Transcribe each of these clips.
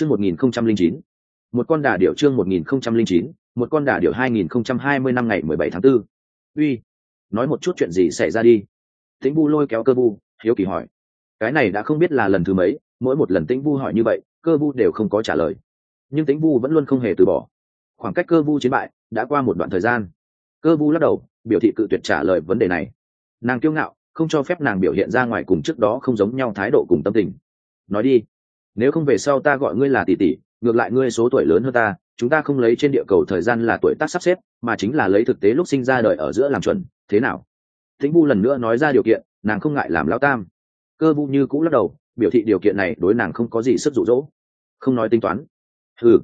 chương một nghìn không trăm linh chín. Một con đà điểu chương một nghìn không trăm linh chín, một con đà điểu hai nghìn không trăm hai mươi năm ngày mười bảy tháng 4. uy, nói một chút chuyện gì xảy ra đi. Tĩnh bu lôi kéo cơ bu hiếu kỳ hỏi. Cái này đã không biết là lần thứ mấy, mỗi một lần tĩnh bu hỏi như vậy, cơ bu đều không có trả lời. Nhưng tĩnh bu vẫn luôn không hề từ bỏ. Khoảng cách cơ bu chiến bại đã qua một đoạn thời gian. Cơ bu lắc đầu, biểu thị cự tuyệt trả lời vấn đề này. Nàng kiêu ngạo, không cho phép nàng biểu hiện ra ngoài cùng trước đó không giống nhau thái độ cùng tâm tình. Nói đi nếu không về sau ta gọi ngươi là tỷ tỷ, ngược lại ngươi số tuổi lớn hơn ta, chúng ta không lấy trên địa cầu thời gian là tuổi tác sắp xếp, mà chính là lấy thực tế lúc sinh ra đời ở giữa làm chuẩn, thế nào? Thính vu lần nữa nói ra điều kiện, nàng không ngại làm lão tam. Cơ vu như cũ lắc đầu, biểu thị điều kiện này đối nàng không có gì sức rụ rỗ không nói tính toán. Ừ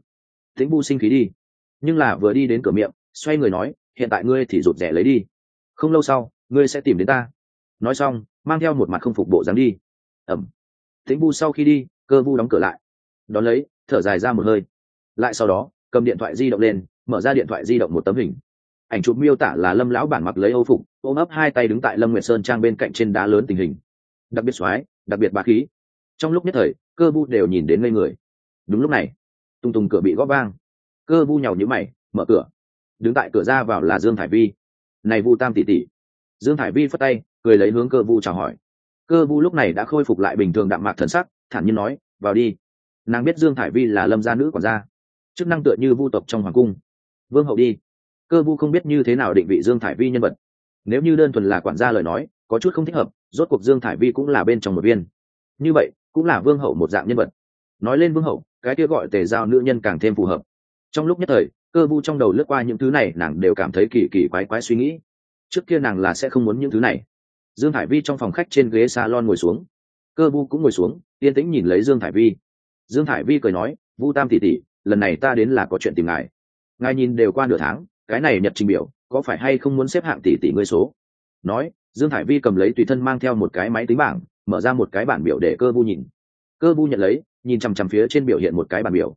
thính vu sinh khí đi. Nhưng là vừa đi đến cửa miệng, xoay người nói, hiện tại ngươi thì rụt rẻ lấy đi. Không lâu sau, ngươi sẽ tìm đến ta. Nói xong, mang theo một mặt không phục bộ dáng đi. Ẩm tĩnh vu sau khi đi, cơ vu đóng cửa lại. Đón lấy, thở dài ra một hơi. Lại sau đó, cầm điện thoại di động lên, mở ra điện thoại di động một tấm hình. Ảnh chụp miêu tả là lâm lão bản mặc lấy âu phục, ôm ấp hai tay đứng tại lâm nguyệt sơn trang bên cạnh trên đá lớn tình hình. Đặc biệt soái đặc biệt bá khí. Trong lúc nhất thời, cơ vu đều nhìn đến ngây người. Đúng lúc này, tung tùng cửa bị góp vang. Cơ vu nhàu nhữ mày, mở cửa. Đứng tại cửa ra vào là dương thải vi. Này vu tam tỷ tỷ. Dương thải vi phất tay, cười lấy hướng cơ vu chào hỏi cơ vu lúc này đã khôi phục lại bình thường đạm mạc thần sắc, thản nhiên nói, vào đi. Nàng biết dương thải vi là lâm gia nữ quản gia, chức năng tựa như vu tộc trong hoàng cung. Vương hậu đi. Cơ vu không biết như thế nào định vị dương thải vi nhân vật. Nếu như đơn thuần là quản gia lời nói, có chút không thích hợp, rốt cuộc dương thải vi cũng là bên trong một viên. Như vậy, cũng là vương hậu một dạng nhân vật. Nói lên vương hậu, cái kia gọi tề giao nữ nhân càng thêm phù hợp. Trong lúc nhất thời, cơ vu trong đầu lướt qua những thứ này, nàng đều cảm thấy kỳ kỳ quái quái suy nghĩ. Trước kia nàng là sẽ không muốn những thứ này dương hải vi trong phòng khách trên ghế salon ngồi xuống. Cơ vu cũng ngồi xuống, yên tĩnh nhìn lấy dương hải vi. Dương hải vi cười nói, vu tam tỷ tỷ, lần này ta đến là có chuyện tìm ngài. Ngài nhìn đều qua nửa tháng, cái này nhật trình biểu, có phải hay không muốn xếp hạng tỷ tỷ ngươi số? Nói, dương hải vi cầm lấy tùy thân mang theo một cái máy tính bảng, mở ra một cái bản biểu để cơ vu nhìn. Cơ vu nhận lấy, nhìn chằm chằm phía trên biểu hiện một cái bản biểu.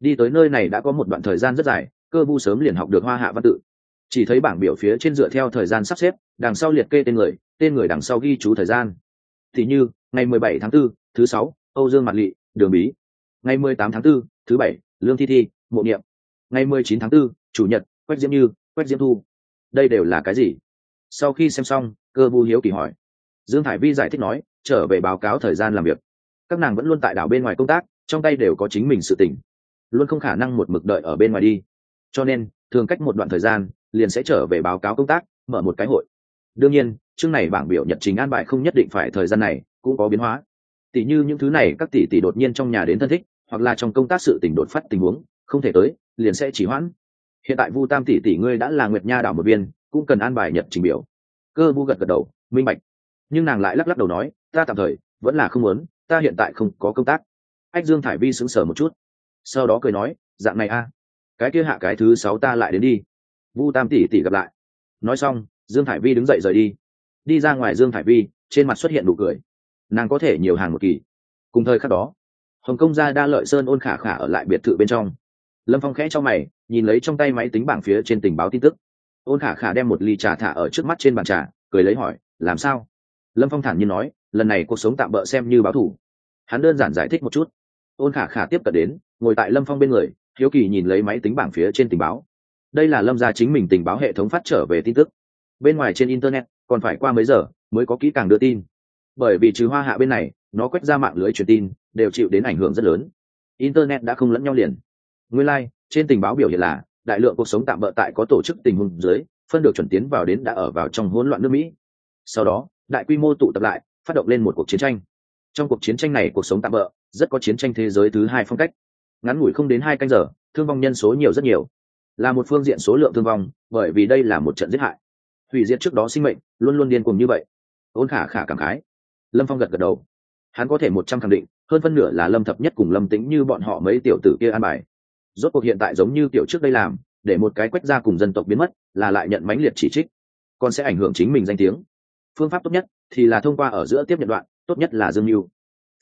Đi tới nơi này đã có một đoạn thời gian rất dài, cơ vu sớm liền học được hoa hạ văn tự chỉ thấy bảng biểu phía trên dựa theo thời gian sắp xếp đằng sau liệt kê tên người tên người đằng sau ghi chú thời gian. Thì như ngày 17 tháng 4, thứ sáu âu dương mặt lị đường bí. Ngày 18 tháng 4, thứ bảy lương thi thi mộ niệm. Ngày 19 tháng 4, chủ nhật quách diễm như quách diễm thu. Đây đều là cái gì? Sau khi xem xong cơ vu hiếu kỳ hỏi. Dương thải vi giải thích nói trở về báo cáo thời gian làm việc. Các nàng vẫn luôn tại đảo bên ngoài công tác trong tay đều có chính mình sự tỉnh. Luôn không khả năng một mực đợi ở bên ngoài đi. Cho nên thường cách một đoạn thời gian liền sẽ trở về báo cáo công tác, mở một cái hội. Đương nhiên, chương này bảng biểu nhật trình an bài không nhất định phải thời gian này, cũng có biến hóa. Tỷ như những thứ này, các tỷ tỷ đột nhiên trong nhà đến thân thích, hoặc là trong công tác sự tình đột phát tình huống, không thể tới, liền sẽ chỉ hoãn. Hiện tại vu tam tỷ tỷ ngươi đã là nguyệt nha đảo một viên, cũng cần an bài nhật trình biểu. Cơ vu gật gật đầu, minh bạch. Nhưng nàng lại lắc lắc đầu nói, ta tạm thời, vẫn là không muốn, ta hiện tại không có công tác. Ách dương thải vi sững sờ một chút. Sau đó cười nói, dạng này a, cái kia hạ cái thứ sáu ta lại đến đi vu tam tỷ tỷ gặp lại. Nói xong, dương thải vi đứng dậy rời đi. Đi ra ngoài dương thải vi, trên mặt xuất hiện nụ cười. Nàng có thể nhiều hàng một kỳ. Cùng thời khắc đó, hồng Công gia đa lợi sơn ôn khả khả ở lại biệt thự bên trong. Lâm phong khẽ cho mày, nhìn lấy trong tay máy tính bảng phía trên tình báo tin tức. Ôn khả khả đem một ly trà thả ở trước mắt trên bàn trà, cười lấy hỏi, làm sao? Lâm phong thản nhiên nói, lần này cuộc sống tạm bỡ xem như báo thủ. Hắn đơn giản giải thích một chút. Ôn khả khả tiếp cận đến, ngồi tại lâm phong bên người, hiếu kỳ nhìn lấy máy tính bảng phía trên tình báo đây là lâm gia chính mình tình báo hệ thống phát trở về tin tức. Bên ngoài trên internet còn phải qua mấy giờ mới có kỹ càng đưa tin. Bởi vì trừ hoa hạ bên này nó quét ra mạng lưới truyền tin đều chịu đến ảnh hưởng rất lớn. Internet đã không lẫn nhau liền. Nguyên lai、like, trên tình báo biểu hiện là đại lượng cuộc sống tạm bỡ tại có tổ chức tình huống dưới phân được chuẩn tiến vào đến đã ở vào trong hỗn loạn nước mỹ. Sau đó đại quy mô tụ tập lại phát động lên một cuộc chiến tranh. Trong cuộc chiến tranh này cuộc sống tạm bỡ rất có chiến tranh thế giới thứ hai phong cách. Ngắn ngủi không đến hai canh giờ thương vong nhân số nhiều rất nhiều là một phương diện số lượng thương vong, bởi vì đây là một trận giết hại. Hủy diệt trước đó sinh mệnh, luôn luôn điên cuồng như vậy. Ôn khả khả cảm khái. Lâm phong gật gật đầu. Hắn có thể một trăm khẳng định, hơn phân nửa là lâm thập nhất cùng lâm tĩnh như bọn họ mấy tiểu tử kia an bài. Rốt cuộc hiện tại giống như tiểu trước đây làm, để một cái quét ra cùng dân tộc biến mất, là lại nhận mãnh liệt chỉ trích, còn sẽ ảnh hưởng chính mình danh tiếng. Phương pháp tốt nhất thì là thông qua ở giữa tiếp nhận đoạn, tốt nhất là dương mưu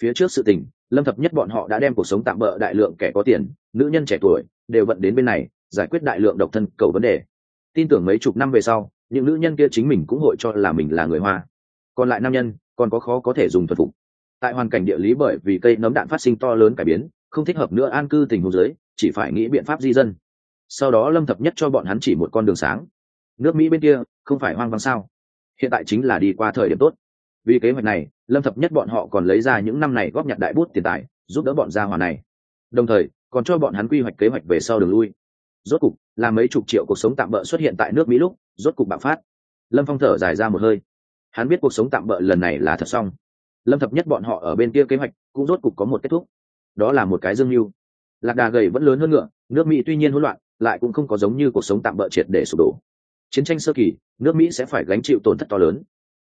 phía trước sự tình, lâm thập nhất bọn họ đã đem cuộc sống tạm bỡ đại lượng kẻ có tiền, nữ nhân trẻ tuổi, đều vận đến bên này giải quyết đại lượng độc thân cầu vấn đề. Tin tưởng mấy chục năm về sau, những nữ nhân kia chính mình cũng hội cho là mình là người hoa. Còn lại nam nhân, còn có khó có thể dùng thuật phục. Tại hoàn cảnh địa lý bởi vì cây nấm đạn phát sinh to lớn cải biến, không thích hợp nữa an cư tình hồ giới chỉ phải nghĩ biện pháp di dân. Sau đó lâm thập nhất cho bọn hắn chỉ một con đường sáng. Nước mỹ bên kia, không phải hoang vắng sao? Hiện tại chính là đi qua thời điểm tốt. Vì kế hoạch này, lâm thập nhất bọn họ còn lấy ra những năm này góp nhặt đại bút tiền tài, giúp đỡ bọn gia hòa này. Đồng thời, còn cho bọn hắn quy hoạch kế hoạch về sau đường lui rốt cục, là mấy chục triệu cuộc sống tạm bỡ xuất hiện tại nước mỹ lúc, rốt cục bạo phát. Lâm phong thở dài ra một hơi. Hắn biết cuộc sống tạm bỡ lần này là thật xong. Lâm thập nhất bọn họ ở bên kia kế hoạch cũng rốt cục có một kết thúc. Đó là một cái dương mưu. Lạc đà gầy vẫn lớn hơn ngựa, nước mỹ tuy nhiên hỗn loạn, lại cũng không có giống như cuộc sống tạm bỡ triệt để sụp đổ. Chiến tranh sơ kỳ, nước mỹ sẽ phải gánh chịu tổn thất to lớn.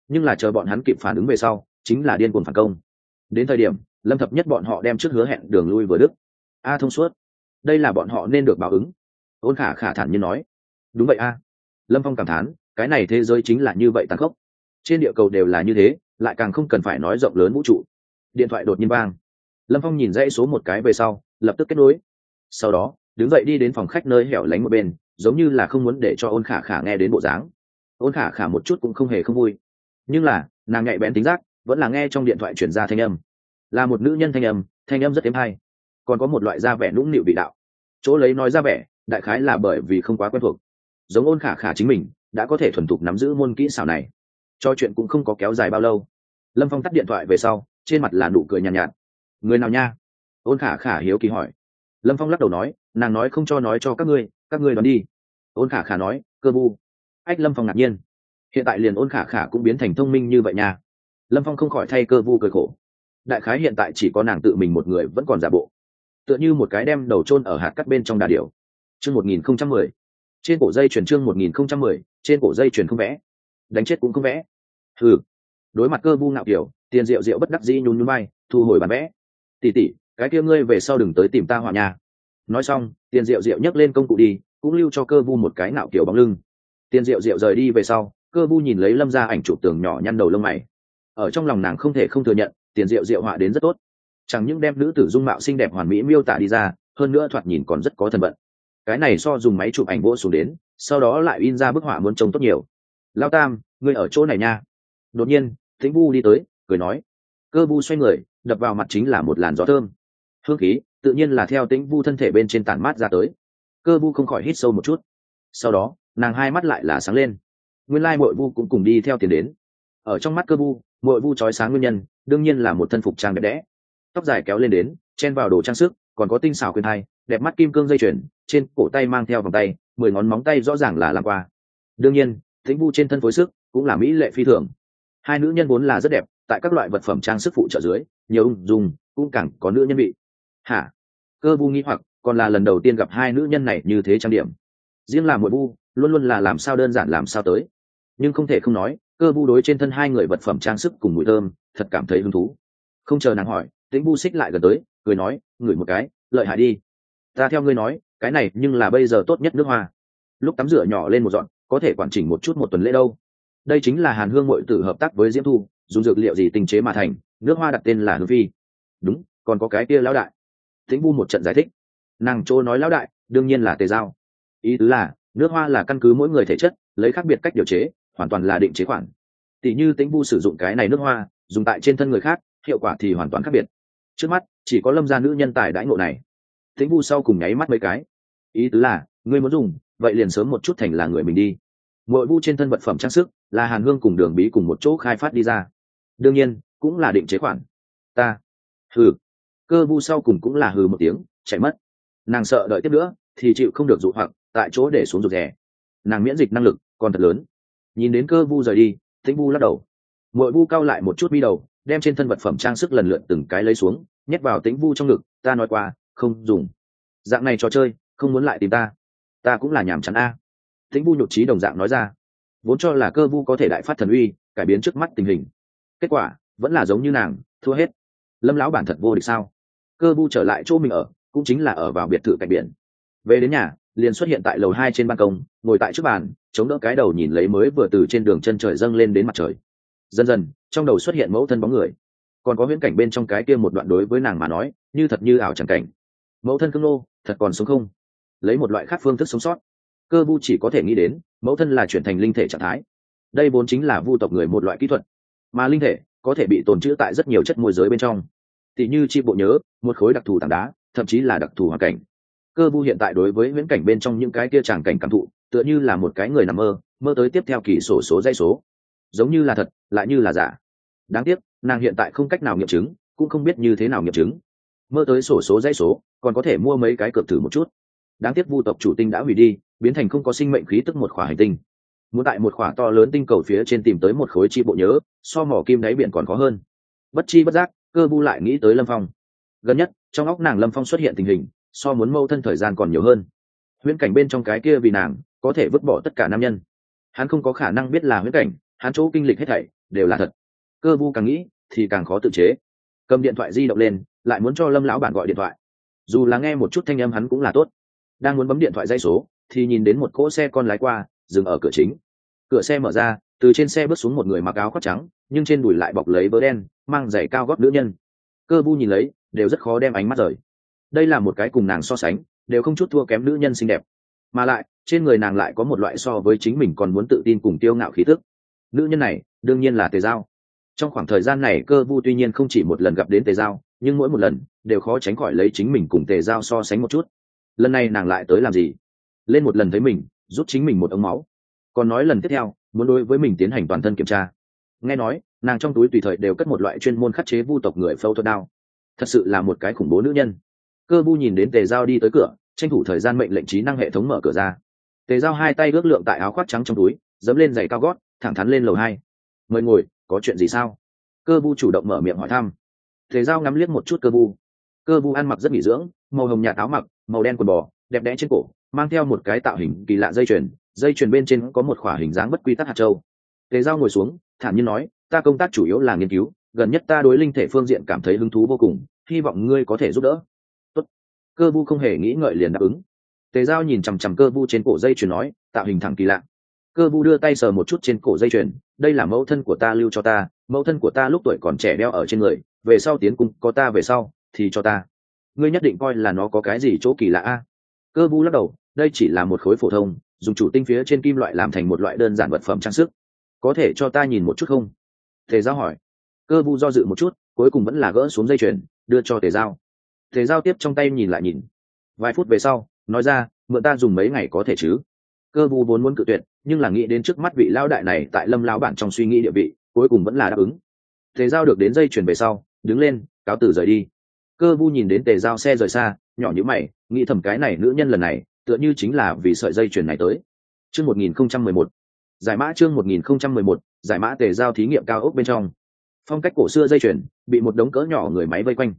Nhưng là chờ bọn hắn kịp phản ứng về sau, chính là điên cuồng phản công. Đến thời điểm, lâm thập nhất bọn họ đem trước hứa hẹn đường lui vừa đức. A thông suốt. Đây là bọn họ nên được báo ứng ôn khả khả thản nhiên nói. Đúng vậy a. Lâm phong cảm thán, cái này thế giới chính là như vậy tàn khốc. Trên địa cầu đều là như thế, lại càng không cần phải nói rộng lớn vũ trụ. Điện thoại đột nhiên vang. Lâm phong nhìn dãy số một cái về sau, lập tức kết nối. Sau đó, đứng dậy đi đến phòng khách nơi hẻo lánh một bên, giống như là không muốn để cho ôn khả khả nghe đến bộ dáng. Ôn khả khả một chút cũng không hề không vui. Nhưng là, nàng nhạy bén tính giác, vẫn là nghe trong điện thoại chuyển ra thanh âm. Là một nữ nhân thanh âm thanh âm rất êm hay. Còn có một loại da vẻ nũng nịu bị đạo. Chỗ lấy nói ra vẻ đại khái là bởi vì không quá quen thuộc. Giống ôn khả khả chính mình đã có thể thuần thục nắm giữ môn kỹ xảo này. Cho chuyện cũng không có kéo dài bao lâu. Lâm phong tắt điện thoại về sau trên mặt là nụ cười nhàn nhạt, nhạt. Người nào nha? Ôn khả khả hiếu kỳ hỏi. Lâm phong lắc đầu nói nàng nói không cho nói cho các ngươi các ngươi đón đi. Ôn khả khả nói cơ vu ách lâm phong ngạc nhiên. Hiện tại liền ôn khả khả cũng biến thành thông minh như vậy nha. Lâm phong không khỏi thay cơ vu cười khổ. Đại khái hiện tại chỉ có nàng tự mình một người vẫn còn giả bộ. Tựa như một cái đem đầu chôn ở hạt cắt bên trong đà điểu chương một nghìn không trăm mười. Trên cổ dây chuyển chương một nghìn không trăm mười, trên cổ dây chuyển không vẽ. Đánh chết cũng không vẽ. Ừ đối mặt cơ bu ngạo kiểu, tiền rượu rượu bất đắc dĩ nhún nhún bay thu hồi bản vẽ. Tỉ tỉ cái kia ngươi về sau đừng tới tìm ta hòa nhà. Nói xong, tiền rượu rượu nhấc lên công cụ đi, cũng lưu cho cơ bu một cái ngạo kiểu bóng lưng. Tiền rượu rượu rời đi về sau, cơ bu nhìn lấy lâm ra ảnh chụp tường nhỏ nhăn đầu lông mày. Ở trong lòng nàng không thể không thừa nhận, tiền rượu rượu họa đến rất tốt. Chẳng những đem nữ tử dung mạo xinh đẹp hoàn mỹ miêu tả đi ra, hơn nữa thoạt nhìn còn rất có thần vận cái này so dùng máy chụp ảnh vỗ xuống đến, sau đó lại in ra bức họa muốn trông tốt nhiều. Lao tam, ngươi ở chỗ này nha. Đột nhiên thính vu đi tới, cười nói. Cơ vu xoay người, đập vào mặt chính là một làn gió thơm. Hương khí, tự nhiên là theo tĩnh vu thân thể bên trên tản mát ra tới. Cơ vu không khỏi hít sâu một chút. Sau đó, nàng hai mắt lại là sáng lên. Nguyên lai mội vu cũng cùng đi theo tiền đến. Ở trong mắt cơ vu mội vu trói sáng nguyên nhân, đương nhiên là một thân phục trang đẹp đẽ. Tóc dài kéo lên đến, chen vào đồ trang sức, còn có tinh xảo khuyên thai đẹp mắt kim cương dây chuyền, trên cổ tay mang theo vòng tay, mười ngón móng tay rõ ràng là làm qua. Đương nhiên, thính vu trên thân phối sức cũng là mỹ lệ phi thường. Hai nữ nhân vốn là rất đẹp, tại các loại vật phẩm trang sức phụ trợ dưới, nhiều ung dùng cũng càng có nữ nhân vị. Hả? Cơ vu nghĩ hoặc, còn là lần đầu tiên gặp hai nữ nhân này như thế trang điểm. Riêng là mỗi vu, luôn luôn là làm sao đơn giản làm sao tới. Nhưng không thể không nói, cơ vu đối trên thân hai người vật phẩm trang sức cùng mùi thơm, thật cảm thấy hứng thú. Không chờ nàng hỏi tĩnh vu xích lại gần tới, cười nói, ngửi một cái, lợi hại đi ta theo ngươi nói, cái này nhưng là bây giờ tốt nhất nước hoa. Lúc tắm rửa nhỏ lên một dọn, có thể quản chỉnh một chút một tuần lễ đâu. Đây chính là hàn hương mội tử hợp tác với diễm thu, dùng dược liệu gì tình chế mà thành, nước hoa đặt tên là hương phi. Đúng, còn có cái kia lão đại. Thính bu một trận giải thích. Nàng chỗ nói lão đại, đương nhiên là tề giao. Ý tứ là, nước hoa là căn cứ mỗi người thể chất, lấy khác biệt cách điều chế, hoàn toàn là định chế khoản. Tỷ như tĩnh bu sử dụng cái này nước hoa, dùng tại trên thân người khác, hiệu quả thì hoàn toàn khác biệt. Trước mắt, chỉ có lâm gia nữ nhân tài đãi ngộ này tĩnh Vu sau cùng nháy mắt mấy cái. Ý tứ là, ngươi muốn dùng, vậy liền sớm một chút thành là người mình đi. Mỗi Vu trên thân vật phẩm trang sức, là hàn hương cùng đường bí cùng một chỗ khai phát đi ra. Đương nhiên, cũng là định chế khoản. Ta. Hừ. Cơ Vu sau cùng cũng là hừ một tiếng, chạy mất. Nàng sợ đợi tiếp nữa, thì chịu không được dụ hoặc, tại chỗ để xuống rụt rè. Nàng miễn dịch năng lực, còn thật lớn. Nhìn đến cơ vu rời đi, tĩnh vu lắc đầu. Mỗi vu cao lại một chút bi đầu, đem trên thân vật phẩm trang sức lần lượt từng cái lấy xuống, nhét vào tĩnh vu trong ngực, ta nói qua không dùng. Dạng này trò chơi, không muốn lại tìm ta. Ta cũng là nhàm chán a. Tĩnh vu nhục trí đồng dạng nói ra. Vốn cho là cơ vu có thể đại phát thần uy, cải biến trước mắt tình hình. Kết quả, vẫn là giống như nàng, thua hết. Lâm lão bản thật vô địch sao? Cơ vu trở lại chỗ mình ở, cũng chính là ở vào biệt thự cạnh biển. Về đến nhà, liền xuất hiện tại lầu hai trên ban công, ngồi tại trước bàn, chống đỡ cái đầu nhìn lấy mới vừa từ trên đường chân trời dâng lên đến mặt trời. Dần dần, trong đầu xuất hiện mẫu thân bóng người. Còn có viễn cảnh bên trong cái kia một đoạn đối với nàng mà nói, như thật như ảo chẳng cảnh mẫu thân cương nô, thật còn sống không? Lấy một loại khác phương thức sống sót. Cơ vu chỉ có thể nghĩ đến, mẫu thân là chuyển thành linh thể trạng thái. Đây vốn chính là vu tộc người một loại kỹ thuật. Mà linh thể có thể bị tồn trữ tại rất nhiều chất môi giới bên trong. Tỉ như chi bộ nhớ, một khối đặc thù tảng đá, thậm chí là đặc thù hoàn cảnh. Cơ vu hiện tại đối với viễn cảnh bên trong những cái kia tràng cảnh cảm thụ, tựa như là một cái người nằm mơ mơ tới tiếp theo kỳ sổ số dây số. Giống như là thật, lại như là giả. Đáng tiếc, nàng hiện tại không cách nào nghiệm chứng, cũng không biết như thế nào nghiệm chứng mơ tới sổ số dây số, còn có thể mua mấy cái cược thử một chút. Đáng tiếc vu tộc chủ tinh đã hủy đi, biến thành không có sinh mệnh khí tức một khỏa hành tinh. Muốn tại một khỏa to lớn tinh cầu phía trên tìm tới một khối chi bộ nhớ, so mỏ kim đáy biển còn khó hơn. Bất chi bất giác, cơ bu lại nghĩ tới lâm phong. Gần nhất, trong óc nàng lâm phong xuất hiện tình hình, so muốn mâu thân thời gian còn nhiều hơn. Huyễn cảnh bên trong cái kia vì nàng, có thể vứt bỏ tất cả nam nhân. Hắn không có khả năng biết là huyễn cảnh, hắn chỗ kinh lịch hết thảy, đều là thật. Cơ vu càng nghĩ, thì càng khó tự chế. Cầm điện thoại di động lên lại muốn cho lâm lão bản gọi điện thoại dù là nghe một chút thanh âm hắn cũng là tốt đang muốn bấm điện thoại dây số thì nhìn đến một cỗ xe con lái qua dừng ở cửa chính cửa xe mở ra từ trên xe bước xuống một người mặc áo khoác trắng nhưng trên đùi lại bọc lấy vớ đen mang giày cao gót nữ nhân cơ vu nhìn lấy đều rất khó đem ánh mắt rời đây là một cái cùng nàng so sánh đều không chút thua kém nữ nhân xinh đẹp mà lại trên người nàng lại có một loại so với chính mình còn muốn tự tin cùng tiêu ngạo khí thức nữ nhân này đương nhiên là tề giao trong khoảng thời gian này cơ vu tuy nhiên không chỉ một lần gặp đến tề giao nhưng mỗi một lần đều khó tránh khỏi lấy chính mình cùng tề giao so sánh một chút. Lần này nàng lại tới làm gì? Lên một lần thấy mình, giúp chính mình một ống máu. Còn nói lần tiếp theo, muốn đối với mình tiến hành toàn thân kiểm tra. Nghe nói, nàng trong túi tùy thời đều cất một loại chuyên môn khắc chế vu tộc người phẫu thuật đao. Thật sự là một cái khủng bố nữ nhân. Cơ vu nhìn đến tề giao đi tới cửa, tranh thủ thời gian mệnh lệnh trí năng hệ thống mở cửa ra. Tề giao hai tay ước lượng tại áo khoác trắng trong túi, dẫm lên giày cao gót, thẳng thắn lên lầu hai. Mời ngồi, có chuyện gì sao? Cơ vu chủ động mở miệng hỏi thăm tề giao ngắm liếc một chút cơ Bu. cơ Bu ăn mặc rất nghỉ dưỡng, màu hồng nhạt áo mặc, màu đen quần bò, đẹp đẽ trên cổ, mang theo một cái tạo hình kỳ lạ dây chuyền dây chuyền bên trên có một khỏa hình dáng bất quy tắc hạt châu tề giao ngồi xuống, thản nhiên nói, ta công tác chủ yếu là nghiên cứu, gần nhất ta đối linh thể phương diện cảm thấy hứng thú vô cùng, hy vọng ngươi có thể giúp đỡ Tốt. cơ Bu không hề nghĩ ngợi liền đáp ứng tề giao nhìn chằm chằm cơ Bu trên cổ dây chuyền nói, tạo hình thẳng kỳ lạ cơ Bu đưa tay sờ một chút trên cổ dây chuyền, đây là mẫu thân của ta lưu cho ta, mẫu thân của ta lúc tuổi còn trẻ đeo ở trên người về sau tiến cung, có ta về sau, thì cho ta. Ngươi nhất định coi là nó có cái gì chỗ kỳ lạ a? Cơ vu lắc đầu, đây chỉ là một khối phổ thông, dùng chủ tinh phía trên kim loại làm thành một loại đơn giản vật phẩm trang sức. Có thể cho ta nhìn một chút không? Tề giao hỏi. Cơ vu do dự một chút, cuối cùng vẫn là gỡ xuống dây chuyền, đưa cho tề giao. Tề giao tiếp trong tay nhìn lại nhìn. Vài phút về sau, nói ra, mượn ta dùng mấy ngày có thể chứ? Cơ vu vốn muốn cự tuyệt, nhưng là nghĩ đến trước mắt vị lão đại này tại lâm lão bản trong suy nghĩ địa vị, cuối cùng vẫn là đáp ứng. Tề giao được đến dây chuyền về sau đứng lên, cáo từ rời đi. Cơ vu nhìn đến tề giao xe rời xa, nhỏ như mày, nghĩ thầm cái này nữ nhân lần này, tựa như chính là vì sợi dây chuyền này tới. Chương một nghìn không trăm mười một. Giải mã chương một nghìn không trăm mười một, giải mã tề giao thí nghiệm cao ốc bên trong. Phong cách cổ xưa dây chuyền, bị một đống cỡ nhỏ người máy vây quanh.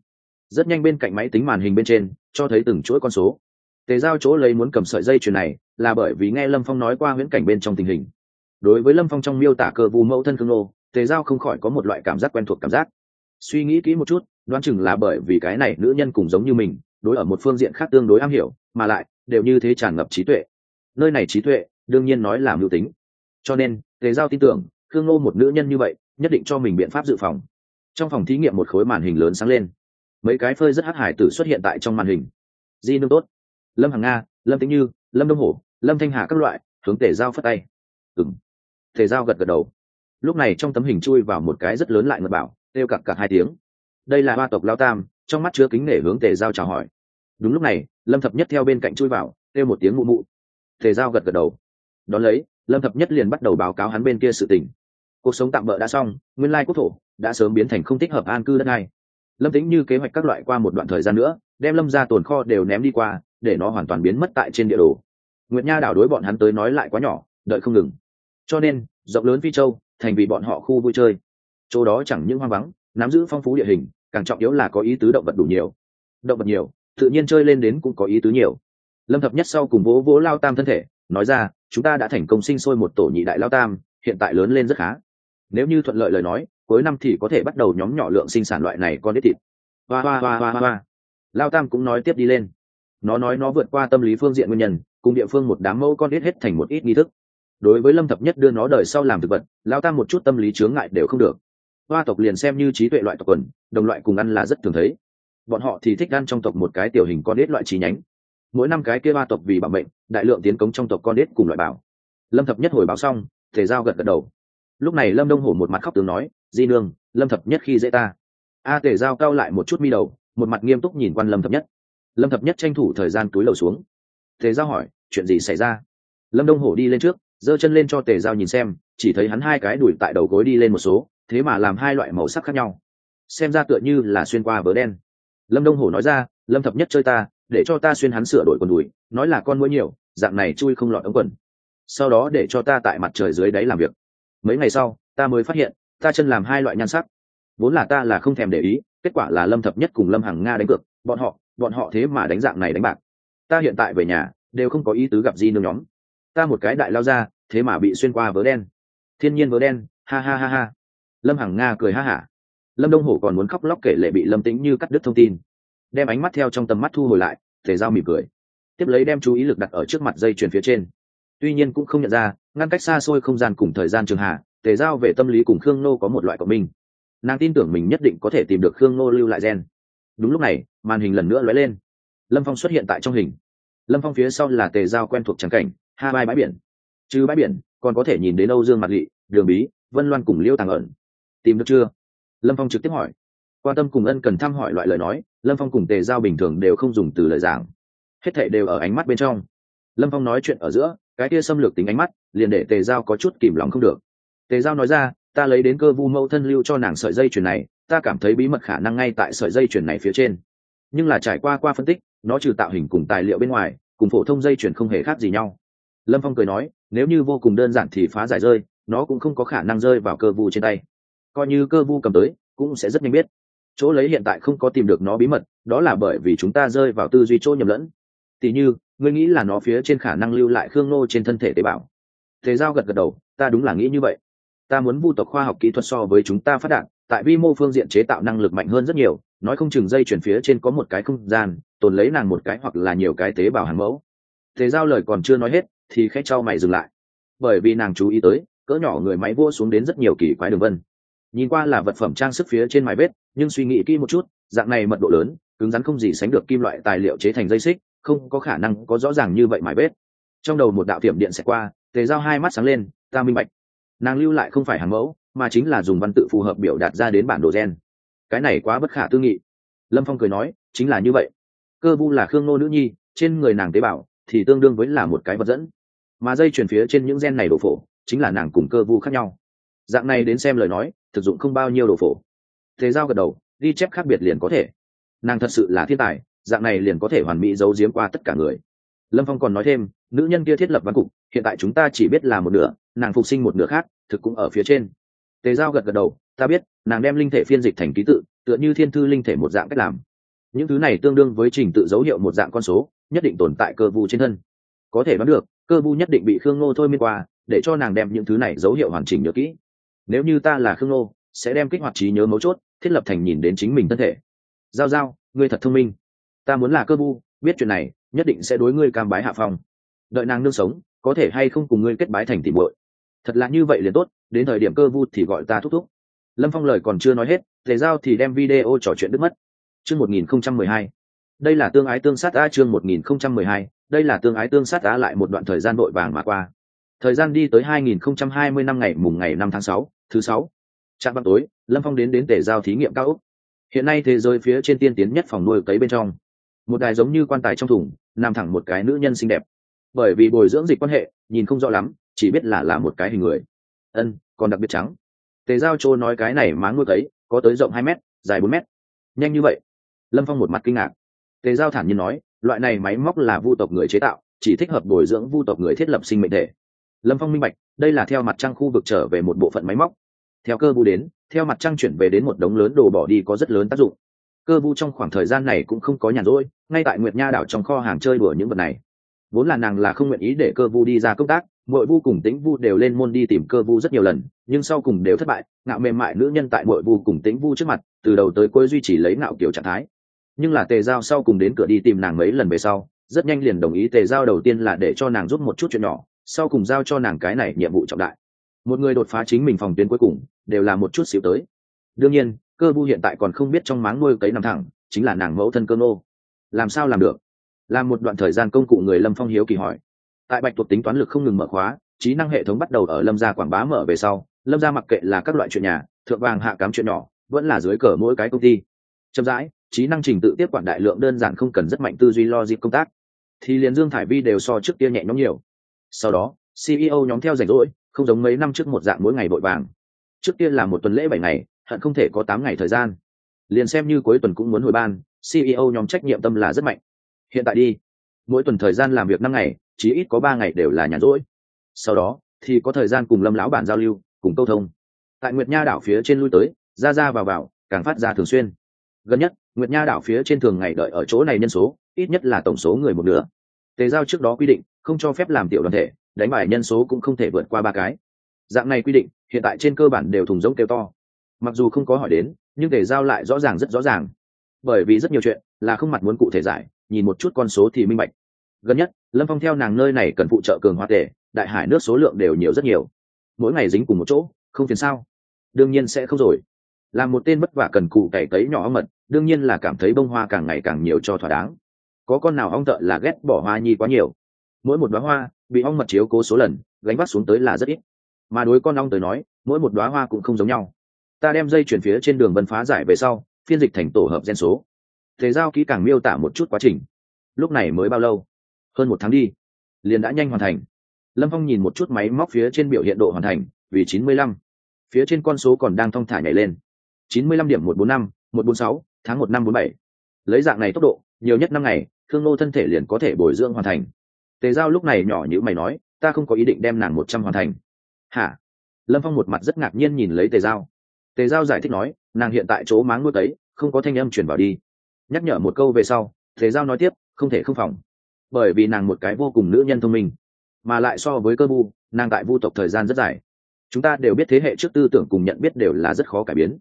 Rất nhanh bên cạnh máy tính màn hình bên trên, cho thấy từng chuỗi con số. Tề giao chỗ lấy muốn cầm sợi dây chuyền này, là bởi vì nghe lâm phong nói qua huyễn cảnh bên trong tình hình. Đối với lâm phong trong miêu tả cơ vu mẫu thân cương nô tề giao không khỏi có một loại cảm giác quen thuộc cảm giác suy nghĩ kỹ một chút, đoán chừng là bởi vì cái này nữ nhân cùng giống như mình, đối ở một phương diện khác tương đối am hiểu, mà lại, đều như thế tràn ngập trí tuệ. Nơi này trí tuệ, đương nhiên nói là mưu tính. Cho nên, tề giao tin tưởng, khương ngô một nữ nhân như vậy, nhất định cho mình biện pháp dự phòng. Trong phòng thí nghiệm một khối màn hình lớn sáng lên. Mấy cái phơi rất hắc hải tử xuất hiện tại trong màn hình. Di nương tốt. Lâm hằng nga, lâm tĩnh như, lâm đông hổ, lâm thanh hà các loại, hướng tề giao phất tay. Ừng tề giao gật gật đầu. Lúc này trong tấm hình chui vào một cái rất lớn lại ngật bảo kêu cặc cặc hai tiếng. Đây là hoa tộc lao tam, trong mắt chứa kính nể hướng tề giao chào hỏi. Đúng lúc này, lâm thập nhất theo bên cạnh chui vào, kêu một tiếng mụ mụ. Tề giao gật gật đầu. Đón lấy, lâm thập nhất liền bắt đầu báo cáo hắn bên kia sự tình. Cuộc sống tạm bỡ đã xong, nguyên lai quốc thổ đã sớm biến thành không thích hợp an cư đất này. Lâm tính như kế hoạch các loại qua một đoạn thời gian nữa, đem lâm ra tồn kho đều ném đi qua, để nó hoàn toàn biến mất tại trên địa đồ. Nguyệt nha đảo đối bọn hắn tới nói lại quá nhỏ, đợi không ngừng. Cho nên, rộng lớn phi châu, thành vì bọn họ khu vui chơi chỗ đó chẳng những hoang vắng, nắm giữ phong phú địa hình, càng trọng yếu là có ý tứ động vật đủ nhiều. Động vật nhiều, tự nhiên chơi lên đến cũng có ý tứ nhiều. Lâm thập nhất sau cùng vỗ vỗ lao tam thân thể, nói ra, chúng ta đã thành công sinh sôi một tổ nhị đại lao tam, hiện tại lớn lên rất khá. Nếu như thuận lợi lời nói, cuối năm thì có thể bắt đầu nhóm nhỏ lượng sinh sản loại này con đít thịt. Hoa hoa hoa hoa hoa lao tam cũng nói tiếp đi lên. Nó nói nó vượt qua tâm lý phương diện nguyên nhân, cùng địa phương một đám mẫu con đít hết thành một ít nghi thức. Đối với lâm thập nhất đưa nó đời sau làm thực vật, lao tam một chút tâm lý chướng ngại đều không được hoa tộc liền xem như trí tuệ loại tộc quần, đồng loại cùng ăn là rất thường thấy. Bọn họ thì thích ăn trong tộc một cái tiểu hình con đít loại trí nhánh. Mỗi năm cái kia ba tộc vì bảo mệnh, đại lượng tiến cống trong tộc con đít cùng loại bảo. Lâm thập nhất hồi báo xong thể giao gật gật đầu. Lúc này lâm đông hổ một mặt khóc tướng nói, di nương, lâm thập nhất khi dễ ta. A tề giao cao lại một chút mi đầu, một mặt nghiêm túc nhìn quan lâm thập nhất. Lâm thập nhất tranh thủ thời gian túi lầu xuống. Tề giao hỏi, chuyện gì xảy ra? Lâm đông hổ đi lên trước, giơ chân lên cho tề giao nhìn xem, chỉ thấy hắn hai cái đùi tại đầu gối đi lên một số thế mà làm hai loại màu sắc khác nhau. Xem ra tựa như là xuyên qua vớ đen. Lâm đông hổ nói ra, lâm thập nhất chơi ta, để cho ta xuyên hắn sửa đổi quần đùi, nói là con mũi nhiều, dạng này chui không lọt ống quần. Sau đó để cho ta tại mặt trời dưới đáy làm việc. Mấy ngày sau, ta mới phát hiện, ta chân làm hai loại nhan sắc. Vốn là ta là không thèm để ý, kết quả là lâm thập nhất cùng lâm hằng nga đánh cược, bọn họ bọn họ thế mà đánh dạng này đánh bạc. Ta hiện tại về nhà, đều không có ý tứ gặp di nương nhóm. Ta một cái đại lao ra, thế mà bị xuyên qua vớ đen. Thiên nhiên vớ đen, ha ha ha ha lâm hằng nga cười ha hả. Lâm đông hổ còn muốn khóc lóc kể lệ bị lâm tĩnh như cắt đứt thông tin. Đem ánh mắt theo trong tầm mắt thu hồi lại thể giao mỉm cười. Tiếp lấy đem chú ý lực đặt ở trước mặt dây chuyền phía trên. Tuy nhiên cũng không nhận ra, ngăn cách xa xôi không gian cùng thời gian trường hạ, tề giao về tâm lý cùng khương nô có một loại cộng minh. Nàng tin tưởng mình nhất định có thể tìm được khương nô lưu lại gen. Đúng lúc này, màn hình lần nữa lóe lên. Lâm phong xuất hiện tại trong hình. Lâm phong phía sau là tề giao quen thuộc trắng cảnh hai bãi bãi biển. Chứ bãi biển, còn có thể nhìn đến âu dương mặt lị, đường bí, vân loan cùng liêu tàng ẩn tìm được chưa? Lâm phong trực tiếp hỏi. Quan tâm cùng ân cần thăm hỏi loại lời nói, lâm phong cùng tề giao bình thường đều không dùng từ lời giảng. Hết thệ đều ở ánh mắt bên trong. Lâm phong nói chuyện ở giữa, cái kia xâm lược tính ánh mắt, liền để tề giao có chút kìm lòng không được. Tề giao nói ra, ta lấy đến cơ vu mẫu thân lưu cho nàng sợi dây chuyền này, ta cảm thấy bí mật khả năng ngay tại sợi dây chuyền này phía trên. Nhưng là trải qua qua phân tích, nó trừ tạo hình cùng tài liệu bên ngoài, cùng phổ thông dây chuyền không hề khác gì nhau. Lâm phong cười nói, nếu như vô cùng đơn giản thì phá giải rơi, nó cũng không có khả năng rơi vào cơ vu trên tay coi như cơ vu cầm tới, cũng sẽ rất nhanh biết. Chỗ lấy hiện tại không có tìm được nó bí mật, đó là bởi vì chúng ta rơi vào tư duy chỗ nhầm lẫn. Tỉ như, ngươi nghĩ là nó phía trên khả năng lưu lại khương nô trên thân thể tế bào. Thế giao gật gật đầu, ta đúng là nghĩ như vậy. Ta muốn vu tộc khoa học kỹ thuật so với chúng ta phát đạt, tại vi mô phương diện chế tạo năng lực mạnh hơn rất nhiều, nói không chừng dây chuyển phía trên có một cái không gian, tồn lấy nàng một cái hoặc là nhiều cái tế bào hàng mẫu. Thế giao lời còn chưa nói hết, thì khách trao mày dừng lại. Bởi vì nàng chú ý tới, cỡ nhỏ người máy vua xuống đến rất nhiều kỳ quái đường vân nhìn qua là vật phẩm trang sức phía trên mài vết, nhưng suy nghĩ kỹ một chút, dạng này mật độ lớn, cứng rắn không gì sánh được kim loại tài liệu chế thành dây xích, không có khả năng có rõ ràng như vậy mài vết. Trong đầu một đạo tiệm điện sẽ qua, tề giao hai mắt sáng lên, ta minh bạch. Nàng lưu lại không phải hàng mẫu, mà chính là dùng văn tự phù hợp biểu đạt ra đến bản đồ gen. Cái này quá bất khả tư nghị. Lâm phong cười nói, chính là như vậy. Cơ vu là khương nô nữ nhi, trên người nàng tế bào thì tương đương với là một cái vật dẫn. Mà dây chuyển phía trên những gen này đổ phổ, chính là nàng cùng cơ vu khác nhau. Dạng này đến xem lời nói thực dụng không bao nhiêu đồ phổ. Thế giao gật đầu, ghi chép khác biệt liền có thể. Nàng thật sự là thiên tài, dạng này liền có thể hoàn mỹ giấu giếm qua tất cả người. Lâm phong còn nói thêm, nữ nhân kia thiết lập văn cục, hiện tại chúng ta chỉ biết là một nửa, nàng phục sinh một nửa khác, thực cũng ở phía trên. Tề giao gật gật đầu, ta biết, nàng đem linh thể phiên dịch thành ký tự, tựa như thiên thư linh thể một dạng cách làm. Những thứ này tương đương với trình tự dấu hiệu một dạng con số, nhất định tồn tại cơ vu trên thân. Có thể đoán được, cơ vu nhất định bị khương ngô thôi miên qua, để cho nàng đem những thứ này dấu hiệu hoàn chỉnh nhớ kỹ nếu như ta là khương ngô sẽ đem kích hoạt trí nhớ mấu chốt, thiết lập thành nhìn đến chính mình thân thể. Giao giao, ngươi thật thông minh. Ta muốn là cơ vu biết chuyện này, nhất định sẽ đối ngươi cam bái hạ phong. Đợi nàng nương sống, có thể hay không cùng ngươi kết bái thành tìm muội. Thật là như vậy liền tốt, đến thời điểm cơ vu thì gọi ta thúc thúc. Lâm phong lời còn chưa nói hết thể giao thì đem video trò chuyện đứt mất. Chương một nghìn không trăm mười hai. Đây là tương ái tương sát a chương một nghìn không trăm mười hai, đây là tương ái tương sát á lại một đoạn thời gian vội vàng mà qua thời gian đi tới hai nghìn không trăm hai mươi năm ngày mùng ngày năm tháng sáu, thứ sáu. Trạm vào tối, lâm phong đến đến tể giao thí nghiệm cao úc hiện nay thế giới phía trên tiên tiến nhất phòng nuôi cấy bên trong. Một đài giống như quan tài trong thùng, nằm thẳng một cái nữ nhân xinh đẹp. Bởi vì bồi dưỡng dịch quan hệ, nhìn không rõ lắm, chỉ biết là là một cái hình người. Ân, còn đặc biệt trắng. Tề giao Trô nói cái này má nuôi cấy, có tới rộng hai m dài bốn m nhanh như vậy. Lâm phong một mặt kinh ngạc. Tề giao thản nhiên nói, loại này máy móc là vu tộc người chế tạo, chỉ thích hợp bồi dưỡng vu tộc người thiết lập sinh mệnh thể lâm phong minh bạch, đây là theo mặt trăng khu vực trở về một bộ phận máy móc. Theo cơ vu đến, theo mặt trăng chuyển về đến một đống lớn đồ bỏ đi có rất lớn tác dụng. Cơ vu trong khoảng thời gian này cũng không có nhàn rỗi, ngay tại nguyệt nha đảo trong kho hàng chơi đùa những vật này. Vốn là nàng là không nguyện ý để cơ vu đi ra công tác mỗi vu cùng tĩnh vu đều lên môn đi tìm cơ vu rất nhiều lần, nhưng sau cùng đều thất bại, ngạo mềm mại nữ nhân tại mỗi vu cùng tĩnh vu trước mặt, từ đầu tới cuối duy trì lấy ngạo kiểu trạng thái. Nhưng là tề giao sau cùng đến cửa đi tìm nàng mấy lần về sau, rất nhanh liền đồng ý tề giao đầu tiên là để cho nàng giúp một chút chuyện nhỏ sau cùng giao cho nàng cái này nhiệm vụ trọng đại. Một người đột phá chính mình phòng tuyến cuối cùng, đều là một chút xíu tới. Đương nhiên, cơ bu hiện tại còn không biết trong máng nuôi cấy nằm thẳng, chính là nàng mẫu thân cơ nô. Làm sao làm được? Làm một đoạn thời gian công cụ người lâm phong hiếu kỳ hỏi. Tại bạch thuộc tính toán lực không ngừng mở khóa, trí năng hệ thống bắt đầu ở lâm gia quảng bá mở về sau, lâm gia mặc kệ là các loại chuyện nhà, thượng vàng hạ cám chuyện nhỏ, vẫn là dưới cờ mỗi cái công ty. Chậm rãi, trí năng trình tự tiếp quản đại lượng đơn giản không cần rất mạnh tư duy logic công tác. Thì liền dương thải vi đều so trước kia nhẹ nhõm nhiều sau đó ceo nhóm theo rảnh rỗi, không giống mấy năm trước một dạng mỗi ngày vội vàng. Trước kia là một tuần lễ bảy ngày, hận không thể có tám ngày thời gian. Liền xem như cuối tuần cũng muốn hồi ban ceo nhóm trách nhiệm tâm là rất mạnh. Hiện tại đi, mỗi tuần thời gian làm việc năm ngày chỉ ít có ba ngày đều là nhàn rỗi. Sau đó, thì có thời gian cùng lâm lão bản giao lưu, cùng câu thông. Tại nguyệt nha đảo phía trên lui tới, ra ra vào vào, càng phát ra thường xuyên. Gần nhất, nguyệt nha đảo phía trên thường ngày đợi ở chỗ này nhân số, ít nhất là tổng số người một nửa. Tề giao trước đó quy định không cho phép làm tiểu đoàn thể, đánh bài nhân số cũng không thể vượt qua ba cái. Dạng này quy định, hiện tại trên cơ bản đều thùng giống kêu to. Mặc dù không có hỏi đến, nhưng để giao lại rõ ràng rất rõ ràng. Bởi vì rất nhiều chuyện là không mặt muốn cụ thể giải, nhìn một chút con số thì minh bạch. Gần nhất, lâm phong theo nàng nơi này cần phụ trợ cường hoa tể đại hải nước số lượng đều nhiều rất nhiều. Mỗi ngày dính cùng một chỗ, không phiền sao? Đương nhiên sẽ không rồi. Làm một tên vất vả cần cụ cày cấy nhỏ mật, đương nhiên là cảm thấy bông hoa càng ngày càng nhiều cho thỏa đáng. Có con nào ong tợ là ghét bỏ hoa nhi quá nhiều mỗi một đoá hoa bị ong mật chiếu cố số lần, gánh vác xuống tới là rất ít. Mà đối con ong tới nói, mỗi một đoá hoa cũng không giống nhau. Ta đem dây chuyển phía trên đường vân phá giải về sau, phiên dịch thành tổ hợp gen số. Thế giao kỹ càng miêu tả một chút quá trình. Lúc này mới bao lâu? Hơn một tháng đi. Liền đã nhanh hoàn thành. Lâm phong nhìn một chút máy móc phía trên biểu hiện độ hoàn thành, vì chín mươi lăm. Phía trên con số còn đang thong thả nhảy lên. Chín mươi lăm điểm một bốn năm, một bốn sáu, tháng một năm bốn bảy. Lấy dạng này tốc độ, nhiều nhất năm ngày, thương nô thân thể liền có thể bồi dưỡng hoàn thành tề giao lúc này nhỏ như mày nói, ta không có ý định đem nàng một trăm hoàn thành. Hả? Lâm phong một mặt rất ngạc nhiên nhìn lấy tề giao. Tề giao giải thích nói, nàng hiện tại chỗ máng nuốt ấy, không có thanh âm chuyển vào đi. Nhắc nhở một câu về sau, tề giao nói tiếp, không thể không phòng, bởi vì nàng một cái vô cùng nữ nhân thông minh, mà lại so với cơ vu, nàng tại vu tộc thời gian rất dài. Chúng ta đều biết thế hệ trước tư tưởng cùng nhận biết đều là rất khó cải biến.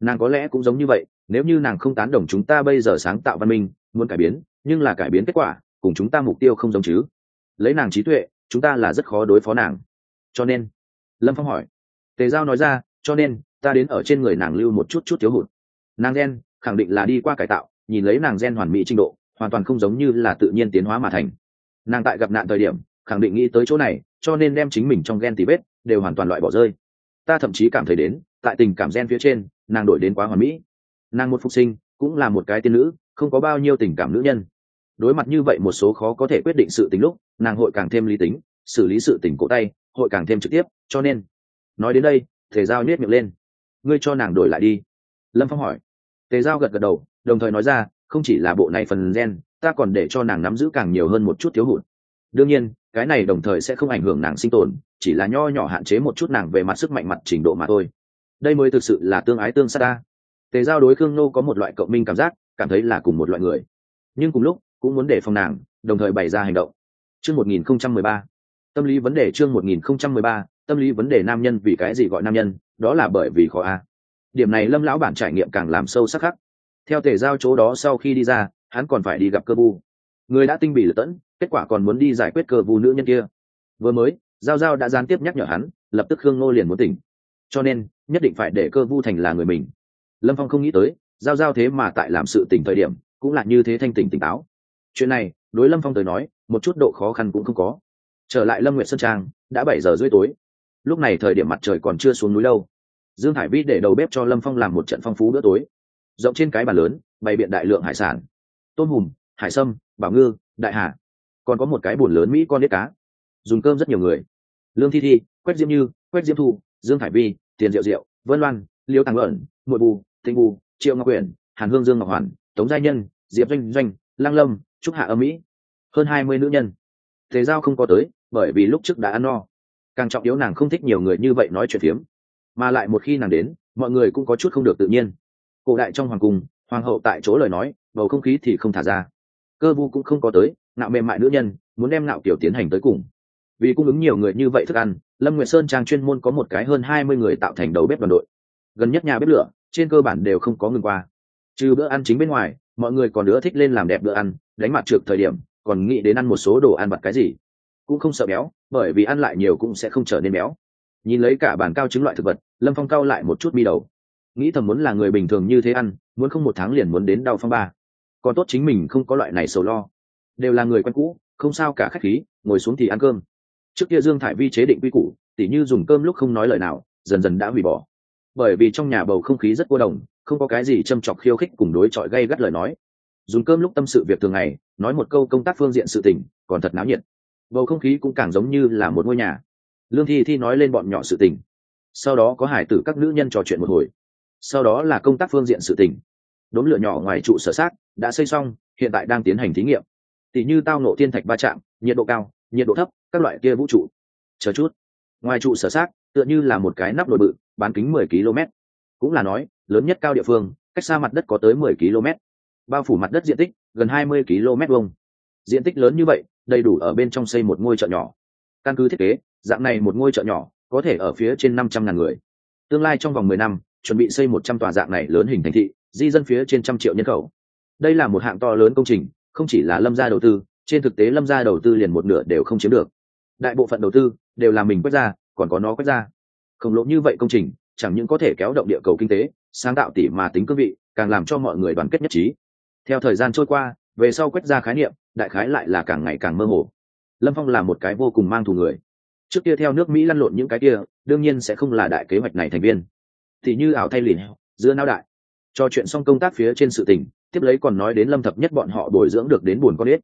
Nàng có lẽ cũng giống như vậy, nếu như nàng không tán đồng chúng ta bây giờ sáng tạo văn minh, muốn cải biến, nhưng là cải biến kết quả, cùng chúng ta mục tiêu không giống chứ lấy nàng trí tuệ, chúng ta là rất khó đối phó nàng. Cho nên, lâm phong hỏi. Tề giao nói ra, cho nên, ta đến ở trên người nàng lưu một chút chút thiếu hụt. Nàng gen, khẳng định là đi qua cải tạo, nhìn lấy nàng gen hoàn mỹ trình độ, hoàn toàn không giống như là tự nhiên tiến hóa mà thành. Nàng tại gặp nạn thời điểm, khẳng định nghĩ tới chỗ này, cho nên đem chính mình trong gen tì vết, đều hoàn toàn loại bỏ rơi. Ta thậm chí cảm thấy đến, tại tình cảm gen phía trên, nàng đổi đến quá hoàn mỹ. Nàng một phục sinh, cũng là một cái tiên nữ, không có bao nhiêu tình cảm nữ nhân đối mặt như vậy một số khó có thể quyết định sự tính lúc, nàng hội càng thêm lý tính, xử lý sự tình cổ tay, hội càng thêm trực tiếp, cho nên, nói đến đây thể giao nhét miệng lên. Ngươi cho nàng đổi lại đi. Lâm phong hỏi. Tề giao gật gật đầu, đồng thời nói ra, không chỉ là bộ này phần gen, ta còn để cho nàng nắm giữ càng nhiều hơn một chút thiếu hụt. Đương nhiên, cái này đồng thời sẽ không ảnh hưởng nàng sinh tồn, chỉ là nho nhỏ hạn chế một chút nàng về mặt sức mạnh mặt trình độ mà thôi. Đây mới thực sự là tương ái tương sát ta. Tề giao đối khương nô có một loại cộng minh cảm giác, cảm thấy là cùng một loại người. Nhưng cùng lúc cũng muốn để phòng nàng, đồng thời bày ra hành động. Chương một nghìn không trăm mười ba. Tâm lý vấn đề chương một nghìn không trăm mười ba. Tâm lý vấn đề nam nhân vì cái gì gọi nam nhân? Đó là bởi vì khó a. Điểm này lâm lão bản trải nghiệm càng làm sâu sắc khắc theo tề giao chỗ đó sau khi đi ra, hắn còn phải đi gặp cơ vu. Người đã tinh bị lật tẫn, kết quả còn muốn đi giải quyết cơ vu nữ nhân kia. Vừa mới, giao giao đã gián tiếp nhắc nhở hắn, lập tức khương ngô liền muốn tỉnh. Cho nên, nhất định phải để cơ vu thành là người mình. Lâm phong không nghĩ tới, giao giao thế mà tại làm sự tỉnh thời điểm, cũng là như thế thanh tỉnh tỉnh táo chuyện này, đối lâm phong tới nói, một chút độ khó khăn cũng không có. Trở lại lâm nguyệt sơn trang, đã bảy giờ rưỡi tối. Lúc này thời điểm mặt trời còn chưa xuống núi đâu. Dương hải vi để đầu bếp cho lâm phong làm một trận phong phú bữa tối. Rộng trên cái bàn lớn, bày biện đại lượng hải sản. Tôm hùm, hải sâm, bảo ngư, đại hạ còn có một cái bồn lớn mỹ con đĩa cá. Dùng cơm rất nhiều người. Lương thi thi quét diễm như quét diễm thu, dương hải vi, tiền diệu diệu, vân loan, liêu tàng ẩn, nội bù, tinh bù, triệu ngọc quyển hàn hương dương ngọc hoàn, tống gia nhân, diệp doanh doanh lang lâm chúc hạ âm mỹ hơn hai mươi nữ nhân. Thế giao không có tới, bởi vì lúc trước đã ăn no. Càng trọng yếu nàng không thích nhiều người như vậy nói chuyện phiếm. Mà lại một khi nàng đến, mọi người cũng có chút không được tự nhiên. Cổ đại trong hoàng cung, hoàng hậu tại chỗ lời nói, bầu không khí thì không thả ra. Cơ vu cũng không có tới nạo mềm mại nữ nhân, muốn đem nạo kiểu tiến hành tới cùng. Vì cung ứng nhiều người như vậy thức ăn, lâm nguyệt sơn trang chuyên môn có một cái hơn hai mươi người tạo thành đầu bếp đoàn đội. Gần nhất nhà bếp lửa, trên cơ bản đều không có ngừng qua. Trừ bữa ăn chính bên ngoài, mọi người còn nữa thích lên làm đẹp bữa ăn đánh mặt trượt thời điểm, còn nghĩ đến ăn một số đồ ăn vặt cái gì. Cũng không sợ béo, bởi vì ăn lại nhiều cũng sẽ không trở nên béo. Nhìn lấy cả bàn cao chứng loại thực vật, lâm phong cao lại một chút bi đầu. Nghĩ thầm muốn là người bình thường như thế ăn, muốn không một tháng liền muốn đến đau phong ba. Còn tốt chính mình không có loại này sầu lo. Đều là người quen cũ, không sao cả khách khí, ngồi xuống thì ăn cơm. Trước kia dương thải vi chế định quy củ, tỉ như dùng cơm lúc không nói lời nào, dần dần đã hủy bỏ. Bởi vì trong nhà bầu không khí rất cô đồng, không có cái gì châm chọc khiêu khích cùng đối chọi gây gắt lời nói dùng cơm lúc tâm sự việc thường ngày, nói một câu công tác phương diện sự tình, còn thật náo nhiệt. Bầu không khí cũng càng giống như là một ngôi nhà. Lương thi thi nói lên bọn nhỏ sự tình. Sau đó có hải tử các nữ nhân trò chuyện một hồi. Sau đó là công tác phương diện sự tình. Đốm lửa nhỏ ngoài trụ sở sát đã xây xong, hiện tại đang tiến hành thí nghiệm. Tỷ như tao nộ thiên thạch va chạm, nhiệt độ cao, nhiệt độ thấp, các loại kia vũ trụ. Chờ chút. Ngoài trụ sở sát tựa như là một cái nắp nội bự, bán kính mười km cũng là nói, lớn nhất cao địa phương, cách xa mặt đất có tới mười km bao phủ mặt đất diện tích gần hai mươi km vuông. Diện tích lớn như vậy, đầy đủ ở bên trong xây một ngôi chợ nhỏ. Căn cứ thiết kế, dạng này một ngôi chợ nhỏ có thể ở phía trên năm trăm ngàn người. Tương lai trong vòng mười năm, chuẩn bị xây một trăm tòa dạng này lớn hình thành thị, di dân phía trên trăm triệu nhân khẩu. Đây là một hạng to lớn công trình, không chỉ là lâm gia đầu tư, trên thực tế lâm gia đầu tư liền một nửa đều không chiếm được. Đại bộ phận đầu tư đều là mình quét ra, còn có nó quét ra. Khổng lộ như vậy công trình, chẳng những có thể kéo động địa cầu kinh tế, sáng tạo tỉ mà tính cương vị, càng làm cho mọi người đoàn kết nhất trí theo thời gian trôi qua, về sau quét ra khái niệm, đại khái lại là càng ngày càng mơ hồ. Lâm phong là một cái vô cùng mang thù người. Trước kia theo nước mỹ lăn lộn những cái kia, đương nhiên sẽ không là đại kế hoạch này thành viên. Thì như ảo thay lìn, giữa não đại. Cho chuyện xong công tác phía trên sự tình, tiếp lấy còn nói đến lâm thập nhất bọn họ bồi dưỡng được đến buồn con ếch.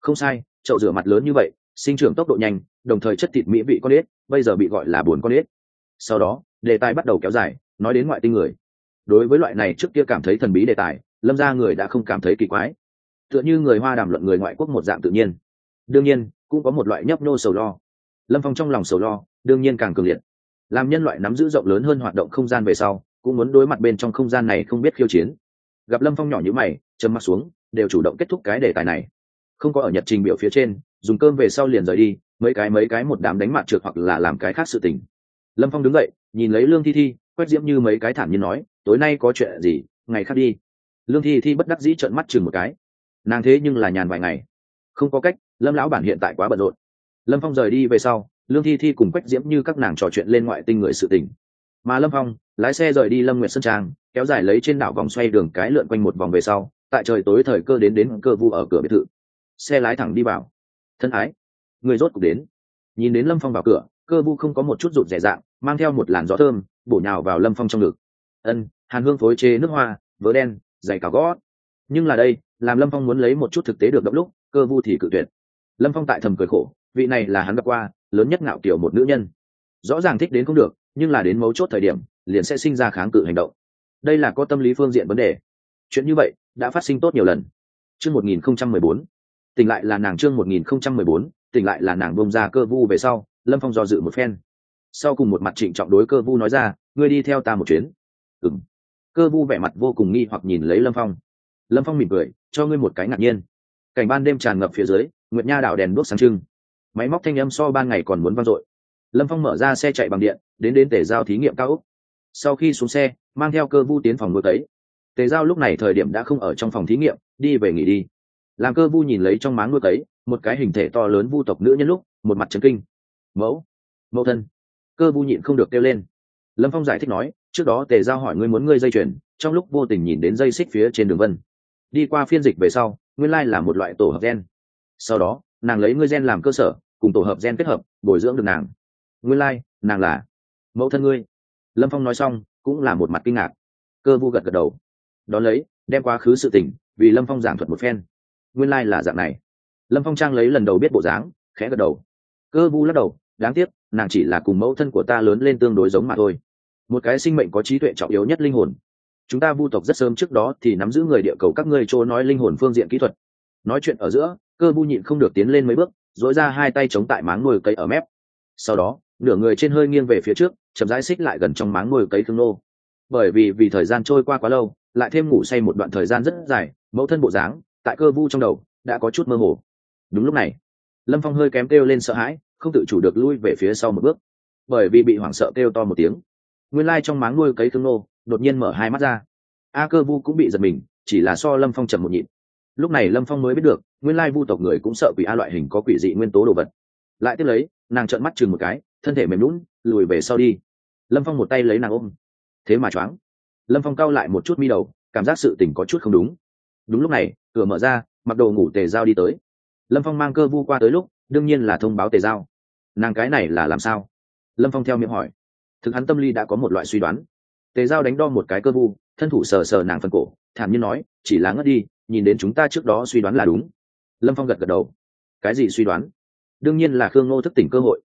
Không sai, chậu rửa mặt lớn như vậy, sinh trưởng tốc độ nhanh, đồng thời chất thịt mỹ vị con ếch, bây giờ bị gọi là buồn con ếch. Sau đó, đề tài bắt đầu kéo dài, nói đến ngoại tinh người. Đối với loại này trước kia cảm thấy thần bí đề tài lâm ra người đã không cảm thấy kỳ quái. Tựa như người hoa đàm luận người ngoại quốc một dạng tự nhiên. Đương nhiên, cũng có một loại nhấp nô sầu lo. Lâm phong trong lòng sầu lo, đương nhiên càng cường liệt. Làm nhân loại nắm giữ rộng lớn hơn hoạt động không gian về sau, cũng muốn đối mặt bên trong không gian này không biết khiêu chiến. Gặp lâm phong nhỏ như mày chấm mắt xuống, đều chủ động kết thúc cái đề tài này. Không có ở nhật trình biểu phía trên, dùng cơm về sau liền rời đi, mấy cái mấy cái một đám đánh mặt trượt hoặc là làm cái khác sự tình. Lâm phong đứng dậy, nhìn lấy lương thi thi, quét diễm như mấy cái thản nhiên nói, tối nay có chuyện gì, ngày khác đi lương thi thi bất đắc dĩ trợn mắt chừng một cái. Nàng thế nhưng là nhàn vài ngày. Không có cách, lâm lão bản hiện tại quá bận rộn. Lâm phong rời đi về sau, lương thi thi cùng quách diễm như các nàng trò chuyện lên ngoại tinh người sự tình. Mà lâm phong, lái xe rời đi lâm nguyệt sơn trang, kéo dài lấy trên đảo vòng xoay đường cái lượn quanh một vòng về sau, tại trời tối thời cơ đến đến cơ vu ở cửa biệt thự. Xe lái thẳng đi vào. Thân ái, người rốt cục đến. Nhìn đến lâm phong vào cửa, cơ vu không có một chút rụt rẻ dạng, mang theo một làn gió thơm, bổ nhào vào lâm phong trong ngực. Ân, hàn hương phối chế nước hoa vỡ đen dày cao gót. Nhưng là đây, làm lâm phong muốn lấy một chút thực tế được động lúc, cơ vu thì cự tuyệt. Lâm phong tại thầm cười khổ, vị này là hắn gặp qua, lớn nhất ngạo kiểu một nữ nhân. Rõ ràng thích đến không được, nhưng là đến mấu chốt thời điểm, liền sẽ sinh ra kháng cự hành động. Đây là có tâm lý phương diện vấn đề. Chuyện như vậy, đã phát sinh tốt nhiều lần. Chương một nghìn không trăm mười bốn. Tỉnh lại là nàng chương một nghìn không trăm mười bốn, tỉnh lại là nàng bông ra cơ vu về sau, lâm phong do dự một phen. Sau cùng một mặt trịnh trọng đối cơ vu nói ra, ngươi đi theo ta một chuyến. Ừng cơ vu vẻ mặt vô cùng nghi hoặc nhìn lấy lâm phong lâm phong mỉm cười cho ngươi một cái ngạc nhiên cảnh ban đêm tràn ngập phía dưới nguyệt nha đảo đèn đuốc sáng trưng máy móc thanh âm so ban ngày còn muốn vang dội lâm phong mở ra xe chạy bằng điện đến đến tể giao thí nghiệm cao úc sau khi xuống xe mang theo cơ vu tiến phòng nuôi cấy tề giao lúc này thời điểm đã không ở trong phòng thí nghiệm đi về nghỉ đi làm cơ vu nhìn lấy trong máng nuôi cấy một cái hình thể to lớn vu tộc nữ nhân lúc một mặt trấn kinh mẫu mẫu thân cơ vu nhịn không được kêu lên lâm phong giải thích nói, trước đó tề giao hỏi ngươi muốn ngươi dây chuyền, trong lúc vô tình nhìn đến dây xích phía trên đường vân. Đi qua phiên dịch về sau, nguyên lai là một loại tổ hợp gen. Sau đó, nàng lấy ngươi gen làm cơ sở, cùng tổ hợp gen kết hợp, bồi dưỡng được nàng. Nguyên lai, nàng là mẫu thân ngươi. Lâm phong nói xong, cũng là một mặt kinh ngạc. Cơ vu gật gật đầu. Đón lấy, đem quá khứ sự tình, vì lâm phong giảng thuật một phen. Nguyên lai là dạng này. Lâm phong trang lấy lần đầu biết bộ dáng, khẽ gật đầu. Cơ vu lắc đầu, đáng tiếc nàng chỉ là cùng mẫu thân của ta lớn lên tương đối giống mà thôi. Một cái sinh mệnh có trí tuệ trọng yếu nhất linh hồn. Chúng ta vu tộc rất sớm trước đó thì nắm giữ người địa cầu các ngươi chỗ nói linh hồn phương diện kỹ thuật. Nói chuyện ở giữa, cơ vu nhịn không được tiến lên mấy bước dỗi ra hai tay chống tại máng nuôi cây ở mép. Sau đó, nửa người trên hơi nghiêng về phía trước, chậm rãi xích lại gần trong máng nuôi cấy thương nô. Bởi vì vì thời gian trôi qua quá lâu, lại thêm ngủ say một đoạn thời gian rất dài, mẫu thân bộ dáng, tại cơ vu trong đầu, đã có chút mơ hồ. Đúng lúc này, lâm phong hơi kém kêu lên sợ hãi không tự chủ được lui về phía sau một bước. Bởi vì bị hoảng sợ kêu to một tiếng, nguyên lai trong máng nuôi cấy thương nô, đột nhiên mở hai mắt ra. A cơ vu cũng bị giật mình, chỉ là so lâm phong chậm một nhịp. Lúc này lâm phong mới biết được, nguyên lai vu tộc người cũng sợ quỷ a loại hình có quỷ dị nguyên tố đồ vật. Lại tiếp lấy, nàng trợn mắt chừng một cái, thân thể mềm lún lùi về sau đi. Lâm phong một tay lấy nàng ôm. Thế mà choáng. Lâm phong cau lại một chút mi đầu, cảm giác sự tình có chút không đúng. Đúng lúc này, cửa mở ra, mặc đồ ngủ tề giao đi tới. Lâm phong mang cơ vu qua tới lúc, đương nhiên là thông báo tề giao nàng cái này là làm sao? Lâm phong theo miệng hỏi. Thực hắn tâm lý đã có một loại suy đoán. Tề giao đánh đo một cái cơ vu, thân thủ sờ sờ nàng phần cổ, thản nhiên nói, chỉ là ngất đi, nhìn đến chúng ta trước đó suy đoán là đúng. Lâm phong gật gật đầu. Cái gì suy đoán? Đương nhiên là khương Ngô thức tỉnh cơ hội.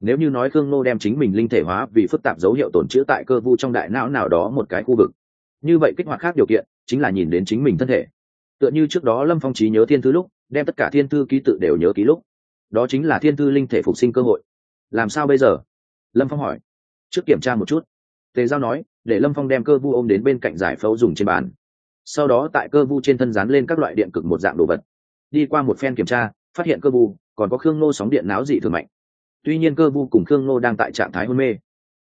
Nếu như nói khương Ngô đem chính mình linh thể hóa vì phức tạp dấu hiệu tổn chữa tại cơ vu trong đại não nào đó một cái khu vực. Như vậy kích hoạt khác điều kiện, chính là nhìn đến chính mình thân thể. Tựa như trước đó lâm phong trí nhớ thiên thư lúc, đem tất cả thiên thư ký tự đều nhớ ký lúc đó chính là thiên thư linh thể phục sinh cơ hội. Làm sao bây giờ? Lâm phong hỏi. Trước kiểm tra một chút. Tề giao nói để lâm phong đem cơ vu ôm đến bên cạnh giải phẫu dùng trên bàn. Sau đó tại cơ vu trên thân dán lên các loại điện cực một dạng đồ vật. Đi qua một phen kiểm tra phát hiện cơ vu còn có khương nô sóng điện náo dị thường mạnh. Tuy nhiên cơ vu cùng khương nô đang tại trạng thái hôn mê.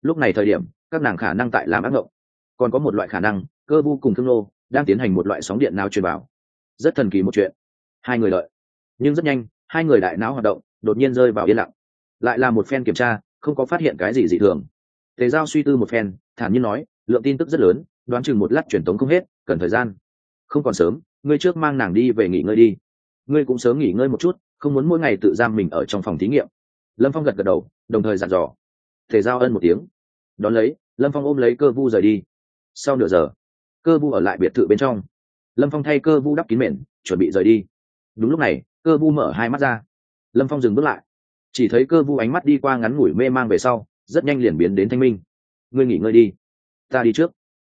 Lúc này thời điểm các nàng khả năng tại làm ác mộng còn có một loại khả năng cơ vu cùng khương nô đang tiến hành một loại sóng điện nào truyền vào. Rất thần kỳ một chuyện. Hai người lợi, nhưng rất nhanh hai người đại não hoạt động, đột nhiên rơi vào yên lặng. Lại là một phen kiểm tra, không có phát hiện cái gì dị thường. Tề giao suy tư một phen, thản nhiên nói, lượng tin tức rất lớn, đoán chừng một lát truyền tống không hết, cần thời gian. Không còn sớm, ngươi trước mang nàng đi về nghỉ ngơi đi. Ngươi cũng sớm nghỉ ngơi một chút, không muốn mỗi ngày tự giam mình ở trong phòng thí nghiệm. Lâm phong gật gật đầu, đồng thời dặn dò. Thể giao ân một tiếng. Đón lấy, lâm phong ôm lấy cơ vu rời đi. Sau nửa giờ, cơ vu ở lại biệt thự bên trong. Lâm phong thay cơ vu đắp kín mền, chuẩn bị rời đi. Đúng lúc này cơ vu mở hai mắt ra. Lâm phong dừng bước lại. Chỉ thấy cơ vu ánh mắt đi qua ngắn ngủi mê mang về sau, rất nhanh liền biến đến thanh minh. Ngươi nghỉ ngơi đi, ta đi trước.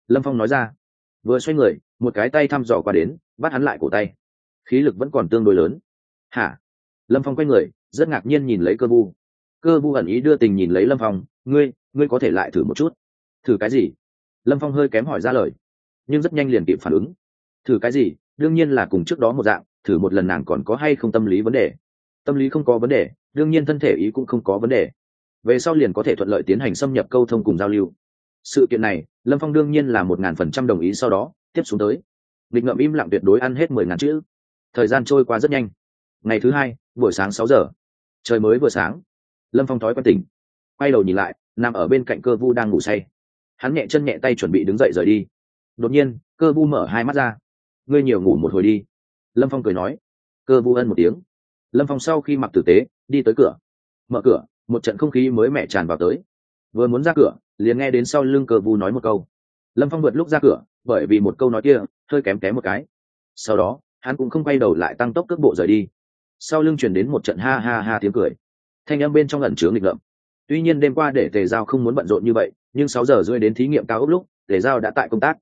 Lâm phong nói ra. Vừa xoay người, một cái tay thăm dò qua đến, bắt hắn lại cổ tay. Khí lực vẫn còn tương đối lớn. Hả? Lâm phong quay người, rất ngạc nhiên nhìn lấy cơ vu. Cơ vu ẩn ý đưa tình nhìn lấy lâm phong. Ngươi ngươi có thể lại thử một chút. Thử cái gì? Lâm phong hơi kém hỏi ra lời, nhưng rất nhanh liền kịp phản ứng. Thử cái gì? Đương nhiên là cùng trước đó một dạng thử một lần nàng còn có hay không tâm lý vấn đề. Tâm lý không có vấn đề, đương nhiên thân thể ý cũng không có vấn đề. Về sau liền có thể thuận lợi tiến hành xâm nhập câu thông cùng giao lưu. Sự kiện này, lâm phong đương nhiên là một ngàn phần trăm đồng ý sau đó, tiếp xuống tới. Định ngậm im lặng tuyệt đối ăn hết mười ngàn chữ. Thời gian trôi qua rất nhanh. Ngày thứ hai, buổi sáng sáu giờ. Trời mới vừa sáng. Lâm phong thói quen tỉnh. Quay đầu nhìn lại, nằm ở bên cạnh cơ vu đang ngủ say. Hắn nhẹ chân nhẹ tay chuẩn bị đứng dậy rời đi. Đột nhiên, cơ vu mở hai mắt ra. Ngươi nhiều ngủ một hồi đi lâm phong cười nói. Cơ vu ân một tiếng. Lâm phong sau khi mặc tử tế, đi tới cửa. Mở cửa, một trận không khí mới mẻ tràn vào tới. Vừa muốn ra cửa, liền nghe đến sau lưng cơ vu nói một câu. Lâm phong vượt lúc ra cửa, bởi vì một câu nói kia, hơi kém kém một cái. Sau đó, hắn cũng không quay đầu lại tăng tốc cước bộ rời đi. Sau lưng chuyển đến một trận ha ha ha tiếng cười. Thanh âm bên trong ẩn chứa nghịch ngợm. Tuy nhiên đêm qua để tề giao không muốn bận rộn như vậy, nhưng sáu giờ rơi đến thí nghiệm cao ốc lúc, tề giao đã tại công tác.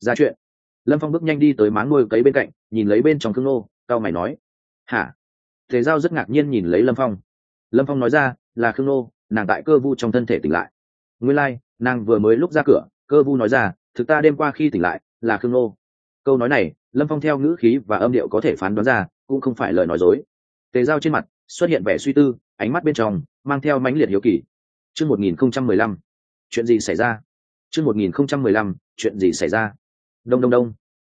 Ra chuyện lâm phong bước nhanh đi tới máng nuôi cấy bên cạnh nhìn lấy bên trong thương nô cao mày nói hả? Tề giao rất ngạc nhiên nhìn lấy lâm phong. Lâm phong nói ra là khương nô nàng tại cơ vu trong thân thể tỉnh lại. Nguyên lai、like, nàng vừa mới lúc ra cửa cơ vu nói ra thực ta đêm qua khi tỉnh lại là khương nô. Câu nói này lâm phong theo ngữ khí và âm điệu có thể phán đoán ra cũng không phải lời nói dối. Tề dao trên mặt xuất hiện vẻ suy tư ánh mắt bên trong mang theo mãnh liệt hiếu kỳ. Chương một nghìn không trăm mười lăm chuyện gì xảy ra? Chương một nghìn không trăm mười lăm chuyện gì xảy ra? Đông đông đông.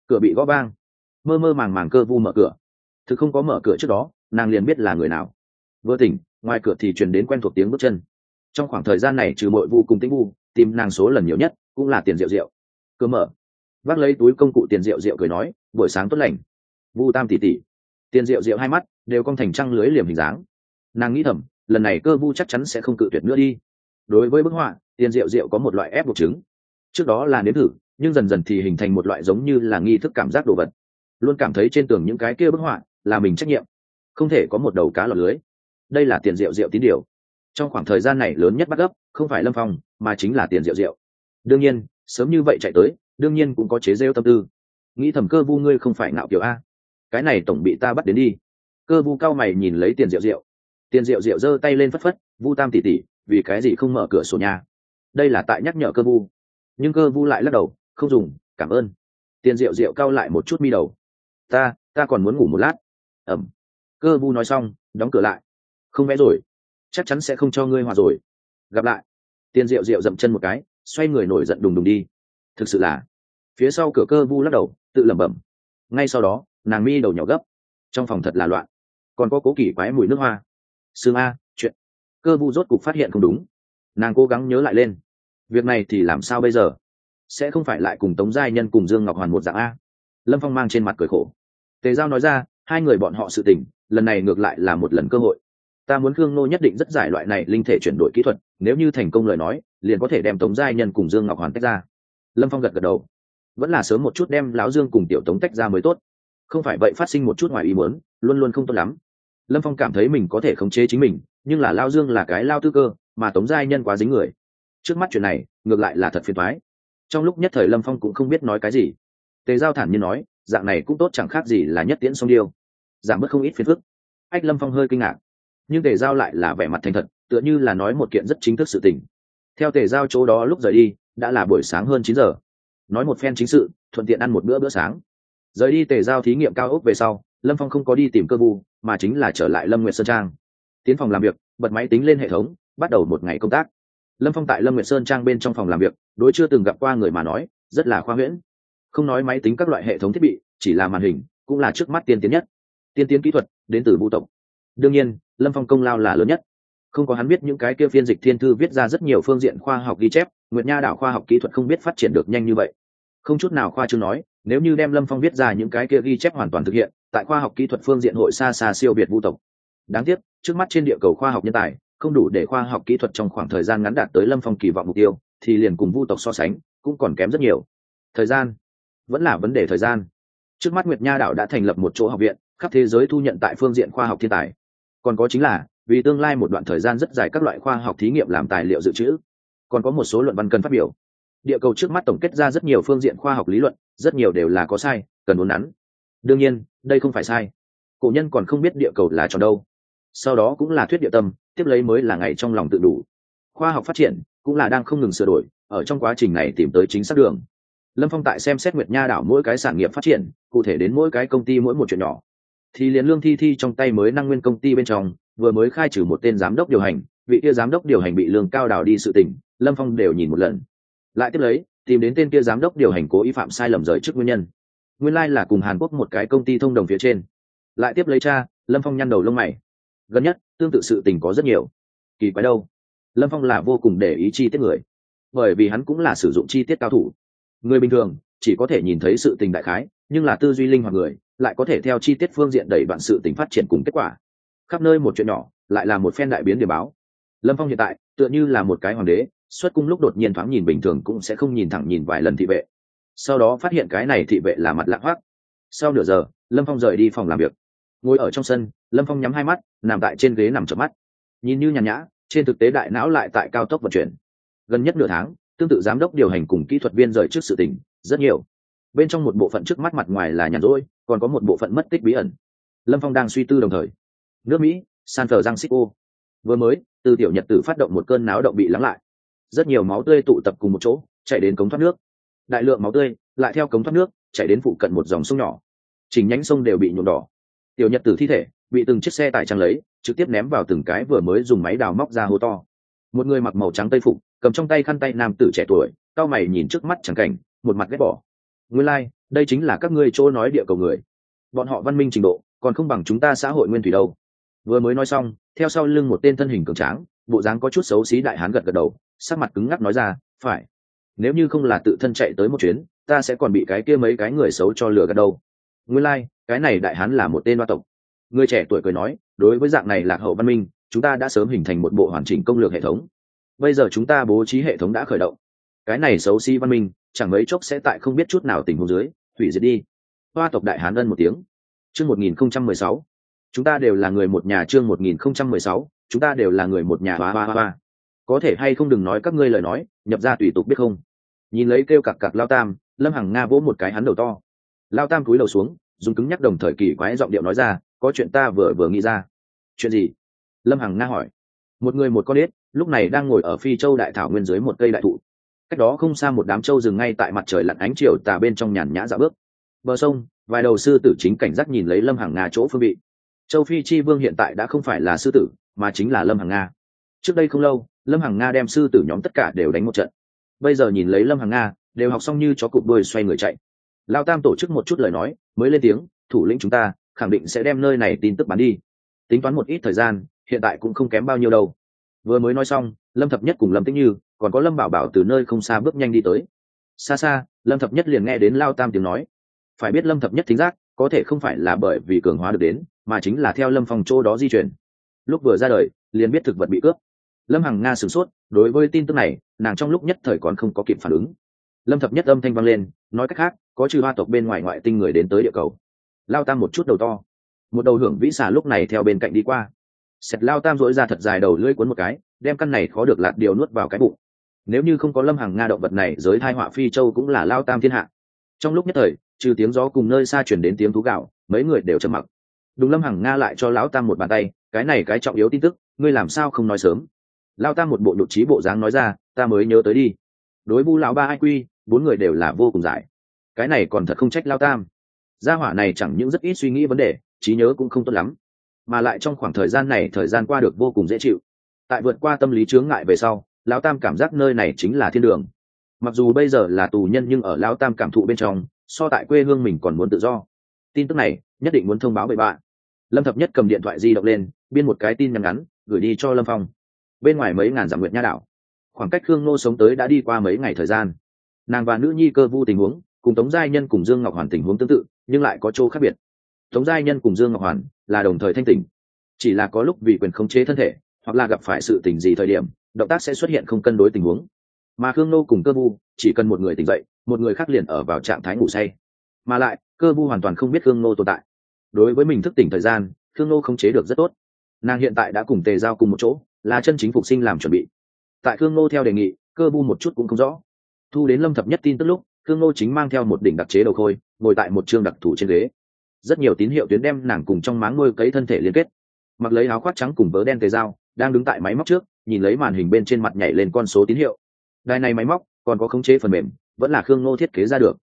Cửa bị gõ vang. Mơ mơ màng màng cơ vu mở cửa. Thực không có mở cửa trước đó, nàng liền biết là người nào. Vừa tỉnh, ngoài cửa thì truyền đến quen thuộc tiếng bước chân. Trong khoảng thời gian này trừ mội vu cùng tĩnh vu, tìm nàng số lần nhiều nhất cũng là tiền rượu rượu. Cơ mở. Vác lấy túi công cụ tiền rượu rượu cười nói, buổi sáng tốt lành. Vu tam tỷ tỷ. Tiền rượu rượu hai mắt đều cong thành trăng lưới liềm hình dáng. Nàng nghĩ thầm, lần này cơ vu chắc chắn sẽ không cự tuyệt nữa đi. Đối với bức họa, tiền rượu rượu có một loại ép buộc chứng. Trước đó là nếm thử nhưng dần dần thì hình thành một loại giống như là nghi thức cảm giác đồ vật. Luôn cảm thấy trên tường những cái kia bức họa là mình trách nhiệm, không thể có một đầu cá lọt lưới. Đây là tiền rượu rượu tín điều. Trong khoảng thời gian này lớn nhất bắt gấp, không phải lâm phong, mà chính là tiền rượu rượu. Đương nhiên, sớm như vậy chạy tới, đương nhiên cũng có chế rêu tâm tư. Nghĩ thầm cơ vu ngươi không phải ngạo kiểu a. Cái này tổng bị ta bắt đến đi. Cơ vu cao mày nhìn lấy tiền rượu rượu. Tiền rượu rượu giơ tay lên phất phất, vu tam tỉ tỉ, vì cái gì không mở cửa sổ nhà? Đây là tại nhắc nhở cơ vu. Nhưng cơ vu lại lắc đầu không dùng, cảm ơn. Tiền rượu rượu cao lại một chút mi đầu. Ta ta còn muốn ngủ một lát. Ẩm. Cơ bu nói xong, đóng cửa lại. Không vẽ rồi. Chắc chắn sẽ không cho ngươi hòa rồi. Gặp lại. Tiền rượu rượu dậm chân một cái, xoay người nổi giận đùng đùng đi. Thực sự là. Phía sau cửa cơ vu lắc đầu, tự lẩm bẩm. Ngay sau đó, nàng mi đầu nhỏ gấp. Trong phòng thật là loạn. Còn có cố kỳ quái mùi nước hoa. Sương a, chuyện. Cơ vu rốt cục phát hiện không đúng. Nàng cố gắng nhớ lại lên. Việc này thì làm sao bây giờ? Sẽ không phải lại cùng tống giai nhân cùng dương ngọc hoàn một dạng a. Lâm phong mang trên mặt cười khổ. Tề giao nói ra, hai người bọn họ sự tình, lần này ngược lại là một lần cơ hội. Ta muốn khương nô nhất định rất giải loại này linh thể chuyển đổi kỹ thuật, nếu như thành công lời nói, liền có thể đem tống giai nhân cùng dương ngọc hoàn tách ra. Lâm phong gật gật đầu. Vẫn là sớm một chút đem lão dương cùng tiểu tống tách ra mới tốt. Không phải vậy phát sinh một chút ngoài ý muốn, luôn luôn không tốt lắm. Lâm phong cảm thấy mình có thể khống chế chính mình, nhưng là lao dương là cái lao tư cơ, mà tống giai nhân quá dính người. Trước mắt chuyện này, ngược lại là thật phiền thoái trong lúc nhất thời lâm phong cũng không biết nói cái gì. Tề giao thản nhiên nói, dạng này cũng tốt, chẳng khác gì là nhất tiễn sông điêu. Giảm bớt không ít phiền phức. Ách, lâm phong hơi kinh ngạc. Nhưng tề giao lại là vẻ mặt thành thật, tựa như là nói một kiện rất chính thức sự tình. Theo tề giao chỗ đó lúc rời đi, đã là buổi sáng hơn chín giờ. Nói một phen chính sự, thuận tiện ăn một bữa bữa sáng. Rời đi tề giao thí nghiệm cao ốc về sau, lâm phong không có đi tìm cơ vu mà chính là trở lại lâm nguyệt sơn trang. Tiến phòng làm việc, bật máy tính lên hệ thống, bắt đầu một ngày công tác lâm phong tại lâm nguyệt sơn trang bên trong phòng làm việc, đối chưa từng gặp qua người mà nói, rất là khoa huyễn. Không nói máy tính các loại hệ thống thiết bị, chỉ là màn hình, cũng là trước mắt tiên tiến nhất. Tiên tiến kỹ thuật, đến từ vũ tộc. Đương nhiên, lâm phong công lao là lớn nhất. Không có hắn biết những cái kia phiên dịch thiên thư viết ra rất nhiều phương diện khoa học ghi chép, nguyệt nha đảo khoa học kỹ thuật không biết phát triển được nhanh như vậy. Không chút nào khoa chương nói, nếu như đem lâm phong viết ra những cái kia ghi chép hoàn toàn thực hiện, tại khoa học kỹ thuật phương diện hội xa xa siêu việt vũ tộc. Đáng tiếc, trước mắt trên địa cầu khoa học nhân tài không đủ để khoa học kỹ thuật trong khoảng thời gian ngắn đạt tới lâm phong kỳ vọng mục tiêu, thì liền cùng vu tộc so sánh, cũng còn kém rất nhiều. Thời gian? Vẫn là vấn đề thời gian. Trước mắt nguyệt nha đảo đã thành lập một chỗ học viện, khắp thế giới thu nhận tại phương diện khoa học thiên tài. Còn có chính là, vì tương lai một đoạn thời gian rất dài các loại khoa học thí nghiệm làm tài liệu dự trữ. Còn có một số luận văn cần phát biểu. Địa cầu trước mắt tổng kết ra rất nhiều phương diện khoa học lý luận, rất nhiều đều là có sai, cần uốn nắn. Đương nhiên, đây không phải sai. Cổ nhân còn không biết địa cầu là tròn đâu. Sau đó cũng là thuyết địa tâm tiếp lấy mới là ngày trong lòng tự đủ. Khoa học phát triển cũng là đang không ngừng sửa đổi, ở trong quá trình này tìm tới chính xác đường. Lâm phong tại xem xét nguyệt nha đảo mỗi cái sản nghiệp phát triển, cụ thể đến mỗi cái công ty mỗi một chuyện nhỏ. Thì liền lương thi thi trong tay mới năng nguyên công ty bên trong, vừa mới khai trừ một tên giám đốc điều hành, vị kia giám đốc điều hành bị lương cao đảo đi sự tình lâm phong đều nhìn một lần. Lại tiếp lấy, tìm đến tên kia giám đốc điều hành cố ý phạm sai lầm rời trước nguyên nhân. Nguyên lai là cùng hàn quốc một cái công ty thông đồng phía trên. Lại tiếp lấy cha, lâm phong nhăn đầu lông mày gần nhất, tương tự sự tình có rất nhiều. Kỳ quái đâu? Lâm phong là vô cùng để ý chi tiết người, bởi vì hắn cũng là sử dụng chi tiết cao thủ. Người bình thường, chỉ có thể nhìn thấy sự tình đại khái, nhưng là tư duy linh hoạt người, lại có thể theo chi tiết phương diện đẩy đoạn sự tình phát triển cùng kết quả. Khắp nơi một chuyện nhỏ, lại là một phen đại biến điểm báo. Lâm phong hiện tại, tựa như là một cái hoàng đế, xuất cung lúc đột nhiên thoáng nhìn bình thường cũng sẽ không nhìn thẳng nhìn vài lần thị vệ. Sau đó phát hiện cái này thị vệ là mặt lạ hoác sau nửa giờ, lâm phong rời đi phòng làm việc. Ngồi ở trong sân lâm phong nhắm hai mắt, nằm tại trên ghế nằm chợp mắt. Nhìn như nhàn nhã, trên thực tế đại não lại tại cao tốc vận chuyển. Gần nhất nửa tháng, tương tự giám đốc điều hành cùng kỹ thuật viên rời trước sự tình, rất nhiều. Bên trong một bộ phận trước mắt mặt ngoài là nhàn rỗi, còn có một bộ phận mất tích bí ẩn. Lâm phong đang suy tư đồng thời. Nước mỹ, san thờ giang xích ô vừa mới, từ tiểu nhật tử phát động một cơn náo động bị lắng lại. Rất nhiều máu tươi tụ tập cùng một chỗ, chạy đến cống thoát nước. Đại lượng máu tươi, lại theo cống thoát nước, chạy đến phụ cận một dòng sông nhỏ. Chỉnh nhánh sông đều bị nhuộm đỏ. Tiểu nhật tử thi thể bị từng chiếc xe tải trang lấy trực tiếp ném vào từng cái vừa mới dùng máy đào móc ra hố to. Một người mặc màu trắng tây phục cầm trong tay khăn tay nam tử trẻ tuổi cao mày nhìn trước mắt chẳng cảnh một mặt ghét bỏ. Nguyên lai、like, đây chính là các ngươi chỗ nói địa cầu người. Bọn họ văn minh trình độ còn không bằng chúng ta xã hội nguyên thủy đâu. Vừa mới nói xong theo sau lưng một tên thân hình cường tráng bộ dáng có chút xấu xí đại hán gật gật đầu sắc mặt cứng ngắc nói ra phải. Nếu như không là tự thân chạy tới một chuyến ta sẽ còn bị cái kia mấy cái người xấu cho lừa gạt đâu. Nguyên lai、like, cái này đại hán là một tên hoa tộc người trẻ tuổi cười nói, đối với dạng này lạc hậu văn minh, chúng ta đã sớm hình thành một bộ hoàn chỉnh công lược hệ thống. Bây giờ chúng ta bố trí hệ thống đã khởi động. Cái này xấu xí văn minh, chẳng mấy chốc sẽ tại không biết chút nào tình huống dưới, hủy diệt đi. Hoa tộc đại hán ân một tiếng. Chương một nghìn không trăm mười sáu. Chúng ta đều là người một nhà chương một nghìn không trăm mười sáu, chúng ta đều là người một nhà, hoa hoa hoa có thể hay không đừng nói các ngươi lời nói, nhập ra tùy tục biết không? Nhìn lấy kêu cặc cặc lao tam, lâm hằng nga vỗ một cái hắn đầu to. Lao tam cúi đầu xuống, dùng cứng nhắc đồng thời kỳ quái giọng điệu nói ra có chuyện ta vừa vừa nghĩ ra. Chuyện gì? Lâm hằng nga hỏi. Một người một con ếch, lúc này đang ngồi ở phi châu đại thảo nguyên dưới một cây đại thụ. Cách đó không xa một đám trâu rừng ngay tại mặt trời lặn ánh chiều tà bên trong nhàn nhã dạo bước. Bờ sông, vài đầu sư tử chính cảnh giác nhìn lấy lâm hằng nga chỗ phương vị. Châu phi chi vương hiện tại đã không phải là sư tử, mà chính là lâm hằng nga. Trước đây không lâu, lâm hằng nga đem sư tử nhóm tất cả đều đánh một trận. Bây giờ nhìn lấy lâm hằng nga, đều học xong như chó cụp đôi xoay người chạy. Lao tam tổ chức một chút lời nói, mới lên tiếng, thủ lĩnh chúng ta khẳng định sẽ đem nơi này tin tức bán đi. Tính toán một ít thời gian, hiện tại cũng không kém bao nhiêu đâu. Vừa mới nói xong, lâm thập nhất cùng lâm tĩnh như, còn có lâm bảo bảo từ nơi không xa bước nhanh đi tới. Xa xa, lâm thập nhất liền nghe đến lao tam tiếng nói. Phải biết lâm thập nhất thính giác, có thể không phải là bởi vì cường hóa được đến, mà chính là theo lâm phòng chỗ đó di chuyển. Lúc vừa ra đời, liền biết thực vật bị cướp. Lâm hằng nga sửng sốt, đối với tin tức này, nàng trong lúc nhất thời còn không có kịp phản ứng. Lâm thập nhất âm thanh vang lên, nói cách khác, có trừ hoa tộc bên ngoài ngoại tinh người đến tới địa cầu lao tam một chút đầu to. Một đầu hưởng vĩ xà lúc này theo bên cạnh đi qua. Sẹt lao tam dỗi ra thật dài đầu lưỡi cuốn một cái, đem căn này khó được lạt điều nuốt vào cái bụng. Nếu như không có lâm hàng nga động vật này, giới thai họa phi châu cũng là lao tam thiên hạ. Trong lúc nhất thời, trừ tiếng gió cùng nơi xa chuyển đến tiếng thú gạo, mấy người đều trầm mặc. Đúng lâm hằng nga lại cho lão tam một bàn tay, cái này cái trọng yếu tin tức, ngươi làm sao không nói sớm? Lao tam một bộ nhục trí bộ dáng nói ra, ta mới nhớ tới đi. Đối vu lão ba ai quy, bốn người đều là vô cùng giải cái này còn thật không trách lao tam gia hỏa này chẳng những rất ít suy nghĩ vấn đề, trí nhớ cũng không tốt lắm, mà lại trong khoảng thời gian này thời gian qua được vô cùng dễ chịu. Tại vượt qua tâm lý chướng ngại về sau, lão tam cảm giác nơi này chính là thiên đường. Mặc dù bây giờ là tù nhân nhưng ở lão tam cảm thụ bên trong, so tại quê hương mình còn muốn tự do. Tin tức này, nhất định muốn thông báo bậy bạn. Lâm thập nhất cầm điện thoại di động lên, biên một cái tin nhắn ngắn, gửi đi cho lâm phong. Bên ngoài mấy ngàn dặm nguyệt nha đảo. Khoảng cách khương nô sống tới đã đi qua mấy ngày thời gian. Nàng và nữ nhi cơ vu tình huống, cùng tống giai nhân cùng dương ngọc hoàn tình huống tương tự nhưng lại có chỗ khác biệt. Tống giai nhân cùng dương ngọc hoàn là đồng thời thanh tỉnh. Chỉ là có lúc vì quyền khống chế thân thể, hoặc là gặp phải sự tình gì thời điểm, động tác sẽ xuất hiện không cân đối tình huống. Mà khương nô cùng cơ vu, chỉ cần một người tỉnh dậy, một người khác liền ở vào trạng thái ngủ say. Mà lại, cơ vu hoàn toàn không biết khương nô tồn tại. Đối với mình thức tỉnh thời gian, khương nô khống chế được rất tốt. Nàng hiện tại đã cùng tề giao cùng một chỗ, là chân chính phục sinh làm chuẩn bị. Tại khương nô theo đề nghị, cơ vu một chút cũng không rõ. Thu đến lâm thập nhất tin tức lúc, khương nô chính mang theo một đỉnh đặc chế đầu khôi ngồi tại một chương đặc thù trên ghế. Rất nhiều tín hiệu tuyến đem nàng cùng trong máng nuôi cấy thân thể liên kết. Mặc lấy áo khoác trắng cùng vớ đen tề dao, đang đứng tại máy móc trước, nhìn lấy màn hình bên trên mặt nhảy lên con số tín hiệu. Đài này máy móc, còn có khống chế phần mềm, vẫn là khương nô thiết kế ra được.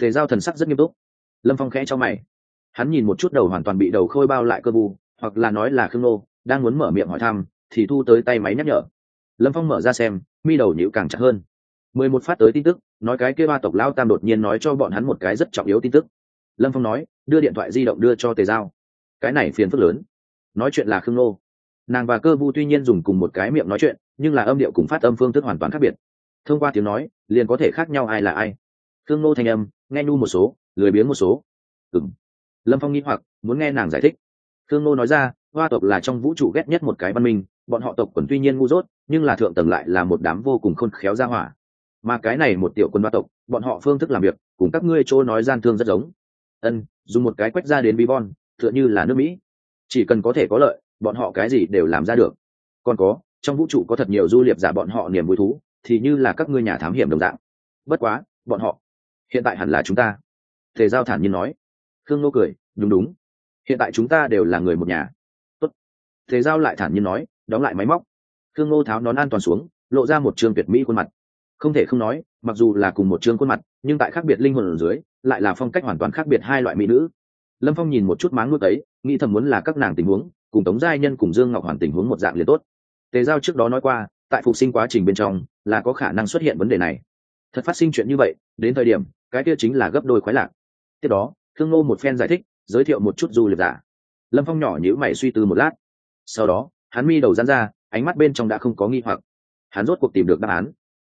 Tề dao thần sắc rất nghiêm túc. Lâm phong khẽ cho mày. Hắn nhìn một chút đầu hoàn toàn bị đầu khôi bao lại cơ vu hoặc là nói là khương nô đang muốn mở miệng hỏi thăm, thì thu tới tay máy nhắc nhở. Lâm phong mở ra xem, mi đầu nhịu càng chặt hơn. Mười một phát tới tin tức nói cái kia ba tộc lao tam đột nhiên nói cho bọn hắn một cái rất trọng yếu tin tức. Lâm phong nói, đưa điện thoại di động đưa cho tề giao. Cái này phiền phức lớn. Nói chuyện là khương nô nàng và cơ vu tuy nhiên dùng cùng một cái miệng nói chuyện, nhưng là âm điệu cùng phát âm phương thức hoàn toàn khác biệt. Thông qua tiếng nói, liền có thể khác nhau ai là ai. Khương nô thanh âm, nghe nhu một số, lười biếng một số. Ừng lâm phong nghĩ hoặc, muốn nghe nàng giải thích. Khương nô nói ra, hoa tộc là trong vũ trụ ghét nhất một cái văn minh, bọn họ tộc quần tuy nhiên ngu dốt, nhưng là thượng tầng lại là một đám vô cùng khôn khéo ra hỏa mà cái này một tiểu quân ba tộc, bọn họ phương thức làm việc, cùng các ngươi chỗ nói gian thương rất giống. Ân, dùng một cái quét ra đến bibon tựa như là nước mỹ. Chỉ cần có thể có lợi, bọn họ cái gì đều làm ra được. Còn có, trong vũ trụ có thật nhiều du liệp giả bọn họ niềm vui thú, thì như là các ngươi nhà thám hiểm đồng dạng. Bất quá, bọn họ hiện tại hẳn là chúng ta. Thể giao thản nhiên nói. Khương nô cười, đúng đúng. Hiện tại chúng ta đều là người một nhà. Tốt. Thề giao lại thản nhiên nói, đóng lại máy móc. Khương nô tháo nón an toàn xuống, lộ ra một trường tuyệt mỹ khuôn mặt không thể không nói, mặc dù là cùng một chương khuôn mặt, nhưng tại khác biệt linh hồn ở dưới, lại là phong cách hoàn toàn khác biệt hai loại mỹ nữ. Lâm phong nhìn một chút máng nuôi ấy, nghĩ thầm muốn là các nàng tình huống, cùng tống giai nhân cùng dương ngọc hoàn tình huống một dạng liền tốt. Tề giao trước đó nói qua, tại phục sinh quá trình bên trong, là có khả năng xuất hiện vấn đề này. Thật phát sinh chuyện như vậy, đến thời điểm, cái kia chính là gấp đôi khoái lạc. Tiếp đó, thương ngô một phen giải thích, giới thiệu một chút du lịch giả. Lâm phong nhỏ nhữ mày suy tư một lát. Sau đó, hắn mi đầu dán ra, ánh mắt bên trong đã không có nghi hoặc. Hắn rốt cuộc tìm được đáp án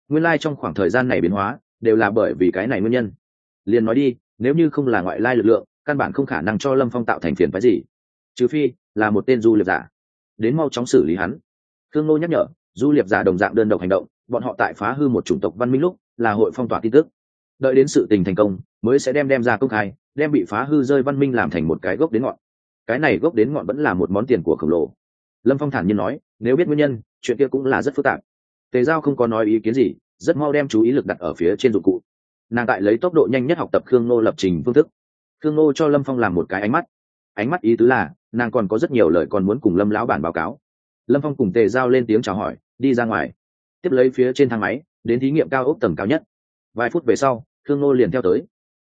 nguyên lai trong khoảng thời gian này biến hóa, đều là bởi vì cái này nguyên nhân. Liền nói đi, nếu như không là ngoại lai lực lượng, căn bản không khả năng cho lâm phong tạo thành phiền phái gì. Trừ phi là một tên du lịch giả. Đến mau chóng xử lý hắn. Thương nô nhắc nhở, du liệp giả đồng dạng đơn độc hành động, bọn họ tại phá hư một chủng tộc văn minh lúc, là hội phong tỏa tin tức. Đợi đến sự tình thành công, mới sẽ đem đem ra công khai, đem bị phá hư rơi văn minh làm thành một cái gốc đến ngọn. Cái này gốc đến ngọn vẫn là một món tiền của khổng lồ. Lâm phong thản nhiên nói, nếu biết nguyên nhân, chuyện kia cũng là rất phức tạp tề giao không có nói ý kiến gì, rất mau đem chú ý lực đặt ở phía trên dụng cụ. Nàng tại lấy tốc độ nhanh nhất học tập khương nô lập trình phương thức. Khương nô cho lâm phong làm một cái ánh mắt. Ánh mắt ý tứ là, nàng còn có rất nhiều lời còn muốn cùng lâm lão bản báo cáo. Lâm phong cùng tề giao lên tiếng chào hỏi, đi ra ngoài. Tiếp lấy phía trên thang máy, đến thí nghiệm cao ốc tầng cao nhất. Vài phút về sau, khương nô liền theo tới.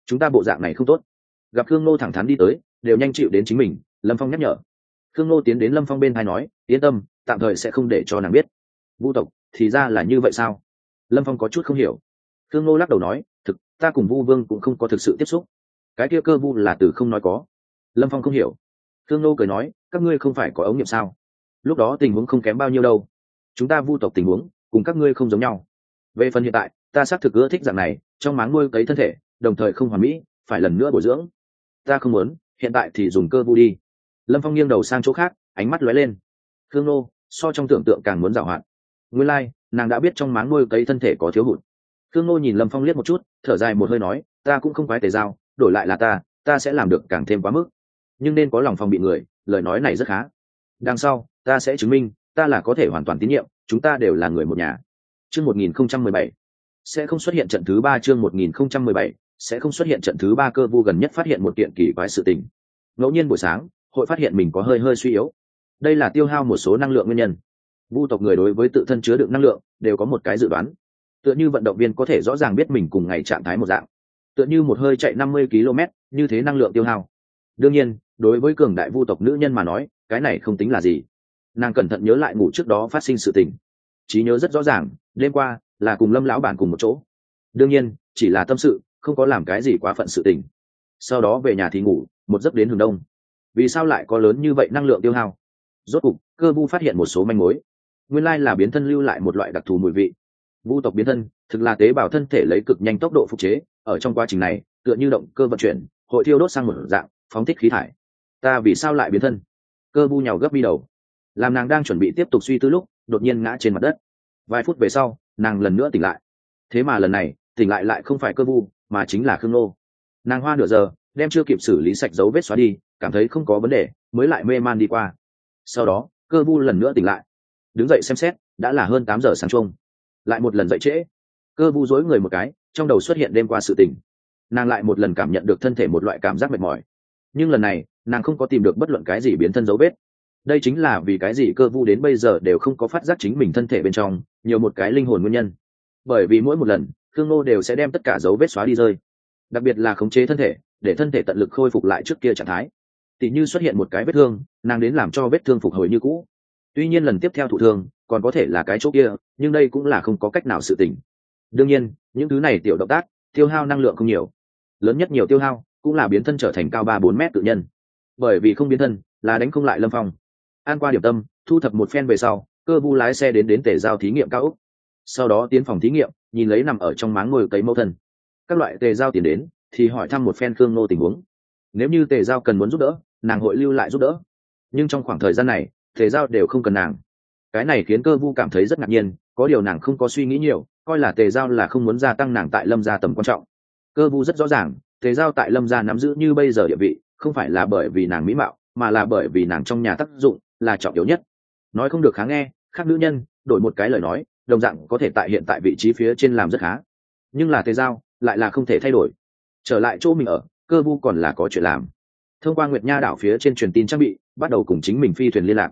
Chúng ta bộ dạng này không tốt. Gặp khương nô thẳng thắn đi tới, đều nhanh chịu đến chính mình, lâm phong nhắc nhở. Khương nô tiến đến lâm phong bên hai nói, yên tâm, tạm thời sẽ không để cho nàng biết. Vu tộc thì ra là như vậy sao? Lâm phong có chút không hiểu. Thương Ngô lắc đầu nói, thực, ta cùng vu vương cũng không có thực sự tiếp xúc. Cái kia cơ vu là từ không nói có. Lâm phong không hiểu. Thương Ngô cười nói, các ngươi không phải có ống nghiệm sao? Lúc đó tình huống không kém bao nhiêu đâu. Chúng ta vu tộc tình huống, cùng các ngươi không giống nhau. Về phần hiện tại, ta xác thực ưa thích dạng này, trong máng nuôi cấy thân thể, đồng thời không hoàn mỹ, phải lần nữa bồi dưỡng. Ta không muốn, hiện tại thì dùng cơ vu đi. Lâm phong nghiêng đầu sang chỗ khác, ánh mắt lóe lên. Khương nô so trong tưởng tượng càng muốn giảo hoạt nguyên lai、like, nàng đã biết trong máng nuôi cấy thân thể có thiếu hụt. Khương nô nhìn lâm phong liếc một chút thở dài một hơi nói ta cũng không quái tề giao đổi lại là ta ta sẽ làm được càng thêm quá mức. Nhưng nên có lòng phòng bị người lời nói này rất khá. Đằng sau ta sẽ chứng minh ta là có thể hoàn toàn tín nhiệm chúng ta đều là người một nhà. Chương một nghìn không trăm mười bảy. Sẽ không xuất hiện trận thứ ba chương một nghìn không trăm mười bảy sẽ không xuất hiện trận thứ ba cơ vu gần nhất phát hiện một kiện kỳ quái sự tình. Ngẫu nhiên buổi sáng hội phát hiện mình có hơi hơi suy yếu. Đây là tiêu hao một số năng lượng nguyên nhân vu tộc người đối với tự thân chứa đựng năng lượng, đều có một cái dự đoán. Tựa như vận động viên có thể rõ ràng biết mình cùng ngày trạng thái một dạng. Tựa như một hơi chạy năm mươi km, như thế năng lượng tiêu hao. Đương nhiên, đối với cường đại vu tộc nữ nhân mà nói, cái này không tính là gì. Nàng cẩn thận nhớ lại ngủ trước đó phát sinh sự tình. Trí nhớ rất rõ ràng, đêm qua là cùng lâm lão bản cùng một chỗ. Đương nhiên, chỉ là tâm sự, không có làm cái gì quá phận sự tình. Sau đó về nhà thì ngủ, một giấc đến hừng đông. Vì sao lại có lớn như vậy năng lượng tiêu hao? Rốt cục, cơ vu phát hiện một số manh mối nguyên lai là biến thân lưu lại một loại đặc thù mùi vị. Vu tộc biến thân, thực là tế bào thân thể lấy cực nhanh tốc độ phục chế, ở trong quá trình này, tựa như động cơ vận chuyển, hội thiêu đốt sang một dạng, phóng thích khí thải. Ta vì sao lại biến thân? Cơ Bu nhào gấp mi đầu. Làm nàng đang chuẩn bị tiếp tục suy tư lúc, đột nhiên ngã trên mặt đất. Vài phút về sau, nàng lần nữa tỉnh lại. Thế mà lần này, tỉnh lại lại không phải cơ vu, mà chính là khương nô nàng hoa nửa giờ, đem chưa kịp xử lý sạch dấu vết xóa đi, cảm thấy không có vấn đề, mới lại mê man đi qua. Sau đó, cơ vu lần nữa tỉnh lại đứng dậy xem xét đã là hơn tám giờ sáng trông lại một lần dậy trễ. Cơ vu dối người một cái trong đầu xuất hiện đêm qua sự tình, nàng lại một lần cảm nhận được thân thể một loại cảm giác mệt mỏi. Nhưng lần này nàng không có tìm được bất luận cái gì biến thân dấu vết. Đây chính là vì cái gì cơ vu đến bây giờ đều không có phát giác chính mình thân thể bên trong nhiều một cái linh hồn nguyên nhân. Bởi vì mỗi một lần thương nô đều sẽ đem tất cả dấu vết xóa đi rơi. Đặc biệt là khống chế thân thể để thân thể tận lực khôi phục lại trước kia trạng thái. Tỉ như xuất hiện một cái vết thương nàng đến làm cho vết thương phục hồi như cũ tuy nhiên lần tiếp theo thụ thương còn có thể là cái chỗ kia, nhưng đây cũng là không có cách nào sự tỉnh đương nhiên, những thứ này tiểu động tác, tiêu hao năng lượng không nhiều. Lớn nhất nhiều tiêu hao cũng là biến thân trở thành cao ba bốn mét tự nhân. Bởi vì không biến thân là đánh không lại lâm phong. An qua điểm tâm, thu thập một phen về sau, cơ vu lái xe đến đến tể giao thí nghiệm cao úc sau đó tiến phòng thí nghiệm, nhìn lấy nằm ở trong máng ngồi cấy mẫu thân. Các loại tề giao tiền đến, thì hỏi thăm một phen khương nô tình huống. Nếu như tề giao cần muốn giúp đỡ, nàng hội lưu lại giúp đỡ. Nhưng trong khoảng thời gian này tề giao đều không cần nàng. Cái này khiến cơ vu cảm thấy rất ngạc nhiên, có điều nàng không có suy nghĩ nhiều, coi là tề giao là không muốn gia tăng nàng tại lâm gia tầm quan trọng. Cơ vu rất rõ ràng, tề giao tại lâm gia nắm giữ như bây giờ địa vị, không phải là bởi vì nàng mỹ mạo, mà là bởi vì nàng trong nhà tác dụng là trọng yếu nhất. Nói không được khá nghe, khác nữ nhân, đổi một cái lời nói, đồng dạng có thể tại hiện tại vị trí phía trên làm rất khá. Nhưng là tề giao, lại là không thể thay đổi. Trở lại chỗ mình ở, cơ vu còn là có chuyện làm. Thông qua nguyệt nha đảo phía trên truyền tin trang bị, bắt đầu cùng chính mình phi thuyền liên lạc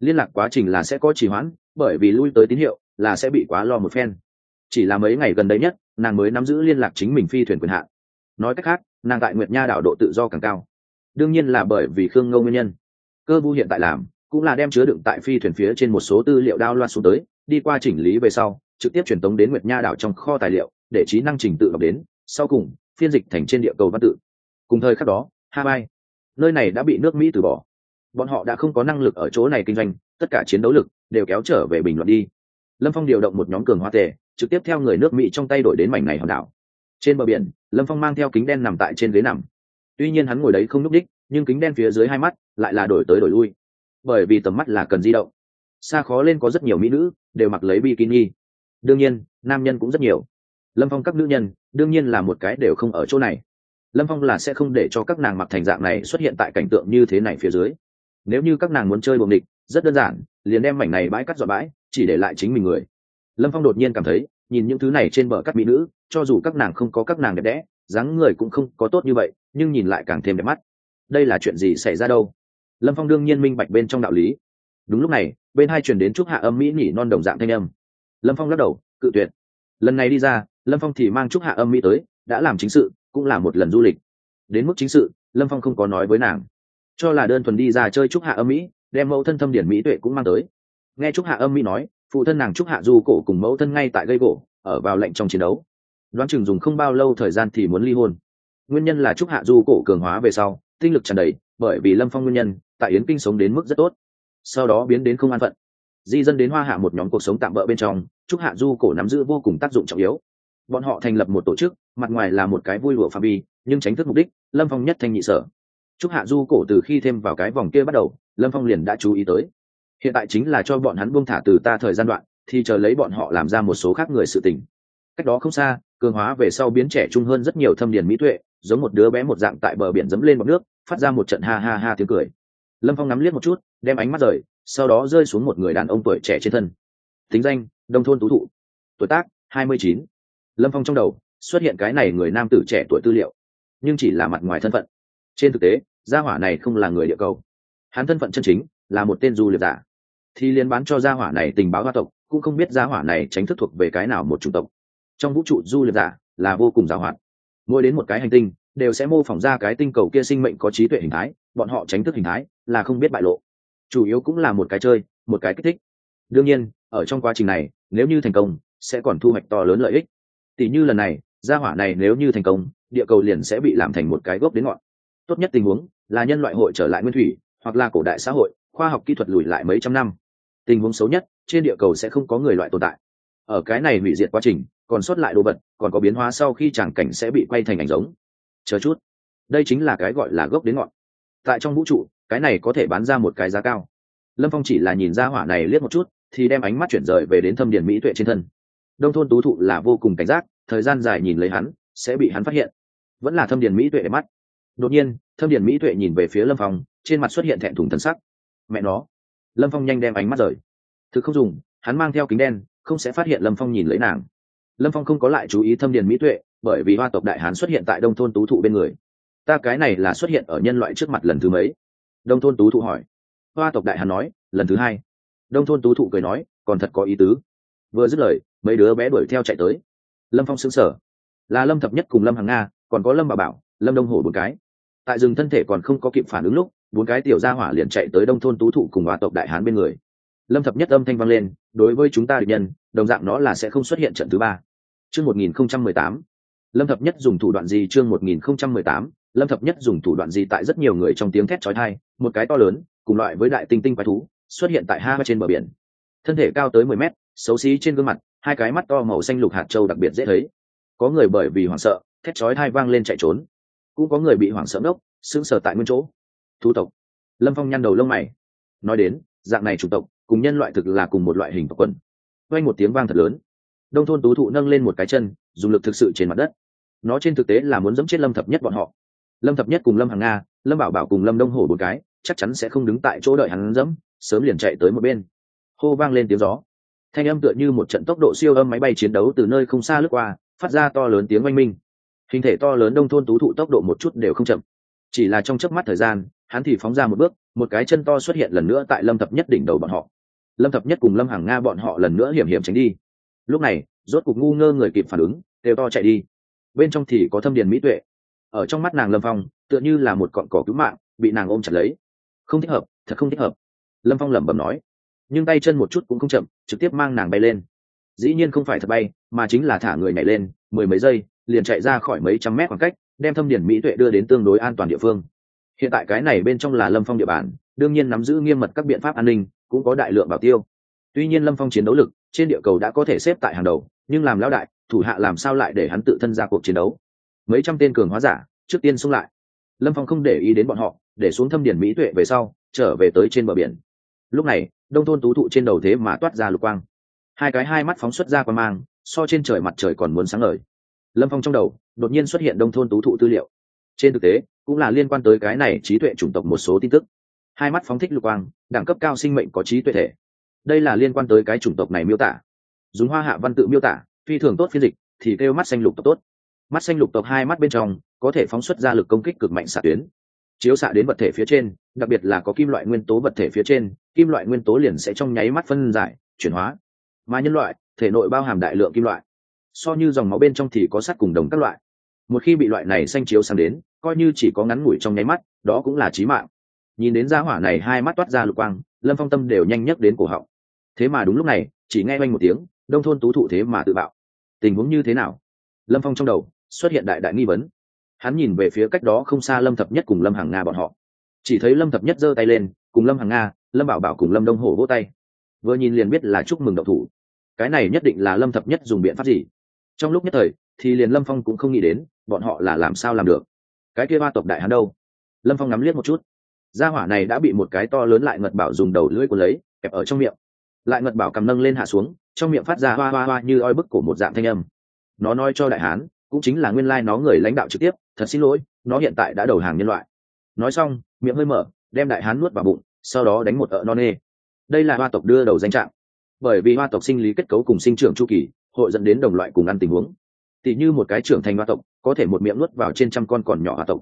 liên lạc quá trình là sẽ có trì hoãn, bởi vì lui tới tín hiệu là sẽ bị quá lo một phen. Chỉ là mấy ngày gần đây nhất, nàng mới nắm giữ liên lạc chính mình phi thuyền quyền hạn. Nói cách khác, nàng tại nguyệt nha đảo độ tự do càng cao. Đương nhiên là bởi vì khương ngâu nguyên nhân. Cơ vu hiện tại làm, cũng là đem chứa đựng tại phi thuyền phía trên một số tư liệu đao loa xuống tới, đi qua chỉnh lý về sau, trực tiếp truyền tống đến nguyệt nha đảo trong kho tài liệu, để trí năng trình tự đọc đến, sau cùng, phiên dịch thành trên địa cầu văn tự. Cùng thời khắc đó, hawaii, nơi này đã bị nước mỹ từ bỏ bọn họ đã không có năng lực ở chỗ này kinh doanh, tất cả chiến đấu lực đều kéo trở về bình luận đi. Lâm phong điều động một nhóm cường hoa tề, trực tiếp theo người nước mỹ trong tay đổi đến mảnh này hòn đảo. Trên bờ biển, lâm phong mang theo kính đen nằm tại trên ghế nằm. Tuy nhiên hắn ngồi đấy không n ú c đích nhưng kính đen phía dưới hai mắt lại là đổi tới đổi lui. Bởi vì tầm mắt là cần di động. Xa khó lên có rất nhiều mỹ nữ, đều mặc lấy bikini. Đương nhiên, nam nhân cũng rất nhiều. Lâm phong các nữ nhân, đương nhiên là một cái đều không ở chỗ này. Lâm phong là sẽ không để cho các nàng mặc thành dạng này xuất hiện tại cảnh tượng như thế này phía dưới nếu như các nàng muốn chơi buồng địch, rất đơn giản, liền đem mảnh này bãi cắt dọn bãi, chỉ để lại chính mình người. Lâm phong đột nhiên cảm thấy, nhìn những thứ này trên bờ cắt mỹ nữ, cho dù các nàng không có các nàng đẹp đẽ, dáng người cũng không có tốt như vậy, nhưng nhìn lại càng thêm đẹp mắt. Đây là chuyện gì xảy ra đâu? Lâm phong đương nhiên minh bạch bên trong đạo lý. Đúng lúc này, bên hai truyền đến chúc hạ âm mỹ nhỉ non đồng dạng thanh âm. Lâm phong lắc đầu, cự tuyệt. Lần này đi ra, lâm phong thì mang chúc hạ âm mỹ tới, đã làm chính sự, cũng là một lần du lịch. Đến mức chính sự, lâm phong không có nói với nàng cho là đơn thuần đi ra chơi trúc hạ âm mỹ, đem mẫu thân thâm điển mỹ tuệ cũng mang tới. Nghe trúc hạ âm mỹ nói, phụ thân nàng trúc hạ du cổ cùng mẫu thân ngay tại gây gỗ, ở vào lệnh trong chiến đấu. Đoán chừng dùng không bao lâu thời gian thì muốn ly hôn. Nguyên nhân là trúc hạ du cổ cường hóa về sau, tinh lực tràn đầy, bởi vì lâm phong nguyên nhân, tại yến kinh sống đến mức rất tốt. Sau đó biến đến không an phận. Di dân đến hoa hạ một nhóm cuộc sống tạm bỡ bên trong, trúc hạ du cổ nắm giữ vô cùng tác dụng trọng yếu. Bọn họ thành lập một tổ chức, mặt ngoài là một cái vui lụa phạm vi, nhưng tránh thức mục đích, lâm phong nhất thanh nhị sở. Trúc Hạ Du cổ từ khi thêm vào cái vòng kia bắt đầu, Lâm Phong liền đã chú ý tới. Hiện tại chính là cho bọn hắn buông thả từ ta thời gian đoạn, thì chờ lấy bọn họ làm ra một số khác người sự tình. cách đó không xa cường hóa về sau biến trẻ trung hơn rất nhiều thâm điền mỹ tuệ giống một đứa bé một dạng tại bờ biển dẫm lên bọc nước phát ra một trận ha ha ha tiếng cười. Lâm phong ngắm liếc một chút đem ánh mắt rời sau đó rơi xuống một người đàn ông tuổi trẻ trên thân. Tính danh đông thôn tú thụ. Tuổi tác hai mươi chín. Lâm phong trong đầu xuất hiện cái này người nam tử trẻ tuổi tư liệu nhưng chỉ là mặt ngoài thân phận trên thực tế, gia hỏa này không là người địa cầu. Hắn thân phận chân chính là một tên du lịch giả. Thì liên bán cho gia hỏa này tình báo gia tộc, cũng không biết gia hỏa này tránh thức thuộc về cái nào một chủng tộc. Trong vũ trụ du lịch giả là vô cùng giáo hoạt. Mỗi đến một cái hành tinh, đều sẽ mô phỏng ra cái tinh cầu kia sinh mệnh có trí tuệ hình thái, bọn họ tránh thức hình thái là không biết bại lộ. Chủ yếu cũng là một cái chơi, một cái kích thích. Đương nhiên, ở trong quá trình này, nếu như thành công, sẽ còn thu hoạch to lớn lợi ích. Tỷ như lần này, gia hỏa này nếu như thành công, địa cầu liền sẽ bị làm thành một cái gốc đến ngọn tốt nhất tình huống là nhân loại hội trở lại nguyên thủy, hoặc là cổ đại xã hội, khoa học kỹ thuật lùi lại mấy trăm năm. Tình huống xấu nhất, trên địa cầu sẽ không có người loại tồn tại. Ở cái này hủy diệt quá trình, còn sót lại đồ vật, còn có biến hóa sau khi tràng cảnh sẽ bị quay thành ảnh giống. Chờ chút. Đây chính là cái gọi là gốc đến ngọn. Tại trong vũ trụ, cái này có thể bán ra một cái giá cao. Lâm phong chỉ là nhìn ra hỏa này liếc một chút, thì đem ánh mắt chuyển rời về đến thâm điền mỹ tuệ trên thân. Đông thôn tú thụ là vô cùng cảnh giác, thời gian dài nhìn lấy hắn, sẽ bị hắn phát hiện. Vẫn là thâm điền mỹ tuệ để mắt đột nhiên, thâm điền mỹ tuệ nhìn về phía lâm phong, trên mặt xuất hiện thẹn thùng thân sắc. Mẹ nó. Lâm phong nhanh đem ánh mắt rời. Thực không dùng, hắn mang theo kính đen, không sẽ phát hiện lâm phong nhìn lấy nàng. Lâm phong không có lại chú ý thâm điền mỹ tuệ, bởi vì hoa tộc đại hán xuất hiện tại đông thôn tú thụ bên người. Ta cái này là xuất hiện ở nhân loại trước mặt lần thứ mấy? Đông thôn tú thụ hỏi. Hoa tộc đại hán nói, lần thứ hai. Đông thôn tú thụ cười nói, còn thật có ý tứ. Vừa dứt lời, mấy đứa bé đuổi theo chạy tới. Lâm phong xứng sở là lâm thập nhất cùng lâm hằng nga, còn có lâm bà bảo, lâm đông hổ một cái tại rừng thân thể còn không có kịp phản ứng lúc, bốn cái tiểu gia hỏa liền chạy tới đông thôn tú thụ cùng hòa tộc đại hán bên người. Lâm thập nhất âm thanh vang lên, đối với chúng ta địch nhân, đồng dạng nó là sẽ không xuất hiện trận thứ ba. Chương một nghìn không trăm mười tám. Lâm thập nhất dùng thủ đoạn gì? Chương một nghìn không trăm mười tám. Lâm thập nhất dùng thủ đoạn gì? Tại rất nhiều người trong tiếng thét trói thai một cái to lớn, cùng loại với đại tinh tinh quái thú, xuất hiện tại hai trên bờ biển. Thân thể cao tới mười mét, xấu xí trên gương mặt, hai cái mắt to màu xanh lục hạt trâu đặc biệt dễ thấy. Có người bởi vì hoảng sợ, thét chói thai vang lên chạy trốn cũng có người bị hoảng sợ ngốc, sững sờ tại nguyên chỗ. Thu tộc. Lâm phong nhăn đầu lông mày. Nói đến, dạng này chủng tộc, cùng nhân loại thực là cùng một loại hình tộc quần. Quanh một tiếng vang thật lớn. Đông thôn tú thụ nâng lên một cái chân, dùng lực thực sự trên mặt đất. Nó trên thực tế là muốn dẫm chết lâm thập nhất bọn họ. Lâm thập nhất cùng lâm hàng nga, lâm bảo bảo cùng lâm đông hổ một cái, chắc chắn sẽ không đứng tại chỗ đợi hắn dẫm sớm liền chạy tới một bên. Hô vang lên tiếng gió. Thanh âm tựa như một trận tốc độ siêu âm máy bay chiến đấu từ nơi không xa lướt qua, phát ra to lớn tiếng oanh minh hình thể to lớn đông thôn tú thụ tốc độ một chút đều không chậm. Chỉ là trong chớp mắt thời gian, hắn thì phóng ra một bước, một cái chân to xuất hiện lần nữa tại lâm thập nhất đỉnh đầu bọn họ. Lâm thập nhất cùng lâm hàng nga bọn họ lần nữa hiểm hiểm tránh đi. Lúc này, rốt cục ngu ngơ người kịp phản ứng đều to chạy đi. Bên trong thì có thâm điền mỹ tuệ. Ở trong mắt nàng lâm phong, tựa như là một cọn cỏ cứu mạng, bị nàng ôm chặt lấy. Không thích hợp, thật không thích hợp. Lâm phong lẩm bẩm nói. Nhưng tay chân một chút cũng không chậm, trực tiếp mang nàng bay lên. Dĩ nhiên không phải thật bay, mà chính là thả người nhảy lên, mười mấy giây liền chạy ra khỏi mấy trăm mét khoảng cách, đem thâm điển mỹ tuệ đưa đến tương đối an toàn địa phương. Hiện tại cái này bên trong là lâm phong địa bàn, đương nhiên nắm giữ nghiêm mật các biện pháp an ninh, cũng có đại lượng bảo tiêu. Tuy nhiên lâm phong chiến đấu lực, trên địa cầu đã có thể xếp tại hàng đầu, nhưng làm lão đại, thủ hạ làm sao lại để hắn tự thân ra cuộc chiến đấu? Mấy trăm tên cường hóa giả, trước tiên xung lại. Lâm phong không để ý đến bọn họ, để xuống thâm điển mỹ tuệ về sau, trở về tới trên bờ biển. Lúc này, đông thôn tú thụ trên đầu thế mà toát ra lục quang. Hai cái hai mắt phóng xuất ra qua mang, so trên trời mặt trời còn muốn sáng ngời lâm phong trong đầu đột nhiên xuất hiện đông thôn tú thụ tư liệu. Trên thực tế, cũng là liên quan tới cái này trí tuệ chủng tộc một số tin tức. Hai mắt phóng thích lục quang, đẳng cấp cao sinh mệnh có trí tuệ thể. Đây là liên quan tới cái chủng tộc này miêu tả. Dùng hoa hạ văn tự miêu tả, phi thường tốt phiên dịch, thì kêu mắt xanh lục tộc tốt. Mắt xanh lục tộc hai mắt bên trong, có thể phóng xuất ra lực công kích cực mạnh xạ tuyến. Chiếu xạ đến vật thể phía trên, đặc biệt là có kim loại nguyên tố vật thể phía trên, kim loại nguyên tố liền sẽ trong nháy mắt phân giải, chuyển hóa. Mà nhân loại, thể nội bao hàm đại lượng kim loại so như dòng máu bên trong thì có sắt cùng đồng các loại. Một khi bị loại này xanh chiếu sang đến, coi như chỉ có ngắn ngủi trong nháy mắt, đó cũng là trí mạng. Nhìn đến giá hỏa này hai mắt toát ra lục quang, lâm phong tâm đều nhanh nhất đến cổ họng. Thế mà đúng lúc này, chỉ nghe oanh một tiếng, đông thôn tú thụ thế mà tự bạo. Tình huống như thế nào? Lâm phong trong đầu xuất hiện đại đại nghi vấn. Hắn nhìn về phía cách đó không xa lâm thập nhất cùng lâm hàng nga bọn họ. Chỉ thấy lâm thập nhất giơ tay lên, cùng lâm hàng nga, lâm bảo bảo cùng lâm đông hổ vỗ tay. Vừa nhìn liền biết là chúc mừng đậu thủ. Cái này nhất định là lâm thập nhất dùng biện pháp gì? Trong lúc nhất thời, thì liền lâm phong cũng không nghĩ đến, bọn họ là làm sao làm được. Cái kia ba tộc đại hắn đâu? Lâm phong ngắm liếc một chút. Gia hỏa này đã bị một cái to lớn lại ngật bảo dùng đầu lưỡi của lấy, kẹp ở trong miệng. Lại ngật bảo cầm nâng lên hạ xuống, trong miệng phát ra hoa hoa hoa như oi bức của một dạng thanh âm. Nó nói cho đại hán, cũng chính là nguyên lai nó người lãnh đạo trực tiếp, thật xin lỗi, nó hiện tại đã đầu hàng nhân loại. Nói xong, miệng hơi mở, đem đại hán nuốt vào bụng, sau đó đánh một ợ non nê. Đây là hoa tộc đưa đầu danh trạng. Bởi vì hoa tộc sinh lý kết cấu cùng sinh trưởng chu kỳ hội dẫn đến đồng loại cùng ăn tình huống. Tỷ như một cái trưởng thành hoa tộc, có thể một miệng nuốt vào trên trăm con còn nhỏ hoa tộc.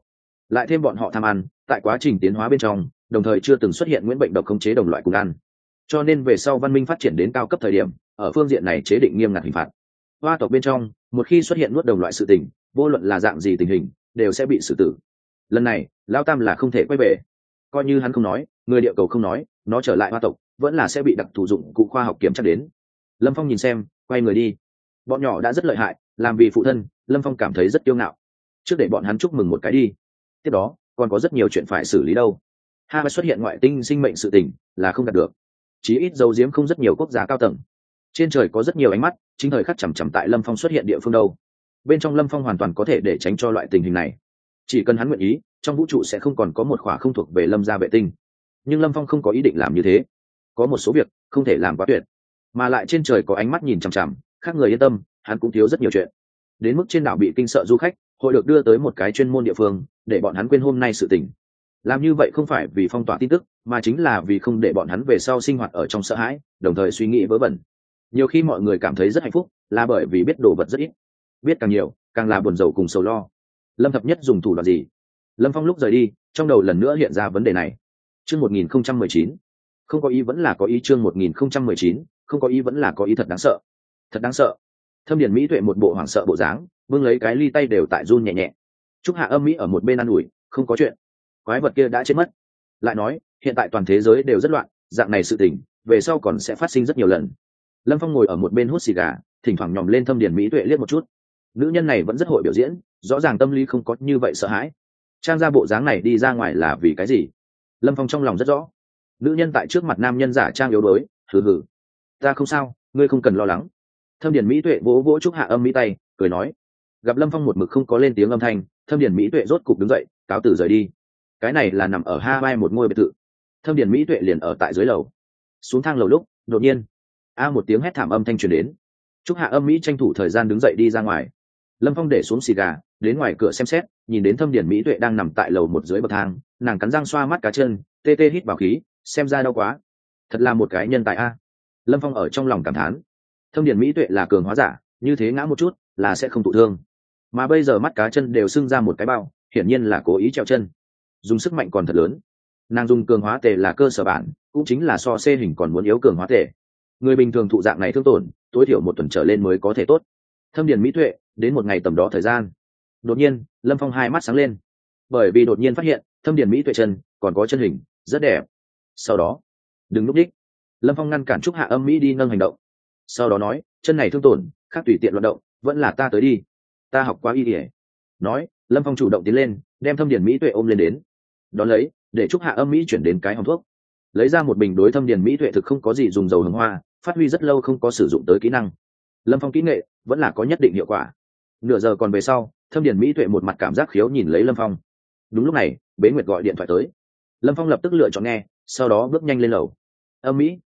Lại thêm bọn họ tham ăn, tại quá trình tiến hóa bên trong, đồng thời chưa từng xuất hiện nguyễn bệnh độc khống chế đồng loại cùng ăn. Cho nên về sau văn minh phát triển đến cao cấp thời điểm, ở phương diện này chế định nghiêm ngặt hình phạt. Hoa tộc bên trong, một khi xuất hiện nuốt đồng loại sự tình, vô luận là dạng gì tình hình, đều sẽ bị xử tử. Lần này, lao tam là không thể quay về. Coi như hắn không nói, người địa cầu không nói, nó trở lại hoa tộc, vẫn là sẽ bị đặc thù dụng cụ khoa học kiểm tra đến. Lâm phong nhìn xem, quay người đi bọn nhỏ đã rất lợi hại, làm vì phụ thân, lâm phong cảm thấy rất kiêu ngạo. Trước để bọn hắn chúc mừng một cái đi. Tiếp đó, còn có rất nhiều chuyện phải xử lý đâu. Hai xuất hiện ngoại tinh sinh mệnh sự tình là không đạt được. Chí ít dấu diếm không rất nhiều quốc gia cao tầng. Trên trời có rất nhiều ánh mắt, chính thời khắc chằm chằm tại lâm phong xuất hiện địa phương đâu. Bên trong lâm phong hoàn toàn có thể để tránh cho loại tình hình này. Chỉ cần hắn nguyện ý, trong vũ trụ sẽ không còn có một khỏa không thuộc về lâm gia vệ tinh. Nhưng lâm phong không có ý định làm như thế. Có một số việc không thể làm quá tuyệt. Mà lại trên trời có ánh mắt nhìn chằm chằm khác người yên tâm, hắn cũng thiếu rất nhiều chuyện. Đến mức trên đảo bị kinh sợ du khách, hội được đưa tới một cái chuyên môn địa phương, để bọn hắn quên hôm nay sự tình. Làm như vậy không phải vì phong tỏa tin tức, mà chính là vì không để bọn hắn về sau sinh hoạt ở trong sợ hãi, đồng thời suy nghĩ vớ vẩn. Nhiều khi mọi người cảm thấy rất hạnh phúc, là bởi vì biết đồ vật rất ít. Biết càng nhiều, càng là buồn rầu cùng sầu lo. Lâm thập nhất dùng thủ đoạn gì? Lâm phong lúc rời đi, trong đầu lần nữa hiện ra vấn đề này. Chương một nghìn không trăm mười chín. Không có ý vẫn là có ý, chương một nghìn không trăm mười chín. Không có ý vẫn là có ý thật đáng sợ thật đáng sợ. Thâm điển mỹ tuệ một bộ hoảng sợ bộ dáng vương lấy cái ly tay đều tại run nhẹ nhẹ. Chúc hạ âm mỹ ở một bên ă n ủi, không có chuyện. Quái vật kia đã chết mất. Lại nói, hiện tại toàn thế giới đều rất loạn, dạng này sự tình, về sau còn sẽ phát sinh rất nhiều lần. Lâm phong ngồi ở một bên hút xì gà, thỉnh thoảng nhòm lên thâm điển mỹ tuệ liếc một chút. Nữ nhân này vẫn rất hội biểu diễn, rõ ràng tâm lý không có như vậy sợ hãi. Trang ra bộ dáng này đi ra ngoài là vì cái gì? Lâm phong trong lòng rất rõ. Nữ nhân tại trước mặt nam nhân giả trang yếu đuối, hừ hừ, ta không sao, ngươi không cần lo lắng thâm điển mỹ tuệ vỗ vỗ chúc hạ âm mỹ tay, cười nói. Gặp lâm phong một mực không có lên tiếng âm thanh, thâm điển mỹ tuệ rốt cục đứng dậy, cáo tử rời đi. Cái này là nằm ở hai một ngôi biệt thự. Thâm điển mỹ tuệ liền ở tại dưới lầu. Xuống thang lầu lúc, đột nhiên, a một tiếng hét thảm âm thanh truyền đến. Chúc hạ âm mỹ tranh thủ thời gian đứng dậy đi ra ngoài. Lâm phong để xuống xì gà, đến ngoài cửa xem xét, nhìn đến thâm điển mỹ tuệ đang nằm tại lầu một dưới bậc thang, nàng cắn răng xoa mắt cá chân, tê tê hít vào khí, xem ra đau quá. Thật là một cái nhân tài a. Lâm phong ở trong lòng cảm thán thâm điển mỹ tuệ là cường hóa giả, như thế ngã một chút là sẽ không tụ thương. Mà bây giờ mắt cá chân đều sưng ra một cái bao, hiển nhiên là cố ý treo chân. Dùng sức mạnh còn thật lớn. Nàng dùng cường hóa tề là cơ sở bản, cũng chính là so xê hình còn muốn yếu cường hóa tề. Người bình thường thụ dạng này thương tổn, tối thiểu một tuần trở lên mới có thể tốt. Thâm điền mỹ tuệ, đến một ngày tầm đó thời gian. Đột nhiên, lâm phong hai mắt sáng lên. Bởi vì đột nhiên phát hiện, thâm điền mỹ tuệ chân còn có chân hình, rất đẹp. Sau đó, đừng núp đích. Lâm phong ngăn cản trúc hạ âm mỹ đi nâng hành động sau đó nói, chân này thương tổn, khác tùy tiện luận động, vẫn là ta tới đi. Ta học quá y ỉa nói, lâm phong chủ động tiến lên, đem thâm điền mỹ tuệ ôm lên đến. Đón lấy, để trúc hạ âm mỹ chuyển đến cái hòng thuốc. Lấy ra một bình đối thâm điền mỹ tuệ thực không có gì dùng dầu hồng hoa, phát huy rất lâu không có sử dụng tới kỹ năng. Lâm phong kỹ nghệ, vẫn là có nhất định hiệu quả. Nửa giờ còn về sau, thâm điền mỹ tuệ một mặt cảm giác khiếu nhìn lấy lâm phong. Đúng lúc này, bế nguyệt gọi điện thoại tới. Lâm phong lập tức lựa chọn nghe, sau đó bước nhanh lên lầu. Âm mỹ.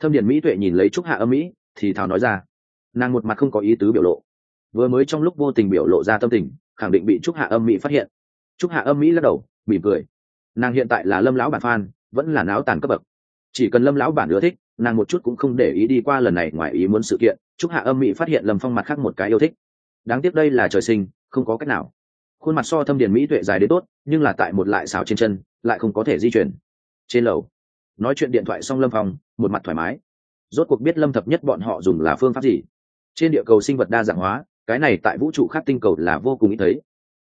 Thâm điền mỹ tuệ nhìn lấy trúc hạ âm mỹ thì thào nói ra. Nàng một mặt không có ý tứ biểu lộ. Vừa mới trong lúc vô tình biểu lộ ra tâm tình, khẳng định bị trúc hạ âm mỹ phát hiện. Trúc hạ âm mỹ lắc đầu, mỉm cười. Nàng hiện tại là lâm lão bản phan vẫn là náo tàn cấp bậc. Chỉ cần lâm lão bản ưa thích, nàng một chút cũng không để ý đi qua lần này ngoài ý muốn sự kiện, trúc hạ âm mỹ phát hiện lâm phong mặt khác một cái yêu thích. Đáng tiếc đây là trời sinh, không có cách nào. Khuôn mặt so thâm điền mỹ tuệ dài đến tốt, nhưng là tại một lại xào trên chân, lại không có thể di chuyển. Trên lầu, nói chuyện điện thoại xong lâm phong, một mặt thoải mái rốt cuộc biết lâm thập nhất bọn họ dùng là phương pháp gì. Trên địa cầu sinh vật đa dạng hóa, cái này tại vũ trụ khác tinh cầu là vô cùng ít thấy.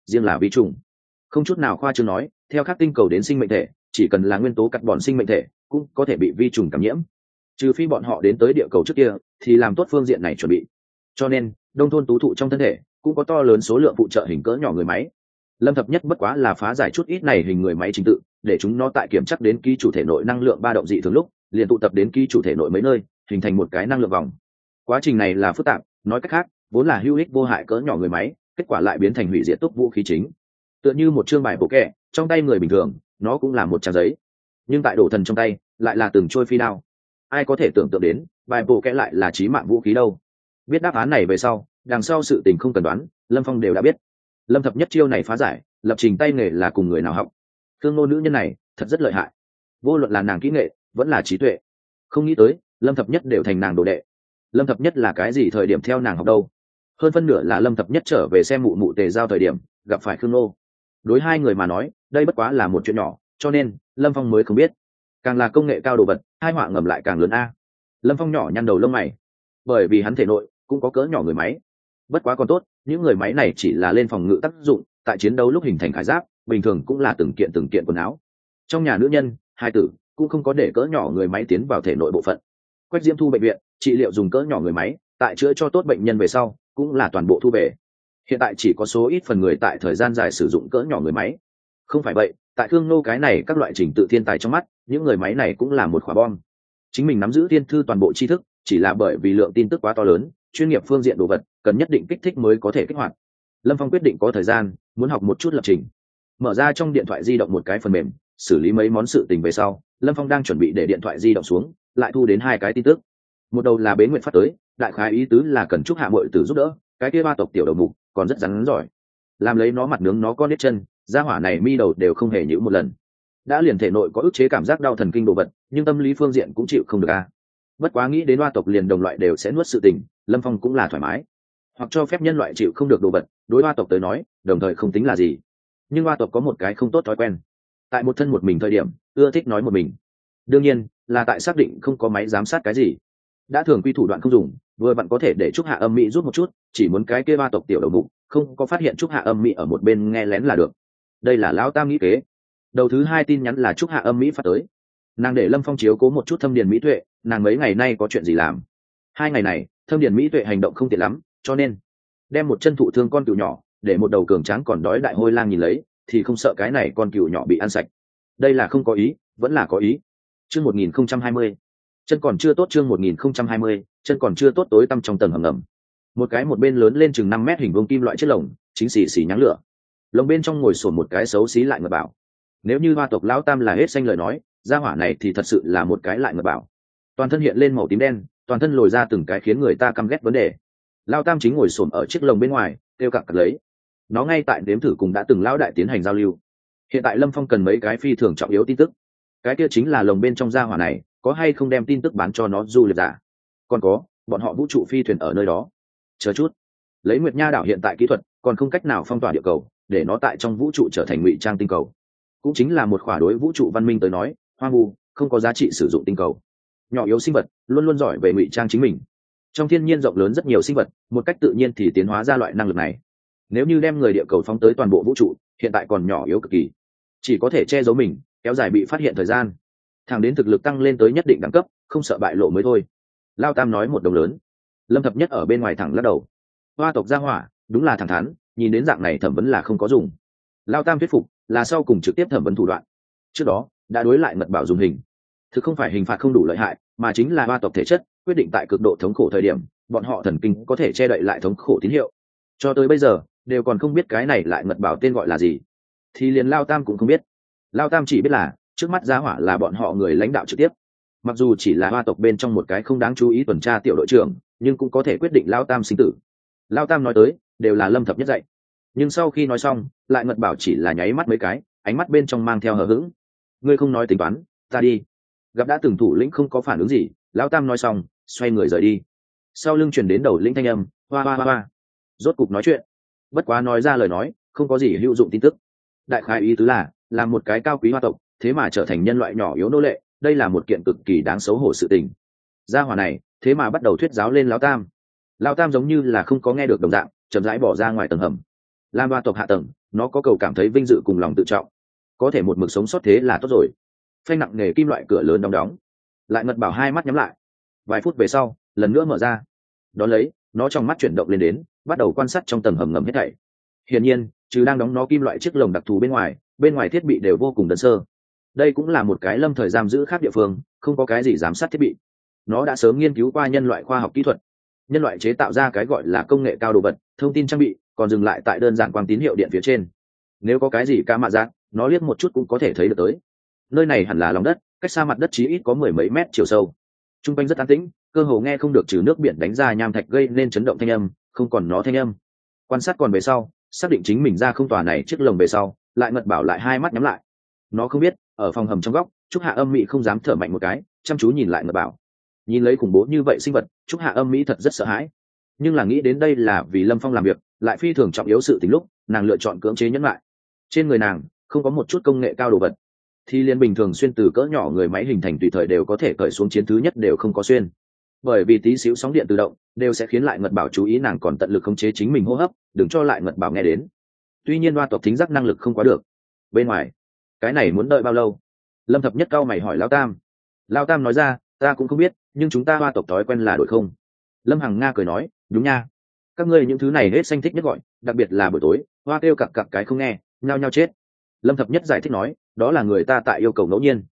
Riêng là vi trùng. Không chút nào khoa chương nói, theo các tinh cầu đến sinh mệnh thể, chỉ cần là nguyên tố cắt bọn sinh mệnh thể, cũng có thể bị vi trùng cảm nhiễm. Trừ phi bọn họ đến tới địa cầu trước kia, thì làm tốt phương diện này chuẩn bị. Cho nên đông thôn tú thụ trong thân thể, cũng có to lớn số lượng phụ trợ hình cỡ nhỏ người máy. Lâm thập nhất bất quá là phá giải chút ít này hình người máy trình tự, để chúng nó tại kiểm chắc đến ký chủ thể nội năng lượng ba động dị thường lúc liền tụ tập đến ký chủ thể nội mấy nơi, hình thành một cái năng lượng vòng. Quá trình này là phức tạp, nói cách khác, vốn là hữu ích vô hại cỡ nhỏ người máy, kết quả lại biến thành hủy diệt túc vũ khí chính. Tựa như một chương bài bộ kẹ, trong tay người bình thường, nó cũng là một trang giấy. Nhưng tại đổ thần trong tay, lại là từng trôi phi đao. Ai có thể tưởng tượng đến, bài bộ kẽ lại là trí mạng vũ khí đâu. Biết đáp án này về sau, đằng sau sự tình không cần đoán, lâm phong đều đã biết. Lâm thập nhất chiêu này phá giải, lập trình tay nghề là cùng người nào học. Thương nô nữ nhân này, thật rất lợi hại. Vô luận là nàng kỹ nghệ vẫn là trí tuệ. Không nghĩ tới, lâm thập nhất đều thành nàng đồ đệ. Lâm thập nhất là cái gì thời điểm theo nàng học đâu? Hơn phân nửa là lâm thập nhất trở về xem mụ mụ tề giao thời điểm, gặp phải khương nô đối hai người mà nói, đây bất quá là một chuyện nhỏ, cho nên, lâm phong mới không biết. Càng là công nghệ cao đồ vật, hai họa ngầm lại càng lớn a. Lâm phong nhỏ nhăn đầu lông mày. Bởi vì hắn thể nội, cũng có cỡ nhỏ người máy. Bất quá còn tốt, những người máy này chỉ là lên phòng ngự tác dụng, tại chiến đấu lúc hình thành khải giáp, bình thường cũng là từng kiện từng kiện quần áo. Trong nhà nữ nhân, hai tử cũng không có để cỡ nhỏ người máy tiến vào thể nội bộ phận. Quách diễm thu bệnh viện, trị liệu dùng cỡ nhỏ người máy, tại chữa cho tốt bệnh nhân về sau, cũng là toàn bộ thu về. Hiện tại chỉ có số ít phần người tại thời gian dài sử dụng cỡ nhỏ người máy. Không phải vậy, tại thương nô cái này các loại trình tự thiên tài trong mắt, những người máy này cũng là một quả bom. Chính mình nắm giữ thiên thư toàn bộ tri thức, chỉ là bởi vì lượng tin tức quá to lớn, chuyên nghiệp phương diện đồ vật, cần nhất định kích thích mới có thể kích hoạt. Lâm phong quyết định có thời gian, muốn học một chút lập trình. Mở ra trong điện thoại di động một cái phần mềm, xử lý mấy món sự tình về sau lâm phong đang chuẩn bị để điện thoại di động xuống, lại thu đến hai cái tin tức. Một đầu là bế nguyện phát tới, đại khái ý tứ là cần chúc hạ mội Tử giúp đỡ, cái kia ba tộc tiểu đầu mục còn rất rắn giỏi. Làm lấy nó mặt nướng nó con nếp chân ra hỏa này mi đầu đều không hề nhữ một lần. Đã liền thể nội có ức chế cảm giác đau thần kinh đồ vật, nhưng tâm lý phương diện cũng chịu không được a. Bất quá nghĩ đến ba tộc liền đồng loại đều sẽ nuốt sự tình, lâm phong cũng là thoải mái. Hoặc cho phép nhân loại chịu không được đồ vật, đối ba tộc tới nói, đồng thời không tính là gì. Nhưng ba tộc có một cái không tốt thói quen tại một thân một mình thời điểm, ưa thích nói một mình. Đương nhiên, là tại xác định không có máy giám sát cái gì. Đã thường quy thủ đoạn không dùng, vừa vặn có thể để trúc hạ âm mỹ rút một chút, chỉ muốn cái kia ba tộc tiểu đầu mục, không có phát hiện trúc hạ âm mỹ ở một bên nghe lén là được. Đây là lão tam nghĩ kế. Đầu thứ hai tin nhắn là trúc hạ âm mỹ phát tới. Nàng để lâm phong chiếu cố một chút thâm điền mỹ tuệ, nàng mấy ngày nay có chuyện gì làm? Hai ngày này, thâm điền mỹ tuệ hành động không tiện lắm, cho nên, đem một chân thụ thương con cựu nhỏ, để một đầu cường tráng còn đói đại hôi lang nhìn lấy thì không sợ cái này con cừu nhỏ bị ăn sạch. Đây là không có ý, vẫn là có ý. Chương một nghìn không trăm hai mươi. Chân còn chưa tốt chương một nghìn không trăm hai mươi, chân còn chưa tốt tối tăm trong tầng hầm ngầm. Một cái một bên lớn lên chừng năm mét hình vuông kim loại chiếc lồng chính xì xì nhắn lửa. Lồng bên trong ngồi sổn một cái xấu xí lại ngờ bảo. Nếu như hoa tộc lão tam là hết xanh lời nói, gia hỏa này thì thật sự là một cái lại ngờ bảo. Toàn thân hiện lên màu tím đen, toàn thân lồi ra từng cái khiến người ta căm ghét vấn đề. Lao tam chính ngồi xổm ở chiếc lồng bên ngoài, kêu cặp lấy nó ngay tại đếm thử cùng đã từng lão đại tiến hành giao lưu. Hiện tại lâm phong cần mấy cái phi thường trọng yếu tin tức. Cái kia chính là lồng bên trong gia hỏa này, có hay không đem tin tức bán cho nó du lịch giả? Còn có, bọn họ vũ trụ phi thuyền ở nơi đó. Chờ chút. Lấy nguyệt nha đảo hiện tại kỹ thuật, còn không cách nào phong tỏa địa cầu, để nó tại trong vũ trụ trở thành ngụy trang tinh cầu. Cũng chính là một khỏa đối vũ trụ văn minh tới nói, hoang vu, không có giá trị sử dụng tinh cầu. Nhỏ yếu sinh vật, luôn luôn giỏi về ngụy trang chính mình. Trong thiên nhiên rộng lớn rất nhiều sinh vật, một cách tự nhiên thì tiến hóa ra loại năng lực này nếu như đem người địa cầu phóng tới toàn bộ vũ trụ, hiện tại còn nhỏ yếu cực kỳ. Chỉ có thể che giấu mình, kéo dài bị phát hiện thời gian. Thẳng đến thực lực tăng lên tới nhất định đẳng cấp, không sợ bại lộ mới thôi. Lao tam nói một đồng lớn. Lâm thập nhất ở bên ngoài thẳng lắc đầu. Hoa tộc gia hỏa, đúng là thẳng thắn, nhìn đến dạng này thẩm vấn là không có dùng. Lao tam thuyết phục, là sau cùng trực tiếp thẩm vấn thủ đoạn. Trước đó, đã đối lại mật bảo dùng hình. Thực không phải hình phạt không đủ lợi hại, mà chính là hoa tộc thể chất, quyết định tại cực độ thống khổ thời điểm, bọn họ thần kinh có thể che đậy lại thống khổ tín hiệu. Cho tới bây giờ đều còn không biết cái này lại mật bảo tên gọi là gì. Thì liền lao tam cũng không biết. Lao tam chỉ biết là, trước mắt giá hỏa là bọn họ người lãnh đạo trực tiếp. Mặc dù chỉ là hoa tộc bên trong một cái không đáng chú ý tuần tra tiểu đội trưởng, nhưng cũng có thể quyết định lao tam sinh tử. Lao tam nói tới, đều là lâm thập nhất dạy. Nhưng sau khi nói xong, lại mật bảo chỉ là nháy mắt mấy cái, ánh mắt bên trong mang theo hờ hững. Ngươi không nói tính toán, ta đi. Gặp đã từng thủ lĩnh không có phản ứng gì lão tam nói xong, xoay người rời đi. Sau lưng chuyển đến đầu lĩnh thanh âm, hoa hoa hoa hoa. Rốt cục nói chuyện bất quá nói ra lời nói, không có gì hữu dụng tin tức. Đại khái ý tứ là là một cái cao quý hoa tộc, thế mà trở thành nhân loại nhỏ yếu nô lệ, đây là một kiện cực kỳ đáng xấu hổ sự tình. Gia hỏa này, thế mà bắt đầu thuyết giáo lên lão tam. Lão tam giống như là không có nghe được đồng dạng, chậm rãi bỏ ra ngoài tầng hầm. Lam hoa tộc hạ tầng, nó có cầu cảm thấy vinh dự cùng lòng tự trọng. Có thể một mực sống sót thế là tốt rồi. Phanh nặng nề kim loại cửa lớn đóng đóng. Lại ngật bảo hai mắt nhắm lại. Vài phút về sau, lần nữa mở ra. Đón lấy, nó trong mắt chuyển động lên đến bắt đầu quan sát trong tầng hầm ngầm hết thảy. Hiển nhiên, trừ đang đóng nó kim loại chiếc lồng đặc thù bên ngoài bên ngoài thiết bị đều vô cùng đơn sơ. Đây cũng là một cái lâm thời giam giữ khác địa phương, không có cái gì giám sát thiết bị. Nó đã sớm nghiên cứu qua nhân loại khoa học kỹ thuật. Nhân loại chế tạo ra cái gọi là công nghệ cao đồ vật, thông tin trang bị, còn dừng lại tại đơn giản quang tín hiệu điện phía trên. Nếu có cái gì ca mạ giác nó liếc một chút cũng có thể thấy được tới. Nơi này hẳn là lòng đất, cách xa mặt đất chí ít có mười mấy mét chiều sâu. T r u n g quanh rất an tĩnh, cơ hồ nghe không được trừ nước biển đánh ra nham thạch gây nên chấn động thanh âm không còn nó thanh âm. Quan sát còn về sau, xác định chính mình ra không tòa này trước lồng về sau, lại ngật bảo lại hai mắt nhắm lại. Nó không biết, ở phòng hầm trong góc, trúc hạ âm mỹ không dám thở mạnh một cái, chăm chú nhìn lại ngật bảo. Nhìn lấy khủng bố như vậy sinh vật, trúc hạ âm mỹ thật rất sợ hãi. Nhưng là nghĩ đến đây là vì lâm phong làm việc, lại phi thường trọng yếu sự tính lúc, nàng lựa chọn cưỡng chế nhẫn lại. Trên người nàng, không có một chút công nghệ cao đồ vật. Thì liên bình thường xuyên từ cỡ nhỏ người máy hình thành tùy thời đều có thể cởi xuống chiến thứ nhất đều không có xuyên bởi vì tí xíu sóng điện tự động đều sẽ khiến lại ngật bảo chú ý nàng còn tận lực khống chế chính mình hô hấp, đừng cho lại ngật bảo nghe đến. Tuy nhiên đoa tộc thính giác năng lực không quá được. Bên ngoài, cái này muốn đợi bao lâu? Lâm thập nhất cao mày hỏi lao tam. Lao tam nói ra, ta cũng không biết, nhưng chúng ta hoa tộc thói quen là đổi không. Lâm hằng nga cười nói, đúng nha. Các ngươi những thứ này hết xanh thích nhất gọi, đặc biệt là buổi tối, hoa kêu cặp cặp cái không nghe, nhao nhao chết. Lâm thập nhất giải thích nói, đó là người ta tại yêu cầu ngẫu nhiên.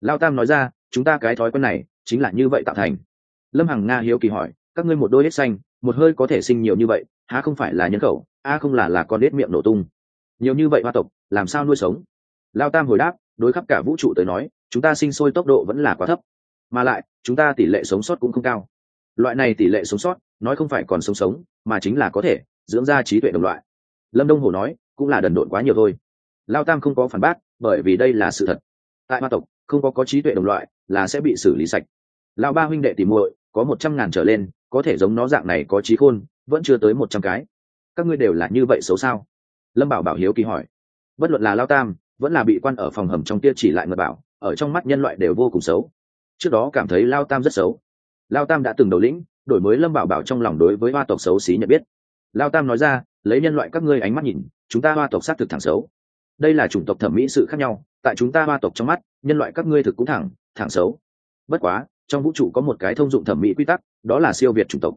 Lao tam nói ra, chúng ta cái thói quen này chính là như vậy tạo thành lâm hằng nga hiếu kỳ hỏi, các ngươi một đôi hết xanh, một hơi có thể sinh nhiều như vậy, há không phải là nhân khẩu, a không là là con đết miệng nổ tung. Nhiều như vậy hoa tộc, làm sao nuôi sống? Lao tam hồi đáp, đối khắp cả vũ trụ tới nói, chúng ta sinh sôi tốc độ vẫn là quá thấp, mà lại, chúng ta tỷ lệ sống sót cũng không cao. Loại này tỷ lệ sống sót, nói không phải còn sống sống, mà chính là có thể dưỡng ra trí tuệ đồng loại. Lâm đông hồ nói, cũng là đần độn quá nhiều thôi. Lao tam không có phản bác, bởi vì đây là sự thật. Tại hoa tộc, không có có trí tuệ đồng loại là sẽ bị xử lý sạch. Lao ba huynh đệ tìm muội có một trăm ngàn trở lên, có thể giống nó dạng này có trí khôn, vẫn chưa tới một trăm cái. Các ngươi đều là như vậy xấu sao? Lâm bảo bảo hiếu kỳ hỏi. Bất luận là lao tam, vẫn là bị quan ở phòng hầm trong kia chỉ lại ngờ bảo, ở trong mắt nhân loại đều vô cùng xấu. Trước đó cảm thấy lao tam rất xấu. Lao tam đã từng đầu lĩnh, đổi mới lâm bảo bảo trong lòng đối với hoa tộc xấu xí nhận biết. Lao tam nói ra, lấy nhân loại các ngươi ánh mắt nhìn, chúng ta hoa tộc xác thực thẳng xấu. Đây là chủng tộc thẩm mỹ sự khác nhau, tại chúng ta hoa tộc trong mắt, nhân loại các ngươi thực cũng thẳng thẳng xấu. Bất quá trong vũ trụ có một cái thông dụng thẩm mỹ quy tắc, đó là siêu việt chủng tộc.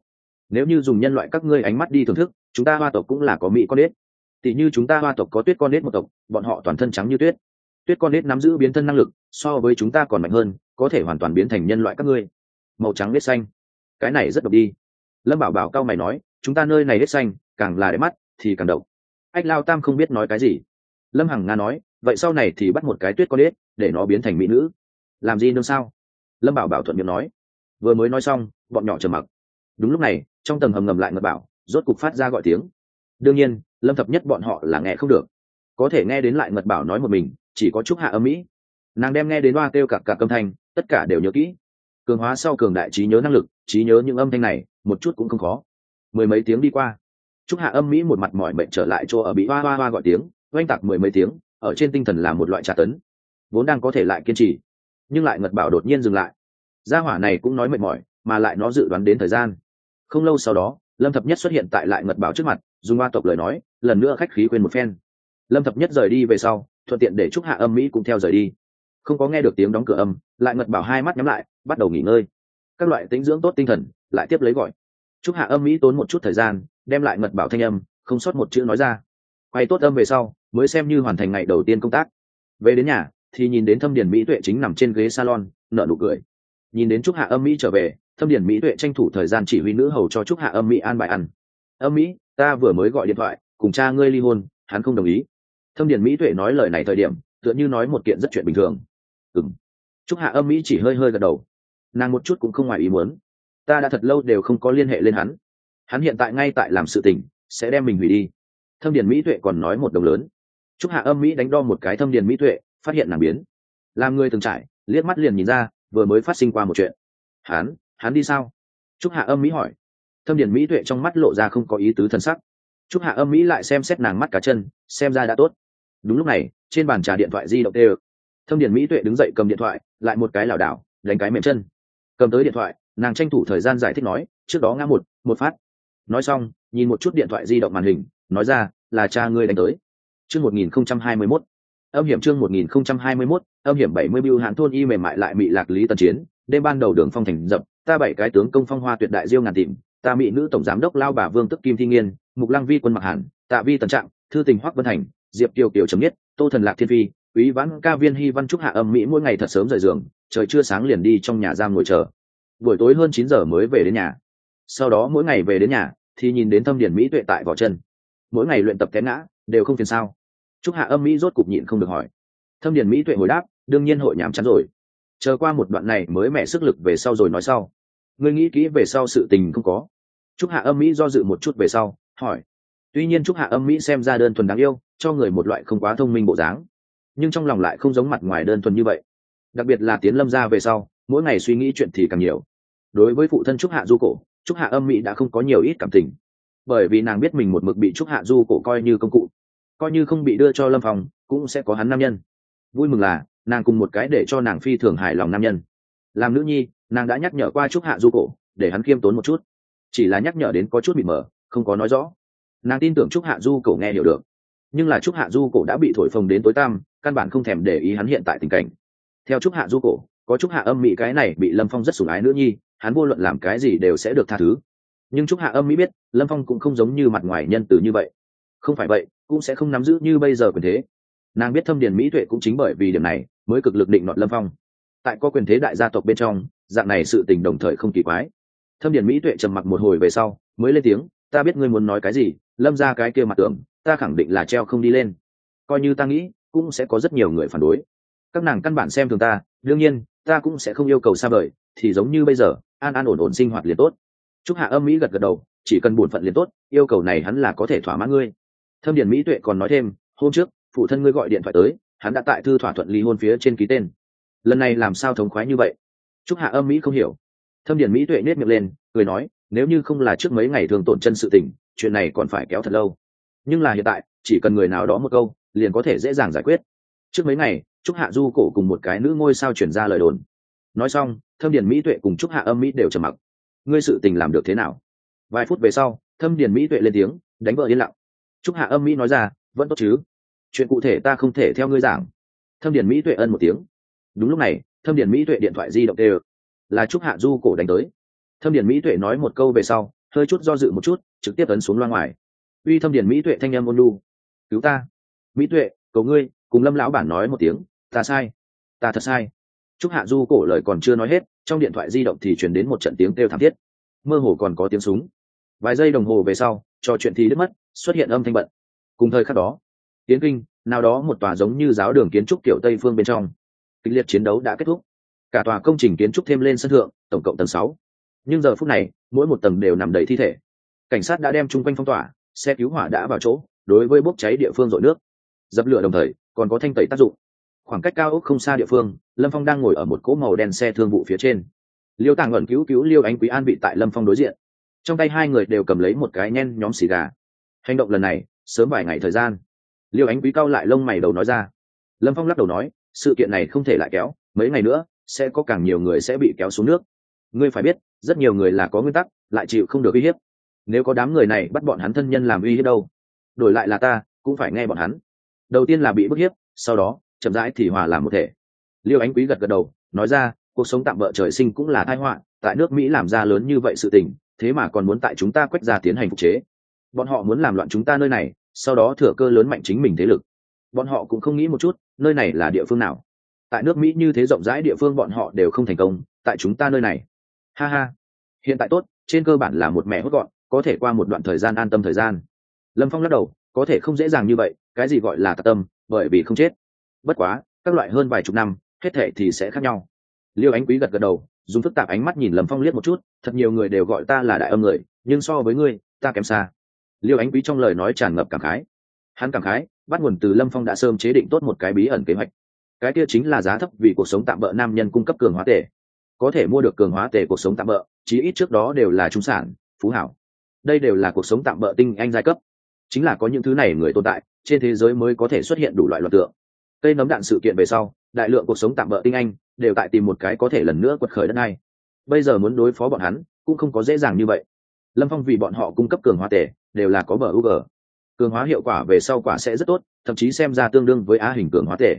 Nếu như dùng nhân loại các ngươi ánh mắt đi thưởng thức, chúng ta hoa tộc cũng là có mỹ con nết. Tỷ như chúng ta hoa tộc có tuyết con nết một tộc, bọn họ toàn thân trắng như tuyết. Tuyết con nết nắm giữ biến thân năng lực, so với chúng ta còn mạnh hơn, có thể hoàn toàn biến thành nhân loại các ngươi. Màu trắng nết xanh. Cái này rất độc đi. Lâm bảo bảo cao mày nói, chúng ta nơi này nết xanh, càng là đẹp mắt, thì càng độc. Ách lao tam không biết nói cái gì. Lâm hằng nga nói, vậy sau này thì bắt một cái tuyết con nết, để nó biến thành mỹ nữ. Làm gì nương sao? Lâm bảo bảo thuận miệng nói. Vừa mới nói xong, bọn nhỏ trầm mặc. Đúng lúc này, trong tầng hầm ngầm lại ngập bảo, rốt cục phát ra gọi tiếng. Đương nhiên, lâm thập nhất bọn họ là nghe không được. Có thể nghe đến lại ngật bảo nói một mình, chỉ có chúc hạ âm mỹ. Nàng đem nghe đến hoa kêu cả cả âm thanh, tất cả đều nhớ kỹ. Cường hóa sau cường đại trí nhớ năng lực, trí nhớ những âm thanh này, một chút cũng không khó. Mười mấy tiếng đi qua chúc hạ âm mỹ một mặt mỏi mệt trở lại chỗ ở bị hoa hoa hoa gọi tiếng, oanh tạc mười mấy tiếng, ở trên tinh thần là một loại trà tấn. Vốn đang có thể lại kiên trì nhưng lại ngật bảo đột nhiên dừng lại. Gia hỏa này cũng nói mệt mỏi, mà lại nó dự đoán đến thời gian. Không lâu sau đó, lâm thập nhất xuất hiện tại lại ngật bảo trước mặt, dùng ba tộc lời nói, lần nữa khách khí quên một phen. Lâm thập nhất rời đi về sau, thuận tiện để chúc hạ âm mỹ cũng theo rời đi. Không có nghe được tiếng đóng cửa âm, lại ngật bảo hai mắt nhắm lại, bắt đầu nghỉ ngơi. Các loại tính dưỡng tốt tinh thần, lại tiếp lấy gọi. Chúc hạ âm mỹ tốn một chút thời gian, đem lại ngật bảo thanh âm, không sót một chữ nói ra. Quay tốt âm về sau, mới xem như hoàn thành ngày đầu tiên công tác. Về đến nhà thì nhìn đến thâm điển mỹ tuệ chính nằm trên ghế salon, nở nụ cười. Nhìn đến trúc hạ âm mỹ trở về, thâm điển mỹ tuệ tranh thủ thời gian chỉ huy nữ hầu cho trúc hạ âm mỹ an bài ăn. Âm mỹ, ta vừa mới gọi điện thoại, cùng cha ngươi ly hôn, hắn không đồng ý. Thâm điển mỹ tuệ nói lời này thời điểm, tựa như nói một kiện rất chuyện bình thường. Ừng trúc hạ âm mỹ chỉ hơi hơi gật đầu. Nàng một chút cũng không ngoài ý muốn. Ta đã thật lâu đều không có liên hệ lên hắn. Hắn hiện tại ngay tại làm sự tình, sẽ đem mình hủy đi. Thâm điển mỹ tuệ còn nói một đồng lớn. Trúc hạ âm mỹ đánh đo một cái thâm điển mỹ tuệ phát hiện nàng biến. Làm người từng trải, liếc mắt liền nhìn ra, vừa mới phát sinh qua một chuyện. Hắn hắn đi sao? Trúc hạ âm mỹ hỏi. Thâm điển mỹ tuệ trong mắt lộ ra không có ý tứ t sắc. Trúc hạ âm mỹ lại xem xét nàng mắt cá chân, xem ra đã tốt. Đúng lúc này, trên bàn trà điện thoại di động tê ơ thâm điển mỹ tuệ đứng dậy cầm điện thoại, lại một cái lảo đảo, đánh cái mềm chân. Cầm tới điện thoại, nàng tranh thủ thời gian giải thích nói, trước đó ngã một một phát. Nói xong, nhìn một chút điện thoại di động màn hình, nói ra, là cha ngươi đánh tới. Chương một nghìn không trăm hai mươi mốt âm hiểm chương 1021, âm hiểm 70 bưu hạn thôn y mềm mại lại mị lạc lý tần chiến, đêm ban đầu đường phong thành dập, ta bảy cái tướng công phong hoa tuyệt đại diêu ngàn tìm, ta mỹ nữ tổng giám đốc lao bà Vương Tức Kim Thi Nghiên, Mục Lăng Vi quân mặc hàn, tạ vi tần trạng, thư tình Hoắc Vân Hành, Diệp Kiều Kiều chấm nhất, Tô Thần Lạc Thiên Phi, Quý Vãn ca viên Hy Văn trúc hạ âm mỹ mỗi ngày thật sớm rời giường, trời chưa sáng liền đi trong nhà giam ngồi chờ. Buổi tối hơn 9 giờ mới về đến nhà. Sau đó mỗi ngày về đến nhà thì nhìn đến thâm điển mỹ tuệ tại vỏ chân. Mỗi ngày luyện tập té ngã, đều không phiền sao Trúc Hạ Âm Mỹ rốt cục nhịn không được hỏi. Thâm Điền Mỹ tuệ hồi đáp, đương nhiên hội nhảm chán rồi. Chờ qua một đoạn này mới mẹ sức lực về sau rồi nói sau. Ngươi nghĩ kỹ về sau sự tình không có. trúc hạ âm mỹ do dự một chút về sau hỏi tuy nhiên trúc hạ âm mỹ xem ra đơn thuần đáng yêu cho người một loại không quá thông minh bộ dáng nhưng trong lòng lại không giống mặt ngoài đơn thuần như vậy đặc biệt là tiến lâm ra về sau mỗi ngày suy nghĩ chuyện thì càng nhiều đối với phụ thân trúc hạ du cổ trúc hạ âm mỹ đã không có nhiều ít cảm tình bởi vì nàng biết mình một mực bị trúc hạ du cổ coi như công cụ coi như không bị đưa cho lâm phòng cũng sẽ có hắn nam nhân. Vui mừng là, nàng cùng một cái để cho nàng phi thường hài lòng nam nhân. Làm nữ nhi, nàng đã nhắc nhở qua trúc hạ du cổ, để hắn khiêm tốn một chút. Chỉ là nhắc nhở đến có chút bị mờ, không có nói rõ. Nàng tin tưởng trúc hạ du cổ nghe hiểu được. Nhưng là trúc hạ du cổ đã bị thổi phồng đến tối tăm, căn bản không thèm để ý hắn hiện tại tình cảnh. Theo trúc hạ du cổ, có trúc hạ âm mỹ cái này bị lâm phong rất sủng ái nữ nhi, hắn vô luận làm cái gì đều sẽ được tha thứ. Nhưng trúc hạ âm mỹ biết, lâm phong cũng không giống như mặt ngoài nhân từ như vậy. Không phải vậy cũng sẽ không nắm giữ như bây giờ quyền thế. Nàng biết thâm điền mỹ tuệ cũng chính bởi vì điểm này mới cực lực định nọt lâm phong. Tại có quyền thế đại gia tộc bên trong, dạng này sự tình đồng thời không kỳ quái. Thâm điền mỹ tuệ trầm mặc một hồi về sau, mới lên tiếng, ta biết ngươi muốn nói cái gì, lâm ra cái kia mặt tưởng, ta khẳng định là treo không đi lên. Coi như ta nghĩ, cũng sẽ có rất nhiều người phản đối. Các nàng căn bản xem thường ta, đương nhiên, ta cũng sẽ không yêu cầu xa vời, thì giống như bây giờ, an an ổn ổn sinh hoạt liền tốt. Chúc hạ âm mỹ gật gật đầu, chỉ cần bổn phận liền tốt, yêu cầu này hắn là có thể thỏa mãn ngươi thâm điền mỹ tuệ còn nói thêm, hôm trước, phụ thân ngươi gọi điện thoại tới, hắn đã tại thư thỏa thuận ly hôn phía trên ký tên. Lần này làm sao thống khoái như vậy? Chúc hạ âm mỹ không hiểu. Thâm điền mỹ tuệ nết miệng lên, cười nói, nếu như không là trước mấy ngày thường tổn chân sự tình, chuyện này còn phải kéo thật lâu. Nhưng là hiện tại, chỉ cần người nào đó một câu, liền có thể dễ dàng giải quyết. Trước mấy ngày, trúc hạ du cổ cùng một cái nữ ngôi sao chuyển ra lời đồn. Nói xong, thâm điền mỹ tuệ cùng trúc hạ âm mỹ đều trầm mặc. Ngươi sự tình làm được thế nào? Vài phút về sau, thâm điền mỹ tuệ lên tiếng, đánh vợ yên lặng trúc hạ âm mỹ nói ra, vẫn tốt chứ? Chuyện cụ thể ta không thể theo ngươi giảng. Thâm điền mỹ tuệ ân một tiếng. Đúng lúc này, thâm điền mỹ tuệ điện thoại di động tê là trúc hạ du cổ đánh tới. Thâm điền mỹ tuệ nói một câu về sau, hơi chút do dự một chút, trực tiếp ấn xuống loa ngoài. Uy thâm điền mỹ tuệ thanh em ôn lu cứu ta. Mỹ tuệ, cầu ngươi, cùng lâm lão bản nói một tiếng, ta sai, ta thật sai. Trúc hạ du cổ lời còn chưa nói hết, trong điện thoại di động thì chuyển đến một trận tiếng kêu thảm thiết. Mơ hồ còn có tiếng súng vài giây đồng hồ về sau, trò chuyện thì đứt mất, xuất hiện âm thanh bận. Cùng thời khắc đó tiến kinh, nào đó một tòa giống như giáo đường kiến trúc kiểu tây phương bên trong, kịch liệt chiến đấu đã kết thúc. Cả tòa công trình kiến trúc thêm lên sân thượng, tổng cộng tầng sáu. Nhưng giờ phút này, mỗi một tầng đều nằm đầy thi thể. Cảnh sát đã đem chung quanh phong tỏa, xe cứu hỏa đã vào chỗ, đối với bốc cháy địa phương dội nước. Dập lửa đồng thời, còn có thanh tẩy tác dụng. Khoảng cách cao ốc không xa địa phương, lâm phong đang ngồi ở một cỗ màu đen xe thương vụ phía trên. Liêu tàng ẩn cứu cứu liêu ánh quý an bị tại lâm phong đối diện trong tay hai người đều cầm lấy một cái nhen nhóm xì gà. Hành động lần này, sớm vài ngày thời gian. Liêu ánh quý cao lại lông mày đầu nói ra. Lâm phong lắc đầu nói, sự kiện này không thể lại kéo, mấy ngày nữa, sẽ có càng nhiều người sẽ bị kéo xuống nước. Ngươi phải biết, rất nhiều người là có nguyên tắc, lại chịu không được uy hiếp. Nếu có đám người này bắt bọn hắn thân nhân làm uy hiếp đâu? Đổi lại là ta, cũng phải nghe bọn hắn. Đầu tiên là bị bức hiếp, sau đó, chậm rãi thì hòa làm một thể. Liêu ánh quý gật gật đầu, nói ra, cuộc sống tạm bỡ trời sinh cũng là tai họa, tại nước mỹ làm ra lớn như vậy sự tình thế mà còn muốn tại chúng ta quét ra tiến hành phục chế. Bọn họ muốn làm loạn chúng ta nơi này, sau đó thừa cơ lớn mạnh chính mình thế lực. Bọn họ cũng không nghĩ một chút, nơi này là địa phương nào. Tại nước mỹ như thế rộng rãi địa phương bọn họ đều không thành công, tại chúng ta nơi này. Ha ha. Hiện tại tốt, trên cơ bản là một mẹ hốt gọn, có thể qua một đoạn thời gian an tâm thời gian. Lâm phong lắc đầu, có thể không dễ dàng như vậy, cái gì gọi là tạc tâm, bởi vì không chết. Bất quá, các loại hơn vài chục năm, hết thể thì sẽ khác nhau. Liêu ánh quý gật gật đầu dùng phức tạp ánh mắt nhìn lâm phong liếc một chút, thật nhiều người đều gọi ta là đại âm người, nhưng so với ngươi, ta kém xa. Liêu ánh quý trong lời nói tràn ngập cảm khái. Hắn cảm khái, bắt nguồn từ lâm phong đã sớm chế định tốt một cái bí ẩn kế hoạch. Cái kia chính là giá thấp vì cuộc sống tạm bỡ nam nhân cung cấp cường hóa tể có thể mua được cường hóa tể cuộc sống tạm bỡ, chí ít trước đó đều là trung sản, phú hảo. Đây đều là cuộc sống tạm bỡ tinh anh giai cấp. Chính là có những thứ này người tồn tại, trên thế giới mới có thể xuất hiện đủ loại loạt tượng. Cây nấm đạn sự kiện về sau, đại lượng cuộc sống tạm bỡ tinh anh đều tại tìm một cái có thể lần nữa quật khởi đất này bây giờ muốn đối phó bọn hắn, cũng không có dễ dàng như vậy. Lâm phong vì bọn họ cung cấp cường hóa tệ đều là có bờ u g cường hóa hiệu quả về sau quả sẽ rất tốt, thậm chí xem ra tương đương với á hình cường hóa tệ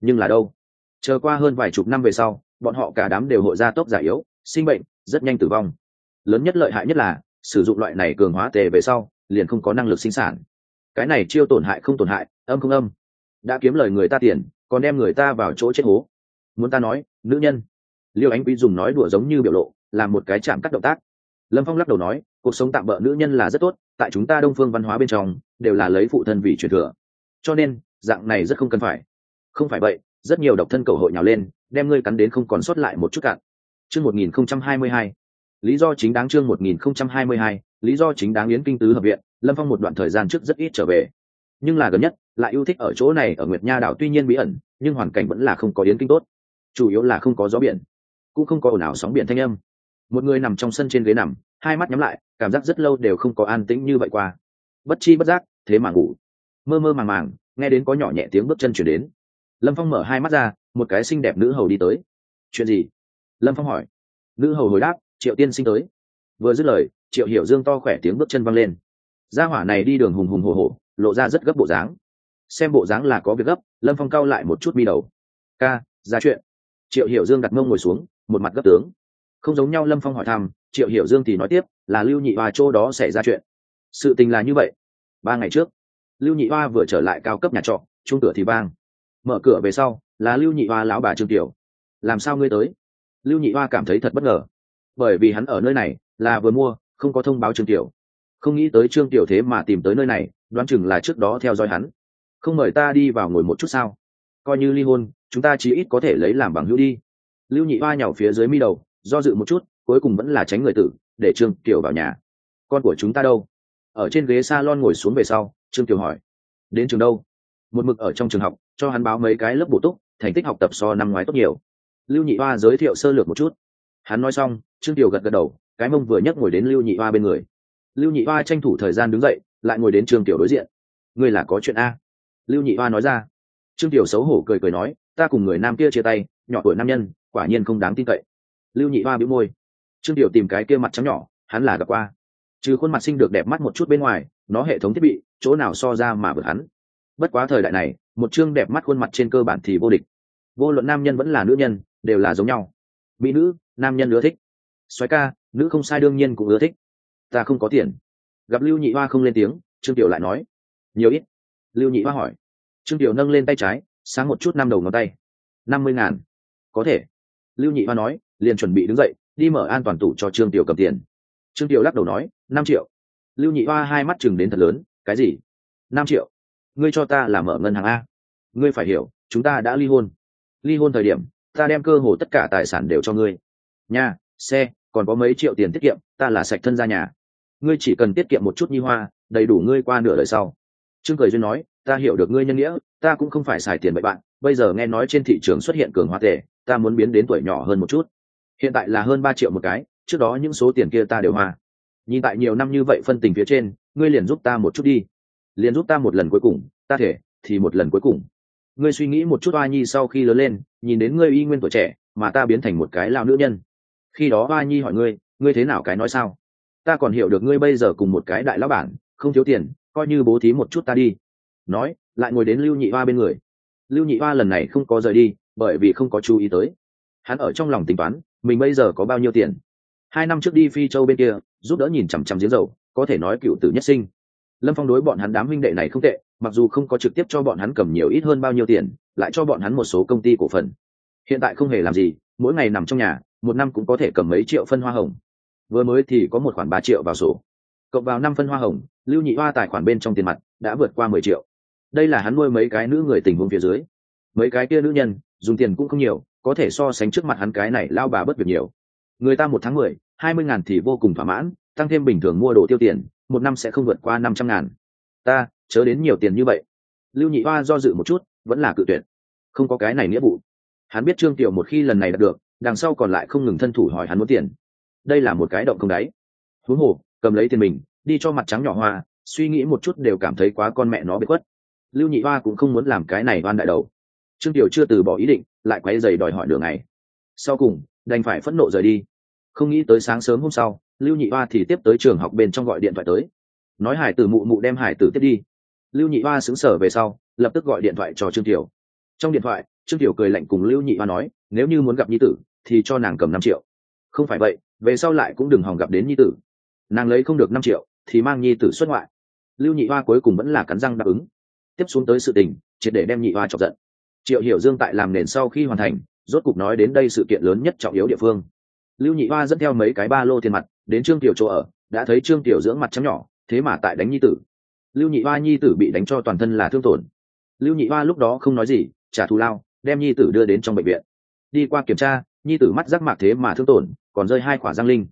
nhưng là đâu? Chờ qua hơn vài chục năm về sau, bọn họ cả đám đều hội ra tốc giả yếu, sinh bệnh, rất nhanh tử vong. Lớn nhất lợi hại nhất là, sử dụng loại này cường hóa tệ về sau, liền không có năng lực sinh sản. Cái này chiêu tổn hại không tổn hại, âm không âm. Đã kiếm lời người ta tiền, còn đem người ta vào chỗ chết hố muốn ta nói, nữ nhân. Liêu ánh quý dùng nói đùa giống như biểu lộ, làm một cái chạm cắt động tác. Lâm phong lắc đầu nói, cuộc sống tạm bỡ nữ nhân là rất tốt, tại chúng ta đông phương văn hóa bên trong, đều là lấy phụ thân vì truyền thừa. Cho nên, dạng này rất không cần phải. Không phải vậy, rất nhiều độc thân cầu hội nhào lên, đem ngươi cắn đến không còn sót lại một chút cạn. Chương một nghìn không trăm hai mươi hai. Lý do chính đáng chương một nghìn không trăm hai mươi hai, lý do chính đáng yến kinh tứ hợp viện, lâm phong một đoạn thời gian trước rất ít trở về. Nhưng là gần nhất, lại yêu thích ở chỗ này ở nguyệt nha đảo tuy nhiên bí ẩn, nhưng hoàn cảnh vẫn là không có yến kinh tốt chủ yếu là không có gió biển, cũng không có ồn ào sóng biển thanh âm. Một người nằm trong sân trên ghế nằm, hai mắt nhắm lại, cảm giác rất lâu đều không có an tĩnh như vậy qua. Bất chi bất giác, thế mà ngủ. Mơ mơ màng màng, nghe đến có nhỏ nhẹ tiếng bước chân chuyển đến. Lâm phong mở hai mắt ra, một cái xinh đẹp nữ hầu đi tới. Chuyện gì? Lâm phong hỏi. Nữ hầu hồi đáp, triệu tiên sinh tới. Vừa dứt lời, triệu hiểu dương to khỏe tiếng bước chân văng lên. Gia hỏa này đi đường hùng hùng hồ hồ lộ ra rất gấp bộ dáng. Xem bộ dáng là có việc gấp, lâm phong cau lại một chút mi đầu. Ca, ra chuyện triệu hiểu dương đặt mông ngồi xuống, một mặt gấp tướng. Không giống nhau lâm phong hỏi thăm, triệu hiểu dương thì nói tiếp, là lưu nhị hoa chỗ đó xảy ra chuyện. Sự tình là như vậy. Ba ngày trước, lưu nhị hoa vừa trở lại cao cấp nhà trọ, chung cửa thì vang. Mở cửa về sau, là lưu nhị hoa lão bà trương tiểu. Làm sao ngươi tới? Lưu nhị hoa cảm thấy thật bất ngờ. Bởi vì hắn ở nơi này, là vừa mua, không có thông báo trương tiểu. Không nghĩ tới trương tiểu thế mà tìm tới nơi này, đoán chừng là trước đó theo dõi hắn. Không mời ta đi vào ngồi một chút sao? Coi như ly hôn chúng ta chỉ ít có thể lấy làm bằng hữu đi. Lưu nhị hoa nhào phía dưới mi đầu, do dự một chút, cuối cùng vẫn là tránh người tử, để trương tiểu vào nhà. Con của chúng ta đâu? Ở trên ghế s a lon ngồi xuống về sau, trương tiểu hỏi. Đến trường đâu? Một mực ở trong trường học, cho hắn báo mấy cái lớp bổ túc, thành tích học tập so năm ngoái tốt nhiều. Lưu nhị hoa giới thiệu sơ lược một chút. Hắn nói xong, trương tiểu gật gật đầu, cái mông vừa nhấc ngồi đến lưu nhị hoa bên người. Lưu nhị hoa tranh thủ thời gian đứng dậy, lại ngồi đến trương tiểu đối diện. Ngươi là có chuyện a. Lưu nhị hoa nói ra. Trương tiểu xấu hổ cười cười nói ta cùng người nam kia chia tay, nhỏ tuổi nam nhân, quả nhiên không đáng tin cậy. Lưu nhị hoa bĩu môi. Trương điệu tìm cái kia mặt trắng nhỏ, hắn là gặp qua. Trừ khuôn mặt xinh được đẹp mắt một chút bên ngoài, nó hệ thống thiết bị, chỗ nào so ra mà vượt hắn. Bất quá thời đại này, một chương đẹp mắt khuôn mặt trên cơ bản thì vô địch. Vô luận nam nhân vẫn là nữ nhân, đều là giống nhau. Mỹ nữ, nam nhân ưa thích. Xoáy ca, nữ không sai đương nhiên cũng ưa thích. Ta không có tiền. Gặp lưu nhị hoa không lên tiếng, trương tiểu lại nói. Nhiều ít. Lưu nhị hoa hỏi. Trương tiểu nâng lên tay trái sáng một chút năm đầu ngón tay. Năm mươi ngàn. Có thể. Lưu nhị hoa nói, liền chuẩn bị đứng dậy, đi mở an toàn tủ cho trương tiểu cầm tiền. Trương tiểu lắc đầu nói, năm triệu. Lưu nhị hoa hai mắt chừng đến thật lớn, cái gì? Năm triệu. Ngươi cho ta là mở ngân hàng a. Ngươi phải hiểu, chúng ta đã ly hôn. Ly hôn thời điểm, ta đem cơ hồ tất cả tài sản đều cho ngươi. Nhà xe, còn có mấy triệu tiền tiết kiệm, ta là sạch thân ra nhà. Ngươi chỉ cần tiết kiệm một chút nhi hoa, đầy đủ ngươi qua nửa đời sau. Trương cười duyên nói, ta hiểu được ngươi nhân nghĩa ta cũng không phải xài tiền bậy bạn, bây giờ nghe nói trên thị trường xuất hiện cường hóa tệ, ta muốn biến đến tuổi nhỏ hơn một chút. Hiện tại là hơn ba triệu một cái, trước đó những số tiền kia ta đều hoa. Nhìn tại nhiều năm như vậy phân tình phía trên, ngươi liền giúp ta một chút đi. Liền giúp ta một lần cuối cùng, ta thể, thì một lần cuối cùng. Ngươi suy nghĩ một chút oa nhi, sau khi lớn lên, nhìn đến ngươi y nguyên tuổi trẻ, mà ta biến thành một cái lao nữ nhân. Khi đó oa nhi hỏi ngươi ngươi thế nào cái nói sao? Ta còn hiểu được ngươi bây giờ cùng một cái đại lão bản, không thiếu tiền, coi như bố thí một chút ta đi. Nói lại ngồi đến lưu nhị hoa bên người. Lưu nhị hoa lần này không có rời đi, bởi vì không có chú ý tới. Hắn ở trong lòng tính toán, mình bây giờ có bao nhiêu tiền? Hai năm trước đi phi châu bên kia, giúp đỡ nhìn chằm chằm giếng dầu, có thể nói cựu tử nhất sinh. Lâm phong đối bọn hắn đám huynh đệ này không tệ, mặc dù không có trực tiếp cho bọn hắn cầm nhiều ít hơn bao nhiêu tiền, lại cho bọn hắn một số công ty cổ phần. Hiện tại không hề làm gì, mỗi ngày nằm trong nhà, một năm cũng có thể cầm mấy triệu phân hoa hồng. Vừa mới thì có một khoản ba triệu vào sổ. Cộng vào năm phân hoa hồng, lưu nhị hoa tài khoản bên trong tiền mặt đã vượt qua mười triệu đây là hắn nuôi mấy cái nữ người tình huống phía dưới. Mấy cái kia nữ nhân, dùng tiền cũng không nhiều, có thể so sánh trước mặt hắn cái này lao bà bất việc nhiều. Người ta một tháng mười, hai mươi ngàn thì vô cùng thỏa mãn, tăng thêm bình thường mua đồ tiêu tiền, một năm sẽ không vượt qua năm trăm ngàn. Ta, chớ đến nhiều tiền như vậy. Lưu nhị hoa do dự một chút, vẫn là cự tuyệt. Không có cái này nghĩa vụ. Hắn biết trương tiểu một khi lần này đạt được, đằng sau còn lại không ngừng thân thủ hỏi hắn muốn tiền. Đây là một cái động không đáy. Huống hồ, cầm lấy tiền mình, đi cho mặt trắng nhỏ hoa, suy nghĩ một chút đều cảm thấy quá con mẹ nó bị khuất lưu nhị hoa cũng không muốn làm cái này oan đại đầu. Trương tiểu chưa từ bỏ ý định, lại quay dày đòi hỏi đường này sau cùng, đành phải phẫn nộ rời đi. Không nghĩ tới sáng sớm hôm sau, lưu nhị hoa thì tiếp tới trường học bên trong gọi điện thoại tới. Nói hải tử mụ mụ đem hải tử tiếp đi. Lưu nhị hoa xứng sở về sau, lập tức gọi điện thoại cho trương tiểu. Trong điện thoại, trương tiểu cười lạnh cùng lưu nhị hoa nói, nếu như muốn gặp nhi tử, thì cho nàng cầm năm triệu. Không phải vậy, về sau lại cũng đừng hòng gặp đến nhi tử. Nàng lấy không được năm triệu, thì mang nhi tử xuất ngoại. Lưu nhị hoa cuối cùng vẫn là cắn răng đáp ứng tiếp xuống tới sự tình, triệt để đem nhị hoa chọc giận. Triệu hiểu dương tại làm nền sau khi hoàn thành, rốt cục nói đến đây sự kiện lớn nhất trọng yếu địa phương. Lưu nhị hoa dẫn theo mấy cái ba lô tiền mặt, đến trương tiểu chỗ ở, đã thấy trương tiểu dưỡng mặt trắng nhỏ, thế mà tại đánh nhi tử. Lưu nhị hoa nhi tử bị đánh cho toàn thân là thương tổn. Lưu nhị hoa lúc đó không nói gì, trả thù lao, đem nhi tử đưa đến trong bệnh viện. Đi qua kiểm tra, nhi tử mắt rắc mạc thế mà thương tổn, còn rơi hai quả giang linh.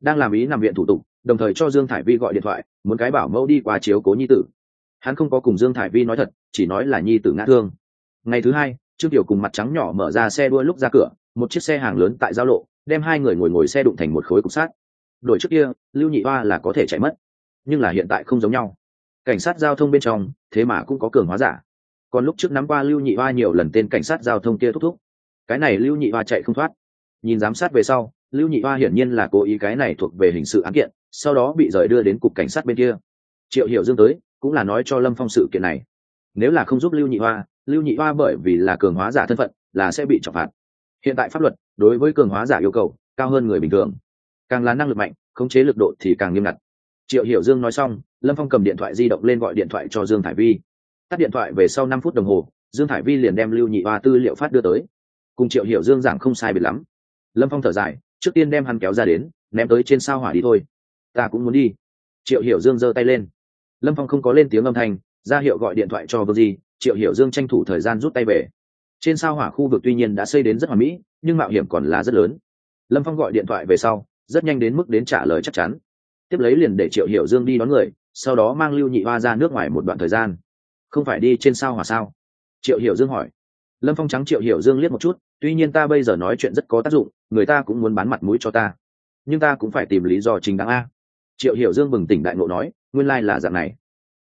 Đang làm ý nằm viện thủ tục, đồng thời cho dương thải vi gọi điện thoại, muốn cái bảo mẫu đi qua chiếu cố nhi tử hắn không có cùng dương thải vi nói thật, chỉ nói là nhi tử ngã thương. Ngày thứ hai, trương tiểu cùng mặt trắng nhỏ mở ra xe đua lúc ra cửa, một chiếc xe hàng lớn tại giao lộ, đem hai người ngồi ngồi xe đụng thành một khối cục sát đổi trước kia, lưu nhị hoa là có thể chạy mất, nhưng là hiện tại không giống nhau. Cảnh sát giao thông bên trong, thế mà cũng có cường hóa giả. Còn lúc trước nắm qua lưu nhị hoa nhiều lần tên cảnh sát giao thông kia thúc thúc. Cái này lưu nhị hoa chạy không thoát. Nhìn giám sát về sau, lưu nhị hoa hiển nhiên là cố ý cái này thuộc về hình sự án kiện, sau đó bị rời đưa đến cục cảnh sát bên kia. Triệu hiểu dương tới cũng là nói cho lâm phong sự kiện này. Nếu là không giúp lưu nhị hoa, lưu nhị hoa bởi vì là cường hóa giả thân phận, là sẽ bị trọng phạt. Hiện tại pháp luật, đối với cường hóa giả yêu cầu, cao hơn người bình thường. Càng là năng lực mạnh, khống chế lực độ thì càng nghiêm ngặt. Triệu hiểu dương nói xong, lâm phong cầm điện thoại di động lên gọi điện thoại cho dương thải vi. Tắt điện thoại về sau năm phút đồng hồ, dương thải vi liền đem lưu nhị hoa tư liệu phát đưa tới. Cùng triệu hiểu dương giảng không sai biệt lắm. Lâm phong thở dài, trước tiên đem hắn kéo ra đến, ném tới trên sao hỏa đi thôi. Ta cũng muốn đi. Triệu hiểu dương giơ tay lên lâm phong không có lên tiếng âm thanh, ra hiệu gọi điện thoại cho vương di triệu hiểu dương tranh thủ thời gian rút tay về. Trên sao hỏa khu vực tuy nhiên đã xây đến rất hoàn mỹ, nhưng mạo hiểm còn là rất lớn. Lâm phong gọi điện thoại về sau, rất nhanh đến mức đến trả lời chắc chắn. Tiếp lấy liền để triệu hiểu dương đi đón người, sau đó mang lưu nhị hoa ra nước ngoài một đoạn thời gian. Không phải đi trên sao hỏa sao? Triệu hiểu dương hỏi. Lâm phong trắng triệu hiểu dương liếc một chút, tuy nhiên ta bây giờ nói chuyện rất có tác dụng, người ta cũng muốn bán mặt mũi cho ta. Nhưng ta cũng phải tìm lý do chính đáng a triệu hiểu dương bừng tỉnh đại ngộ nói, nguyên lai là dạng này.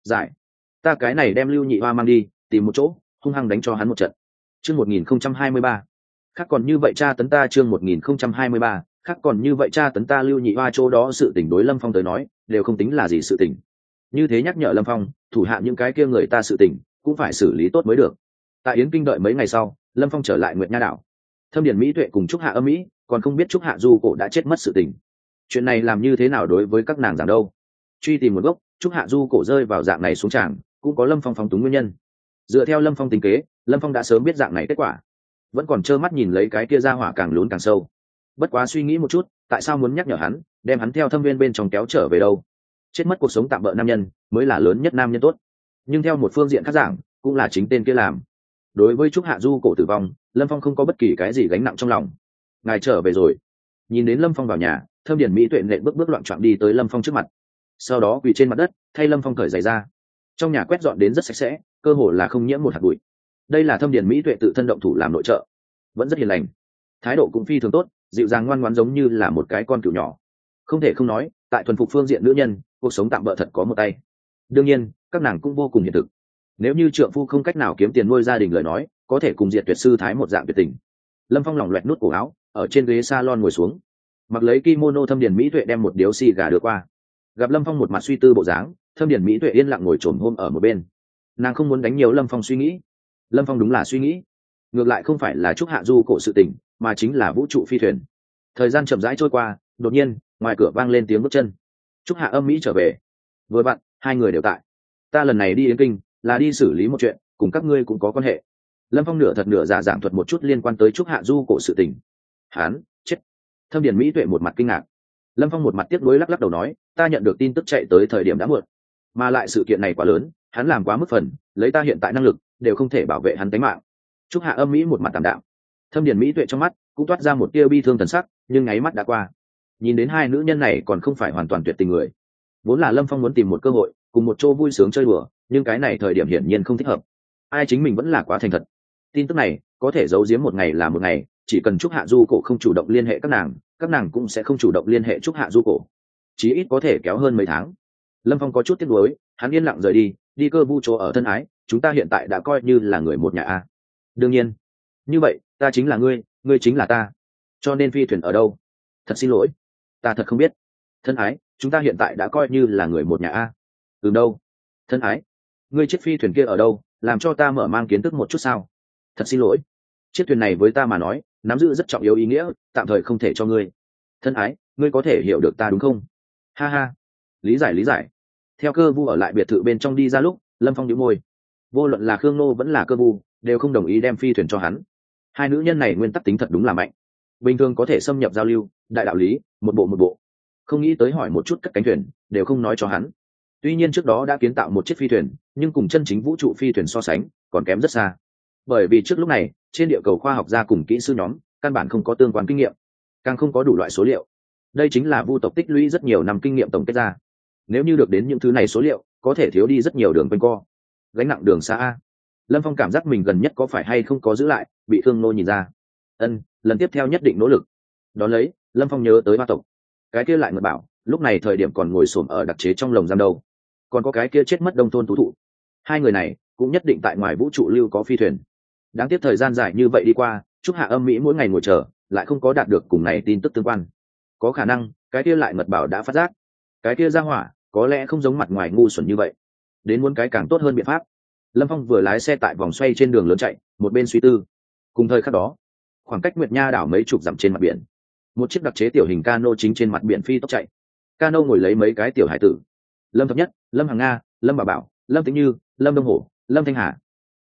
Giải. Ta cái này đem lưu nhị hoa mang đi, tìm một chỗ, hung hăng đánh cho hắn một trận. Chương một nghìn không trăm hai mươi ba. Khác còn như vậy cha tấn ta chương một nghìn không trăm hai mươi ba. Khác còn như vậy cha tấn ta lưu nhị hoa chỗ đó sự tỉnh đối lâm phong tới nói, đều không tính là gì sự tỉnh như thế nhắc nhở lâm phong, thủ hạ những cái kia người ta sự tỉnh cũng phải xử lý tốt mới được. Tại yến kinh đợi mấy ngày sau, lâm phong trở lại nguyệt nha đảo. Thâm điển mỹ tuệ cùng trúc hạ âm mỹ, còn không biết trúc hạ du cổ đã chết mất sự tình chuyện này làm như thế nào đối với các nàng giảng đâu? Truy tìm một gốc trúc hạ du cổ rơi vào dạng này xuống tràng, cũng có lâm phong phóng túng nguyên nhân. Dựa theo lâm phong tính kế, lâm phong đã sớm biết dạng này kết quả. Vẫn còn trơ mắt nhìn lấy cái kia ra hỏa càng lún càng sâu. Bất quá suy nghĩ một chút, tại sao muốn nhắc nhở hắn, đem hắn theo thâm viên bên trong kéo trở về đâu? Chết mất cuộc sống tạm bỡ nam nhân, mới là lớn nhất nam nhân tốt. Nhưng theo một phương diện khác giảng, cũng là chính tên kia làm. Đối với trúc hạ du cổ tử vong, lâm phong không có bất kỳ cái gì gánh nặng trong lòng. Ngài trở về rồi. Nhìn đến lâm phong vào nhà thâm điển mỹ tuệ nệ bước bước loạn trọn đi tới lâm phong trước mặt. Sau đó quỳ trên mặt đất, thay lâm phong cởi giày ra. Trong nhà quét dọn đến rất sạch sẽ, cơ hồ là không nhiễm một hạt bụi. Đây là thâm điển mỹ tuệ tự thân động thủ làm nội trợ. Vẫn rất hiền lành. Thái độ cũng phi thường tốt, dịu dàng ngoan ngoan giống như là một cái con cựu nhỏ. Không thể không nói, tại thuần phục phương diện nữ nhân, cuộc sống tạm bỡ thật có một tay. Đương nhiên, các nàng cũng vô cùng hiện thực. Nếu như trượng phu không cách nào kiếm tiền nuôi gia đình lời nói, có thể cùng diệt tuyệt sư thái một dạng tuyệt tình. Lâm phong lỏng loẹt nút cổ áo, ở trên ghế s a lon ngồi xuống mặc lấy kimono thâm điền mỹ tuệ đem một điếu xì gà đưa qua. Gặp lâm phong một mặt suy tư bộ dáng, thâm điền mỹ tuệ yên lặng ngồi trồm hôm ở một bên. Nàng không muốn đánh nhiều lâm phong suy nghĩ. Lâm phong đúng là suy nghĩ. Ngược lại không phải là chúc hạ du cổ sự tình, mà chính là vũ trụ phi thuyền. Thời gian chậm rãi trôi qua, đột nhiên, ngoài cửa vang lên tiếng bước chân. Chúc hạ âm mỹ trở về. Vừa bạn hai người đều tại. Ta lần này đi đến kinh, là đi xử lý một chuyện, cùng các ngươi cũng có quan hệ. Lâm phong nửa thật nửa giả giảng thuật một chút liên quan tới trúc hạ du cổ sự tình. Hán thâm Điền mỹ tuệ một mặt kinh ngạc. Lâm phong một mặt tiếc nuối lắc lắc đầu nói, ta nhận được tin tức chạy tới thời điểm đã muộn, mà lại sự kiện này quá lớn, hắn làm quá mức phần, lấy ta hiện tại năng lực, đều không thể bảo vệ hắn tính mạng. Trúc hạ âm mỹ một mặt tảm đạo thâm Điền mỹ tuệ trong mắt cũng toát ra một tia bi thương thần sắc, nhưng ngáy mắt đã qua. Nhìn đến hai nữ nhân này còn không phải hoàn toàn tuyệt tình người. Vốn là lâm phong muốn tìm một cơ hội, cùng một chỗ vui sướng chơi đùa, nhưng cái này thời điểm hiển nhiên không thích hợp. Ai chính mình vẫn là quá thành thật. Tin tức này có thể giấu giếm một ngày là một ngày chỉ cần chúc hạ du cổ không chủ động liên hệ các nàng các nàng cũng sẽ không chủ động liên hệ chúc hạ du cổ. Chí ít có thể kéo hơn mấy tháng. Lâm phong có chút tiếc nuối, hắn yên lặng rời đi đi cơ vu chỗ ở thân ái, chúng ta hiện tại đã coi như là người một nhà a. Đương nhiên, như vậy, ta chính là ngươi ngươi chính là ta. Cho nên phi thuyền ở đâu? Thật xin lỗi, ta thật không biết. Thân ái, chúng ta hiện tại đã coi như là người một nhà a. Từ đâu? Thân ái, ngươi chiếc phi thuyền kia ở đâu? Làm cho ta mở mang kiến thức một chút sao? Thật xin lỗi chiếc thuyền này với ta mà nói, nắm giữ rất trọng yếu ý nghĩa, tạm thời không thể cho ngươi. Thân ái, ngươi có thể hiểu được ta đúng không? Ha ha. Lý giải lý giải. Theo cơ vu ở lại biệt thự bên trong đi ra lúc, lâm phong đĩu môi. Vô luận là khương nô vẫn là cơ vu, đều không đồng ý đem phi thuyền cho hắn. Hai nữ nhân này nguyên tắc tính thật đúng là mạnh. Bình thường có thể xâm nhập giao lưu, đại đạo lý, một bộ một bộ. Không nghĩ tới hỏi một chút các cánh thuyền, đều không nói cho hắn. Tuy nhiên trước đó đã kiến tạo một chiếc phi thuyền, nhưng cùng chân chính vũ trụ phi thuyền so sánh, còn kém rất xa. Bởi vì trước lúc này trên địa cầu khoa học gia cùng kỹ sư nhóm, căn bản không có tương quan kinh nghiệm, càng không có đủ loại số liệu. Đây chính là vu tộc tích lũy rất nhiều năm kinh nghiệm tổng kết ra. Nếu như được đến những thứ này số liệu, có thể thiếu đi rất nhiều đường quanh co. Gánh nặng đường xa a. Lâm phong cảm giác mình gần nhất có phải hay không có giữ lại, bị thương nô nhìn ra. Ân, lần tiếp theo nhất định nỗ lực. Đón lấy, lâm phong nhớ tới hoa tộc. Cái kia lại ngược bảo, lúc này thời điểm còn ngồi xổm ở đặc chế trong lồng giam đâu. Còn có cái kia chết mất đông thôn thú thụ. Hai người này, cũng nhất định tại ngoài vũ trụ lưu có phi thuyền đáng tiếc thời gian dài như vậy đi qua, chúc hạ âm mỹ mỗi ngày ngồi chờ, lại không có đạt được cùng này tin tức tương quan. Có khả năng, cái kia lại mật bảo đã phát giác. Cái kia ra hỏa, có lẽ không giống mặt ngoài ngu xuẩn như vậy. Đến muốn cái càng tốt hơn biện pháp. Lâm phong vừa lái xe tại vòng xoay trên đường lớn chạy, một bên suy tư. Cùng thời khắc đó, khoảng cách nguyệt nha đảo mấy chục dặm trên mặt biển. Một chiếc đặc chế tiểu hình cano chính trên mặt biển phi tốc chạy. Cano ngồi lấy mấy cái tiểu hải tử. Lâm thập nhất, lâm hằng nga, lâm bà bảo, lâm tĩnh như, lâm đông hổ, lâm thanh hà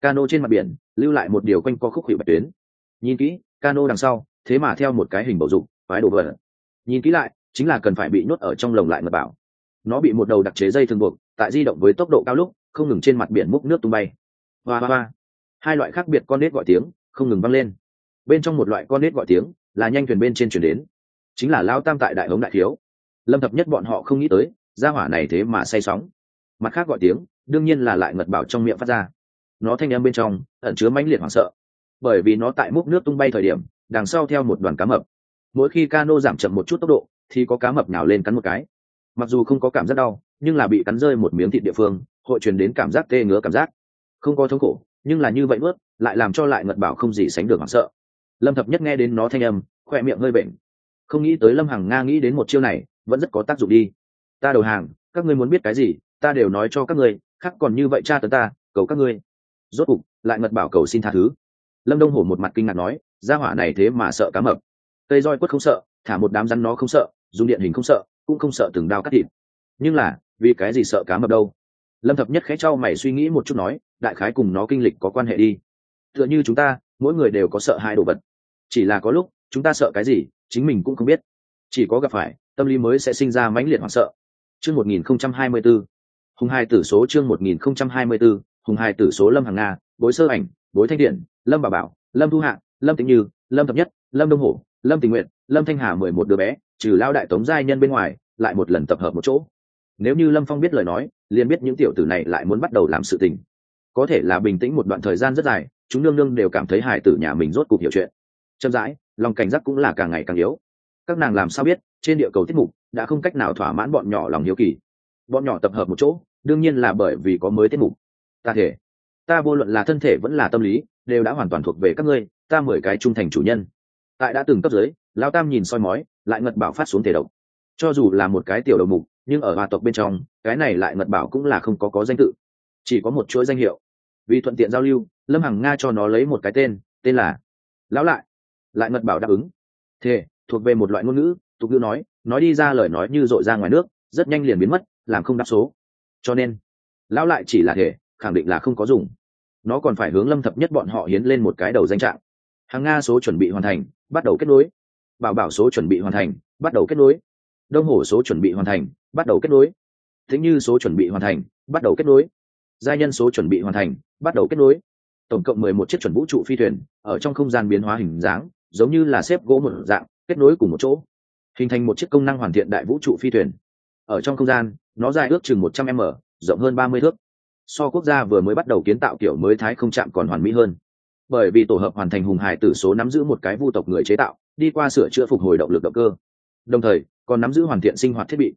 cano trên mặt biển, lưu lại một điều quanh co khúc hiệu bạch tuyến. Nhìn kỹ, cano đằng sau, thế mà theo một cái hình bầu dục, phái đổ vỡ nhìn kỹ lại, chính là cần phải bị nhốt ở trong lồng lại mật bảo. Nó bị một đầu đặc chế dây thường buộc, tại di động với tốc độ cao lúc, không ngừng trên mặt biển múc nước tung bay. Hoa hoa hoa. Hai loại khác biệt con nết gọi tiếng, không ngừng văng lên. Bên trong một loại con nết gọi tiếng, là nhanh thuyền bên trên chuyển đến. Chính là lao tam tại đại hống đại thiếu. Lâm thập nhất bọn họ không nghĩ tới ra hỏa này thế mà say sóng. Mặt khác gọi tiếng, đương nhiên là lại ngật bảo trong miệng phát ra nó thanh âm bên trong ẩn chứa mãnh liệt hoảng sợ. Bởi vì nó tại múc nước tung bay thời điểm, đằng sau theo một đoàn cá mập. Mỗi khi cano giảm chậm một chút tốc độ, thì có cá mập nhào lên cắn một cái. Mặc dù không có cảm giác đau, nhưng là bị cắn rơi một miếng thịt địa phương, hội truyền đến cảm giác tê ngứa cảm giác. Không có thống khổ, nhưng là như vậy bớt, lại làm cho lại ngật bảo không gì sánh được hoảng sợ. Lâm thập nhất nghe đến nó thanh âm khoe miệng hơi bệnh. Không nghĩ tới lâm hằng nga nghĩ đến một chiêu này, vẫn rất có tác dụng đi. Ta đầu hàng, các ngươi muốn biết cái gì, ta đều nói cho các ngươi, khác còn như vậy cha tấn ta, cầu các ngươi rốt cục, lại mật bảo cầu xin tha thứ. Lâm đông hổ một mặt kinh ngạc nói ra hỏa này thế mà sợ cá mập. Cây roi quất không sợ, thả một đám rắn nó không sợ, dùng điện hình không sợ, cũng không sợ từng đao cắt thịt. Nhưng là, vì cái gì sợ cá mập đâu? Lâm thập nhất khẽ trao mày suy nghĩ một chút nói, đại khái cùng nó kinh lịch có quan hệ đi. Tựa như chúng ta, mỗi người đều có sợ hai đồ vật. Chỉ là có lúc, chúng ta sợ cái gì, chính mình cũng không biết. Chỉ có gặp phải, tâm lý mới sẽ sinh ra mãnh liệt hoảng sợ. Chương 1024 hùng hai tử số chương 1024 hùng hai tử số lâm hàng nga, bối sơ ảnh, bối thanh điện lâm bà bảo, lâm thu hạ, lâm tĩnh như, lâm thập nhất, lâm đông hổ, lâm tình nguyện, lâm thanh hà mười một đứa bé, trừ lao đại tống giai nhân bên ngoài, lại một lần tập hợp một chỗ. Nếu như lâm phong biết lời nói, liền biết những tiểu tử này lại muốn bắt đầu làm sự tình. Có thể là bình tĩnh một đoạn thời gian rất dài, chúng nương nương đều cảm thấy hải tử nhà mình rốt cuộc hiểu chuyện. Chậm rãi, lòng cảnh giác cũng là càng ngày càng yếu. Các nàng làm sao biết, trên địa cầu tiết mục đã không cách nào thỏa mãn bọn nhỏ lòng hiếu kỳ. Bọn nhỏ tập hợp một chỗ, đương nhiên là bởi vì có mới tiết mục ta thể. Ta vô luận là thân thể vẫn là tâm lý, đều đã hoàn toàn thuộc về các ngươi, ta mười cái trung thành chủ nhân. Tại đã từng cấp dưới lao tam nhìn soi mói, lại ngật bảo phát xuống thể độc. Cho dù là một cái tiểu đầu mục, nhưng ở hòa tộc bên trong, cái này lại ngật bảo cũng là không có có danh tự. Chỉ có một chuỗi danh hiệu. Vì thuận tiện giao lưu, lâm hằng nga cho nó lấy một cái tên tên là lão lại. Lại ngật bảo đáp ứng. Thế thuộc về một loại ngôn ngữ, tục ngữ nói nói đi ra lời nói như dội ra ngoài nước, rất nhanh liền biến mất, làm không đáp số. Cho nên, lão lại chỉ là thể khẳng định là không có dùng. Nó còn phải hướng lâm thập nhất bọn họ hiến lên một cái đầu danh trạng. Hàng nga số chuẩn bị hoàn thành, bắt đầu kết nối. Bảo bảo số chuẩn bị hoàn thành, bắt đầu kết nối. Đông hổ số chuẩn bị hoàn thành, bắt đầu kết nối. Thính như số chuẩn bị hoàn thành, bắt đầu kết nối. Gia nhân số chuẩn bị hoàn thành, bắt đầu kết nối. Tổng cộng mười một chiếc chuẩn vũ trụ phi thuyền, ở trong không gian biến hóa hình dáng, giống như là xếp gỗ một dạng, kết nối cùng một chỗ. Hình thành một chiếc công năng hoàn thiện đại vũ trụ phi thuyền. Ở trong không gian, nó dài ước chừng một trăm m, rộng hơn ba mươi thước so quốc gia vừa mới bắt đầu kiến tạo kiểu mới thái không chạm còn hoàn mỹ hơn. Bởi vì tổ hợp hoàn thành hùng hải tử số nắm giữ một cái vu tộc người chế tạo, đi qua sửa chữa phục hồi động lực động cơ. Đồng thời, còn nắm giữ hoàn thiện sinh hoạt thiết bị.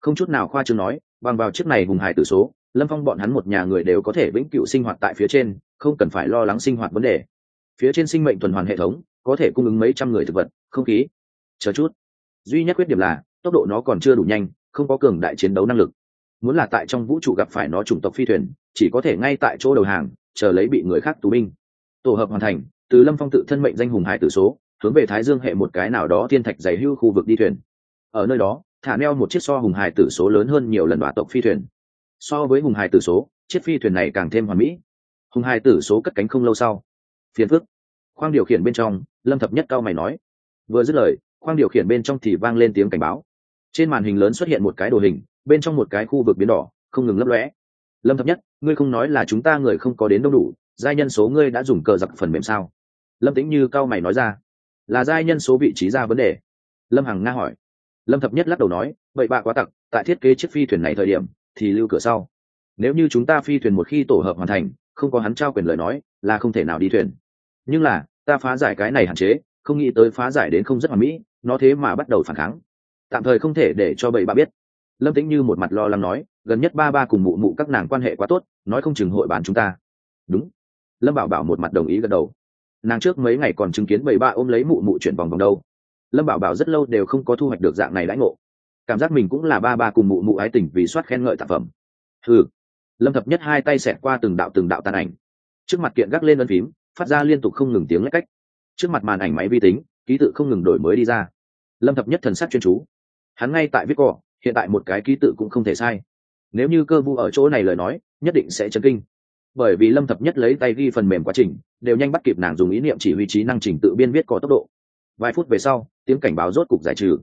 Không chút nào khoa chương nói, bằng vào chiếc này hùng hải tử số, lâm phong bọn hắn một nhà người đều có thể vĩnh cựu sinh hoạt tại phía trên, không cần phải lo lắng sinh hoạt vấn đề. Phía trên sinh mệnh tuần hoàn hệ thống, có thể cung ứng mấy trăm người thực vật, không khí. Chờ chút. Duy nhất khuyết điểm là, tốc độ nó còn chưa đủ nhanh, không có cường đại chiến đấu năng lực muốn là tại trong vũ trụ gặp phải nó chủng tộc phi thuyền, chỉ có thể ngay tại chỗ đầu hàng, chờ lấy bị người khác tù binh. Tổ hợp hoàn thành, từ lâm phong tự thân mệnh danh hùng hải tử số, hướng về thái dương hệ một cái nào đó thiên thạch dày hưu khu vực đi thuyền. Ở nơi đó, thả neo một chiếc so hùng hải tử số lớn hơn nhiều lần đọa tộc phi thuyền. So với hùng hải tử số, chiếc phi thuyền này càng thêm hoàn mỹ. Hùng hải tử số cất cánh không lâu sau. Phiền phức. Khoang điều khiển bên trong, lâm thập nhất cao mày nói. Vừa dứt lời, khoang điều khiển bên trong thì vang lên tiếng cảnh báo. Trên màn hình lớn xuất hiện một cái đồ hình bên trong một cái khu vực biến đỏ, không ngừng lấp lóe. Lâm thập nhất, ngươi không nói là chúng ta người không có đến đông đủ, giai nhân số ngươi đã dùng cờ giặc phần mềm sao? Lâm tĩnh như cao mày nói ra. Là giai nhân số vị trí ra vấn đề. Lâm hằng nga hỏi. Lâm thập nhất lắc đầu nói, vậy bạ quá tặc, tại thiết kế chiếc phi thuyền này thời điểm, thì lưu cửa sau. Nếu như chúng ta phi thuyền một khi tổ hợp hoàn thành, không có hắn trao quyền lời nói, là không thể nào đi thuyền. Nhưng là, ta phá giải cái này hạn chế, không nghĩ tới phá giải đến không rất hoàn mỹ, nó thế mà bắt đầu phản kháng. Tạm thời không thể để cho bậy bạ biết lâm tĩnh như một mặt lo lắng nói, gần nhất ba ba cùng mụ mụ các nàng quan hệ quá tốt, nói không chừng hội bán chúng ta. Đúng. Lâm bảo bảo một mặt đồng ý gật đầu. Nàng trước mấy ngày còn chứng kiến bảy bạ ôm lấy mụ mụ chuyển vòng vòng đâu. Lâm bảo bảo rất lâu đều không có thu hoạch được dạng này đãi ngộ. Cảm giác mình cũng là ba ba cùng mụ mụ ái tình vì soát khen ngợi tác phẩm. Ừ lâm thập nhất hai tay xẹt qua từng đạo từng đạo tàn ảnh. Trước mặt kiện gác lên ân phím, phát ra liên tục không ngừng tiếng lách cách. Trước mặt màn ảnh máy vi tính, ký tự không ngừng đổi mới đi ra. Lâm thập nhất thần sắc chuyên chú. Hắn ngay tại viết cỏ hiện tại một cái ký tự cũng không thể sai. Nếu như cơ vu ở chỗ này lời nói, nhất định sẽ chấn kinh. Bởi vì lâm thập nhất lấy tay ghi phần mềm quá trình, đều nhanh bắt kịp nàng dùng ý niệm chỉ huy trí năng trình tự biên viết có tốc độ. Vài phút về sau, tiếng cảnh báo rốt cục giải trừ.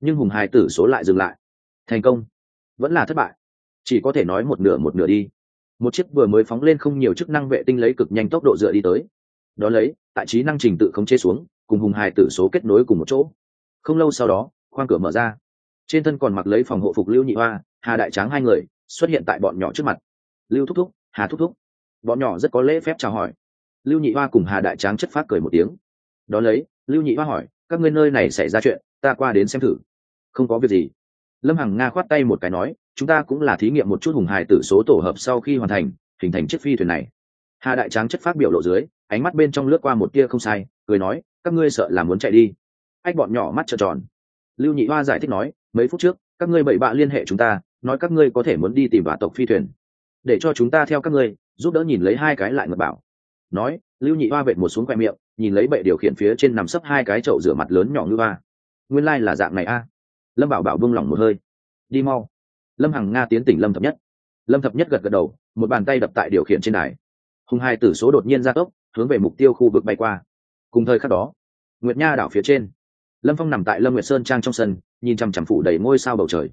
Nhưng hùng hai tử số lại dừng lại. Thành công. Vẫn là thất bại. Chỉ có thể nói một nửa một nửa đi. Một chiếc vừa mới phóng lên không nhiều chức năng vệ tinh lấy cực nhanh tốc độ dựa đi tới. Đó lấy, tại trí năng trình tự khống chế xuống, cùng hùng hài tử số kết nối cùng một chỗ. Không lâu sau đó, khoang cửa mở ra trên thân còn mặc lấy phòng hộ phục lưu nhị hoa, hà đại tráng hai người, xuất hiện tại bọn nhỏ trước mặt. Lưu thúc thúc, hà thúc thúc. Bọn nhỏ rất có lễ phép chào hỏi. Lưu nhị hoa cùng hà đại tráng chất phát cười một tiếng. Đó lấy, lưu nhị hoa hỏi, các ngươi nơi này xảy ra chuyện, ta qua đến xem thử. Không có việc gì. Lâm hằng nga khoát tay một cái nói, chúng ta cũng là thí nghiệm một chút hùng hài tử số tổ hợp sau khi hoàn thành, hình thành chiếc phi thuyền này. Hà đại tráng chất phát biểu lộ dưới, ánh mắt bên trong lướt qua một tia không sai, cười nói, các ngươi sợ là muốn chạy đi. Ách bọn nhỏ mắt trợn tròn. Lưu nhị hoa giải thích nói mấy phút trước, các ngươi bảy bạ liên hệ chúng ta, nói các ngươi có thể muốn đi tìm bà tộc phi thuyền. Để cho chúng ta theo các ngươi, giúp đỡ nhìn lấy hai cái lại ngật bảo. Nói, lưu nhị hoa vệt một xuống khoe miệng, nhìn lấy bệ điều khiển phía trên nằm sấp hai cái chậu rửa mặt lớn nhỏ ngư hoa. Nguyên lai、like、là dạng này a. Lâm bảo bảo buông lỏng một hơi. Đi mau. Lâm hằng nga tiến tỉnh lâm thập nhất. Lâm thập nhất gật gật đầu, một bàn tay đập tại điều khiển trên đài. Hùng hai tử số đột nhiên ra tốc, hướng về mục tiêu khu vực bay qua. Cùng thời khắc đó, nguyệt nha đảo phía trên lâm phong nằm tại lâm nguyệt sơn trang trong sân, nhìn chằm chằm phủ đầy ngôi sao bầu trời.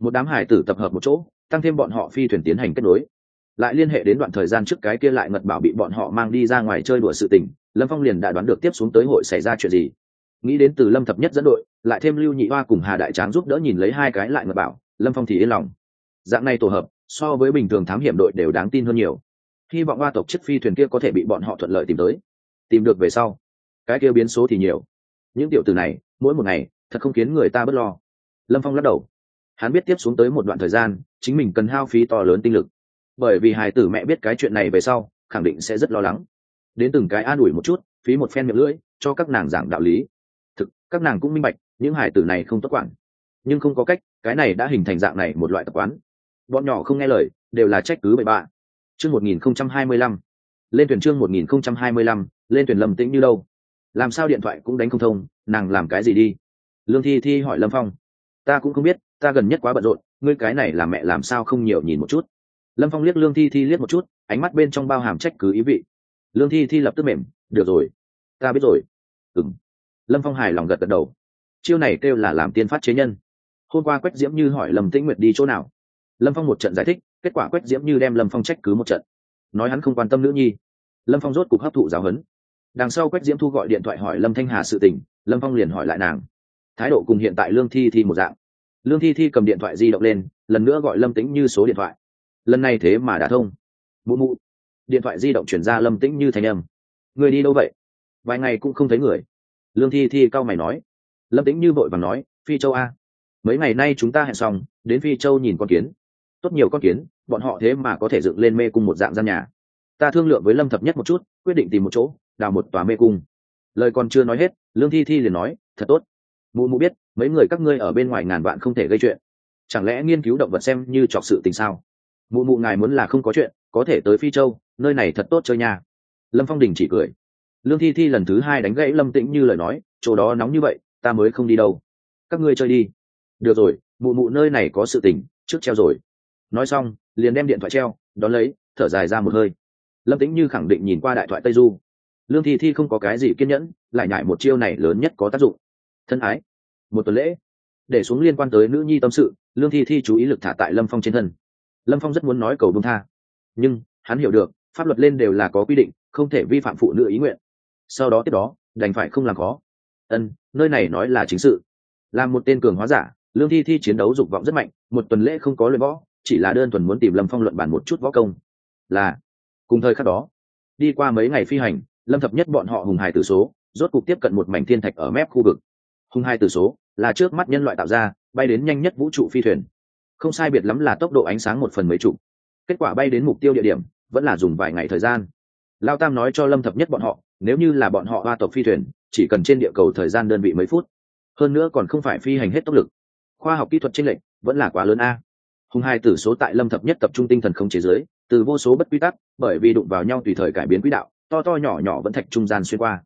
Một đám hải tử tập hợp một chỗ, tăng thêm bọn họ phi thuyền tiến hành kết nối. Lại liên hệ đến đoạn thời gian trước cái kia lại ngật bảo bị bọn họ mang đi ra ngoài chơi đùa sự tình, lâm phong liền đã đoán được tiếp xuống tới hội xảy ra chuyện gì. Nghĩ đến từ lâm thập nhất dẫn đội, lại thêm lưu nhị hoa cùng hà đại tráng giúp đỡ nhìn lấy hai cái lại ngật bảo, lâm phong thì yên lòng. Dạng này tổ hợp, so với bình thường thám hiểm đội đều đáng tin hơn nhiều. Hy vọng hoa tộc chiếc phi thuyền kia có thể bị bọn họ thuận lợi tìm tới. Tìm được về sau, cái kia biến số thì nhiều những tiểu từ này, mỗi một ngày, thật không khiến người ta bớt lo. Lâm phong lắc đầu. Hắn biết tiếp xuống tới một đoạn thời gian, chính mình cần hao phí to lớn tinh lực. Bởi vì hài tử mẹ biết cái chuyện này về sau, khẳng định sẽ rất lo lắng. Đến từng cái an ủi một chút, phí một phen miệng lưỡi, cho các nàng giảng đạo lý. Thực, các nàng cũng minh bạch, những hài tử này không tốt quản. Nhưng không có cách, cái này đã hình thành dạng này một loại tập quán. Bọn nhỏ không nghe lời, đều là trách cứ bậy bạ. Chương một nghìn không trăm hai mươi lăm. Lên thuyền chương một nghìn không trăm hai mươi lăm, lên thuyền lầm tĩnh như đâu làm sao điện thoại cũng đánh không thông, nàng làm cái gì đi? Lương thi thi hỏi lâm phong. Ta cũng không biết, ta gần nhất quá bận rộn, ngươi cái này là mẹ làm sao không nhiều nhìn một chút? Lâm phong liếc lương thi thi liếc một chút, ánh mắt bên trong bao hàm trách cứ ý vị. Lương thi thi lập tức mềm, được rồi, ta biết rồi. Ừng lâm phong hài lòng gật gật đầu. Chiêu này kêu là làm tiên phát chế nhân. Hôm qua quách diễm như hỏi lâm tĩnh nguyệt đi chỗ nào. Lâm phong một trận giải thích, kết quả quách diễm như đem lâm phong trách cứ một trận. Nói hắn không quan tâm nữ nhi. Lâm phong rốt cục hấp thụ giáo huấn đằng sau quách diễm thu gọi điện thoại hỏi lâm thanh hà sự tình, lâm phong liền hỏi lại nàng. Thái độ cùng hiện tại lương thi thi một dạng. Lương thi thi cầm điện thoại di động lên, lần nữa gọi lâm tĩnh như số điện thoại. Lần này thế mà đã thông. Mụ mụ. Điện thoại di động chuyển ra lâm tĩnh như thanh âm. Người đi đâu vậy? Vài ngày cũng không thấy người. Lương thi thi cau mày nói. Lâm tĩnh như vội vàng nói, phi châu a. Mấy ngày nay chúng ta hẹn xong, đến phi châu nhìn con kiến. Tốt nhiều con kiến, bọn họ thế mà có thể dựng lên mê cung một dạng gian nhà. Ta thương lượng với lâm thập nhất một chút, quyết định tìm một chỗ đào một tòa mê cung. Lời còn chưa nói hết, lương thi thi liền nói, thật tốt. Mụ mụ biết, mấy người các ngươi ở bên ngoài ngàn vạn không thể gây chuyện. Chẳng lẽ nghiên cứu động vật xem như trọc sự tình sao? Mụ mụ ngài muốn là không có chuyện, có thể tới phi châu, nơi này thật tốt chơi nha. Lâm phong đình chỉ cười. Lương thi thi lần thứ hai đánh gãy lâm tĩnh như lời nói, chỗ đó nóng như vậy, ta mới không đi đâu. Các ngươi chơi đi. Được rồi, mụ mụ nơi này có sự tình, trước treo rồi. Nói xong, liền đem điện thoại treo, đón lấy, thở dài ra một hơi. Lâm tĩnh như khẳng định nhìn qua đại thoại tây du lương thi thi không có cái gì kiên nhẫn, lại nhại một chiêu này lớn nhất có tác dụng. Thân ái, một tuần lễ. Để xuống liên quan tới nữ nhi tâm sự, lương thi thi chú ý lực thả tại lâm phong trên thân. Lâm phong rất muốn nói cầu bông tha. Nhưng, hắn hiểu được, pháp luật lên đều là có quy định, không thể vi phạm phụ nữ ý nguyện. Sau đó tiếp đó, đành phải không làm khó. Ân, nơi này nói là chính sự. Làm một tên cường hóa giả, lương thi thi chiến đấu dục vọng rất mạnh, một tuần lễ không có luyện võ, chỉ là đơn thuần muốn tìm lâm phong luận bản một chút võ công. Là, cùng thời khắc đó, đi qua mấy ngày phi hành lâm thập nhất bọn họ hùng hài tử số, rốt cục tiếp cận một mảnh thiên thạch ở mép khu vực. Hùng hai tử số là trước mắt nhân loại tạo ra, bay đến nhanh nhất vũ trụ phi thuyền. Không sai biệt lắm là tốc độ ánh sáng một phần mấy chục. Kết quả bay đến mục tiêu địa điểm, vẫn là dùng vài ngày thời gian. Lao tam nói cho lâm thập nhất bọn họ, nếu như là bọn họ hoa tộc phi thuyền, chỉ cần trên địa cầu thời gian đơn vị mấy phút. Hơn nữa còn không phải phi hành hết tốc lực. Khoa học kỹ thuật tranh lệch vẫn là quá lớn a. Hùng hai tử số tại lâm thập nhất tập trung tinh thần không chế giới, từ vô số bất quy tắc, bởi vì đụng vào nhau tùy thời cải biến quỹ đạo to to nhỏ nhỏ vẫn thạch trung gian xuyên qua.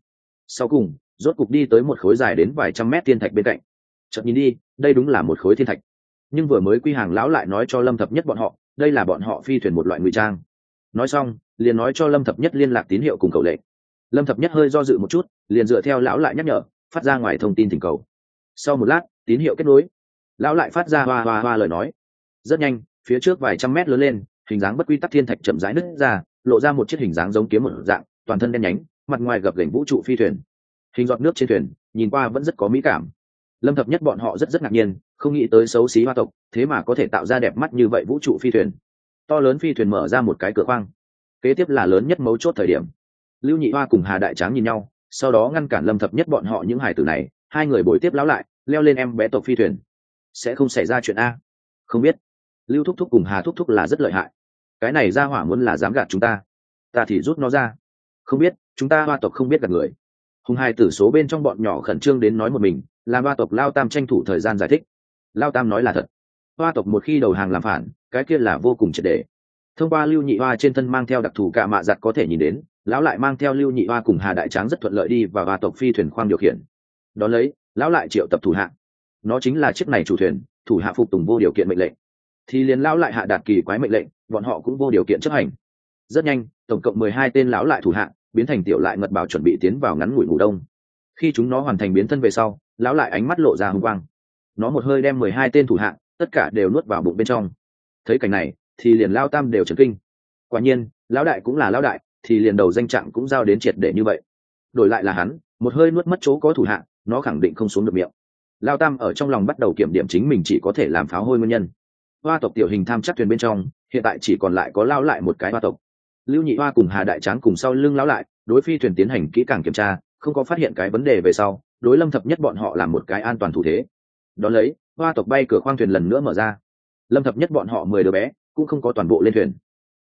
Sau cùng, rốt cục đi tới một khối dài đến vài trăm mét thiên thạch bên cạnh. Chợt nhìn đi, đây đúng là một khối thiên thạch. Nhưng vừa mới quy hàng lão lại nói cho lâm thập nhất bọn họ, đây là bọn họ phi thuyền một loại ngụy trang. Nói xong, liền nói cho lâm thập nhất liên lạc tín hiệu cùng cầu lệnh. Lâm thập nhất hơi do dự một chút, liền dựa theo lão lại nhắc nhở, phát ra ngoài thông tin thỉnh cầu. Sau một lát, tín hiệu kết nối. Lão lại phát ra hoa hoa hoa lời nói. Rất nhanh, phía trước vài trăm mét lớn lên, hình dáng bất quy tắc thiên thạch chậm rãi nứt ra, lộ ra một chiếc hình dáng giống kiếm một dạng toàn thân đen nhánh, mặt ngoài gập gành vũ trụ phi thuyền. Hình giọt nước trên thuyền, nhìn qua vẫn rất có mỹ cảm. Lâm thập nhất bọn họ rất rất ngạc nhiên, không nghĩ tới xấu xí hoa tộc, thế mà có thể tạo ra đẹp mắt như vậy vũ trụ phi thuyền. To lớn phi thuyền mở ra một cái cửa khoang. Kế tiếp là lớn nhất mấu chốt thời điểm. Lưu nhị hoa cùng hà đại tráng nhìn nhau, sau đó ngăn cản lâm thập nhất bọn họ những hải tử này, hai người bồi tiếp lão lại, leo lên em bé tộc phi thuyền. Sẽ không xảy ra chuyện a. Không biết. Lưu thúc thúc cùng hà thúc thúc là rất lợi hại. Cái này ra hỏa muốn là dám gạt chúng ta. Ta thì rút nó ra không biết, chúng ta hoa tộc không biết gặp người. Hùng hai tử số bên trong bọn nhỏ khẩn trương đến nói một mình, làm hoa tộc lao tam tranh thủ thời gian giải thích. Lao tam nói là thật. Hoa tộc một khi đầu hàng làm phản, cái kia là vô cùng triệt đề thông qua lưu nhị hoa trên thân mang theo đặc thù cả mạ giặt có thể nhìn đến, lão lại mang theo lưu nhị hoa cùng hà đại tráng rất thuận lợi đi và hoa tộc phi thuyền khoang điều khiển. Đón lấy, lão lại triệu tập thủ hạ. Nó chính là chiếc này chủ thuyền, thủ hạ phục tùng vô điều kiện mệnh lệnh. Thì liền lão lại hạ đạt kỳ quái mệnh lệnh, bọn họ cũng vô điều kiện chấp hành. Rất nhanh, tổng cộng mười hai tên lão lại thủ hạ biến thành tiểu lại ngật bảo chuẩn bị tiến vào ngắn ngủi ngủ đông. Khi chúng nó hoàn thành biến thân về sau, lão lại ánh mắt lộ ra hung quang. Nó một hơi đem mười hai tên thủ hạng tất cả đều nuốt vào bụng bên trong. Thấy cảnh này, thì liền lao tam đều trấn kinh. Quả nhiên, lão đại cũng là lão đại, thì liền đầu danh trạng cũng giao đến triệt để như vậy. Đổi lại là hắn, một hơi nuốt mất chỗ có thủ hạng nó khẳng định không xuống được miệng. Lao tam ở trong lòng bắt đầu kiểm điểm chính mình chỉ có thể làm pháo hôi nguyên nhân. Hoa tộc tiểu hình tham chắc thuyền bên trong, hiện tại chỉ còn lại có lao lại một cái hoa tộc lưu nhị hoa cùng hà đại tráng cùng sau lưng lão lại, đối phi thuyền tiến hành kỹ càng kiểm tra, không có phát hiện cái vấn đề về sau, đối lâm thập nhất bọn họ làm một cái an toàn thủ thế. Đón lấy, hoa tộc bay cửa khoang thuyền lần nữa mở ra. Lâm thập nhất bọn họ mười đứa bé, cũng không có toàn bộ lên thuyền.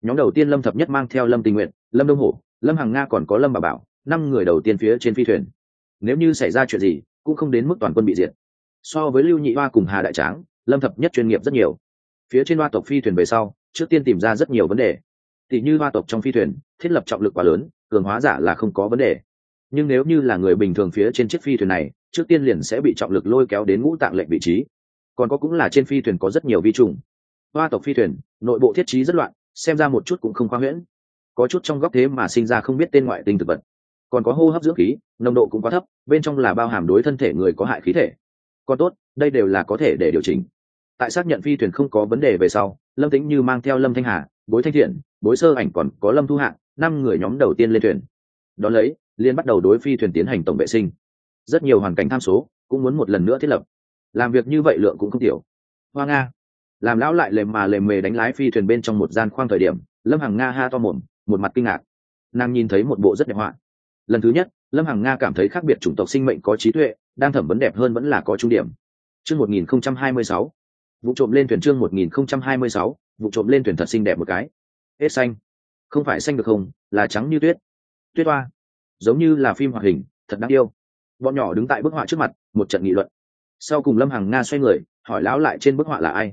Nhóm đầu tiên lâm thập nhất mang theo lâm tình nguyện, lâm đông hổ, lâm hằng nga còn có lâm bà bảo, năm người đầu tiên phía trên phi thuyền. Nếu như xảy ra chuyện gì, cũng không đến mức toàn quân bị diệt. So với lưu nhị hoa cùng hà đại tráng, lâm thập nhất chuyên nghiệp rất nhiều. Phía trên hoa tộc phi thuyền về sau, trước tiên tìm ra rất nhiều vấn đề tỉ như hoa tộc trong phi thuyền, thiết lập trọng lực quá lớn, cường hóa giả là không có vấn đề. Nhưng nếu như là người bình thường phía trên chiếc phi thuyền này, trước tiên liền sẽ bị trọng lực lôi kéo đến ngũ tạng lệnh vị trí. Còn có cũng là trên phi thuyền có rất nhiều vi trùng. Hoa tộc phi thuyền, nội bộ thiết trí rất loạn, xem ra một chút cũng không khoa huyễn. Có chút trong góc thế mà sinh ra không biết tên ngoại tinh thực vật. Còn có hô hấp dưỡng khí, nồng độ cũng quá thấp, bên trong là bao hàm đối thân thể người có hại khí thể. Còn tốt, đây đều là có thể để điều chỉnh. Tại xác nhận phi thuyền không có vấn đề về sau, lâm tĩnh như mang theo lâm thanh hà, bối thanh thiện bối sơ ảnh còn có lâm thu hạng, năm người nhóm đầu tiên lên thuyền. Đón lấy liên bắt đầu đối phi thuyền tiến hành tổng vệ sinh. Rất nhiều hoàn cảnh tham số, cũng muốn một lần nữa thiết lập. Làm việc như vậy lượng cũng không tiểu. Hoa nga. Làm lão lại lềm mà lềm mề đánh lái phi thuyền bên trong một gian khoang thời điểm, lâm hằng nga ha to mồm, một mặt kinh ngạc. Nàng nhìn thấy một bộ rất đẹp họa. Lần thứ nhất, lâm hằng nga cảm thấy khác biệt chủng tộc sinh mệnh có trí tuệ, đang thẩm vấn đẹp hơn vẫn là có trung điểm. Chương một nghìn không trăm hai mươi sáu. Vụ trộm lên thuyền chương một nghìn không trăm hai mươi sáu, vụ trộm lên thuyền thật xinh đẹp một cái hết xanh. Không phải xanh được không? Là trắng như tuyết. Tuyết hoa. Giống như là phim hoạt hình, thật đáng yêu. Bọn nhỏ đứng tại bức họa trước mặt, một trận nghị luận. Sau cùng lâm hằng nga xoay người, hỏi lão lại trên bức họa là ai?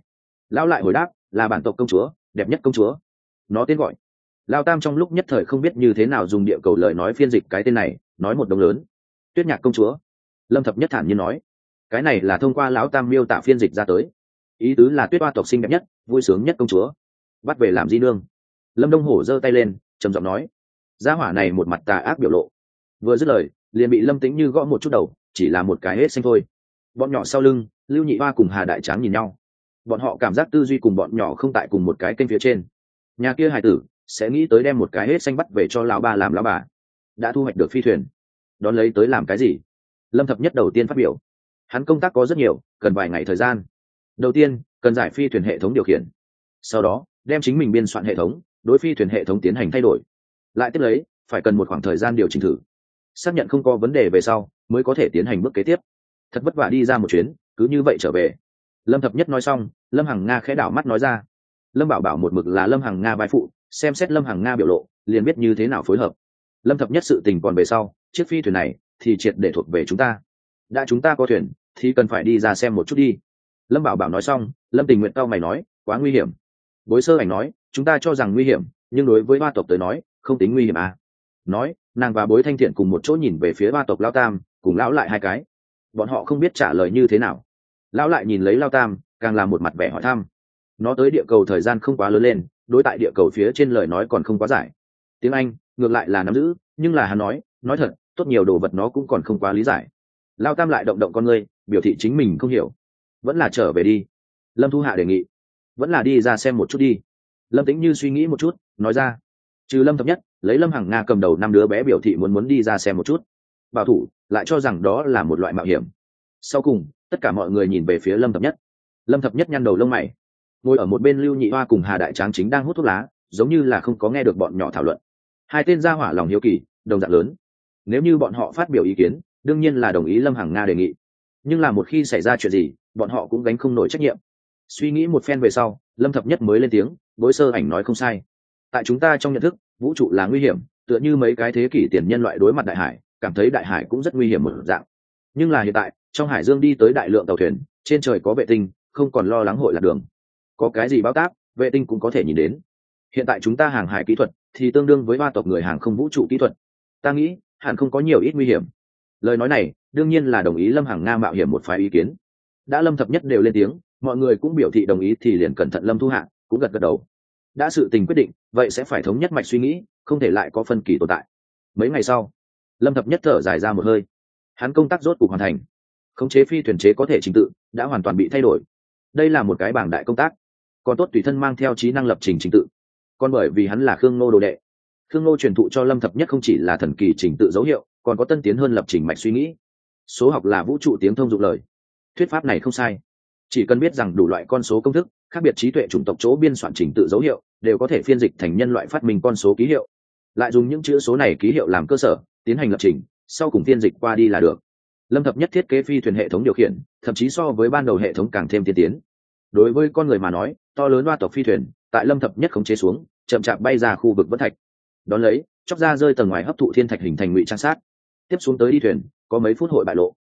Lão lại hồi đáp, là bản tộc công chúa, đẹp nhất công chúa. Nó tên gọi. Lao tam trong lúc nhất thời không biết như thế nào dùng địa cầu lời nói phiên dịch cái tên này, nói một đồng lớn. Tuyết nhạc công chúa. Lâm thập nhất thản nhiên nói. Cái này là thông qua lão tam miêu tả phiên dịch ra tới. Ý tứ là tuyết hoa tộc sinh đẹp nhất, vui sướng nhất công chúa. Bắt về làm di nương lâm đông hổ giơ tay lên, trầm giọng nói, gia hỏa này một mặt tà ác biểu lộ. Vừa dứt lời, liền bị lâm tính như gõ một chút đầu, chỉ là một cái hết xanh thôi. Bọn nhỏ sau lưng, lưu nhị hoa cùng hà đại tráng nhìn nhau. Bọn họ cảm giác tư duy cùng bọn nhỏ không tại cùng một cái kênh phía trên. Nhà kia hải tử sẽ nghĩ tới đem một cái hết xanh bắt về cho lão ba làm lão bà. Đã thu hoạch được phi thuyền. Đón lấy tới làm cái gì? Lâm thập nhất đầu tiên phát biểu. Hắn công tác có rất nhiều, cần vài ngày thời gian. Đầu tiên, cần giải phi thuyền hệ thống điều khiển. Sau đó, đem chính mình biên soạn hệ thống đối phi thuyền hệ thống tiến hành thay đổi. Lại tiếp lấy, phải cần một khoảng thời gian điều chỉnh thử. Xác nhận không có vấn đề về sau, mới có thể tiến hành bước kế tiếp. Thật vất vả đi ra một chuyến, cứ như vậy trở về. Lâm thập nhất nói xong, lâm hằng nga khẽ đảo mắt nói ra. Lâm bảo bảo một mực là lâm hằng nga vai phụ, xem xét lâm hằng nga biểu lộ, liền biết như thế nào phối hợp. Lâm thập nhất sự tình còn về sau, chiếc phi thuyền này thì triệt để thuộc về chúng ta. Đã chúng ta có thuyền, thì cần phải đi ra xem một chút đi. Lâm bảo bảo nói xong, lâm tình nguyện tao mày nói, quá nguy hiểm. Bối sơ ảnh nói chúng ta cho rằng nguy hiểm, nhưng đối với ba tộc tới nói, không tính nguy hiểm à. nói, nàng và bối thanh thiện cùng một chỗ nhìn về phía ba tộc lao tam, cùng lão lại hai cái. Bọn họ không biết trả lời như thế nào. Lão lại nhìn lấy lao tam, càng là một mặt vẻ hỏi thăm. Nó tới địa cầu thời gian không quá lớn lên, đối tại địa cầu phía trên lời nói còn không quá giải. Tiếng anh, ngược lại là nắm giữ, nhưng là hắn nói nói thật, tốt nhiều đồ vật nó cũng còn không quá lý giải. Lao tam lại động động con ngươi, biểu thị chính mình không hiểu. Vẫn là trở về đi. Lâm thu hạ đề nghị. Vẫn là đi ra xem một chút đi lâm tĩnh như suy nghĩ một chút, nói ra. Trừ lâm thập nhất, lấy lâm hằng nga cầm đầu năm đứa bé biểu thị muốn muốn đi ra xem một chút. Bảo thủ, lại cho rằng đó là một loại mạo hiểm. Sau cùng, tất cả mọi người nhìn về phía lâm thập nhất. Lâm thập nhất nhăn đầu lông mày. Ngồi ở một bên lưu nhị hoa cùng hà đại tráng chính đang hút thuốc lá, giống như là không có nghe được bọn nhỏ thảo luận. Hai tên gia hỏa lòng hiếu kỳ, đồng dạng lớn. Nếu như bọn họ phát biểu ý kiến, đương nhiên là đồng ý lâm hằng nga đề nghị. Nhưng là một khi xảy ra chuyện gì, bọn họ cũng gánh không nổi trách nhiệm. Suy nghĩ một phen về sau lâm thập nhất mới lên tiếng bối sơ ảnh nói không sai. Tại chúng ta trong nhận thức, vũ trụ là nguy hiểm, tựa như mấy cái thế kỷ tiền nhân loại đối mặt đại hải, cảm thấy đại hải cũng rất nguy hiểm một dạng. Nhưng là hiện tại, trong hải dương đi tới đại lượng tàu thuyền, trên trời có vệ tinh, không còn lo lắng hội lạc đường. Có cái gì báo táp, vệ tinh cũng có thể nhìn đến. Hiện tại chúng ta hàng hải kỹ thuật thì tương đương với ba tộc người hàng không vũ trụ kỹ thuật. Ta nghĩ, hẳn không có nhiều ít nguy hiểm. Lời nói này, đương nhiên là đồng ý lâm hàng nga mạo hiểm một phái ý kiến. Đã lâm thập nhất đều lên tiếng mọi người cũng biểu thị đồng ý thì liền cẩn thận lâm thu hạ, cũng gật gật đầu. Đã sự tình quyết định, vậy sẽ phải thống nhất mạch suy nghĩ, không thể lại có phân kỳ tồn tại. Mấy ngày sau, lâm thập nhất thở dài ra một hơi. Hắn công tác rốt cuộc hoàn thành. Khống chế phi thuyền chế có thể trình tự, đã hoàn toàn bị thay đổi. Đây là một cái bảng đại công tác. Còn tốt tùy thân mang theo trí năng lập trình trình tự. Còn bởi vì hắn là khương nô đồ đệ. Khương nô truyền thụ cho lâm thập nhất không chỉ là thần kỳ trình tự dấu hiệu, còn có tân tiến hơn lập trình mạch suy nghĩ. Số học là vũ trụ tiếng thông dụng lời. Thuyết pháp này không sai chỉ cần biết rằng đủ loại con số công thức, khác biệt trí tuệ chủng tộc chỗ biên soạn trình tự dấu hiệu, đều có thể phiên dịch thành nhân loại phát minh con số ký hiệu. Lại dùng những chữ số này ký hiệu làm cơ sở, tiến hành lập trình, sau cùng phiên dịch qua đi là được. Lâm thập nhất thiết kế phi thuyền hệ thống điều khiển, thậm chí so với ban đầu hệ thống càng thêm tiên tiến. Đối với con người mà nói, to lớn hoa tộc phi thuyền, tại lâm thập nhất khống chế xuống, chậm chạp bay ra khu vực bất thạch. Đón lấy, chóc ra rơi tầng ngoài hấp thụ thiên thạch hình thành ngụy trang sát. Tiếp xuống tới đi thuyền, có mấy phút hội bại lộ.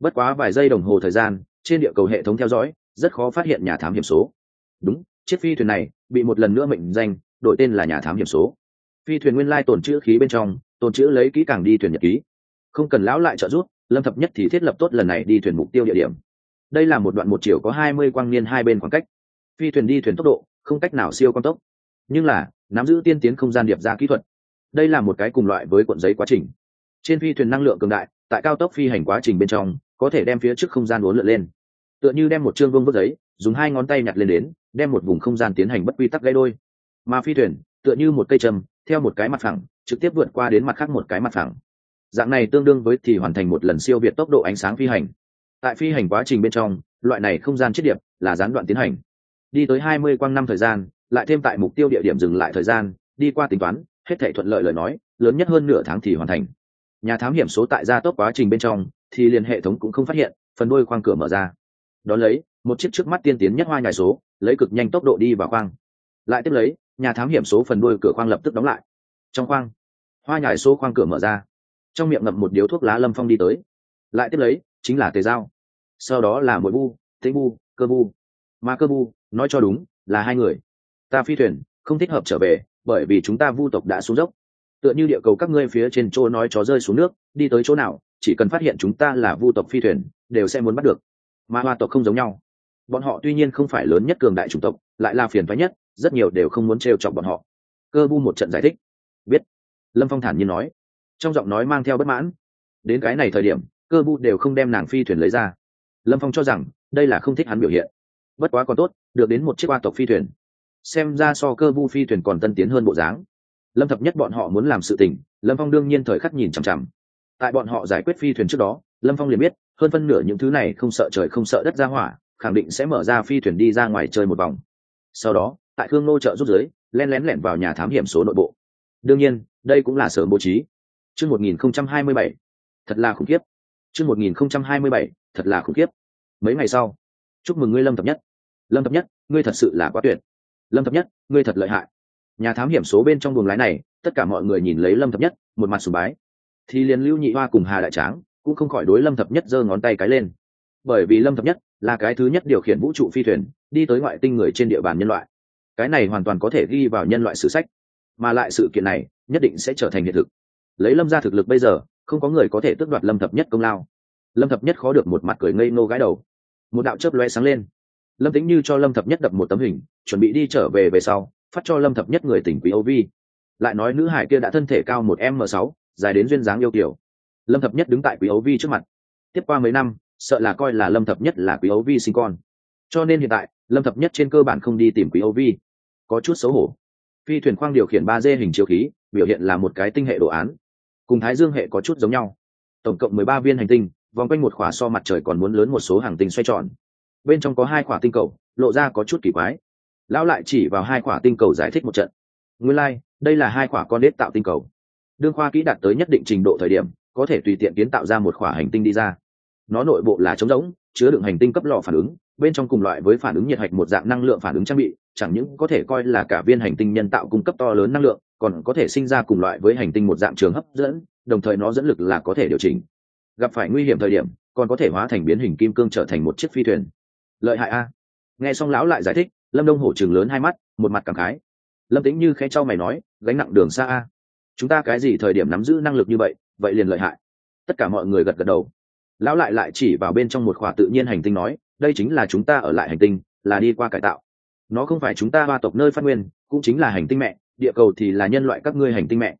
Bất quá vài giây đồng hồ thời gian trên địa cầu hệ thống theo dõi, rất khó phát hiện nhà thám hiểm số. Đúng, chiếc phi thuyền này bị một lần nữa mệnh danh, đổi tên là nhà thám hiểm số. Phi thuyền nguyên lai tồn chữ khí bên trong, tồn chữ lấy kỹ càng đi thuyền nhật ký. Không cần lão lại trợ giúp, lâm thập nhất thì thiết lập tốt lần này đi thuyền mục tiêu địa điểm. Đây là một đoạn một chiều có hai mươi quang niên hai bên khoảng cách. Phi thuyền đi thuyền tốc độ, không cách nào siêu con tốc. Nhưng là, nắm giữ tiên tiến không gian điệp ra kỹ thuật. Đây là một cái cùng loại với cuộn giấy quá trình. Trên phi thuyền năng lượng cường đại, tại cao tốc phi hành quá trình bên trong có thể đem phía trước không gian uốn lượn lên. Tựa như đem một chương vương vứt giấy, dùng hai ngón tay nhặt lên đến, đem một vùng không gian tiến hành bất quy tắc gây đôi. Mà phi thuyền, tựa như một cây châm, theo một cái mặt phẳng, trực tiếp vượt qua đến mặt khác một cái mặt phẳng. Dạng này tương đương với thì hoàn thành một lần siêu việt tốc độ ánh sáng phi hành. Tại phi hành quá trình bên trong, loại này không gian chết điệp là gián đoạn tiến hành. Đi tới hai mươi quang năm thời gian, lại thêm tại mục tiêu địa điểm dừng lại thời gian, đi qua tính toán, hết thể thuận lợi lời nói, lớn nhất hơn nửa tháng thì hoàn thành. Nhà thám hiểm số tại gia tốc quá trình bên trong thì liền hệ thống cũng không phát hiện, phần đôi khoang cửa mở ra. Đón lấy, một chiếc trước mắt tiên tiến nhất hoa nhài số, lấy cực nhanh tốc độ đi vào khoang. Lại tiếp lấy, nhà thám hiểm số phần đôi cửa khoang lập tức đóng lại. Trong khoang, hoa nhài số khoang cửa mở ra. Trong miệng ngậm một điếu thuốc lá lâm phong đi tới. Lại tiếp lấy, chính là tề dao sau đó là mỗi bu, tĩnh bu, cơ bu. Mà cơ bu, nói cho đúng, là hai người. Ta phi thuyền, không thích hợp trở về, bởi vì chúng ta vu tộc đã xuống dốc. Tựa như địa cầu các ngươi phía trên chỗ nói chó rơi xuống nước, đi tới chỗ nào chỉ cần phát hiện chúng ta là vu tộc phi thuyền, đều sẽ muốn bắt được. Mà hoa tộc không giống nhau. Bọn họ tuy nhiên không phải lớn nhất cường đại chủng tộc, lại là phiền phái nhất, rất nhiều đều không muốn trêu chọc bọn họ. Cơ bu một trận giải thích. Biết. Lâm phong thản nhiên nói. Trong giọng nói mang theo bất mãn. Đến cái này thời điểm, cơ bu đều không đem nàng phi thuyền lấy ra. Lâm phong cho rằng, đây là không thích hắn biểu hiện. Bất quá còn tốt, được đến một chiếc hoa tộc phi thuyền. Xem ra so cơ bu phi thuyền còn tân tiến hơn bộ dáng. Lâm thập nhất bọn họ muốn làm sự tình, lâm phong đương nhiên thời khắc nhìn chằm chằm tại bọn họ giải quyết phi thuyền trước đó, lâm phong liền biết, hơn phân nửa những thứ này không sợ trời không sợ đất ra hỏa, khẳng định sẽ mở ra phi thuyền đi ra ngoài chơi một vòng. Sau đó, tại khương nô trợ rút giới len lén lẻn vào nhà thám hiểm số nội bộ. Đương nhiên, đây cũng là sớm bố trí. Chương một nghìn không trăm hai mươi bảy, thật là khủng khiếp. Chương một nghìn không trăm hai mươi bảy, thật là khủng khiếp. Mấy ngày sau, chúc mừng ngươi lâm thập nhất. Lâm thập nhất, ngươi thật sự là quá tuyệt. Lâm thập nhất, ngươi thật lợi hại. Nhà thám hiểm số bên trong buồng lái này, tất cả mọi người nhìn lấy lâm thập nhất, một mặt sùng bái thì liền lưu nhị hoa cùng hà đại tráng cũng không khỏi đối lâm thập nhất giơ ngón tay cái lên. Bởi vì lâm thập nhất là cái thứ nhất điều khiển vũ trụ phi thuyền, đi tới ngoại tinh người trên địa bàn nhân loại. Cái này hoàn toàn có thể ghi vào nhân loại sử sách, mà lại sự kiện này nhất định sẽ trở thành hiện thực. Lấy lâm ra thực lực bây giờ, không có người có thể tước đoạt lâm thập nhất công lao. Lâm thập nhất khó được một mặt cười ngây ngô gái đầu. Một đạo chớp loe sáng lên. Lâm tính như cho lâm thập nhất đập một tấm hình, chuẩn bị đi trở về về sau, phát cho lâm thập nhất người tỉnh quý âu vi. Lại nói nữ hải kia đã thân thể cao một m sáu dài đến duyên dáng yêu kiểu lâm thập nhất đứng tại quý ấu vi trước mặt. Tiếp qua mấy năm sợ là coi là lâm thập nhất là quý ấu vi sinh con. Cho nên hiện tại lâm thập nhất trên cơ bản không đi tìm quý ấu vi. Có chút xấu hổ. Phi thuyền khoang điều khiển ba d hình chiếu khí biểu hiện là một cái tinh hệ đồ án. Cùng thái dương hệ có chút giống nhau. Tổng cộng mười ba viên hành tinh vòng quanh một khỏa so mặt trời còn muốn lớn một số hàng tinh xoay tròn. Bên trong có hai khỏa tinh cầu lộ ra có chút kỳ quái. Lão lại chỉ vào hai khỏa tinh cầu giải thích một trận. Nguyên lai、like, đây là hai khỏa con đết tạo tinh cầu đương khoa kỹ đạt tới nhất định trình độ thời điểm, có thể tùy tiện kiến tạo ra một khỏa hành tinh đi ra. Nó nội bộ là trống rỗng, chứa đựng hành tinh cấp lò phản ứng, bên trong cùng loại với phản ứng nhiệt hạch một dạng năng lượng phản ứng trang bị, chẳng những có thể coi là cả viên hành tinh nhân tạo cung cấp to lớn năng lượng, còn có thể sinh ra cùng loại với hành tinh một dạng trường hấp dẫn, đồng thời nó dẫn lực là có thể điều chỉnh. Gặp phải nguy hiểm thời điểm, còn có thể hóa thành biến hình kim cương trở thành một chiếc phi thuyền. Lợi hại a. Nghe xong lão lại giải thích, lâm đông hổ chừng lớn hai mắt, một mặt cảm khái. Lâm tính như khe trao mày nói, gánh nặng đường xa a chúng ta cái gì thời điểm nắm giữ năng lực như vậy vậy liền lợi hại. Tất cả mọi người gật gật đầu. Lão lại lại chỉ vào bên trong một khỏa tự nhiên hành tinh nói, đây chính là chúng ta ở lại hành tinh, là đi qua cải tạo. Nó không phải chúng ta hoa tộc nơi phát nguyên, cũng chính là hành tinh mẹ, địa cầu thì là nhân loại các ngươi hành tinh mẹ.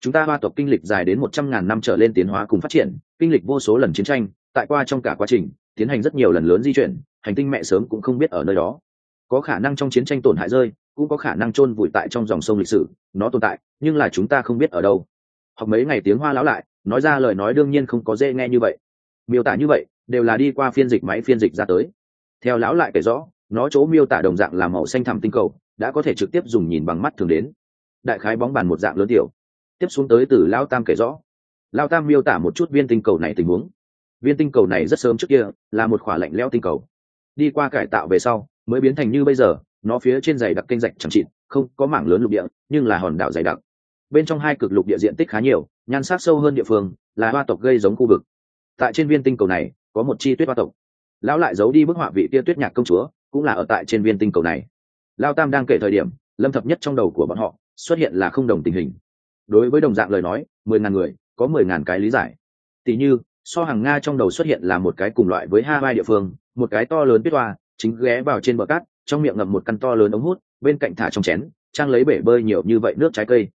Chúng ta hoa tộc kinh lịch dài đến một trăm ngàn năm trở lên tiến hóa cùng phát triển, kinh lịch vô số lần chiến tranh, tại qua trong cả quá trình, tiến hành rất nhiều lần lớn di chuyển, hành tinh mẹ sớm cũng không biết ở nơi đó. Có khả năng trong chiến tranh tổn hại rơi cũng có khả năng chôn vùi tại trong dòng sông lịch sử, nó tồn tại, nhưng là chúng ta không biết ở đâu. Học mấy ngày tiếng hoa lão lại, nói ra lời nói đương nhiên không có dễ nghe như vậy. Miêu tả như vậy, đều là đi qua phiên dịch máy phiên dịch ra tới. Theo lão lại kể rõ, nó chỗ miêu tả đồng dạng là màu xanh thẳm tinh cầu, đã có thể trực tiếp dùng nhìn bằng mắt thường đến. Đại khái bóng bàn một dạng lớn tiểu. Tiếp xuống tới từ lao tam kể rõ. Lao tam miêu tả một chút viên tinh cầu này tình huống. Viên tinh cầu này rất sớm trước kia là một khỏa lạnh leo tinh cầu. Đi qua cải tạo về sau, mới biến thành như bây giờ nó phía trên dày đặc kênh rạch chẳng chịt, không có mảng lớn lục địa, nhưng là hòn đảo dày đặc. Bên trong hai cực lục địa diện tích khá nhiều, nhan sắc sâu hơn địa phương, là hoa tộc gây giống khu vực. Tại trên viên tinh cầu này, có một chi tuyết hoa tộc. Lão lại giấu đi bức họa vị tia tuyết nhạc công chúa, cũng là ở tại trên viên tinh cầu này. Lao tam đang kể thời điểm, lâm thập nhất trong đầu của bọn họ, xuất hiện là không đồng tình hình. Đối với đồng dạng lời nói, mười ngàn người, có mười ngàn cái lý giải. Tỷ như, so hàng nga trong đầu xuất hiện là một cái cùng loại với hai vai địa phương, một cái to lớn tuyết hoa, chính ghé vào trên bờ cát trong miệng ngậm một căn to lớn ống hút, bên cạnh thả trong chén, trang lấy bể bơi nhiều như vậy nước trái cây.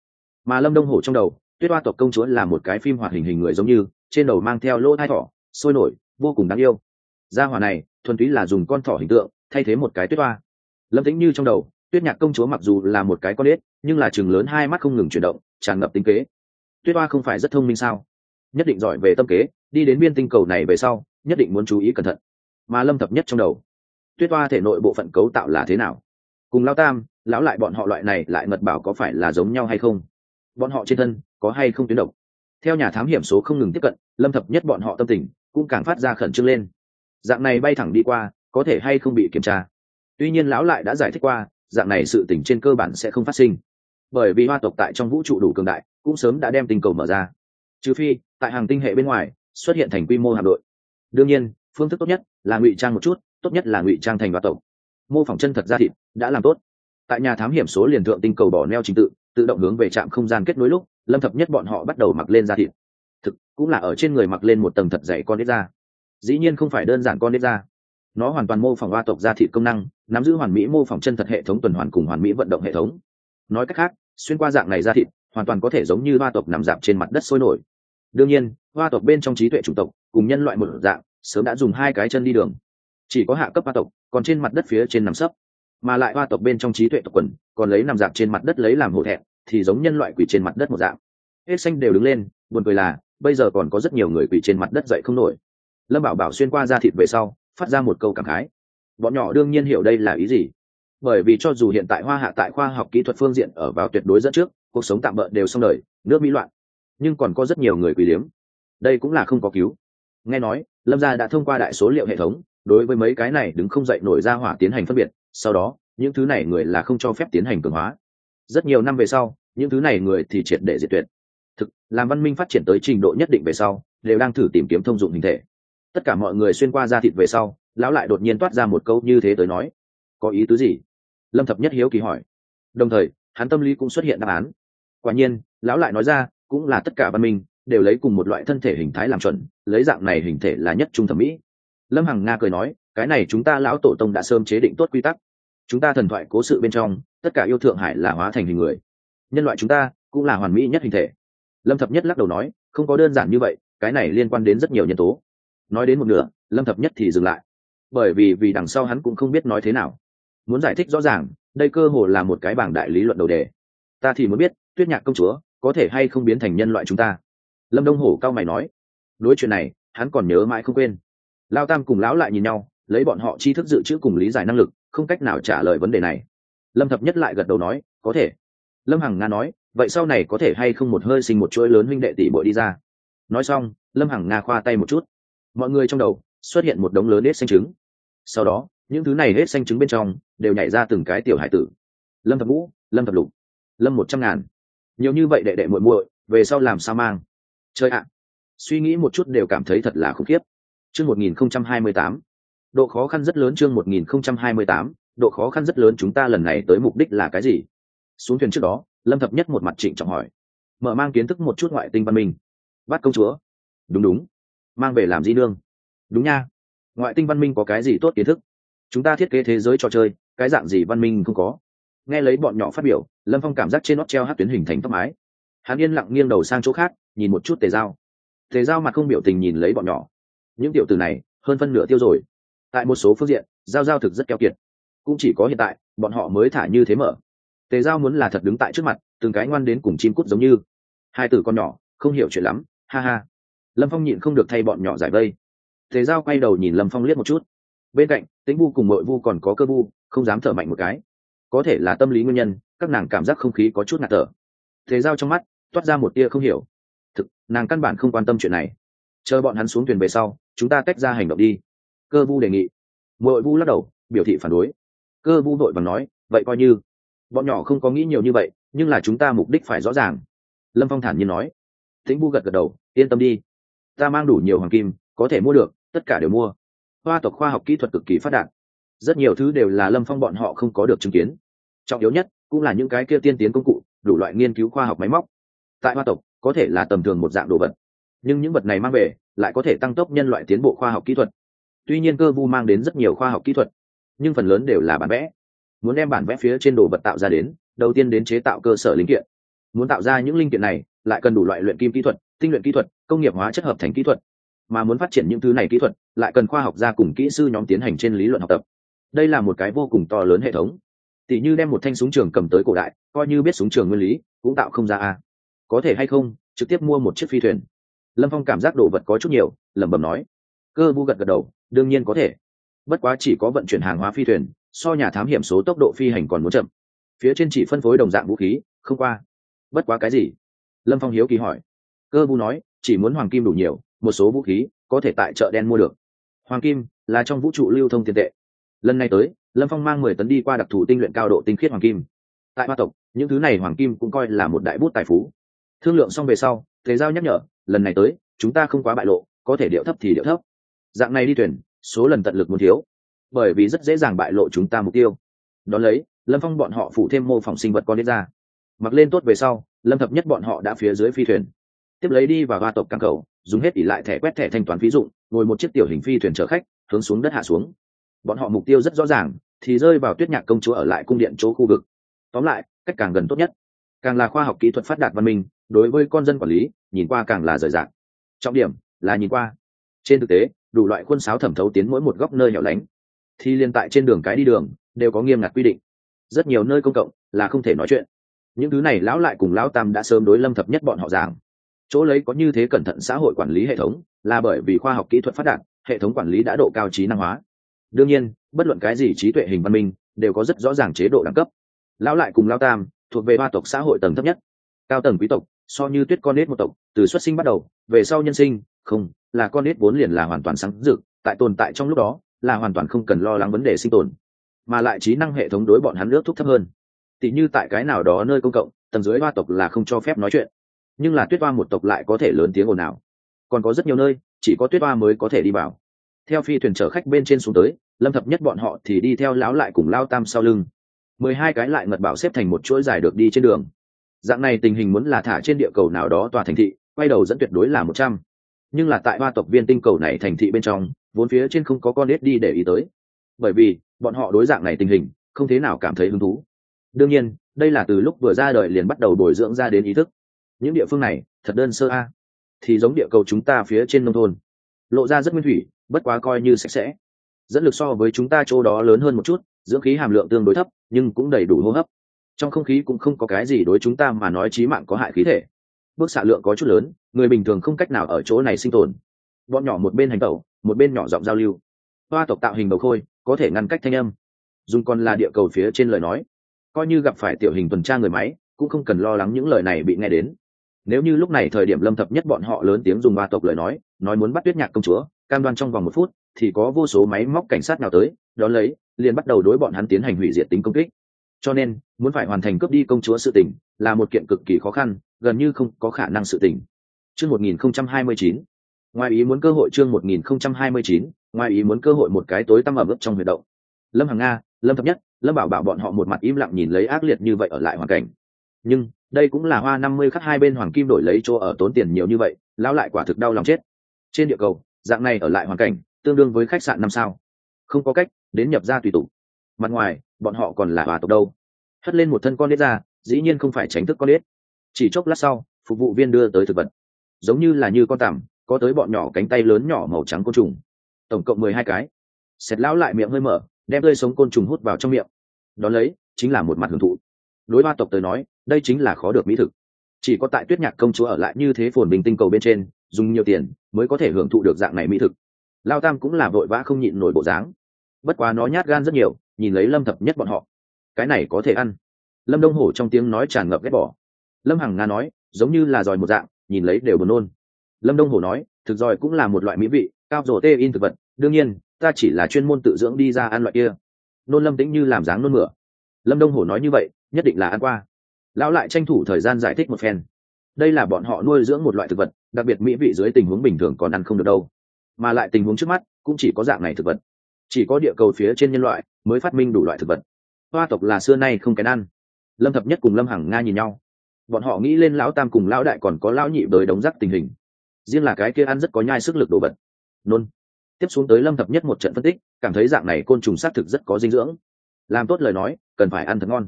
Mà lâm đông hổ trong đầu, tuyết hoa tộc công chúa là một cái phim hoạt hình hình người giống như, trên đầu mang theo lỗ thai thỏ, sôi nổi, vô cùng đáng yêu. Gia hỏa này, thuần túy là dùng con thỏ hình tượng, thay thế một cái tuyết hoa. Lâm tĩnh như trong đầu, tuyết nhạc công chúa mặc dù là một cái con ếch, nhưng là chừng lớn hai mắt không ngừng chuyển động, tràn ngập tính kế. Tuyết hoa không phải rất thông minh sao? Nhất định giỏi về tâm kế, đi đến biên tinh cầu này về sau, nhất định muốn chú ý cẩn thận. Mà lâm thập nhất trong đầu tuyết hoa thể nội bộ phận cấu tạo là thế nào? Cùng lao tam, lão lại bọn họ loại này lại mật bảo có phải là giống nhau hay không? Bọn họ trên thân có hay không tuyến độc? Theo nhà thám hiểm số không ngừng tiếp cận, lâm thập nhất bọn họ tâm tình cũng càng phát ra khẩn trương lên. Dạng này bay thẳng đi qua, có thể hay không bị kiểm tra? Tuy nhiên lão lại đã giải thích qua, dạng này sự tỉnh trên cơ bản sẽ không phát sinh. Bởi vì hoa tộc tại trong vũ trụ đủ cường đại, cũng sớm đã đem tinh cầu mở ra. Trừ phi, tại hàng tinh hệ bên ngoài, xuất hiện thành quy mô hạm đội. Đương nhiên, phương thức tốt nhất là ngụy trang một chút tốt nhất là ngụy trang thành đoạt tộc. Mô phỏng chân thật ra thịt, đã làm tốt. Tại nhà thám hiểm số liền thượng tinh cầu bỏ neo trình tự tự động hướng về trạm không gian kết nối lúc, lâm thập nhất bọn họ bắt đầu mặc lên da thịt. Thực, cũng là ở trên người mặc lên một tầng thật dày con nết da. Dĩ nhiên không phải đơn giản con nết da. Nó hoàn toàn mô phỏng hoa tộc da thịt công năng, nắm giữ hoàn mỹ mô phỏng chân thật hệ thống tuần hoàn cùng hoàn mỹ vận động hệ thống. Nói cách khác, xuyên qua dạng này da thịt, hoàn toàn có thể giống như hoa tộc nằm dạp trên mặt đất sôi nổi. Đương nhiên, hoa tộc bên trong trí tuệ chủng tộc, cùng nhân loại một dạng, sớm đã dùng hai cái chân đi đường chỉ có hạ cấp hoa tộc, còn trên mặt đất phía trên nằm sấp. Mà lại hoa tộc bên trong trí tuệ tộc quần, còn lấy nằm dạp trên mặt đất lấy làm hổ thẹn, thì giống nhân loại quỷ trên mặt đất một dạng. Hết xanh đều đứng lên, buồn cười là, bây giờ còn có rất nhiều người quỷ trên mặt đất dậy không nổi. Lâm bảo bảo xuyên qua da thịt về sau, phát ra một câu cảm khái. Bọn nhỏ đương nhiên hiểu đây là ý gì. Bởi vì cho dù hiện tại hoa hạ tại khoa học kỹ thuật phương diện ở vào tuyệt đối dẫn trước, cuộc sống tạm bỡ đều xong đời, nước mỹ loạn. Nhưng còn có rất nhiều người quỷ liếm. Đây cũng là không có cứu. Nghe nói, lâm gia đã thông qua đại số liệu hệ thống đối với mấy cái này đứng không dậy nổi ra hỏa tiến hành phân biệt, sau đó, những thứ này người là không cho phép tiến hành cường hóa. Rất nhiều năm về sau, những thứ này người thì triệt để diệt tuyệt. Thực, làm văn minh phát triển tới trình độ nhất định về sau, đều đang thử tìm kiếm thông dụng hình thể. Tất cả mọi người xuyên qua da thịt về sau, lão lại đột nhiên toát ra một câu như thế tới nói. Có ý tứ gì? Lâm thập nhất hiếu kỳ hỏi. Đồng thời, hắn tâm lý cũng xuất hiện đáp án. Quả nhiên, lão lại nói ra, cũng là tất cả văn minh, đều lấy cùng một loại thân thể hình thái làm chuẩn, lấy dạng này hình thể là nhất trung thẩm mỹ lâm hằng nga cười nói, cái này chúng ta lão tổ tông đã sớm chế định tốt quy tắc. Chúng ta thần thoại cố sự bên trong, tất cả yêu thượng hải là hóa thành hình người. Nhân loại chúng ta cũng là hoàn mỹ nhất hình thể. Lâm thập nhất lắc đầu nói, không có đơn giản như vậy, cái này liên quan đến rất nhiều nhân tố. Nói đến một nửa, lâm thập nhất thì dừng lại. Bởi vì vì đằng sau hắn cũng không biết nói thế nào. Muốn giải thích rõ ràng, đây cơ hồ là một cái bảng đại lý luận đầu đề. Ta thì muốn biết, tuyết nhạc công chúa có thể hay không biến thành nhân loại chúng ta? Lâm đông hổ cao mày nói, đối chuyện này, hắn còn nhớ mãi không quên lao tam cùng lão lại nhìn nhau, lấy bọn họ tri thức dự trữ cùng lý giải năng lực, không cách nào trả lời vấn đề này. Lâm thập nhất lại gật đầu nói, có thể. Lâm hằng nga nói, vậy sau này có thể hay không một hơi sinh một chuỗi lớn huynh đệ tỷ bội đi ra? Nói xong, lâm hằng nga khoa tay một chút. Mọi người trong đầu xuất hiện một đống lớn hết xanh trứng. Sau đó, những thứ này hết xanh trứng bên trong đều nhảy ra từng cái tiểu hải tử. Lâm thập ngũ, lâm thập lục, lâm một trăm ngàn. Nhiều như vậy đệ đệ muội muội, về sau làm sao mang? Chơi ạ! Suy nghĩ một chút đều cảm thấy thật là khủng khiếp chương một nghìn không trăm hai mươi tám. Độ khó khăn rất lớn chương một nghìn không trăm hai mươi tám. Độ khó khăn rất lớn chúng ta lần này tới mục đích là cái gì? Xuống thuyền trước đó, lâm thập nhất một mặt trịnh trọng hỏi. Mở mang kiến thức một chút ngoại tinh văn minh. Bắt công chúa. Đúng đúng. Mang về làm di nương. Đúng nha. Ngoại tinh văn minh có cái gì tốt kiến thức? Chúng ta thiết kế thế giới trò chơi, cái dạng gì văn minh không có? Nghe lấy bọn nhỏ phát biểu, lâm phong cảm giác trên nót treo hát tuyến hình thành tóc mái. Hắn yên lặng nghiêng đầu sang chỗ khác, nhìn một chút tề dao tề dao mặt không biểu tình nhìn lấy bọn nhỏ những tiểu tử này, hơn phân nửa tiêu rồi. Tại một số phương diện, giao giao thực rất keo kiệt. Cũng chỉ có hiện tại, bọn họ mới thả như thế mở. Tề giao muốn là thật đứng tại trước mặt, từng cái ngoan đến cùng chim cút giống như. Hai tử con nhỏ, không hiểu chuyện lắm, ha ha. Lâm phong nhịn không được thay bọn nhỏ giải vây. Tề giao quay đầu nhìn lâm phong liếc một chút. Bên cạnh tính vu cùng mội vu còn có cơ vu, không dám thở mạnh một cái. Có thể là tâm lý nguyên nhân, các nàng cảm giác không khí có chút ngạt thở. Tề giao trong mắt, toát ra một tia không hiểu. Thực, nàng căn bản không quan tâm chuyện này. Chờ bọn hắn xuống thuyền về sau chúng ta tách ra hành động đi. Cơ vu đề nghị. Mội vu lắc đầu, biểu thị phản đối. Cơ vu vội và nói, vậy coi như. Bọn nhỏ không có nghĩ nhiều như vậy, nhưng là chúng ta mục đích phải rõ ràng. Lâm phong thản nhiên nói. Thính vu gật gật đầu, yên tâm đi. Ta mang đủ nhiều hoàng kim, có thể mua được, tất cả đều mua. Hoa tộc khoa học kỹ thuật cực kỳ phát đạt. Rất nhiều thứ đều là lâm phong bọn họ không có được chứng kiến. Trọng yếu nhất, cũng là những cái kia tiên tiến công cụ, đủ loại nghiên cứu khoa học máy móc. Tại hoa tộc, có thể là tầm thường một dạng đồ vật nhưng những vật này mang về lại có thể tăng tốc nhân loại tiến bộ khoa học kỹ thuật. Tuy nhiên cơ vu mang đến rất nhiều khoa học kỹ thuật, nhưng phần lớn đều là bản vẽ. Muốn đem bản vẽ phía trên đồ vật tạo ra đến, đầu tiên đến chế tạo cơ sở linh kiện. Muốn tạo ra những linh kiện này, lại cần đủ loại luyện kim kỹ thuật, tinh luyện kỹ thuật, công nghiệp hóa chất hợp thành kỹ thuật. Mà muốn phát triển những thứ này kỹ thuật, lại cần khoa học gia cùng kỹ sư nhóm tiến hành trên lý luận học tập. Đây là một cái vô cùng to lớn hệ thống. Tỷ như đem một thanh súng trường cầm tới cổ đại, coi như biết súng trường nguyên lý, cũng tạo không ra a. Có thể hay không, trực tiếp mua một chiếc phi thuyền lâm phong cảm giác đồ vật có chút nhiều, lẩm bẩm nói. Cơ vu gật gật đầu, đương nhiên có thể. Bất quá chỉ có vận chuyển hàng hóa phi thuyền, so nhà thám hiểm số tốc độ phi hành còn muốn chậm. Phía trên chỉ phân phối đồng dạng vũ khí, không qua. Bất quá cái gì? Lâm phong hiếu kỳ hỏi. Cơ vu nói, chỉ muốn hoàng kim đủ nhiều, một số vũ khí, có thể tại chợ đen mua được. Hoàng kim là trong vũ trụ lưu thông tiền tệ. Lần này tới, lâm phong mang mười tấn đi qua đặc thù tinh luyện cao độ tinh khiết hoàng kim. Tại hoa tộc, những thứ này hoàng kim cũng coi là một đại bút tài phú. Thương lượng xong về sau thế giao nhắc nhở lần này tới chúng ta không quá bại lộ có thể điệu thấp thì điệu thấp. Dạng này đi thuyền, số lần tận lực muốn thiếu. Bởi vì rất dễ dàng bại lộ chúng ta mục tiêu. Đón lấy lâm phong bọn họ phủ thêm mô phỏng sinh vật con đến ra. Mặc lên tốt về sau lâm thập nhất bọn họ đã phía dưới phi thuyền. Tiếp lấy đi và ga tộc căng cầu dùng hết ỉ lại thẻ quét thẻ thanh toán phí dụng ngồi một chiếc tiểu hình phi thuyền chở khách hướng xuống đất hạ xuống. Bọn họ mục tiêu rất rõ ràng thì rơi vào tuyết nhạc công chúa ở lại cung điện chỗ khu vực. Tóm lại cách càng gần tốt nhất càng là khoa học kỹ thuật phát đạt văn minh đối với con dân quản lý, nhìn qua càng là rời rạc. Trọng điểm là nhìn qua. Trên thực tế, đủ loại khuôn sáo thẩm thấu tiến mỗi một góc nơi hẻo lánh. Thì liên tại trên đường cái đi đường, đều có nghiêm ngặt quy định. Rất nhiều nơi công cộng là không thể nói chuyện. Những thứ này lão lại cùng lão tam đã sớm đối lâm thập nhất bọn họ giảng. Chỗ lấy có như thế cẩn thận xã hội quản lý hệ thống, là bởi vì khoa học kỹ thuật phát đạt, hệ thống quản lý đã độ cao trí năng hóa. Đương nhiên, bất luận cái gì trí tuệ hình văn minh, đều có rất rõ ràng chế độ đẳng cấp. Lão lại cùng lao tam thuộc về ba tộc xã hội tầng thấp nhất. Cao tầng quý tộc so như tuyết con nết một tộc, từ xuất sinh bắt đầu, về sau nhân sinh, không, là con nết vốn liền là hoàn toàn sáng dực tại tồn tại trong lúc đó, là hoàn toàn không cần lo lắng vấn đề sinh tồn, mà lại trí năng hệ thống đối bọn hắn nước thúc thấp hơn. Tỉ như tại cái nào đó nơi công cộng, tầng dưới hoa tộc là không cho phép nói chuyện, nhưng là tuyết hoa một tộc lại có thể lớn tiếng ồn ào. Còn có rất nhiều nơi, chỉ có tuyết hoa mới có thể đi vào. Theo phi thuyền chở khách bên trên xuống tới, lâm thập nhất bọn họ thì đi theo láo lại cùng lao tam sau lưng. Mười hai cái lại ngật bảo xếp thành một chuỗi dài được đi trên đường dạng này tình hình muốn là thả trên địa cầu nào đó tòa thành thị, quay đầu dẫn tuyệt đối là một trăm. Nhưng là tại ba tộc viên tinh cầu này thành thị bên trong, vốn phía trên không có con nết đi để ý tới. Bởi vì, bọn họ đối dạng này tình hình, không thế nào cảm thấy hứng thú. Đương nhiên, đây là từ lúc vừa ra đời liền bắt đầu bồi dưỡng ra đến ý thức. Những địa phương này, thật đơn sơ a. Thì giống địa cầu chúng ta phía trên nông thôn. Lộ ra rất nguyên thủy, bất quá coi như sạch sẽ. Dẫn lực so với chúng ta chỗ đó lớn hơn một chút, dưỡng khí hàm lượng tương đối thấp, nhưng cũng đầy đủ hô hấp trong không khí cũng không có cái gì đối chúng ta mà nói chí mạng có hại khí thể. Bước xạ lượng có chút lớn, người bình thường không cách nào ở chỗ này sinh tồn. Bọn nhỏ một bên hành tẩu, một bên nhỏ giọng giao lưu. Hoa tộc tạo hình đầu khôi, có thể ngăn cách thanh âm. Dùng còn là địa cầu phía trên lời nói. Coi như gặp phải tiểu hình tuần tra người máy, cũng không cần lo lắng những lời này bị nghe đến. Nếu như lúc này thời điểm lâm thập nhất bọn họ lớn tiếng dùng ba tộc lời nói nói muốn bắt tuyết nhạc công chúa, cam đoan trong vòng một phút, thì có vô số máy móc cảnh sát nào tới, đón lấy, liền bắt đầu đối bọn hắn tiến hành hủy diệt tính công kích cho nên, muốn phải hoàn thành cướp đi công chúa sự tình là một kiện cực kỳ khó khăn, gần như không có khả năng sự tình. Chương một nghìn không trăm hai mươi chín. Ngoài ý muốn cơ hội chương một nghìn không trăm hai mươi chín, ngoài ý muốn cơ hội một cái tối tăm ẩm ướt trong huyệt động. Lâm hằng nga, lâm thập nhất, lâm bảo bảo bọn họ một mặt im lặng nhìn lấy ác liệt như vậy ở lại hoàn cảnh. Nhưng, đây cũng là hoa năm mươi khắc hai bên hoàng kim đổi lấy chỗ ở tốn tiền nhiều như vậy, lão lại quả thực đau lòng chết. Trên địa cầu, dạng này ở lại hoàn cảnh, tương đương với khách sạn năm sao. Không có cách, đến nhập ra tùy tục mặt ngoài, bọn họ còn là hòa tộc đâu. Hất lên một thân con đít ra, dĩ nhiên không phải tránh thức con đít chỉ chốc lát sau, phục vụ viên đưa tới thực vật. Giống như là như con tằm, có tới bọn nhỏ cánh tay lớn nhỏ màu trắng côn trùng. Tổng cộng mười hai cái. Sẹt lão lại miệng hơi mở, đem tươi sống côn trùng hút vào trong miệng. Đón lấy, chính là một mặt hưởng thụ. Đối ba tộc tới nói, đây chính là khó được mỹ thực. Chỉ có tại tuyết nhạc công chúa ở lại như thế phồn bình tinh cầu bên trên, dùng nhiều tiền, mới có thể hưởng thụ được dạng này mỹ thực. Lao tam cũng là vội vã không nhịn nổi bộ dáng. Bất quá nó nhát gan rất nhiều nhìn lấy lâm thập nhất bọn họ. Cái này có thể ăn. Lâm đông hổ trong tiếng nói tràn ngập ghét bỏ. Lâm hằng nga nói, giống như là giỏi một dạng, nhìn lấy đều buồn nôn. Lâm đông hổ nói, thực giỏi cũng là một loại mỹ vị, cao rổ tê in thực vật. Đương nhiên, ta chỉ là chuyên môn tự dưỡng đi ra ăn loại kia. Nôn lâm tĩnh như làm dáng nôn mửa. Lâm đông hổ nói như vậy, nhất định là ăn qua. Lão lại tranh thủ thời gian giải thích một phen. Đây là bọn họ nuôi dưỡng một loại thực vật, đặc biệt mỹ vị dưới tình huống bình thường còn ăn không được đâu. Mà lại tình huống trước mắt, cũng chỉ có dạng này thực vật chỉ có địa cầu phía trên nhân loại mới phát minh đủ loại thực vật. Hoa tộc là xưa nay không kén ăn. Lâm thập nhất cùng lâm hằng nga nhìn nhau. Bọn họ nghĩ lên lão tam cùng lão đại còn có lão nhị đời đống rắc tình hình. Riêng là cái kia ăn rất có nhai sức lực đồ vật. Nôn. Tiếp xuống tới lâm thập nhất một trận phân tích, cảm thấy dạng này côn trùng xác thực rất có dinh dưỡng. Làm tốt lời nói, cần phải ăn thật ngon.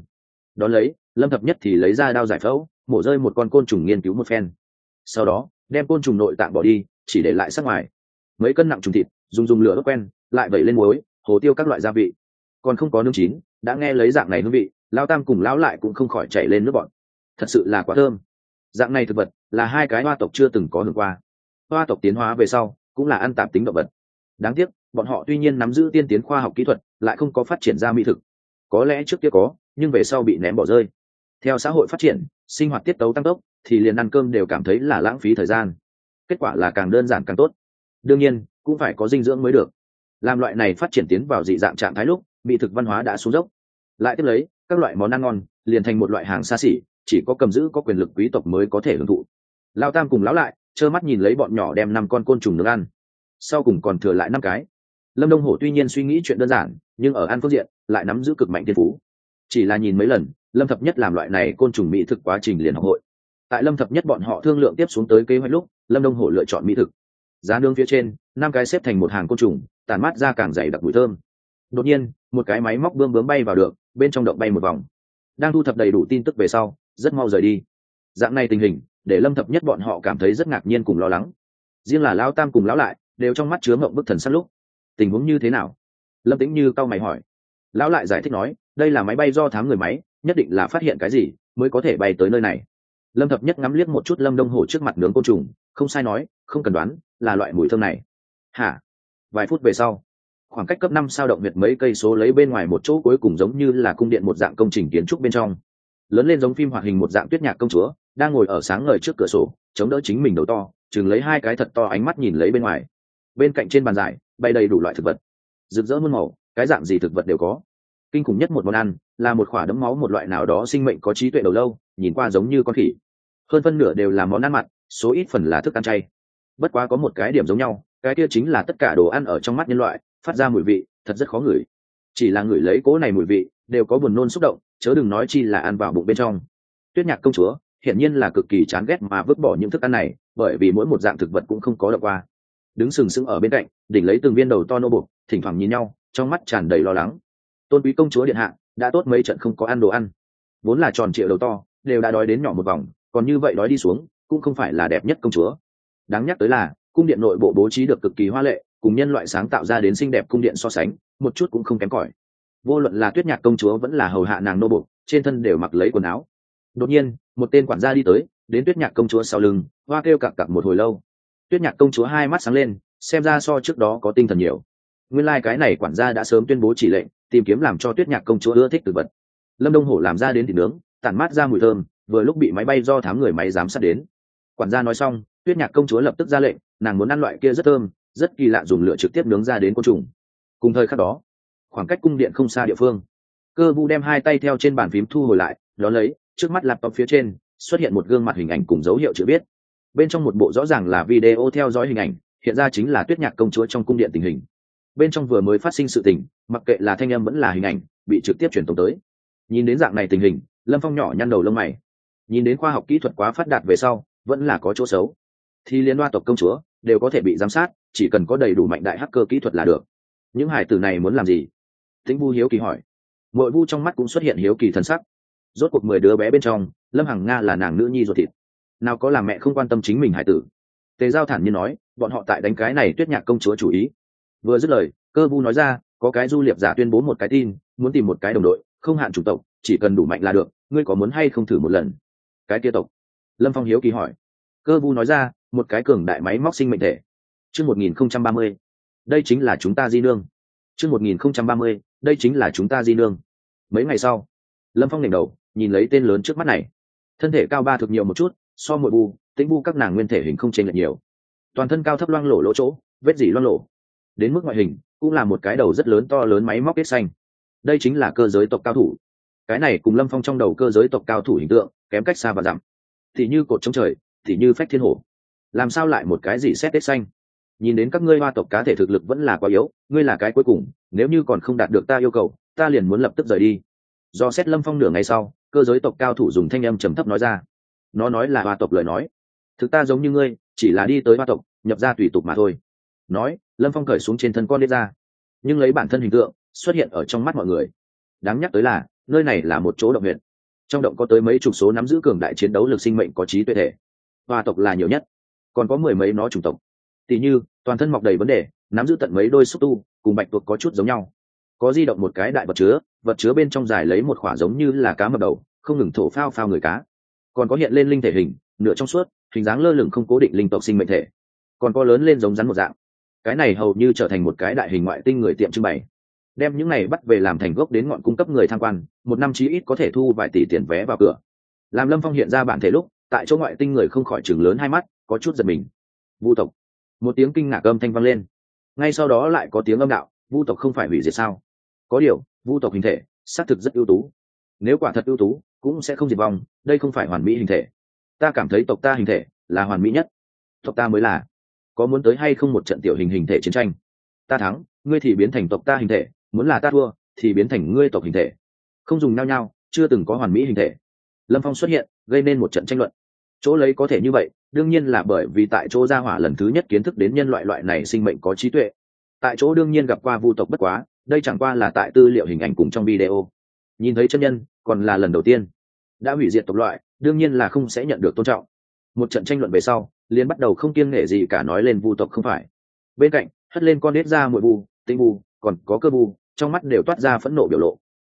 Đón lấy, lâm thập nhất thì lấy ra đao giải phẫu, mổ rơi một con côn trùng nghiên cứu một phen. Sau đó, đem côn trùng nội tạng bỏ đi, chỉ để lại sắc ngoài. Mấy cân nặng trùng thịt, dùng dùng lửa đốt quen lại vẩy lên muối, hồ tiêu các loại gia vị. Còn không có nương chín, đã nghe lấy dạng này hương vị, lao tam cùng lão lại cũng không khỏi chảy lên nước bọn thật sự là quá thơm. Dạng này thực vật là hai cái hoa tộc chưa từng có hưởng qua. Hoa tộc tiến hóa về sau cũng là ăn tạp tính động vật. Đáng tiếc, bọn họ tuy nhiên nắm giữ tiên tiến khoa học kỹ thuật, lại không có phát triển ra mỹ thực. Có lẽ trước kia có, nhưng về sau bị ném bỏ rơi. Theo xã hội phát triển, sinh hoạt tiết tấu tăng tốc, thì liền ăn cơm đều cảm thấy là lãng phí thời gian. Kết quả là càng đơn giản càng tốt. Đương nhiên, cũng phải có dinh dưỡng mới được làm loại này phát triển tiến vào dị dạng trạng thái lúc, mỹ thực văn hóa đã xuống dốc. Lại tiếp lấy, các loại món ăn ngon liền thành một loại hàng xa xỉ, chỉ có cầm giữ có quyền lực quý tộc mới có thể hưởng thụ. Lao tam cùng lão lại, trơ mắt nhìn lấy bọn nhỏ đem năm con côn trùng nước ăn. Sau cùng còn thừa lại năm cái. Lâm đông hổ tuy nhiên suy nghĩ chuyện đơn giản, nhưng ở ăn phương diện, lại nắm giữ cực mạnh thiên phú. Chỉ là nhìn mấy lần, lâm thập nhất làm loại này côn trùng mỹ thực quá trình liền học hội. Tại lâm thập nhất bọn họ thương lượng tiếp xuống tới kế hoạch lúc, lâm đông hổ lựa chọn mỹ thực. Giá nương phía trên, năm cái xếp thành một hàng côn trùng tàn mát ra càng dày đặc mùi thơm. Đột nhiên, một cái máy móc bươm bướm bay vào được, bên trong động bay một vòng. Đang thu thập đầy đủ tin tức về sau, rất mau rời đi. Dạng này tình hình, để lâm thập nhất bọn họ cảm thấy rất ngạc nhiên cùng lo lắng. Riêng là lão tam cùng lão lại, đều trong mắt chứa mộng bức thần sắc lúc. Tình huống như thế nào? Lâm tĩnh như cau mày hỏi. Lão lại giải thích nói, đây là máy bay do thám người máy, nhất định là phát hiện cái gì mới có thể bay tới nơi này. Lâm thập nhất ngắm liếc một chút lâm đông hổ trước mặt nướng côn trùng, không sai nói, không cần đoán, là loại mùi thơm này. Hả? Vài phút về sau, khoảng cách cấp năm sao động việt mấy cây số lấy bên ngoài một chỗ cuối cùng giống như là cung điện một dạng công trình kiến trúc bên trong. Lớn lên giống phim hoạt hình một dạng tuyết nhạc công chúa, đang ngồi ở sáng ngời trước cửa sổ, chống đỡ chính mình đầu to, chừng lấy hai cái thật to ánh mắt nhìn lấy bên ngoài. Bên cạnh trên bàn giải bay đầy đủ loại thực vật. Rực rỡ muôn màu, cái dạng gì thực vật đều có. Kinh khủng nhất một món ăn, là một khoả đấm máu một loại nào đó sinh mệnh có trí tuệ đầu lâu, nhìn qua giống như con khỉ. Hơn phân nửa đều là món ăn mặn, số ít phần là thức ăn chay. Bất quá có một cái điểm giống nhau cái kia chính là tất cả đồ ăn ở trong mắt nhân loại, phát ra mùi vị, thật rất khó ngửi. Chỉ là ngửi lấy cỗ này mùi vị, đều có buồn nôn xúc động, chớ đừng nói chi là ăn vào bụng bên trong. Tuyết nhạc công chúa, hiển nhiên là cực kỳ chán ghét mà vứt bỏ những thức ăn này, bởi vì mỗi một dạng thực vật cũng không có đọc qua. Đứng sừng sững ở bên cạnh, đỉnh lấy từng viên đầu to nô bục thỉnh thoảng nhìn nhau, trong mắt tràn đầy lo lắng. Tôn quý công chúa điện hạ, đã tốt mấy trận không có ăn đồ ăn. Vốn là tròn triệu đầu to, đều đã đói đến nhỏ một vòng, còn như vậy đói đi xuống, cũng không phải là đẹp nhất công chúa. Đáng nhắc tới là cung điện nội bộ bố trí được cực kỳ hoa lệ, cùng nhân loại sáng tạo ra đến xinh đẹp cung điện so sánh, một chút cũng không kém cỏi. Vô luận là tuyết nhạc công chúa vẫn là hầu hạ nàng nô bục trên thân đều mặc lấy quần áo. Đột nhiên, một tên quản gia đi tới, đến tuyết nhạc công chúa sau lưng, hoa kêu cặp cặp một hồi lâu. Tuyết nhạc công chúa hai mắt sáng lên, xem ra so trước đó có tinh thần nhiều. Nguyên lai、like、cái này quản gia đã sớm tuyên bố chỉ lệnh, tìm kiếm làm cho tuyết nhạc công chúa ưa thích thực vật. Lâm đông hổ làm ra đến thịt nướng, tản mát ra mùi thơm, vừa lúc bị máy bay do thám người máy giám sát đến. Quản gia nói xong, tuyết nhạc công chúa lập tức ra lệnh nàng muốn ăn loại kia rất thơm, rất kỳ lạ dùng lửa trực tiếp nướng ra đến côn trùng. Cùng thời khắc đó, khoảng cách cung điện không xa địa phương, cơ vu đem hai tay theo trên bàn phím thu hồi lại, đó lấy, trước mắt laptop phía trên, xuất hiện một gương mặt hình ảnh cùng dấu hiệu chữ viết. Bên trong một bộ rõ ràng là video theo dõi hình ảnh, hiện ra chính là tuyết nhạc công chúa trong cung điện tình hình. Bên trong vừa mới phát sinh sự tình, mặc kệ là thanh âm vẫn là hình ảnh, bị trực tiếp truyền tống tới. Nhìn đến dạng này tình hình, lâm phong nhỏ nhăn đầu lông mày. Nhìn đến khoa học kỹ thuật quá phát đạt về sau, vẫn là có chỗ xấu. Thì liên đoa tộc công chúa đều có thể bị giám sát, chỉ cần có đầy đủ mạnh đại hacker kỹ thuật là được. Những hải tử này muốn làm gì? Tĩnh vu hiếu kỳ hỏi. Mỗi vu trong mắt cũng xuất hiện hiếu kỳ thân sắc. Rốt cuộc mười đứa bé bên trong, lâm hằng nga là nàng nữ nhi ruột thịt. Nào có làm mẹ không quan tâm chính mình hải tử? Tề giao thản nhiên nói, bọn họ tại đánh cái này tuyết nhạc công chúa chủ ý. Vừa dứt lời, cơ vu nói ra, có cái du liệp giả tuyên bố một cái tin, muốn tìm một cái đồng đội, không hạn chủng tộc, chỉ cần đủ mạnh là được, ngươi có muốn hay không thử một lần? Cái kia tộc? Lâm phong hiếu kỳ hỏi. Cơ vu nói ra một cái cường đại máy móc sinh mệnh thể. Chương một nghìn không trăm ba mươi, đây chính là chúng ta di nương. Chương một nghìn không trăm ba mươi, đây chính là chúng ta di nương. Mấy ngày sau, lâm phong đỉnh đầu, nhìn lấy tên lớn trước mắt này. Thân thể cao ba thực nhiều một chút, so mỗi bu, tĩnh bu các nàng nguyên thể hình không chênh lệch nhiều. Toàn thân cao thấp loang lổ lỗ chỗ, vết dỉ loang lổ. Đến mức ngoại hình, cũng là một cái đầu rất lớn to lớn máy móc kết xanh. Đây chính là cơ giới tộc cao thủ. Cái này cùng lâm phong trong đầu cơ giới tộc cao thủ hình tượng, kém cách xa và dặm thì như cột trống trời, thì như phách thiên hổ làm sao lại một cái gì xét tết xanh? Nhìn đến các ngươi hoa tộc cá thể thực lực vẫn là quá yếu, ngươi là cái cuối cùng, nếu như còn không đạt được ta yêu cầu, ta liền muốn lập tức rời đi. Do xét lâm phong nửa ngày sau, cơ giới tộc cao thủ dùng thanh âm trầm thấp nói ra. Nó nói là hoa tộc lời nói. Thực ta giống như ngươi, chỉ là đi tới hoa tộc, nhập ra tùy tục mà thôi. Nói, lâm phong cởi xuống trên thân con đ ra. Nhưng lấy bản thân hình tượng, xuất hiện ở trong mắt mọi người. Đáng nhắc tới là, nơi này là một chỗ động huyện trong động có tới mấy chục số nắm giữ cường đại chiến đấu lực sinh mệnh có trí tuệ thể. Hoa tộc là nhiều nhất còn có mười mấy nó chủng tộc. Tỉ như, toàn thân mọc đầy vấn đề, nắm giữ tận mấy đôi xúc tu, cùng bạch tuộc có chút giống nhau. Có di động một cái đại vật chứa vật chứa bên trong dài lấy một khỏa giống như là cá mập đầu, không ngừng thổ phao phao người cá. Còn có hiện lên linh thể hình, nửa trong suốt, hình dáng lơ lửng không cố định linh tộc sinh mệnh thể. Còn có lớn lên giống rắn một dạng. Cái này hầu như trở thành một cái đại hình ngoại tinh người tiệm trưng bày. Đem những này bắt về làm thành gốc đến ngọn cung cấp người tham quan, một năm chí ít có thể thu vài tỷ tiền vé vào cửa. Làm lâm phong hiện ra bản thể lúc, tại chỗ ngoại tinh người không khỏi chừng lớn hai mắt có chút giật mình. Vu tộc. Một tiếng kinh ngạc âm thanh vang lên. Ngay sau đó lại có tiếng âm đạo, vu tộc không phải hủy diệt sao? Có điều, vu tộc hình thể, xác thực rất ưu tú. Nếu quả thật ưu tú, cũng sẽ không diệt vong, đây không phải hoàn mỹ hình thể. Ta cảm thấy tộc ta hình thể là hoàn mỹ nhất. Tộc ta mới là. Có muốn tới hay không một trận tiểu hình hình thể chiến tranh? Ta thắng, ngươi thì biến thành tộc ta hình thể, muốn là ta thua, thì biến thành ngươi tộc hình thể. Không dùng nhau nhau chưa từng có hoàn mỹ hình thể. Lâm phong xuất hiện, gây nên một trận tranh luận. Chỗ lấy có thể như vậy đương nhiên là bởi vì tại chỗ gia hỏa lần thứ nhất kiến thức đến nhân loại loại này sinh mệnh có trí tuệ. Tại chỗ đương nhiên gặp qua vu tộc bất quá, đây chẳng qua là tại tư liệu hình ảnh cùng trong video. Nhìn thấy chân nhân, còn là lần đầu tiên. Đã hủy diệt tộc loại, đương nhiên là không sẽ nhận được tôn trọng. Một trận tranh luận về sau liên bắt đầu không kiêng nghệ gì cả nói lên vu tộc không phải. Bên cạnh, hất lên con nết ra mũi bu, tinh bu, còn có cơ bu, trong mắt đều toát ra phẫn nộ biểu lộ.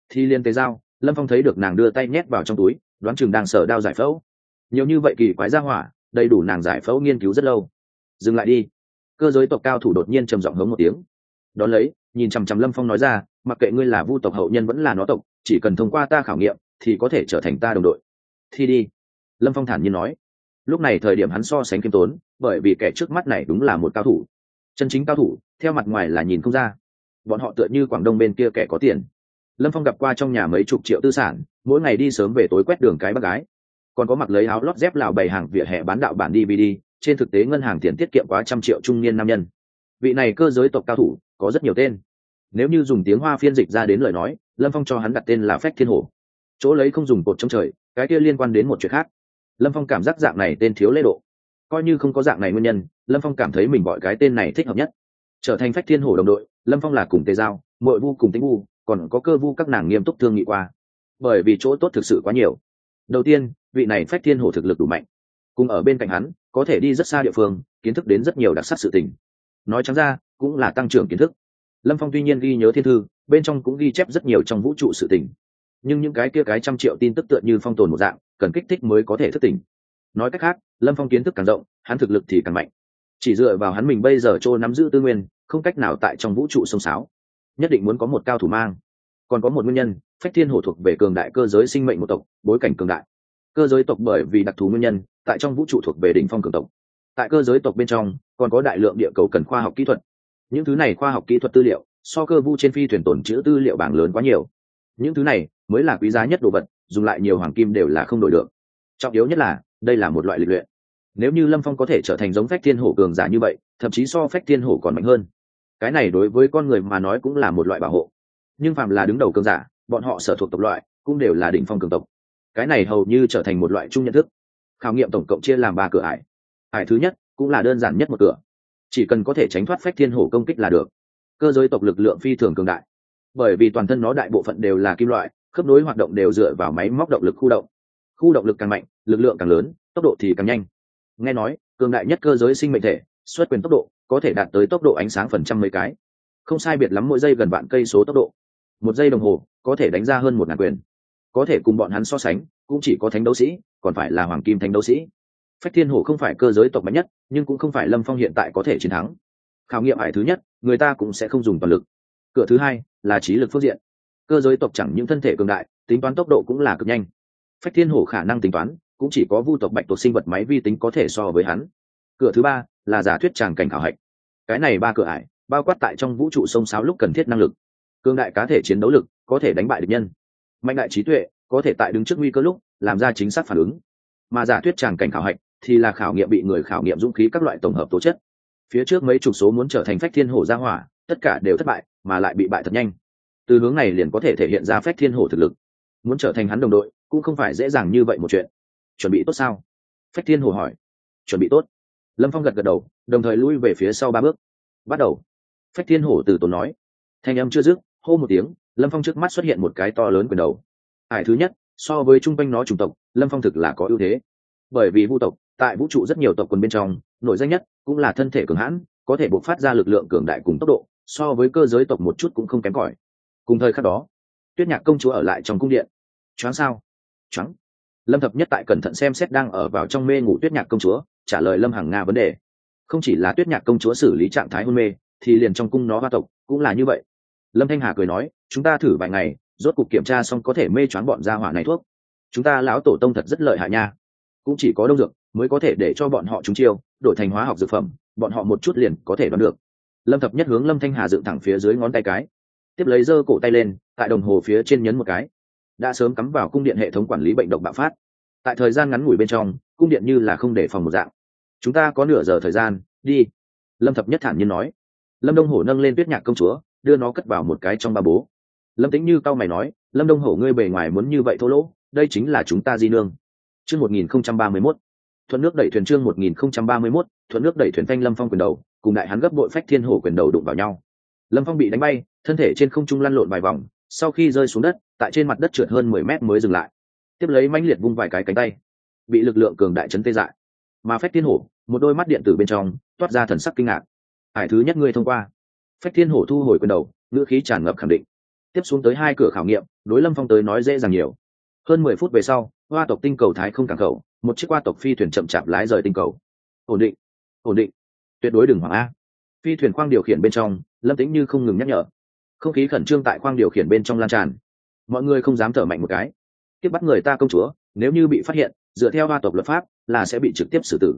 Thì liên tế giao lâm phong thấy được nàng đưa tay nhét vào trong túi, đoán chừng đang sở đao giải phẫu. Nhiều như vậy kỳ quái ra hỏa đầy đủ nàng giải phẫu nghiên cứu rất lâu. Dừng lại đi. Cơ giới tộc cao thủ đột nhiên trầm giọng hống một tiếng. Đón lấy, nhìn chằm chằm lâm phong nói ra, mặc kệ ngươi là vu tộc hậu nhân vẫn là nó tộc, chỉ cần thông qua ta khảo nghiệm, thì có thể trở thành ta đồng đội. Thi đi. Lâm phong thản nhiên nói. Lúc này thời điểm hắn so sánh kiêm tốn, bởi vì kẻ trước mắt này đúng là một cao thủ. Chân chính cao thủ, theo mặt ngoài là nhìn không ra. Bọn họ tựa như quảng đông bên kia kẻ có tiền. Lâm phong gặp qua trong nhà mấy chục triệu tư sản, mỗi ngày đi sớm về tối quét đường cái bác gái còn có mặc lấy áo lót dép lào bày hàng vỉa hè bán đạo bản dvd trên thực tế ngân hàng tiền tiết kiệm quá trăm triệu trung niên nam nhân. Vị này cơ giới tộc cao thủ, có rất nhiều tên. Nếu như dùng tiếng hoa phiên dịch ra đến lời nói, lâm phong cho hắn đặt tên là phách thiên hổ. Chỗ lấy không dùng cột trong trời, cái kia liên quan đến một chuyện khác. Lâm phong cảm giác dạng này tên thiếu lễ độ. Coi như không có dạng này nguyên nhân, lâm phong cảm thấy mình gọi cái tên này thích hợp nhất. Trở thành phách thiên hổ đồng đội, lâm phong là cùng tề giao mội vu cùng tính vu, còn có cơ vu các nàng nghiêm túc thương nghị qua. Bởi vì chỗ tốt thực sự quá nhiều. Đầu tiên vị này phách thiên hổ thực lực đủ mạnh. Cùng ở bên cạnh hắn, có thể đi rất xa địa phương, kiến thức đến rất nhiều đặc sắc sự tình. Nói chắn ra, cũng là tăng trưởng kiến thức. Lâm phong tuy nhiên ghi nhớ thiên thư, bên trong cũng ghi chép rất nhiều trong vũ trụ sự tình. Nhưng những cái kia cái trăm triệu tin tức tựa như phong tồn một dạng, cần kích thích mới có thể thức tỉnh. Nói cách khác, lâm phong kiến thức càng rộng, hắn thực lực thì càng mạnh. Chỉ dựa vào hắn mình bây giờ trô nắm giữ tư nguyên, không cách nào tại trong vũ trụ sông sáo. Nhất định muốn có một cao thủ mang. Còn có một nguyên nhân, phách thiên hổ thuộc về cường đại cơ giới sinh mệnh một tộc, bối cảnh cường đại cơ giới tộc bởi vì đặc thù nguyên nhân, tại trong vũ trụ thuộc về đỉnh phong cường tộc. Tại cơ giới tộc bên trong, còn có đại lượng địa cầu cần khoa học kỹ thuật. Những thứ này khoa học kỹ thuật tư liệu, so cơ vu trên phi thuyền tồn chữ tư liệu bảng lớn quá nhiều. Những thứ này mới là quý giá nhất đồ vật, dùng lại nhiều hoàng kim đều là không đổi được. Trọng yếu nhất là, đây là một loại lịch luyện. Nếu như lâm phong có thể trở thành giống phách thiên hổ cường giả như vậy, thậm chí so phách thiên hổ còn mạnh hơn. Cái này đối với con người mà nói cũng là một loại bảo hộ. Nhưng phạm là đứng đầu cường giả, bọn họ sở thuộc tộc loại, cũng đều là đỉnh phong cường tộc cái này hầu như trở thành một loại chung nhận thức. Khảo nghiệm tổng cộng chia làm ba cửa ải. Ải thứ nhất, cũng là đơn giản nhất một cửa. Chỉ cần có thể tránh thoát phách thiên hổ công kích là được. Cơ giới tộc lực lượng phi thường cường đại. Bởi vì toàn thân nó đại bộ phận đều là kim loại, khớp nối hoạt động đều dựa vào máy móc động lực khu động. Khu động lực càng mạnh, lực lượng càng lớn, tốc độ thì càng nhanh. Nghe nói, cường đại nhất cơ giới sinh mệnh thể, xuất quyền tốc độ, có thể đạt tới tốc độ ánh sáng phần trăm mấy cái. Không sai biệt lắm mỗi giây gần vạn cây số tốc độ. Một giây đồng hồ, có thể đánh ra hơn một ngàn quyền có thể cùng bọn hắn so sánh, cũng chỉ có thánh đấu sĩ, còn phải là hoàng kim thánh đấu sĩ. Phách thiên hổ không phải cơ giới tộc mạnh nhất, nhưng cũng không phải lâm phong hiện tại có thể chiến thắng. Khảo nghiệm hải thứ nhất, người ta cũng sẽ không dùng toàn lực. Cửa thứ hai, là trí lực phương diện. Cơ giới tộc chẳng những thân thể cường đại, tính toán tốc độ cũng là cực nhanh. Phách thiên hổ khả năng tính toán, cũng chỉ có vu tộc bạch tộc sinh vật máy vi tính có thể so với hắn. Cửa thứ ba, là giả thuyết tràng cảnh khảo hạch. Cái này ba cửa ải, bao quát tại trong vũ trụ sông sáo lúc cần thiết năng lực. Cương đại cá thể chiến đấu lực, có thể đánh bại địch nhân mạnh đại trí tuệ, có thể tại đứng trước nguy cơ lúc, làm ra chính xác phản ứng. Mà giả thuyết tràng cảnh khảo hạch, thì là khảo nghiệm bị người khảo nghiệm dũng khí các loại tổng hợp tố chất. Phía trước mấy chục số muốn trở thành phách thiên hổ gia hỏa, tất cả đều thất bại, mà lại bị bại thật nhanh. Từ hướng này liền có thể thể hiện ra phách thiên hổ thực lực. Muốn trở thành hắn đồng đội, cũng không phải dễ dàng như vậy một chuyện. Chuẩn bị tốt sao? Phách thiên hổ hỏi. Chuẩn bị tốt. Lâm phong gật gật đầu, đồng thời lui về phía sau ba bước. Bắt đầu. Phách thiên hổ từ tốn nói. Thanh âm chưa dứt, hô một tiếng lâm phong trước mắt xuất hiện một cái to lớn quyền đầu. Ải thứ nhất, so với chung quanh nó chủng tộc, lâm phong thực là có ưu thế. Bởi vì vũ tộc, tại vũ trụ rất nhiều tộc quần bên trong nội danh nhất cũng là thân thể cường hãn, có thể buộc phát ra lực lượng cường đại cùng tốc độ, so với cơ giới tộc một chút cũng không kém cỏi. Cùng thời khắc đó, tuyết nhạc công chúa ở lại trong cung điện. Choáng sao? Choáng. Lâm thập nhất tại cẩn thận xem xét đang ở vào trong mê ngủ tuyết nhạc công chúa, trả lời lâm hằng nga vấn đề. Không chỉ là tuyết nhạc công chúa xử lý trạng thái hôn mê, thì liền trong cung nó hoa tộc cũng là như vậy lâm thanh hà cười nói, chúng ta thử vài ngày, rốt cuộc kiểm tra xong có thể mê choáng bọn gia hỏa này thuốc. Chúng ta lão tổ tông thật rất lợi hại nha. Cũng chỉ có đông dược mới có thể để cho bọn họ chúng chiêu, đổi thành hóa học dược phẩm, bọn họ một chút liền có thể đoán được. Lâm thập nhất hướng lâm thanh hà dựng thẳng phía dưới ngón tay cái, tiếp lấy giơ cổ tay lên, tại đồng hồ phía trên nhấn một cái. Đã sớm cắm vào cung điện hệ thống quản lý bệnh độc bạo phát. Tại thời gian ngắn ngủi bên trong, cung điện như là không để phòng một dạng. Chúng ta có nửa giờ thời gian, đi. Lâm thập nhất thản nhiên nói. Lâm đông hổ nâng lên tuyết nhạc công chúa đưa nó cất vào một cái trong ba bố. Lâm tĩnh như cao mày nói, lâm đông hổ, ngươi bề ngoài muốn như vậy thô lỗ, đây chính là chúng ta di nương. Chương một nghìn không trăm ba mươi mốt. Thuận nước đẩy thuyền chương một nghìn không trăm ba mươi mốt, thuận nước đẩy thuyền thanh lâm phong quyền đầu, cùng đại hắn gấp bội phách thiên hổ quyền đầu đụng vào nhau. Lâm phong bị đánh bay, thân thể trên không trung lăn lộn vài vòng, sau khi rơi xuống đất, tại trên mặt đất trượt hơn mười mét mới dừng lại. Tiếp lấy mãnh liệt vung vài cái cánh tay, bị lực lượng cường đại chấn tê dại. Mà phách thiên hổ, một đôi mắt điện tử bên trong, toát ra thần sắc kinh ngạc. Hải thứ nhất ngươi thông qua phách thiên hổ thu hồi quyền đầu, ngữ khí tràn ngập khẳng định. Tiếp xuống tới hai cửa khảo nghiệm, đối lâm phong tới nói dễ dàng nhiều. Hơn mười phút về sau, hoa tộc tinh cầu thái không cảng khẩu, một chiếc qua tộc phi thuyền chậm chạp lái rời tinh cầu. Ổn định ổn định. Tuyệt đối đừng hoảng a. Phi thuyền khoang điều khiển bên trong, lâm tĩnh như không ngừng nhắc nhở. Không khí khẩn trương tại khoang điều khiển bên trong lan tràn. Mọi người không dám thở mạnh một cái. Tiếp bắt người ta công chúa, nếu như bị phát hiện, dựa theo hoa tộc luật pháp, là sẽ bị trực tiếp xử tử.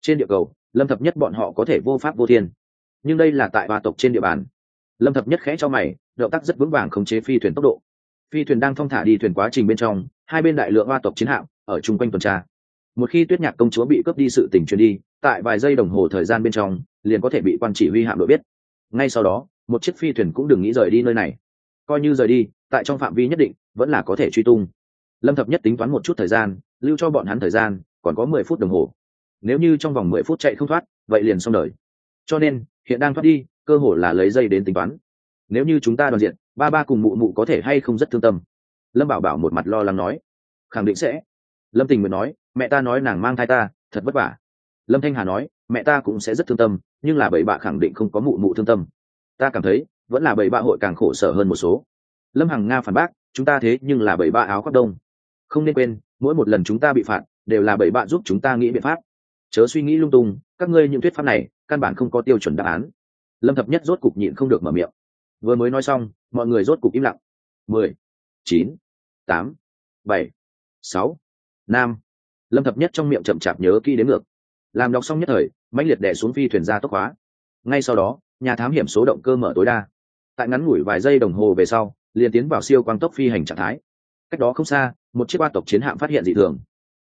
Trên địa cầu, lâm thập nhất bọn họ có thể vô pháp vô thiên nhưng đây là tại hoa tộc trên địa bàn. Lâm thập nhất khẽ cho mày, động tác rất vững vàng khống chế phi thuyền tốc độ. Phi thuyền đang thong thả đi thuyền quá trình bên trong, hai bên đại lượng hoa tộc chiến hạm ở chung quanh tuần tra. Một khi tuyết nhạc công chúa bị cướp đi sự tình truyền đi, tại vài giây đồng hồ thời gian bên trong, liền có thể bị quan chỉ huy hạm đội biết. Ngay sau đó, một chiếc phi thuyền cũng đừng nghĩ rời đi nơi này. Coi như rời đi, tại trong phạm vi nhất định, vẫn là có thể truy tung. Lâm thập nhất tính toán một chút thời gian, lưu cho bọn hắn thời gian, còn có mười phút đồng hồ. Nếu như trong vòng mười phút chạy không thoát, vậy liền xong đời. Cho nên hiện đang thoát đi, cơ hồ là lấy dây đến tính toán. Nếu như chúng ta đoàn diện, ba ba cùng mụ mụ có thể hay không rất thương tâm? Lâm bảo bảo một mặt lo lắng nói. Khẳng định sẽ. Lâm tình nguyện nói, mẹ ta nói nàng mang thai ta, thật vất vả. Lâm thanh hà nói, mẹ ta cũng sẽ rất thương tâm, nhưng là bảy bạ khẳng định không có mụ mụ thương tâm. Ta cảm thấy, vẫn là bảy bạ hội càng khổ sở hơn một số. Lâm hằng nga phản bác, chúng ta thế nhưng là bảy bạ áo khoác đông. Không nên quên, mỗi một lần chúng ta bị phạt, đều là bảy bạ giúp chúng ta nghĩ biện pháp chớ suy nghĩ lung tung, các ngươi những thuyết pháp này, căn bản không có tiêu chuẩn đáp án. Lâm thập nhất rốt cục nhịn không được mở miệng. Vừa mới nói xong, mọi người rốt cục im lặng. Mười, chín, tám, bảy, sáu, năm. Lâm thập nhất trong miệng chậm chạp nhớ kỹ đến ngược. Làm đọc xong nhất thời, mãnh liệt đẻ xuống phi thuyền ra tốc hóa. Ngay sau đó, nhà thám hiểm số động cơ mở tối đa. Tại ngắn ngủi vài giây đồng hồ về sau, liền tiến vào siêu quang tốc phi hành trạng thái. Cách đó không xa, một chiếc ba tộc chiến hạm phát hiện dị thường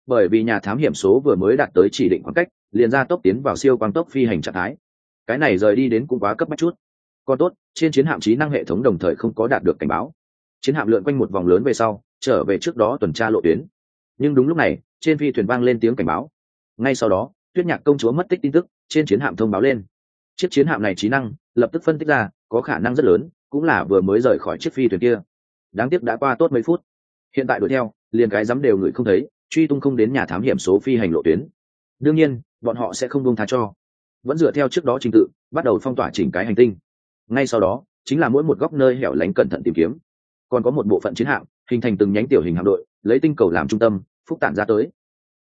bởi vì nhà thám hiểm số vừa mới đạt tới chỉ định khoảng cách, liền ra tốc tiến vào siêu quang tốc phi hành trạng thái. Cái này rời đi đến cũng quá cấp bách chút. Còn tốt, trên chiến hạm trí năng hệ thống đồng thời không có đạt được cảnh báo. Chiến hạm lượn quanh một vòng lớn về sau, trở về trước đó tuần tra lộ tuyến. Nhưng đúng lúc này, trên phi thuyền vang lên tiếng cảnh báo. Ngay sau đó, tuyết nhạc công chúa mất tích tin tức, trên chiến hạm thông báo lên. Chiếc chiến hạm này trí năng, lập tức phân tích ra, có khả năng rất lớn, cũng là vừa mới rời khỏi chiếc phi thuyền kia. Đáng tiếc đã qua tốt mấy phút. Hiện tại đuổi theo, liền cái dám đều người không thấy truy tung không đến nhà thám hiểm số phi hành lộ tuyến. Đương nhiên, bọn họ sẽ không buông tha cho. Vẫn dựa theo trước đó trình tự, bắt đầu phong tỏa chỉnh cái hành tinh. Ngay sau đó, chính là mỗi một góc nơi hẻo lánh cẩn thận tìm kiếm. Còn có một bộ phận chiến hạm, hình thành từng nhánh tiểu hình hạm đội, lấy tinh cầu làm trung tâm, phúc tản ra tới.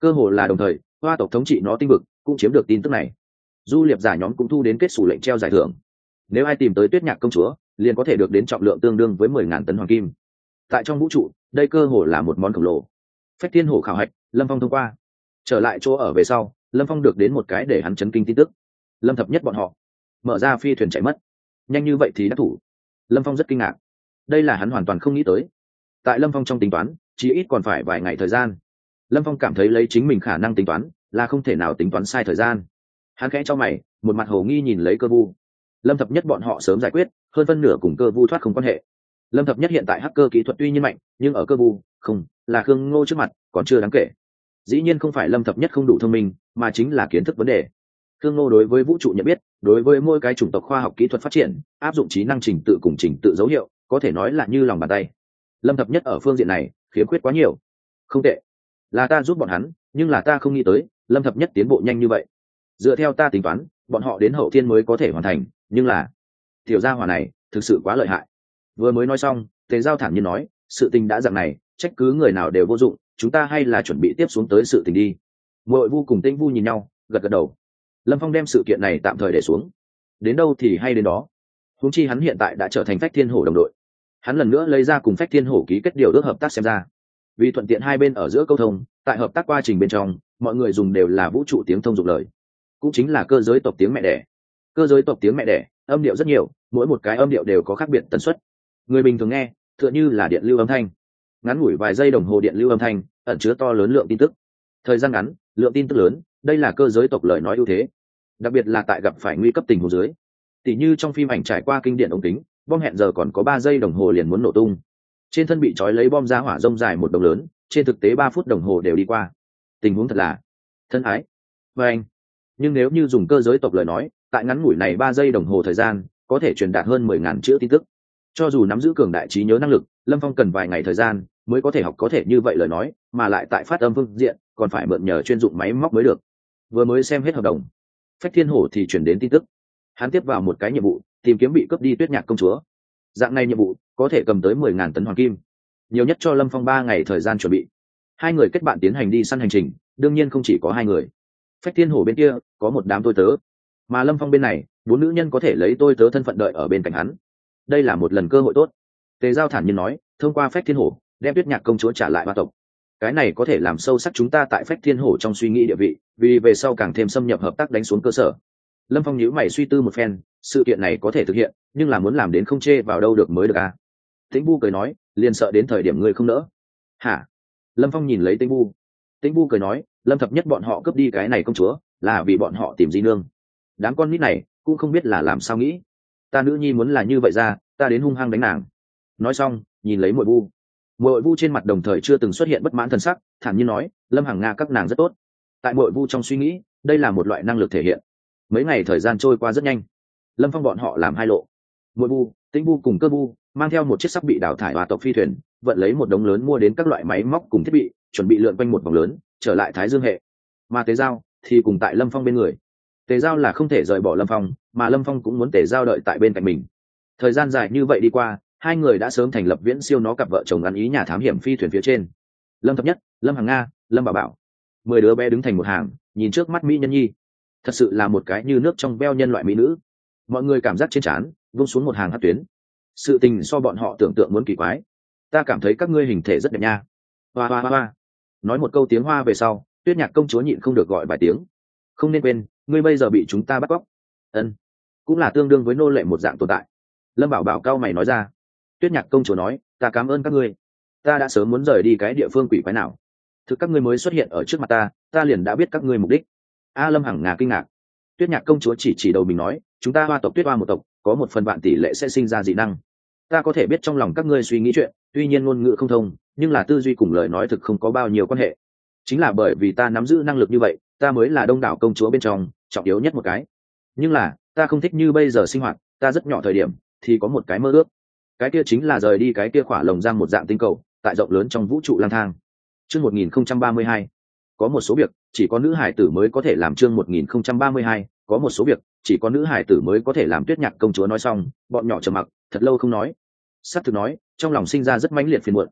Cơ hồ là đồng thời, hoa tộc thống trị nó tinh vực cũng chiếm được tin tức này. Du liệp giả nhóm cũng thu đến kết xù lệnh treo giải thưởng. Nếu ai tìm tới tuyết nhạc công chúa, liền có thể được đến trọng lượng tương đương với mười ngàn tấn hoàng kim. Tại trong vũ trụ, đây cơ hồ là một món khổng lồ phách thiên hổ khảo hạch, lâm phong thông qua. Trở lại chỗ ở về sau, lâm phong được đến một cái để hắn chấn kinh tin tức. Lâm thập nhất bọn họ. Mở ra phi thuyền chạy mất. Nhanh như vậy thì đã thủ. Lâm phong rất kinh ngạc. Đây là hắn hoàn toàn không nghĩ tới. Tại lâm phong trong tính toán, chỉ ít còn phải vài ngày thời gian. Lâm phong cảm thấy lấy chính mình khả năng tính toán, là không thể nào tính toán sai thời gian. Hắn khẽ cho mày, một mặt hồ nghi nhìn lấy cơ vu. Lâm thập nhất bọn họ sớm giải quyết, hơn phân nửa cùng cơ vu thoát không quan hệ. Lâm thập nhất hiện tại hacker kỹ thuật tuy nhiên mạnh, nhưng ở cơ vu, không là khương ngô trước mặt, còn chưa đáng kể. Dĩ nhiên không phải lâm thập nhất không đủ thông minh, mà chính là kiến thức vấn đề. Khương ngô đối với vũ trụ nhận biết, đối với mỗi cái chủng tộc khoa học kỹ thuật phát triển, áp dụng trí năng trình tự cùng trình tự dấu hiệu, có thể nói là như lòng bàn tay. Lâm thập nhất ở phương diện này, khiếm khuyết quá nhiều. Không tệ. Là ta giúp bọn hắn, nhưng là ta không nghĩ tới, lâm thập nhất tiến bộ nhanh như vậy. Dựa theo ta tính toán, bọn họ đến hậu thiên mới có thể hoàn thành, nhưng là tiểu gia hỏa này thực sự quá lợi hại. Vừa mới nói xong, tề giao thản nhiên nói, sự tình đã dặn này trách cứ người nào đều vô dụng, chúng ta hay là chuẩn bị tiếp xuống tới sự tình đi. Mội vu cùng tinh vu nhìn nhau, gật gật đầu. Lâm phong đem sự kiện này tạm thời để xuống. Đến đâu thì hay đến đó. Húng chi hắn hiện tại đã trở thành phách thiên hổ đồng đội. Hắn lần nữa lấy ra cùng phách thiên hổ ký kết điều ước hợp tác xem ra. Vì thuận tiện hai bên ở giữa câu thông, tại hợp tác quá trình bên trong, mọi người dùng đều là vũ trụ tiếng thông dụng lời. Cũng chính là cơ giới tộc tiếng mẹ đẻ. Cơ giới tộc tiếng mẹ đẻ, âm điệu rất nhiều, mỗi một cái âm điệu đều có khác biệt tần suất. Người bình thường nghe, tựa như là điện lưu âm thanh ngắn ngủi vài giây đồng hồ điện lưu âm thanh, ẩn chứa to lớn lượng tin tức. Thời gian ngắn, lượng tin tức lớn, đây là cơ giới tộc lời nói ưu thế. Đặc biệt là tại gặp phải nguy cấp tình hồ dưới. Tỉ như trong phim ảnh trải qua kinh điển ống kính, bom hẹn giờ còn có ba giây đồng hồ liền muốn nổ tung. Trên thân bị trói lấy bom ra hỏa rông dài một đồng lớn, trên thực tế ba phút đồng hồ đều đi qua. Tình huống thật là thân ái. Và anh, nhưng nếu như dùng cơ giới tộc lời nói, tại ngắn ngủi này ba giây đồng hồ thời gian, có thể truyền đạt hơn mười ngàn chữ tin tức. Cho dù nắm giữ cường đại trí nhớ năng lực, lâm phong cần vài ngày thời gian mới có thể học có thể như vậy lời nói, mà lại tại phát âm phương diện, còn phải mượn nhờ chuyên dụng máy móc mới được. Vừa mới xem hết hợp đồng. Phách thiên hổ thì chuyển đến tin tức. Hắn tiếp vào một cái nhiệm vụ, tìm kiếm bị cướp đi tuyết nhạc công chúa. Dạng này nhiệm vụ, có thể cầm tới mười ngàn tấn hoàng kim. Nhiều nhất cho lâm phong ba ngày thời gian chuẩn bị. Hai người kết bạn tiến hành đi săn hành trình, đương nhiên không chỉ có hai người. Phách thiên hổ bên kia, có một đám tôi tớ. Mà lâm phong bên này, bốn nữ nhân có thể lấy tôi tớ thân phận đợi ở bên cạnh hắn. Đây là một lần cơ hội tốt. Tề giao thản nhiên nói, thông qua phách thiên hổ đem tuyết nhạc công chúa trả lại ba tộc. Cái này có thể làm sâu sắc chúng ta tại phách thiên hổ trong suy nghĩ địa vị, vì về sau càng thêm xâm nhập hợp tác đánh xuống cơ sở. Lâm phong nhíu mày suy tư một phen, sự kiện này có thể thực hiện, nhưng là muốn làm đến không chê vào đâu được mới được à? Tĩnh bu cười nói, liền sợ đến thời điểm ngươi không nỡ. Hả? Lâm phong nhìn lấy tĩnh bu tĩnh bu cười nói, lâm thập nhất bọn họ cướp đi cái này công chúa, là vì bọn họ tìm di nương. Đám con nít này, cũng không biết là làm sao nghĩ. Ta nữ nhi muốn là như vậy ra, ta đến hung hăng đánh nàng. Nói xong, nhìn lấy mội bu mội vu trên mặt đồng thời chưa từng xuất hiện bất mãn thần sắc, thản nhiên nói, lâm Hằng nga, các nàng rất tốt. Tại mội vu trong suy nghĩ, đây là một loại năng lực thể hiện. Mấy ngày thời gian trôi qua rất nhanh. Lâm phong bọn họ làm hai lộ. Mội vu, tĩnh vu cùng cơ vu, mang theo một chiếc sắp bị đào thải hòa tộc phi thuyền, vận lấy một đống lớn mua đến các loại máy móc cùng thiết bị, chuẩn bị lượn quanh một vòng lớn, trở lại thái dương hệ. Mà tế giao thì cùng tại lâm phong bên người. Tề giao là không thể rời bỏ lâm phong, mà lâm phong cũng muốn tề giao đợi tại bên cạnh mình. Thời gian dài như vậy đi qua hai người đã sớm thành lập viễn siêu nó cặp vợ chồng ăn ý nhà thám hiểm phi thuyền phía trên. Lâm thập nhất, lâm hàng nga, lâm bảo bảo. Mười đứa bé đứng thành một hàng, nhìn trước mắt mỹ nhân nhi. Thật sự là một cái như nước trong veo nhân loại mỹ nữ. Mọi người cảm giác trên trán, vung xuống một hàng hát tuyến. Sự tình so bọn họ tưởng tượng muốn kỳ quái. Ta cảm thấy các ngươi hình thể rất đẹp nha. Hoa hoa hoa nói một câu tiếng hoa về sau, tuyết nhạc công chúa nhịn không được gọi vài tiếng. Không nên quên, ngươi bây giờ bị chúng ta bắt cóc. Ân, cũng là tương đương với nô lệ một dạng tồn tại. Lâm bảo bảo cao mày nói ra tuyết nhạc công chúa nói, ta cảm ơn các ngươi. Ta đã sớm muốn rời đi cái địa phương quỷ quái nào. Thực các ngươi mới xuất hiện ở trước mặt ta ta liền đã biết các ngươi mục đích. A lâm hằng ngà kinh ngạc. Tuyết nhạc công chúa chỉ chỉ đầu mình nói, chúng ta hoa tộc tuyết hoa một tộc, có một phần vạn tỷ lệ sẽ sinh ra dị năng. Ta có thể biết trong lòng các ngươi suy nghĩ chuyện, tuy nhiên ngôn ngữ không thông, nhưng là tư duy cùng lời nói thực không có bao nhiêu quan hệ. Chính là bởi vì ta nắm giữ năng lực như vậy, ta mới là đông đảo công chúa bên trong trọng yếu nhất một cái. Nhưng là, ta không thích như bây giờ sinh hoạt, ta rất nhỏ thời điểm thì có một cái mơ ước cái kia chính là rời đi cái kia khỏa lồng giam một dạng tinh cầu, tại rộng lớn trong vũ trụ lang thang. Chương một nghìn không trăm ba mươi hai. Có một số việc, chỉ có nữ hải tử mới có thể làm chương một nghìn không trăm ba mươi hai. Có một số việc, chỉ có nữ hải tử mới có thể làm tuyết nhạc công chúa nói xong, bọn nhỏ trầm mặc, thật lâu không nói. S á t thực nói, trong lòng sinh ra rất mãnh liệt phiền muộn.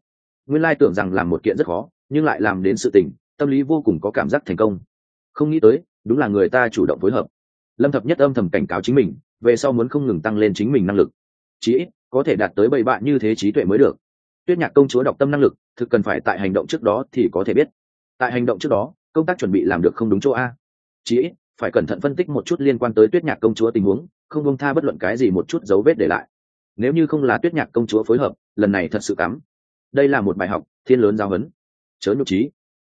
Nguyên lai tưởng rằng làm một kiện rất khó, nhưng lại làm đến sự tình, tâm lý vô cùng có cảm giác thành công. Không nghĩ tới, đúng là người ta chủ động phối hợp. Lâm thập nhất âm thầm cảnh cáo chính mình, về sau muốn không ngừng tăng lên chính mình năng lực. Chí ít có thể đạt tới bầy bạn như thế trí tuệ mới được. Tuyết nhạc công chúa đọc tâm năng lực, thực cần phải tại hành động trước đó thì có thể biết. Tại hành động trước đó, công tác chuẩn bị làm được không đúng chỗ a. Chí ít, phải cẩn thận phân tích một chút liên quan tới tuyết nhạc công chúa tình huống, không bông tha bất luận cái gì một chút dấu vết để lại. Nếu như không là tuyết nhạc công chúa phối hợp, lần này thật sự cắm. Đây là một bài học, thiên lớn giao hấn chớ nhục trí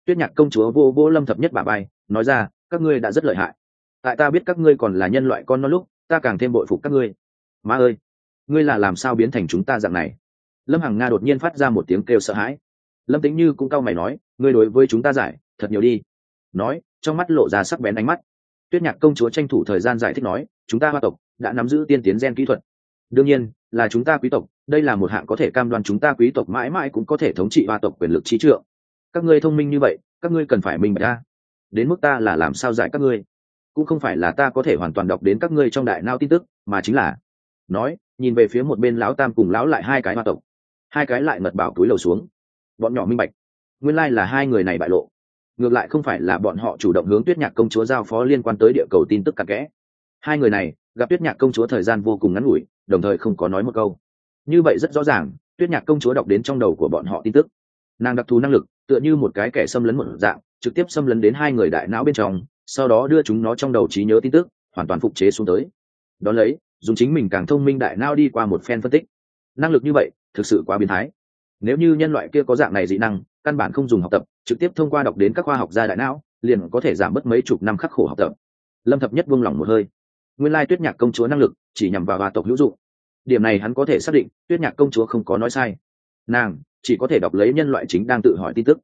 tuyết nhạc công chúa vô vô lâm thập nhất bà bay, nói ra, các ngươi đã rất lợi hại. Tại ta biết các ngươi còn là nhân loại con non lúc, ta càng thêm bội phục các ngươi. Má ơi! Ngươi là làm sao biến thành chúng ta dạng này? Lâm hằng nga đột nhiên phát ra một tiếng kêu sợ hãi. Lâm tính như cũng cau mày nói, ngươi đối với chúng ta giải, thật nhiều đi. Nói, trong mắt lộ ra sắc bén ánh mắt. Tuyết nhạc công chúa tranh thủ thời gian giải thích nói, chúng ta hoa tộc đã nắm giữ tiên tiến gen kỹ thuật. Đương nhiên, là chúng ta quý tộc, đây là một hạng có thể cam đoan chúng ta quý tộc mãi mãi cũng có thể thống trị hoa tộc quyền lực trí trượng. Các ngươi thông minh như vậy, các ngươi cần phải minh bạch ra đến mức ta là làm sao giải các ngươi? Cũng không phải là ta có thể hoàn toàn đọc đến các ngươi trong đại nao tin tức, mà chính là, nói nhìn về phía một bên lão tam cùng lão lại hai cái hoa tộc. Hai cái lại ngật bảo túi lầu xuống. Bọn nhỏ minh bạch. Nguyên lai là hai người này bại lộ. Ngược lại không phải là bọn họ chủ động hướng tuyết nhạc công chúa giao phó liên quan tới địa cầu tin tức cặp kẽ. Hai người này, gặp tuyết nhạc công chúa thời gian vô cùng ngắn ngủi, đồng thời không có nói một câu. Như vậy rất rõ ràng, tuyết nhạc công chúa đọc đến trong đầu của bọn họ tin tức. Nàng đặc thù năng lực, tựa như một cái kẻ xâm lấn một dạng, trực tiếp xâm lấn đến hai người đại não bên trong, sau đó đưa chúng nó trong đầu trí nhớ tin tức, hoàn toàn phục chế xuống tới. Đón lấy dùng chính mình càng thông minh đại não đi qua một phen phân tích. Năng lực như vậy, thực sự quá biến thái. Nếu như nhân loại kia có dạng này dị năng, căn bản không dùng học tập, trực tiếp thông qua đọc đến các khoa học gia đại não, liền có thể giảm bớt mấy chục năm khắc khổ học tập. Lâm thập nhất buông lỏng một hơi. Nguyên lai tuyết nhạc công chúa năng lực chỉ nhằm vào hòa tộc hữu dụng. Điểm này hắn có thể xác định, tuyết nhạc công chúa không có nói sai. Nàng chỉ có thể đọc lấy nhân loại chính đang tự hỏi tin tức.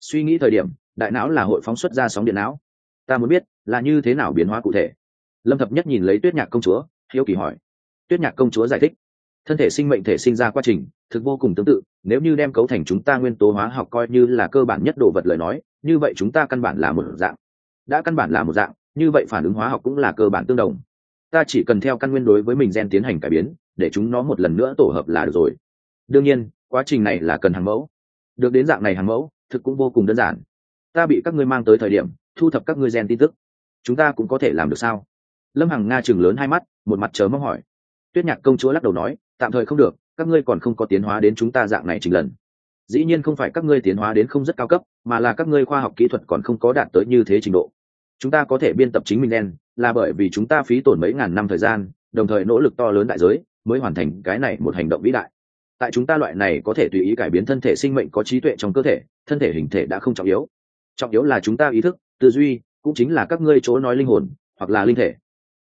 Suy nghĩ thời điểm, đại não là hội phóng xuất ra sóng điện não. Ta muốn biết là như thế nào biến hóa cụ thể. Lâm thập nhất nhìn lấy tuyết nhạc công chúa hiếu kỳ hỏi. Tuyết nhạc công chúa giải thích, thân thể sinh mệnh thể sinh ra quá trình, thực vô cùng tương tự, nếu như đem cấu thành chúng ta nguyên tố hóa học coi như là cơ bản nhất đồ vật lời nói, như vậy chúng ta căn bản là một dạng. Đã căn bản là một dạng, như vậy phản ứng hóa học cũng là cơ bản tương đồng. Ta chỉ cần theo căn nguyên đối với mình gen tiến hành cải biến, để chúng nó một lần nữa tổ hợp là được rồi. Đương nhiên, quá trình này là cần hàng mẫu. Được đến dạng này hàng mẫu, thực cũng vô cùng đơn giản. Ta bị các ngươi mang tới thời điểm, thu thập các ngươi gen tin tức. Chúng ta cũng có thể làm được sao? Lâm hằng nga chừng lớn hai mắt, một mặt chớ mong hỏi. Tuyết nhạc công chúa lắc đầu nói, tạm thời không được, các ngươi còn không có tiến hóa đến chúng ta dạng này trình lần. Dĩ nhiên không phải các ngươi tiến hóa đến không rất cao cấp, mà là các ngươi khoa học kỹ thuật còn không có đạt tới như thế trình độ. Chúng ta có thể biên tập chính mình đen, là bởi vì chúng ta phí tổn mấy ngàn năm thời gian, đồng thời nỗ lực to lớn đại giới, mới hoàn thành cái này một hành động vĩ đại. Tại chúng ta loại này có thể tùy ý cải biến thân thể sinh mệnh có trí tuệ trong cơ thể, thân thể hình thể đã không trọng yếu. Trọng yếu là chúng ta ý thức, tư duy, cũng chính là các ngươi chỗ nói linh hồn, hoặc là linh thể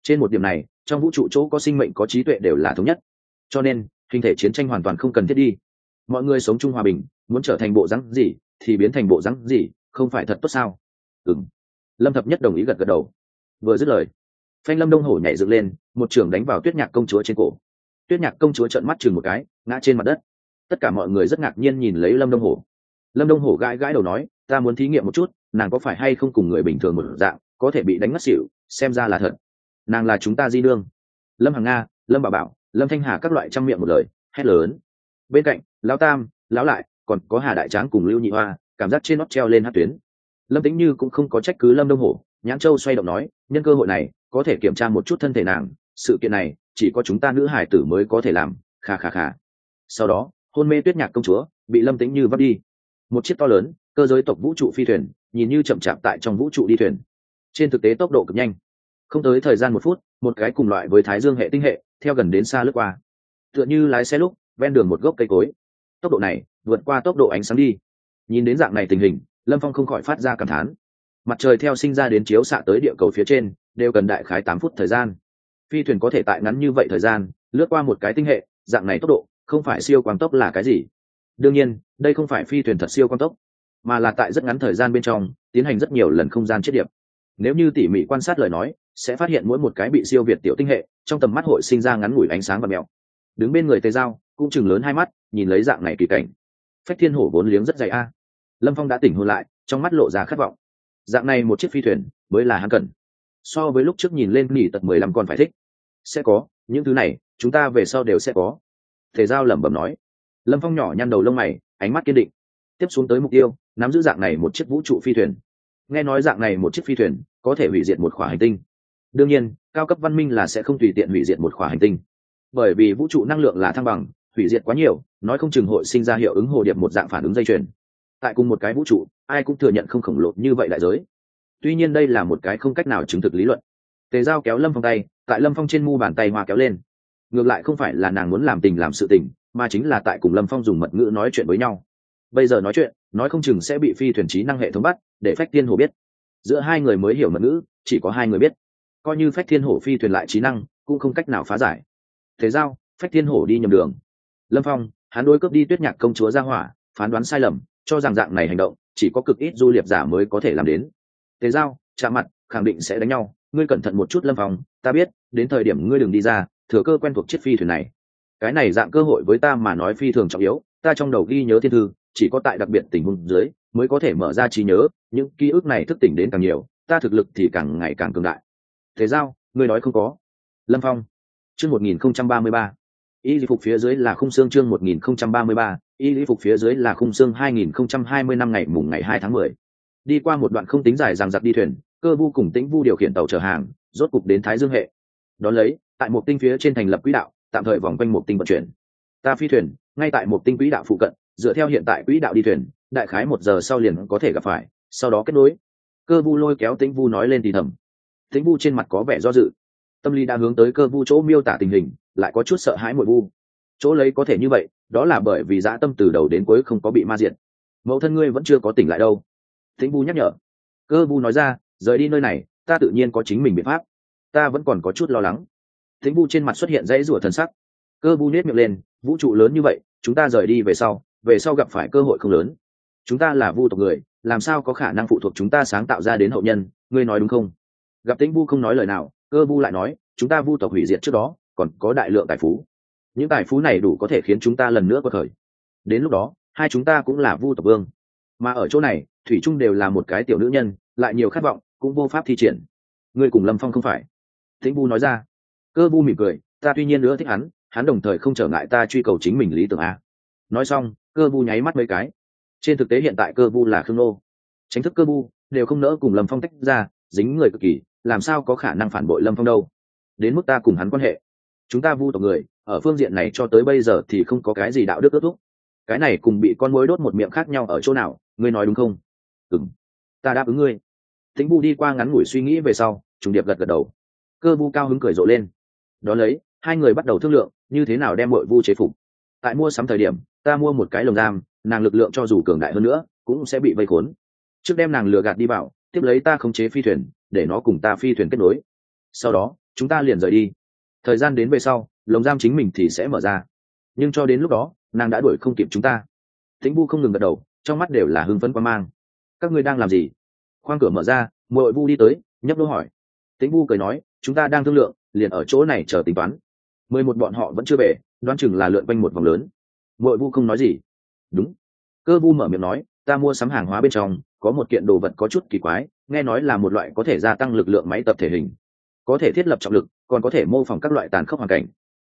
trên một điểm này, trong vũ trụ chỗ có sinh mệnh, có trí tuệ đều là thống nhất. Cho nên, hình thể chiến tranh hoàn toàn không cần thiết đi. Mọi người sống chung hòa bình, muốn trở thành bộ rắn gì thì biến thành bộ rắn gì, không phải thật tốt sao? Ừng lâm thập nhất đồng ý gật gật đầu. Vừa dứt lời, phanh lâm đông hổ nhảy dựng lên, một trường đánh vào tuyết nhạc công chúa trên cổ. Tuyết nhạc công chúa trợn mắt chừng một cái, ngã trên mặt đất. Tất cả mọi người rất ngạc nhiên nhìn lấy lâm đông hổ. Lâm đông hổ gãi gãi đầu nói, ta muốn thí nghiệm một chút, nàng có phải hay không cùng người bình thường một dạng, có thể bị đánh ngất xỉu, xem ra là thật nàng là chúng ta di đương. Lâm hằng nga, lâm bà bảo, lâm thanh hà các loại trang miệng một lời, hét lớn. Bên cạnh, lão tam, lão lại, còn có hà đại tráng cùng lưu nhị hoa, cảm giác trên nót treo lên hát tuyến. Lâm tính như cũng không có trách cứ lâm đông hổ, nhãn châu xoay động nói, nhân cơ hội này, có thể kiểm tra một chút thân thể nàng, sự kiện này, chỉ có chúng ta nữ hải tử mới có thể làm. Kha kha kha. Sau đó, hôn mê tuyết nhạc công chúa, bị lâm tính như vấp đi. Một chiếc to lớn, cơ giới tộc vũ trụ phi thuyền, nhìn như chậm chạp tại trong vũ trụ đi thuyền. Trên thực tế tốc độ cực nhanh không tới thời gian một phút, một cái cùng loại với thái dương hệ tinh hệ, theo gần đến xa lướt qua. Tựa như lái xe lúc, ven đường một gốc cây cối. Tốc độ này, vượt qua tốc độ ánh sáng đi. Nhìn đến dạng này tình hình, lâm phong không khỏi phát ra cảm thán. Mặt trời theo sinh ra đến chiếu xạ tới địa cầu phía trên, đều cần đại khái tám phút thời gian. Phi thuyền có thể tại ngắn như vậy thời gian, lướt qua một cái tinh hệ, dạng này tốc độ, không phải siêu quang tốc là cái gì? Đương nhiên, đây không phải phi thuyền thật siêu quang tốc, mà là tại rất ngắn thời gian bên trong, tiến hành rất nhiều lần không gian chết điệp nếu như tỉ mỉ quan sát lời nói, sẽ phát hiện mỗi một cái bị siêu việt tiểu tinh hệ, trong tầm mắt hội sinh ra ngắn ngủi ánh sáng và mèo đứng bên người tề giao, cũng chừng lớn hai mắt, nhìn lấy dạng này kỳ cảnh. Phách thiên hổ vốn liếng rất dày a. Lâm phong đã tỉnh hôn lại, trong mắt lộ ra khát vọng. Dạng này một chiếc phi thuyền, mới là hắn cần. So với lúc trước nhìn lên nghỉ tật mười lăm còn phải thích. Sẽ có, những thứ này, chúng ta về sau đều sẽ có. Thể giao lẩm bẩm nói. Lâm phong nhỏ nhăn đầu lông mày, ánh mắt kiên định. Tiếp xuống tới mục tiêu, nắm giữ dạng này một chiếc vũ trụ phi thuyền nghe nói dạng này một chiếc phi thuyền có thể hủy diệt một khỏa hành tinh. Đương nhiên, cao cấp văn minh là sẽ không tùy tiện hủy diệt một khỏa hành tinh. Bởi vì vũ trụ năng lượng là thăng bằng, hủy diệt quá nhiều, nói không chừng hội sinh ra hiệu ứng hồ điệp một dạng phản ứng dây chuyền. Tại cùng một cái vũ trụ, ai cũng thừa nhận không khổng lồ như vậy đại giới. Tuy nhiên đây là một cái không cách nào chứng thực lý luận. Tề giao kéo lâm phong tay, tại lâm phong trên mu bàn tay hoa kéo lên. Ngược lại không phải là nàng muốn làm tình làm sự tình, mà chính là tại cùng lâm phong dùng mật ngữ nói chuyện với nhau bây giờ nói chuyện, nói không chừng sẽ bị phi thuyền trí năng hệ thống bắt, để phách thiên Hổ biết. Giữa hai người mới hiểu mật ngữ, chỉ có hai người biết. Coi như phách thiên hổ phi thuyền lại trí năng, cũng không cách nào phá giải. Thế giao, phách thiên hổ đi nhầm đường. Lâm phong, hắn đối cướp đi tuyết nhạc công chúa ra hỏa, phán đoán sai lầm, cho rằng dạng này hành động, chỉ có cực ít du liệp giả mới có thể làm đến. Thế giao, chạm mặt, khẳng định sẽ đánh nhau. Ngươi cẩn thận một chút lâm phong, ta biết, đến thời điểm ngươi đừng đi ra, thừa cơ quen thuộc chiếc phi thuyền này. Cái này dạng cơ hội với ta mà nói phi thường trọng yếu, ta trong đầu ghi nhớ thiên thư chỉ có tại đặc biệt tình huống dưới mới có thể mở ra trí nhớ, những ký ức này thức tỉnh đến càng nhiều, ta thực lực thì càng ngày càng cường đại. Thế giao, ngươi nói không có. Lâm phong, chương một nghìn không trăm ba mươi ba. Y lý phục phía dưới là khung xương chương một nghìn không trăm ba mươi ba. Y lý phục phía dưới là khung xương hai nghìn không trăm hai mươi năm ngày mùng ngày hai tháng mười. Đi qua một đoạn không tính dài rằng giặc đi thuyền, cơ vu cùng tĩnh vu điều khiển tàu chở hàng, rốt cục đến thái dương hệ. Đón lấy, tại một tinh phía trên thành lập quỹ đạo, tạm thời vòng quanh một tinh vận chuyển. Ta phi thuyền, ngay tại một tinh quỹ đạo phụ cận dựa theo hiện tại quỹ đạo đi thuyền, đại khái một giờ sau liền có thể gặp phải, sau đó kết nối. Cơ vu lôi kéo tĩnh vu nói lên thì thầm. Tĩnh vu trên mặt có vẻ do dự. Tâm lý đã hướng tới cơ vu chỗ miêu tả tình hình, lại có chút sợ hãi mội vu. Chỗ lấy có thể như vậy, đó là bởi vì dã tâm từ đầu đến cuối không có bị ma diện mẫu thân ngươi vẫn chưa có tỉnh lại đâu. Tĩnh vu nhắc nhở. Cơ vu nói ra, rời đi nơi này, ta tự nhiên có chính mình biện pháp. Ta vẫn còn có chút lo lắng. Tĩnh vu trên mặt xuất hiện dãy rủa thần sắc. Cơ vu nết miệng lên, vũ trụ lớn như vậy, chúng ta rời đi về sau về sau gặp phải cơ hội không lớn. Chúng ta là vu tộc người, làm sao có khả năng phụ thuộc chúng ta sáng tạo ra đến hậu nhân, ngươi nói đúng không? Gặp tĩnh vu không nói lời nào, cơ vu lại nói, chúng ta vu tộc hủy diệt trước đó, còn có đại lượng tài phú. Những tài phú này đủ có thể khiến chúng ta lần nữa có thời. Đến lúc đó, hai chúng ta cũng là vu tộc vương. Mà ở chỗ này, thủy trung đều là một cái tiểu nữ nhân, lại nhiều khát vọng, cũng vô pháp thi triển. Ngươi cùng lâm phong không phải. Tĩnh vu nói ra. Cơ vu mỉm cười, ta tuy nhiên nữa thích hắn hắn đồng thời không trở ngại ta truy cầu chính mình lý tưởng a nói xong, cơ vu nháy mắt mấy cái. Trên thực tế hiện tại cơ vu là khương nô tránh thức cơ vu, đều không nỡ cùng lâm phong tách ra, dính người cực kỳ, làm sao có khả năng phản bội lâm phong đâu. Đến mức ta cùng hắn quan hệ. Chúng ta vu tộc người, ở phương diện này cho tới bây giờ thì không có cái gì đạo đức ước thúc. Cái này cùng bị con mối đốt một miệng khác nhau ở chỗ nào, ngươi nói đúng không? Ừ m ta đáp ứng ngươi. Thính bu đi qua ngắn ngủi suy nghĩ về sau, trùng điệp gật gật đầu. Cơ vu cao hứng cười rộ lên. Đ ó lấy, hai người bắt đầu thương lượng, như thế nào đem mọi vu chế phục. Tại mua sắm thời điểm ta mua một cái lồng giam, nàng lực lượng cho dù cường đại hơn nữa, cũng sẽ bị vây khốn. Trước đem nàng lừa gạt đi vào, tiếp lấy ta khống chế phi thuyền, để nó cùng ta phi thuyền kết nối. Sau đó, chúng ta liền rời đi. Thời gian đến về sau, lồng giam chính mình thì sẽ mở ra. Nhưng cho đến lúc đó, nàng đã đuổi không kịp chúng ta. Thính vu không ngừng gật đầu, trong mắt đều là hưng phấn quan mang. Các ngươi đang làm gì? Khoang cửa mở ra mội vu đi tới, nhấp đô hỏi. Tĩnh vu cười nói, chúng ta đang thương lượng, liền ở chỗ này chờ tính toán. Mười một bọn họ vẫn chưa về, đoán chừng là lượn quanh một vòng lớn mội vu không nói gì. Đúng. Cơ vu mở miệng nói, ta mua sắm hàng hóa bên trong, có một kiện đồ vật có chút kỳ quái, nghe nói là một loại có thể gia tăng lực lượng máy tập thể hình. Có thể thiết lập trọng lực, còn có thể mô phỏng các loại tàn khốc hoàn cảnh.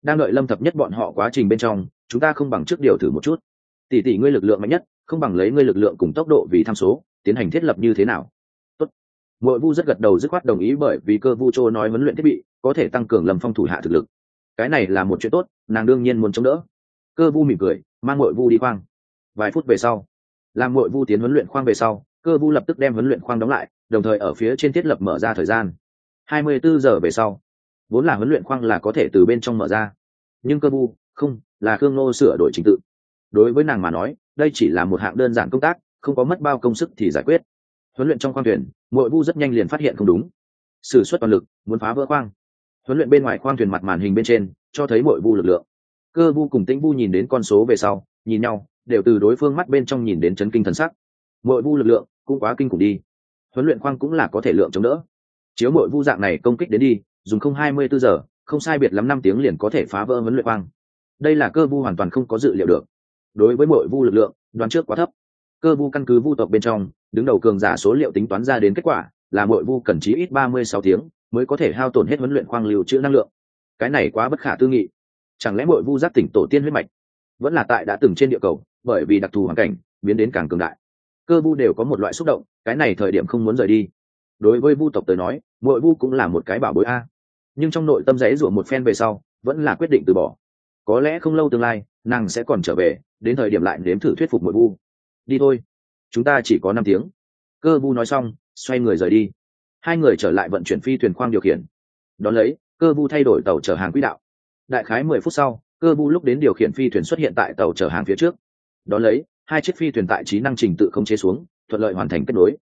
Đang đợi lâm thập nhất bọn họ quá trình bên trong, chúng ta không bằng trước điều thử một chút. Tỷ tỷ ngươi lực lượng mạnh nhất, không bằng lấy ngươi lực lượng cùng tốc độ vì tham số, tiến hành thiết lập như thế nào? Tốt. Mội vu rất gật đầu dứt khoát đồng ý bởi vì cơ vu châu nói huấn luyện thiết bị có thể tăng cường lâm phong thủ hạ thực lực. Cái này là một chuyện tốt, nàng đương nhiên muốn chống đỡ cơ vu mỉm cười, mang nội vu đi khoang. Vài phút về sau, làm nội vu tiến huấn luyện khoang về sau, cơ vu lập tức đem huấn luyện khoang đóng lại, đồng thời ở phía trên thiết lập mở ra thời gian. 24 giờ về sau, vốn là huấn luyện khoang là có thể từ bên trong mở ra. Nhưng cơ vu, không, là khương nô sửa đổi trình tự. Đối với nàng mà nói, đây chỉ là một hạng đơn giản công tác, không có mất bao công sức thì giải quyết. Huấn luyện trong khoang thuyền mỗi vu rất nhanh liền phát hiện không đúng. S ử suất toàn lực, muốn phá vỡ khoang. Huấn luyện bên ngoài khoang thuyền mặt màn hình bên trên, cho thấy mỗi vu lực lượng cơ vu cùng tĩnh vu nhìn đến con số về sau, nhìn nhau, đều từ đối phương mắt bên trong nhìn đến chấn kinh thần sắc. Mỗi vu lực lượng cũng quá kinh khủng đi. Huấn luyện khoang cũng là có thể lượng chống đỡ. Chiếu mỗi vu dạng này công kích đến đi, dùng không hai mươi bốn giờ, không sai biệt lắm năm tiếng liền có thể phá vỡ huấn luyện khoang. Đây là cơ vu hoàn toàn không có dự liệu được. Đối với mỗi vu lực lượng, đoán trước quá thấp. Cơ vu căn cứ vu tộc bên trong, đứng đầu cường giả số liệu tính toán ra đến kết quả là mỗi vu cần chí ít ba mươi sáu tiếng mới có thể hao tổn hết huấn luyện khoang lưu trữ năng lượng. Cái này quá bất khả tư nghị chẳng lẽ mội vu giác tỉnh tổ tiên huyết mạch vẫn là tại đã từng trên địa cầu, bởi vì đặc thù hoàn cảnh, biến đến càng cường đại? Cơ vu đều có một loại xúc động, cái này thời điểm không muốn rời đi. Đối với vu tộc tới nói mội vu cũng là một cái bảo bối a. Nhưng trong nội tâm giấy rủa một phen về sau, vẫn là quyết định từ bỏ. Có lẽ không lâu tương lai, nàng sẽ còn trở về, đến thời điểm lại nếm thử thuyết phục mội vu. Đi thôi. Chúng ta chỉ có năm tiếng. Cơ vu nói xong, xoay người rời đi. Hai người trở lại vận chuyển phi thuyền khoang điều khiển. Đón lấy, cơ vu thay đổi tàu chở hàng quỹ đạo đại khái mười phút sau, cơ Bu lúc đến điều khiển phi thuyền xuất hiện tại tàu chở hàng phía trước. Đón lấy, hai chiếc phi thuyền tại trí năng trình tự không chế xuống, thuận lợi hoàn thành kết nối.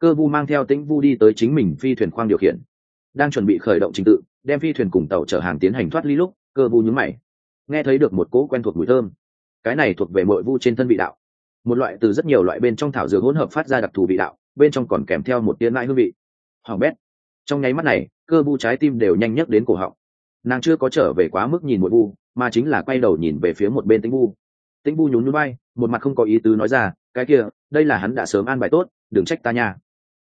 Cơ Bu mang theo tĩnh vu đi tới chính mình phi thuyền khoang điều khiển. Đang chuẩn bị khởi động trình tự, đem phi thuyền cùng tàu chở hàng tiến hành thoát ly lúc, cơ vu nhúng mày. Nghe thấy được một cỗ quen thuộc mùi thơm. Cái này thuộc về mội vu trên thân vị đạo. Một loại từ rất nhiều loại bên trong thảo dược hỗn hợp phát ra đặc thù vị đạo, bên trong còn kèm theo một tiếng mãi hương vị. Hoàng bét. Trong nháy mắt này, cơ Bu trái tim đều nhanh nhất đến cổ họng nàng chưa có trở về quá mức nhìn mội vu, mà chính là quay đầu nhìn về phía một bên tĩnh vu. Tĩnh vu nhún núi bay một mặt không có ý tứ nói ra, cái kia, đây là hắn đã sớm an bài tốt, đừng trách ta nha.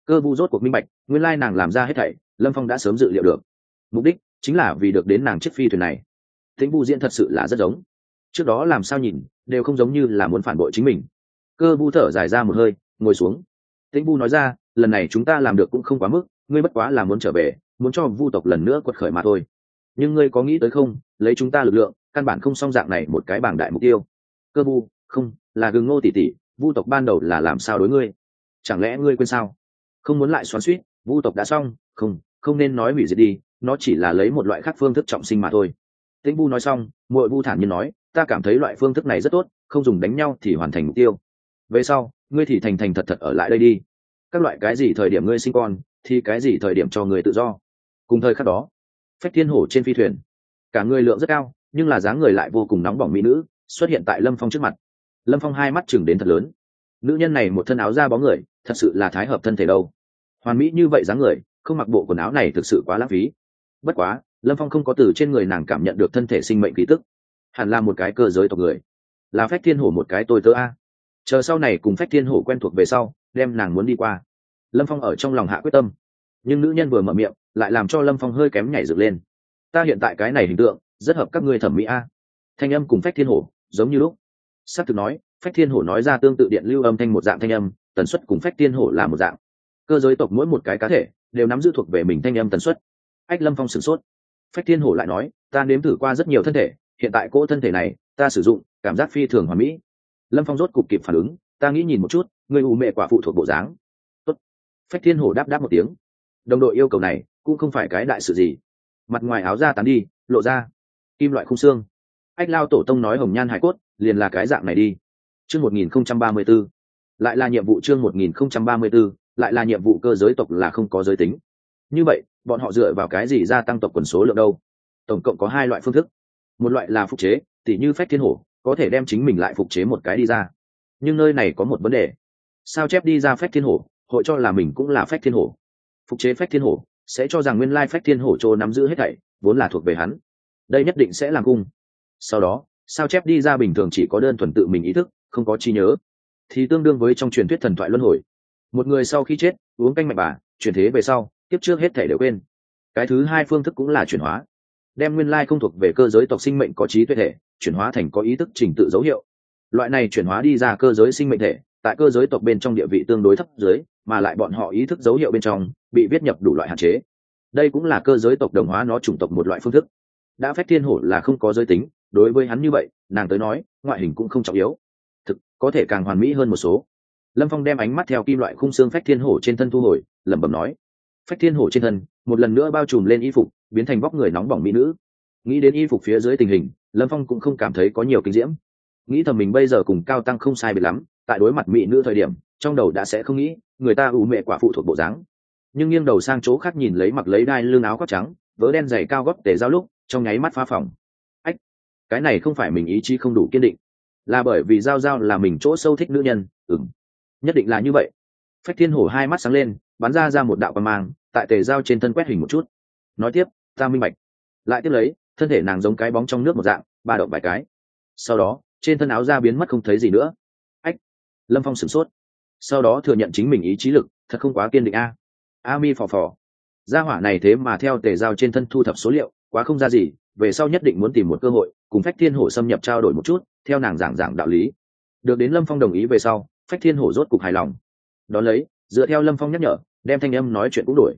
Cơ vu rốt cuộc minh bạch, nguyên lai nàng làm ra hết thảy, lâm phong đã sớm dự liệu được. Mục đích chính là vì được đến nàng chiếc phi thuyền này. Tĩnh vu diễn thật sự là rất giống. Trước đó làm sao nhìn, đều không giống như là muốn phản bội chính mình. Cơ vu thở dài ra một hơi, ngồi xuống. Tĩnh vu nói ra, lần này chúng ta làm được cũng không quá mức, ngươi bất quá là muốn trở về, muốn cho vu tộc lần nữa quật khởi mà thôi nhưng ngươi có nghĩ tới không? Lấy chúng ta lực lượng, căn bản không song dạng này một cái bảng đại mục tiêu. Cơ vu, không, là gừng ngô tỷ tỷ, vu tộc ban đầu là làm sao đối ngươi? Chẳng lẽ ngươi quên sao? Không muốn lại xoắn suýt vu tộc đã xong, không không nên nói hủy diệt đi, nó chỉ là lấy một loại khác phương thức trọng sinh mà thôi. Tĩnh vu nói xong mỗi vu thản nhiên nói, ta cảm thấy loại phương thức này rất tốt, không dùng đánh nhau thì hoàn thành mục tiêu. Về sau, ngươi thì thành thành thật thật ở lại đây đi. Các loại cái gì thời điểm ngươi sinh con, thì cái gì thời điểm cho người tự do. Cùng thời khắc đó phách thiên hổ trên phi thuyền. Cả người lượng rất cao, nhưng là dáng người lại vô cùng nóng bỏng mỹ nữ, xuất hiện tại lâm phong trước mặt. Lâm phong hai mắt chừng đến thật lớn. Nữ nhân này một thân áo da bóng người, thật sự là thái hợp thân thể đâu. Hoàn mỹ như vậy dáng người, không mặc bộ quần áo này thực sự quá lãng phí. Bất quá, lâm phong không có từ trên người nàng cảm nhận được thân thể sinh mệnh ký tức. Hẳn là một cái cơ giới tộc người. Là phách thiên hổ một cái tôi tớ a. Chờ sau này cùng phách thiên hổ quen thuộc về sau, đem nàng muốn đi qua. Lâm phong ở trong lòng hạ quyết tâm nhưng nữ nhân vừa mở miệng, lại làm cho lâm phong hơi kém nhảy dựng lên. Ta hiện tại cái này hình tượng, rất hợp các ngươi thẩm mỹ a. Thanh âm cùng phách thiên hổ, giống như lúc. S á c thực nói, phách thiên hổ nói ra tương tự điện lưu âm thanh một dạng thanh âm, tần suất cùng phách thiên hổ là một dạng. Cơ giới tộc mỗi một cái cá thể, đều nắm giữ thuộc về mình thanh âm tần suất. Ách lâm phong sửng sốt. Phách thiên hổ lại nói, ta nếm thử qua rất nhiều thân thể, hiện tại cỗ thân thể này, ta sử dụng, cảm giác phi thường hoàn mỹ. Lâm phong rốt cục kịp phản ứng, ta nghĩ nhìn một chút, người ủ mẹ quả phụ thuộc bộ dáng. Tốt. phách thiên hổ đáp đáp một tiếng đồng đội yêu cầu này cũng không phải cái đại sự gì. Mặt ngoài áo ra tán đi, lộ ra kim loại khung xương. Ách lao tổ tông nói hồng nhan hải cốt, liền là cái dạng này đi. Chương một nghìn không trăm ba mươi b ố lại là nhiệm vụ chương một nghìn không trăm ba mươi b ố lại là nhiệm vụ cơ giới tộc là không có giới tính. Như vậy, bọn họ dựa vào cái gì gia tăng tộc quần số lượng đâu? Tổng cộng có hai loại phương thức. Một loại là phục chế, tỉ như phách thiên hổ, có thể đem chính mình lại phục chế một cái đi ra. Nhưng nơi này có một vấn đề. Sao chép đi ra phách thiên hổ, hội cho là mình cũng là phách thiên hổ? Phục chế phách thiên hổ, sẽ cho rằng nguyên lai phách thiên hổ chỗ nắm giữ hết thảy, vốn là thuộc về hắn. Đây nhất định sẽ làm cung. Sau đó, sao chép đi ra bình thường chỉ có đơn thuần tự mình ý thức, không có trí nhớ. Thì tương đương với trong truyền thuyết thần thoại luân hồi. Một người sau khi chết, uống canh mạnh bà, chuyển thế về sau tiếp trước hết thể đều quên. Cái thứ hai phương thức cũng là chuyển hóa. Đem nguyên lai không thuộc về cơ giới tộc sinh mệnh có trí tuệ thể, chuyển hóa thành có ý thức trình tự dấu hiệu. Loại này chuyển hóa đi ra cơ giới sinh mệnh thể, tại cơ giới tộc bên trong địa vị tương đối thấp dưới, mà lại bọn họ ý thức dấu hiệu bên trong bị viết nhập đủ loại hạn chế. Đây cũng là cơ giới tộc đồng hóa nó chủng tộc một loại phương thức. Đã phép thiên hổ là không có giới tính, đối với hắn như vậy, nàng tới nói, ngoại hình cũng không trọng yếu. Thực, có thể càng hoàn mỹ hơn một số. Lâm phong đem ánh mắt theo kim loại khung xương phách thiên hổ trên thân thu hồi, lẩm bẩm nói. Phách thiên hổ trên thân, một lần nữa bao trùm lên y phục, biến thành vóc người nóng bỏng mỹ nữ. Nghĩ đến y phục phía dưới tình hình, lâm phong cũng không cảm thấy có nhiều kinh diễm. Nghĩ thầm mình bây giờ cùng cao tăng không sai biệt lắm, tại đối mặt mỹ nữ thời điểm, trong đầu đã sẽ không nghĩ, người ta ủ mệ quả phụ thuộc bộ dáng nhưng nghiêng đầu sang chỗ khác nhìn lấy mặc lấy đai lưng áo khoác trắng vỡ đen dày cao gót tề giao lúc, trong nháy mắt phá phòng. Ách, cái này không phải mình ý chí không đủ kiên định. Là bởi vì giao giao là mình chỗ sâu thích nữ nhân ừng nhất định là như vậy. Phách thiên hổ hai mắt sáng lên, bắn ra ra một đạo quan mang, tại tề giao trên thân quét hình một chút. Nói tiếp, ta minh bạch. Lại tiếp lấy, thân thể nàng giống cái bóng trong nước một dạng, ba động vài cái. Sau đó, trên thân áo da biến mất không thấy gì nữa. Ách, lâm phong sửng sốt. Sau đó thừa nhận chính mình ý chí lực, thật không quá kiên định a a mi phò phò. Gia hỏa này thế mà theo tề giao trên thân thu thập số liệu, quá không ra gì, về sau nhất định muốn tìm một cơ hội, cùng phách thiên hổ xâm nhập trao đổi một chút, theo nàng giảng giảng đạo lý. Được đến lâm phong đồng ý về sau, phách thiên hổ rốt cục hài lòng. Đón lấy, dựa theo lâm phong nhắc nhở, đem thanh âm nói chuyện cũng đổi.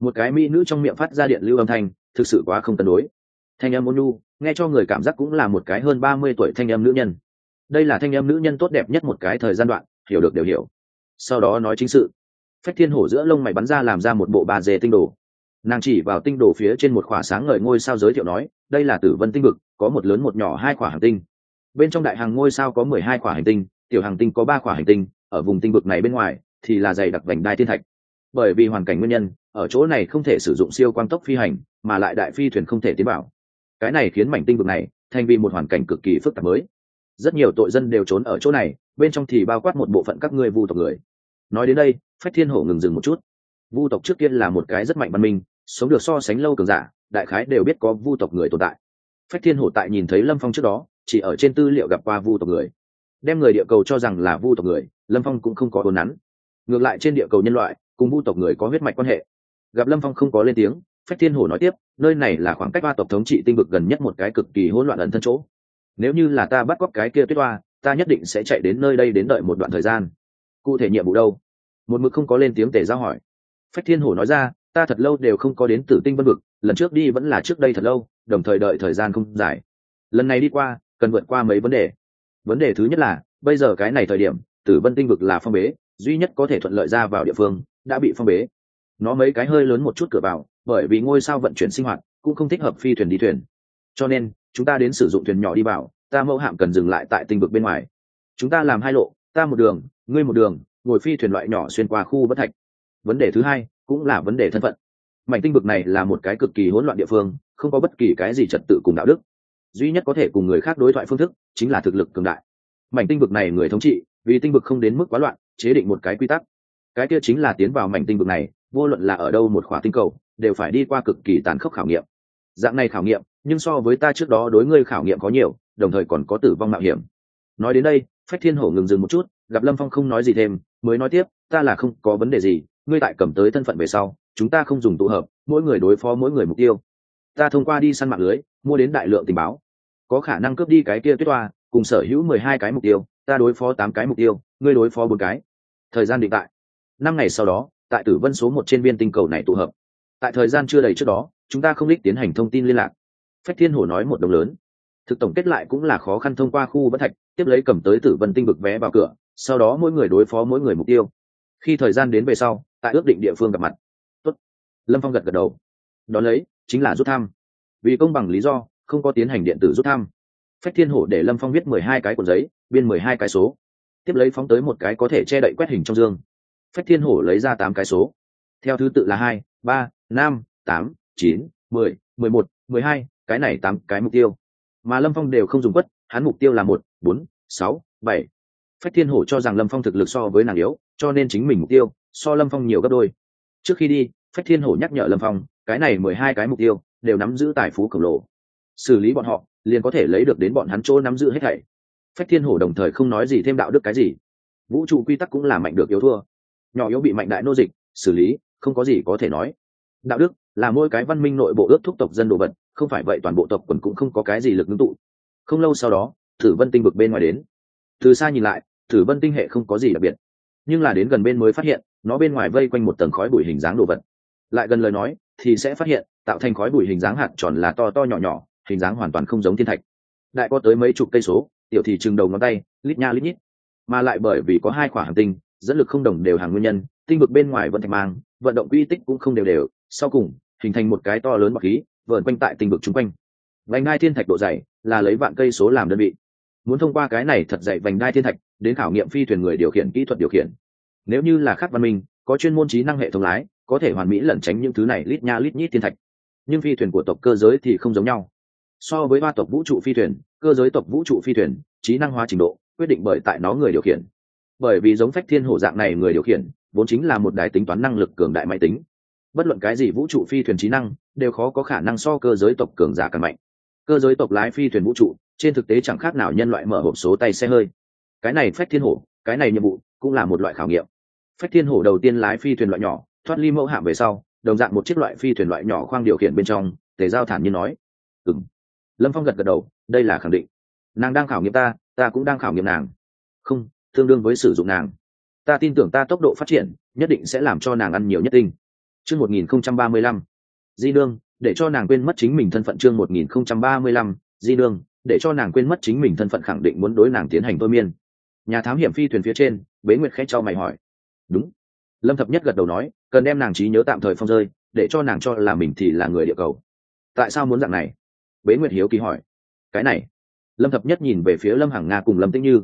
Một cái mỹ nữ trong miệng phát ra điện lưu âm thanh, thực sự quá không cân đối. Thanh âm ônu nghe cho người cảm giác cũng là một cái hơn ba mươi tuổi thanh âm nữ nhân. Đây là thanh âm nữ nhân tốt đẹp nhất một cái thời gian đoạn, hiểu được đều hiểu. Sau đó nói chính sự phách thiên hổ giữa lông mày bắn ra làm ra một bộ bà dề tinh đồ. Nàng chỉ vào tinh đồ phía trên một khỏa sáng ngời ngôi sao giới thiệu nói, đây là tử vân tinh vực, có một lớn một nhỏ hai khỏa hành tinh. Bên trong đại hàng ngôi sao có mười hai khỏa hành tinh, tiểu hàng tinh có ba khỏa hành tinh, ở vùng tinh vực này bên ngoài thì là dày đặc vành đai thiên thạch. Bởi vì hoàn cảnh nguyên nhân, ở chỗ này không thể sử dụng siêu quang tốc phi hành, mà lại đại phi thuyền không thể tiến vào. Cái này khiến mảnh tinh vực này thành vì một hoàn cảnh cực kỳ phức tạp mới. Rất nhiều tội dân đều trốn ở chỗ này, bên trong thì bao quát một bộ phận các ngươi vu tộc người. Nói đến đây phách thiên hổ ngừng dừng một chút. Vu tộc trước tiên là một cái rất mạnh văn minh, sống được so sánh lâu cường giả, đại khái đều biết có vu tộc người tồn tại. Phách thiên hổ tại nhìn thấy lâm phong trước đó, chỉ ở trên tư liệu gặp qua vu tộc người. Đem người địa cầu cho rằng là vu tộc người, lâm phong cũng không có hồn nắn. Ngược lại trên địa cầu nhân loại, cùng vu tộc người có huyết mạch quan hệ. Gặp lâm phong không có lên tiếng, phách thiên hổ nói tiếp, nơi này là khoảng cách ba tộc thống trị tinh vực gần nhất một cái cực kỳ hỗn loạn ẩn thân chỗ. Nếu như là ta bắt cóc cái kia tuyết hoa, ta nhất định sẽ chạy đến nơi đây đến đợi một đoạn thời gian. Cụ thể nhiệm vụ đâu? Một mực không có lên tiếng tề giao hỏi. Phách thiên hổ nói ra, ta thật lâu đều không có đến tử tinh vân vực, lần trước đi vẫn là trước đây thật lâu, đồng thời đợi thời gian không dài. Lần này đi qua, cần vượt qua mấy vấn đề. Vấn đề thứ nhất là, bây giờ cái này thời điểm, tử vân tinh vực là phong bế, duy nhất có thể thuận lợi ra vào địa phương, đã bị phong bế. Nó mấy cái hơi lớn một chút cửa vào, bởi vì ngôi sao vận chuyển sinh hoạt, cũng không thích hợp phi thuyền đi thuyền. Cho nên, chúng ta đến sử dụng thuyền nhỏ đi vào, ta mẫu hạm cần dừng lại tại tinh vực bên ngoài. Chúng ta làm hai lộ, ta một đường, ngươi một đường ngồi phi thuyền loại nhỏ xuyên qua khu bất thạch. Vấn đề thứ hai cũng là vấn đề thân phận. Mảnh tinh vực này là một cái cực kỳ hỗn loạn địa phương, không có bất kỳ cái gì trật tự cùng đạo đức. Duy nhất có thể cùng người khác đối thoại phương thức chính là thực lực cường đại. Mảnh tinh vực này người thống trị, vì tinh vực không đến mức quá loạn, chế định một cái quy tắc. Cái kia chính là tiến vào mảnh tinh vực này, vô luận là ở đâu một khóa tinh cầu, đều phải đi qua cực kỳ tàn khốc khảo nghiệm. Dạng này khảo nghiệm, nhưng so với ta trước đó đối ngươi khảo nghiệm có nhiều, đồng thời còn có tử vong mạo hiểm. Nói đến đây, phách thiên hổ ngừng dừng một chút, gặp lâm phong không nói gì thêm mới nói tiếp, ta là không có vấn đề gì, ngươi tại cầm tới thân phận về sau, chúng ta không dùng tụ hợp, mỗi người đối phó mỗi người mục tiêu. Ta thông qua đi săn mạng lưới, mua đến đại lượng tình báo. Có khả năng cướp đi cái kia tuyết toa cùng sở hữu mười hai cái mục tiêu, ta đối phó tám cái mục tiêu, ngươi đối phó bốn cái. Thời gian định tại. Năm ngày sau đó, tại tử vân số một trên viên tinh cầu này tụ hợp. Tại thời gian chưa đầy trước đó, chúng ta không đích tiến hành thông tin liên lạc. Phách thiên hổ nói một đồng lớn thực tổng kết lại cũng là khó khăn thông qua khu bất thạch, tiếp lấy cầm tới tử vân tinh vực vé vào cửa, sau đó mỗi người đối phó mỗi người mục tiêu. Khi thời gian đến về sau, tại ước định địa phương gặp mặt. Tốt. lâm phong gật gật đầu. Đó lấy, chính là rút thăm. Vì công bằng lý do, không có tiến hành điện tử rút thăm. Phách thiên hổ để lâm phong viết mười hai cái cuộn giấy, biên mười hai cái số. Tiếp lấy phóng tới một cái có thể che đậy quét hình trong dương. Phách thiên hổ lấy ra tám cái số. Theo thứ tự là hai, ba, năm, tám, chín, mười mười một, mười hai, cái này tám cái mục tiêu mà lâm phong đều không dùng quất, hắn mục tiêu là một, bốn, sáu, bảy. Phách thiên hổ cho rằng lâm phong thực lực so với nàng yếu, cho nên chính mình mục tiêu, so lâm phong nhiều gấp đôi. Trước khi đi, phách thiên hổ nhắc nhở lâm phong, cái này mười hai cái mục tiêu, đều nắm giữ tài phú khổng lồ. Xử lý bọn họ, liền có thể lấy được đến bọn hắn chỗ nắm giữ hết thảy. Phách thiên hổ đồng thời không nói gì thêm đạo đức cái gì. Vũ trụ quy tắc cũng là mạnh được yếu thua. Nhỏ yếu bị mạnh đại nô dịch, xử lý, không có gì có thể nói. Đạo đức là mỗi cái văn minh nội bộ ước thúc tộc dân đồ vật không phải vậy toàn bộ tộc quần cũng không có cái gì lực ngưng tụ. Không lâu sau đó thử vân tinh vực bên ngoài đến. Từ xa nhìn lại thử vân tinh hệ không có gì đặc biệt. Nhưng là đến gần bên mới phát hiện, nó bên ngoài vây quanh một tầng khói bụi hình dáng đồ vật. Lại gần lời nói, thì sẽ phát hiện, tạo thành khói bụi hình dáng hạt tròn là to to nhỏ nhỏ, hình dáng hoàn toàn không giống thiên thạch. Đại có tới mấy chục cây số, tiểu thì chừng đầu ngón tay, lít nha lít nhít. Mà lại bởi vì có hai quả hành tinh, dẫn lực không đồng đều hàng nguyên nhân, tinh vực bên ngoài vẫn thạch mang, vận động quy tích cũng không đều đều, sau cùng, hình thành một cái to lớn bọc khí vờn quanh tại tinh vực chung quanh. Vành đai thiên thạch độ dày là lấy vạn cây số làm đơn vị. Muốn thông qua cái này thật dày vành đai thiên thạch đến khảo nghiệm phi thuyền người điều khiển kỹ thuật điều khiển. Nếu như là khắc văn minh, có chuyên môn trí năng hệ thống lái, có thể hoàn mỹ lẩn tránh những thứ này lít nha lít nhít thiên thạch. Nhưng phi thuyền của tộc cơ giới thì không giống nhau. So với ba tộc vũ trụ phi thuyền, cơ giới tộc vũ trụ phi thuyền, trí năng hóa trình độ quyết định bởi tại nó người điều khiển. Bởi vì giống phách thiên hổ dạng này người điều khiển, vốn chính là một đài tính toán năng lực cường đại máy tính bất luận cái gì vũ trụ phi thuyền trí năng, đều khó có khả năng so cơ giới tộc cường giả càng mạnh. Cơ giới tộc lái phi thuyền vũ trụ, trên thực tế chẳng khác nào nhân loại mở hộp số tay xe hơi. Cái này phách thiên hổ, cái này nhiệm vụ cũng là một loại khảo nghiệm. Phách thiên hổ đầu tiên lái phi thuyền loại nhỏ, thoát ly mẫu hạm về sau, đồng dạng một chiếc loại phi thuyền loại nhỏ khoang điều khiển bên trong, tề giao thản nhiên nói ừng lâm phong gật gật đầu, đây là khẳng định. Nàng đang khảo nghiệm ta ta cũng đang khảo nghiệm nàng. Không, tương đương với sử dụng nàng. Ta tin tưởng ta tốc độ phát triển, nhất định sẽ làm cho nàng ăn nhiều nhất tinh chương một nghìn không trăm ba mươi lăm. Di đương, để cho nàng quên mất chính mình thân phận chương một nghìn không trăm ba mươi lăm. Di đương, để cho nàng quên mất chính mình thân phận khẳng định muốn đối nàng tiến hành thôi miên. Nhà thám hiểm phi thuyền phía trên, bế nguyệt khẽ cho mày hỏi. Đúng. Lâm thập nhất gật đầu nói, cần đem nàng trí nhớ tạm thời phong rơi, để cho nàng cho là mình thì là người địa cầu. Tại sao muốn dạng này? Bế nguyệt hiếu kỳ hỏi. Cái này. Lâm thập nhất nhìn về phía lâm hằng nga cùng lâm tĩnh như.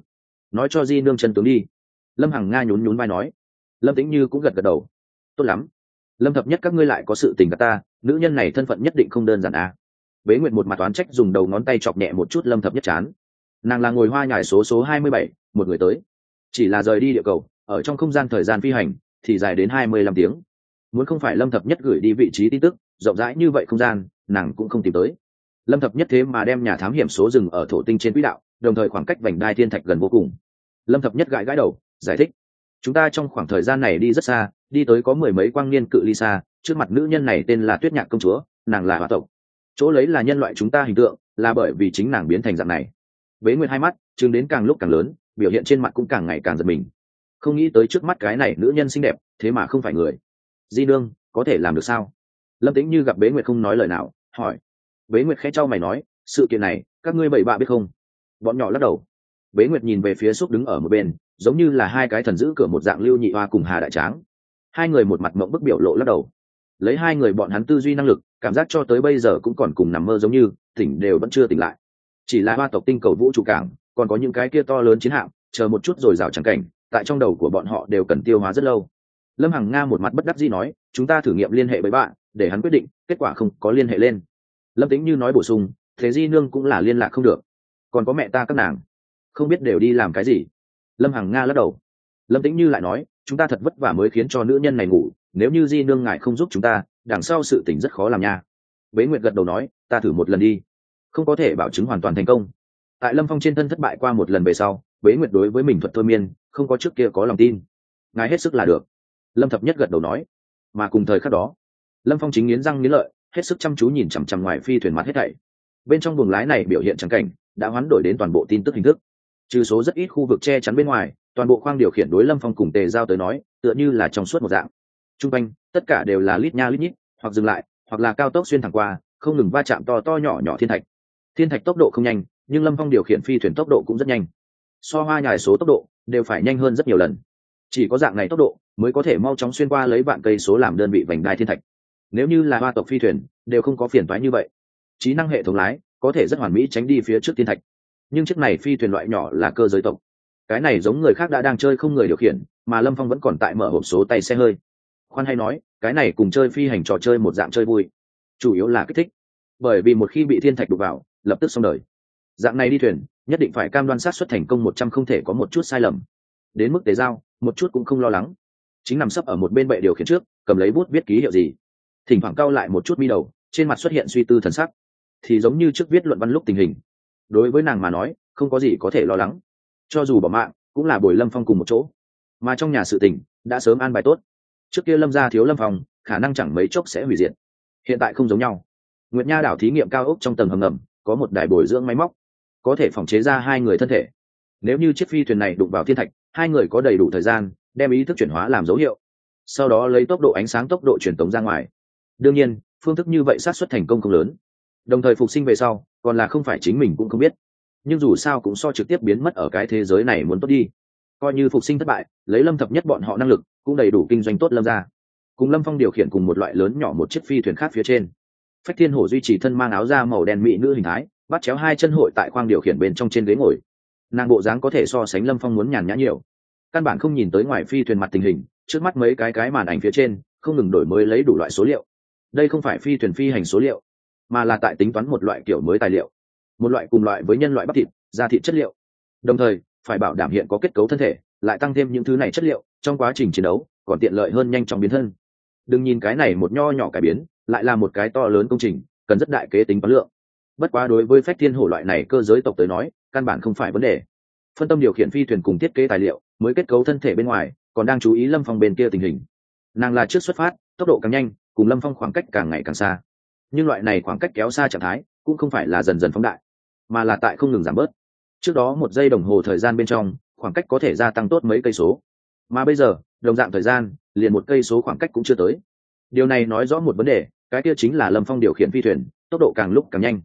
Nói cho di nương chân tướng đi. Lâm hằng nga nhún nhún vai nói. Lâm tĩnh như cũng gật gật đầu. Tốt lắm lâm thập nhất, các ngươi lại có sự tình cả ta, nữ nhân này thân phận nhất định không đơn giản à. bế nguyện một mặt toán trách dùng đầu ngón tay chọc nhẹ một chút lâm thập nhất chán. Nàng là ngồi hoa nhải số số hai mươi bảy, một người tới. Chỉ là rời đi địa cầu, ở trong không gian thời gian phi hành, thì dài đến hai mươi lăm tiếng. Muốn không phải lâm thập nhất gửi đi vị trí tin tức, rộng rãi như vậy không gian, nàng cũng không tìm tới. Lâm thập nhất thế mà đem nhà thám hiểm số rừng ở thổ tinh trên quỹ đạo, đồng thời khoảng cách vành đai thiên thạch gần vô cùng. Lâm thập nhất gãi gãi đầu, giải thích chúng ta trong khoảng thời gian này đi rất xa, đi tới có mười mấy quang niên cự ly xa, trước mặt nữ nhân này tên là tuyết nhạc công chúa, nàng là hòa tộc. Chỗ lấy là nhân loại chúng ta hình tượng, là bởi vì chính nàng biến thành dạng này. Bế nguyên hai mắt chứng đến càng lúc càng lớn, biểu hiện trên mặt cũng càng ngày càng giật mình. Không nghĩ tới trước mắt cái này nữ nhân xinh đẹp, thế mà không phải người. Di nương, có thể làm được sao? Lâm tĩnh như gặp bế nguyệt không nói lời nào, hỏi. Bế nguyệt khẽ trao mày nói, sự kiện này, các ngươi bảy bạ biết không? Bọn nhỏ lắc đầu. Bế nguyệt nhìn về phía xúc đứng ở một bên giống như là hai cái thần giữ cửa một dạng lưu nhị hoa cùng hà đại tráng. Hai người một mặt mộng bức biểu lộ lắc đầu. Lấy hai người bọn hắn tư duy năng lực, cảm giác cho tới bây giờ cũng còn cùng nằm mơ giống như, tỉnh đều vẫn chưa tỉnh lại. Chỉ là hoa tộc tinh cầu vũ trụ cảng, còn có những cái kia to lớn chiến hạm, chờ một chút rồi rào trắng cảnh, tại trong đầu của bọn họ đều cần tiêu hóa rất lâu. Lâm hằng nga một mặt bất đắc dĩ nói, chúng ta thử nghiệm liên hệ với bạn, để hắn quyết định, kết quả không có liên hệ lên. Lâm tính như nói bổ sung, thế di nương cũng là liên lạc không được. Còn có mẹ ta các nàng. Không biết đều đi làm cái gì lâm hằng nga lắc đầu. Lâm tĩnh như lại nói, chúng ta thật vất vả mới khiến cho nữ nhân này ngủ, nếu như di nương ngài không giúp chúng ta, đằng sau sự tình rất khó làm nha. Bế nguyệt gật đầu nói, ta thử một lần đi. Không có thể bảo chứng hoàn toàn thành công. Tại lâm phong trên thân thất bại qua một lần về sau, bế nguyệt đối với mình thuật thôi miên, không có trước kia có lòng tin. Ngài hết sức là được. Lâm thập nhất gật đầu nói. Mà cùng thời khắc đó, lâm phong chính nghiến răng nghiến lợi, hết sức chăm chú nhìn chằm chằm ngoài phi thuyền mặt hết thảy. Bên trong buồng lái này biểu hiện trắng cảnh, đã hoán đổi đến toàn bộ tin tức hình thức trừ số rất ít khu vực che chắn bên ngoài, toàn bộ khoang điều khiển đối lâm phong cùng tề giao tới nói, tựa như là trong suốt một dạng. T r u n g quanh, tất cả đều là lít nha lít nhít, hoặc dừng lại, hoặc là cao tốc xuyên thẳng qua, không ngừng va chạm to to nhỏ nhỏ thiên thạch. Thiên thạch tốc độ không nhanh, nhưng lâm phong điều khiển phi thuyền tốc độ cũng rất nhanh. So hoa nhài số tốc độ, đều phải nhanh hơn rất nhiều lần. Chỉ có dạng này tốc độ, mới có thể mau chóng xuyên qua lấy vạn cây số làm đơn vị vành đai thiên thạch. Nếu như là hoa tộc phi thuyền, đều không có phiền toái như vậy. Trí năng hệ thống lái, có thể rất hoàn mỹ tránh đi phía trước thiên thạch nhưng chiếc này phi thuyền loại nhỏ là cơ giới tộc. Cái này giống người khác đã đang chơi không người điều khiển, mà lâm phong vẫn còn tại mở hộp số tay xe hơi. Khoan hay nói, cái này cùng chơi phi hành trò chơi một dạng chơi vui. Chủ yếu là kích thích. Bởi vì một khi bị thiên thạch đục vào, lập tức xong đời. Dạng này đi thuyền, nhất định phải cam đoan sát xuất thành công một trăm không thể có một chút sai lầm. Đến mức tế giao, một chút cũng không lo lắng. Chính nằm sấp ở một bên bệ điều khiển trước, cầm lấy bút viết ký hiệu gì. Thỉnh thoảng cau lại một chút mi đầu, trên mặt xuất hiện suy tư thần sắc. Thì giống như trước viết luận văn lúc tình hình đối với nàng mà nói, không có gì có thể lo lắng. Cho dù bỏ mạng, cũng là bồi lâm phong cùng một chỗ. Mà trong nhà sự tình, đã sớm an bài tốt. Trước kia lâm gia thiếu lâm phòng khả năng chẳng mấy chốc sẽ hủy diệt. Hiện tại không giống nhau. Nguyệt nha đảo thí nghiệm cao ốc trong tầng hầm ngầm, có một đài bồi dưỡng máy móc. Có thể phòng chế ra hai người thân thể. Nếu như chiếc phi thuyền này đụng vào thiên thạch, hai người có đầy đủ thời gian, đem ý thức chuyển hóa làm dấu hiệu. Sau đó lấy tốc độ ánh sáng tốc độ truyền tống ra ngoài. Đương nhiên, phương thức như vậy sát xuất thành công không lớn đồng thời phục sinh về sau, còn là không phải chính mình cũng không biết. Nhưng dù sao cũng so trực tiếp biến mất ở cái thế giới này muốn tốt đi. Coi như phục sinh thất bại, lấy lâm thập nhất bọn họ năng lực, cũng đầy đủ kinh doanh tốt lâm ra cùng lâm phong điều khiển cùng một loại lớn nhỏ một chiếc phi thuyền khác phía trên. Phách thiên hổ duy trì thân mang áo da màu đen mỹ nữ hình thái, bắt chéo hai chân hội tại khoang điều khiển bên trong trên ghế ngồi. Nàng bộ dáng có thể so sánh lâm phong muốn nhàn nhã nhiều. Căn bản không nhìn tới ngoài phi thuyền mặt tình hình, trước mắt mấy cái cái màn ảnh phía trên, không ngừng đổi mới lấy đủ loại số liệu. Đây không phải phi thuyền phi hành số liệu mà là tại tính toán một loại kiểu mới tài liệu, một loại cùng loại với nhân loại bắp thịt, da thịt chất liệu. Đồng thời, phải bảo đảm hiện có kết cấu thân thể, lại tăng thêm những thứ này chất liệu trong quá trình chiến đấu, còn tiện lợi hơn nhanh chóng biến thân. Đừng nhìn cái này một nho nhỏ cải biến, lại là một cái to lớn công trình, cần rất đại kế tính toán lượng. Bất quá đối với phách thiên hổ loại này cơ giới tộc tới nói, căn bản không phải vấn đề. Phân tâm điều khiển phi thuyền cùng thiết kế tài liệu, mới kết cấu thân thể bên ngoài, còn đang chú ý lâm phong bên kia tình hình. Nàng là trước xuất phát, tốc độ càng nhanh, cùng lâm phong khoảng cách càng ngày càng xa nhưng loại này khoảng cách kéo xa trạng thái cũng không phải là dần dần phóng đại, mà là tại không ngừng giảm bớt. Trước đó một giây đồng hồ thời gian bên trong, khoảng cách có thể gia tăng tốt mấy cây số. Mà bây giờ, đồng dạng thời gian, liền một cây số khoảng cách cũng chưa tới. Điều này nói rõ một vấn đề, cái kia chính là lâm phong điều khiển phi thuyền, tốc độ càng lúc càng nhanh.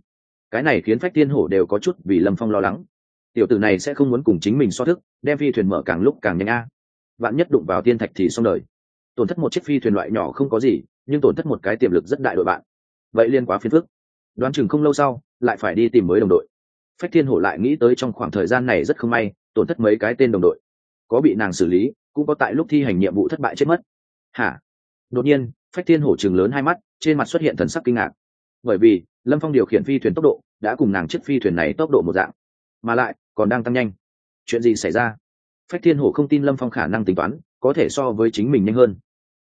Cái này khiến phách thiên hổ đều có chút vì lâm phong lo lắng. Tiểu tử này sẽ không muốn cùng chính mình so thức, đem phi thuyền mở càng lúc càng nhanh a. Bạn nhất đụng vào tiên thạch thì xong đời. Tổn thất một chiếc phi thuyền loại nhỏ không có gì, nhưng tổn thất một cái tiềm lực rất đại đội bạn vậy liên quá phiền phức. Đoán chừng không lâu sau, lại phải đi tìm mới đồng đội. Phách thiên hổ lại nghĩ tới trong khoảng thời gian này rất không may, tổn thất mấy cái tên đồng đội. Có bị nàng xử lý, cũng có tại lúc thi hành nhiệm vụ thất bại chết mất. Hả? Đột nhiên, phách thiên hổ chừng lớn hai mắt, trên mặt xuất hiện thần sắc kinh ngạc. Bởi vì, lâm phong điều khiển phi thuyền tốc độ, đã cùng nàng chiếc phi thuyền này tốc độ một dạng. Mà lại, còn đang tăng nhanh. Chuyện gì xảy ra? Phách thiên hổ không tin lâm phong khả năng tính toán, có thể so với chính mình nhanh hơn.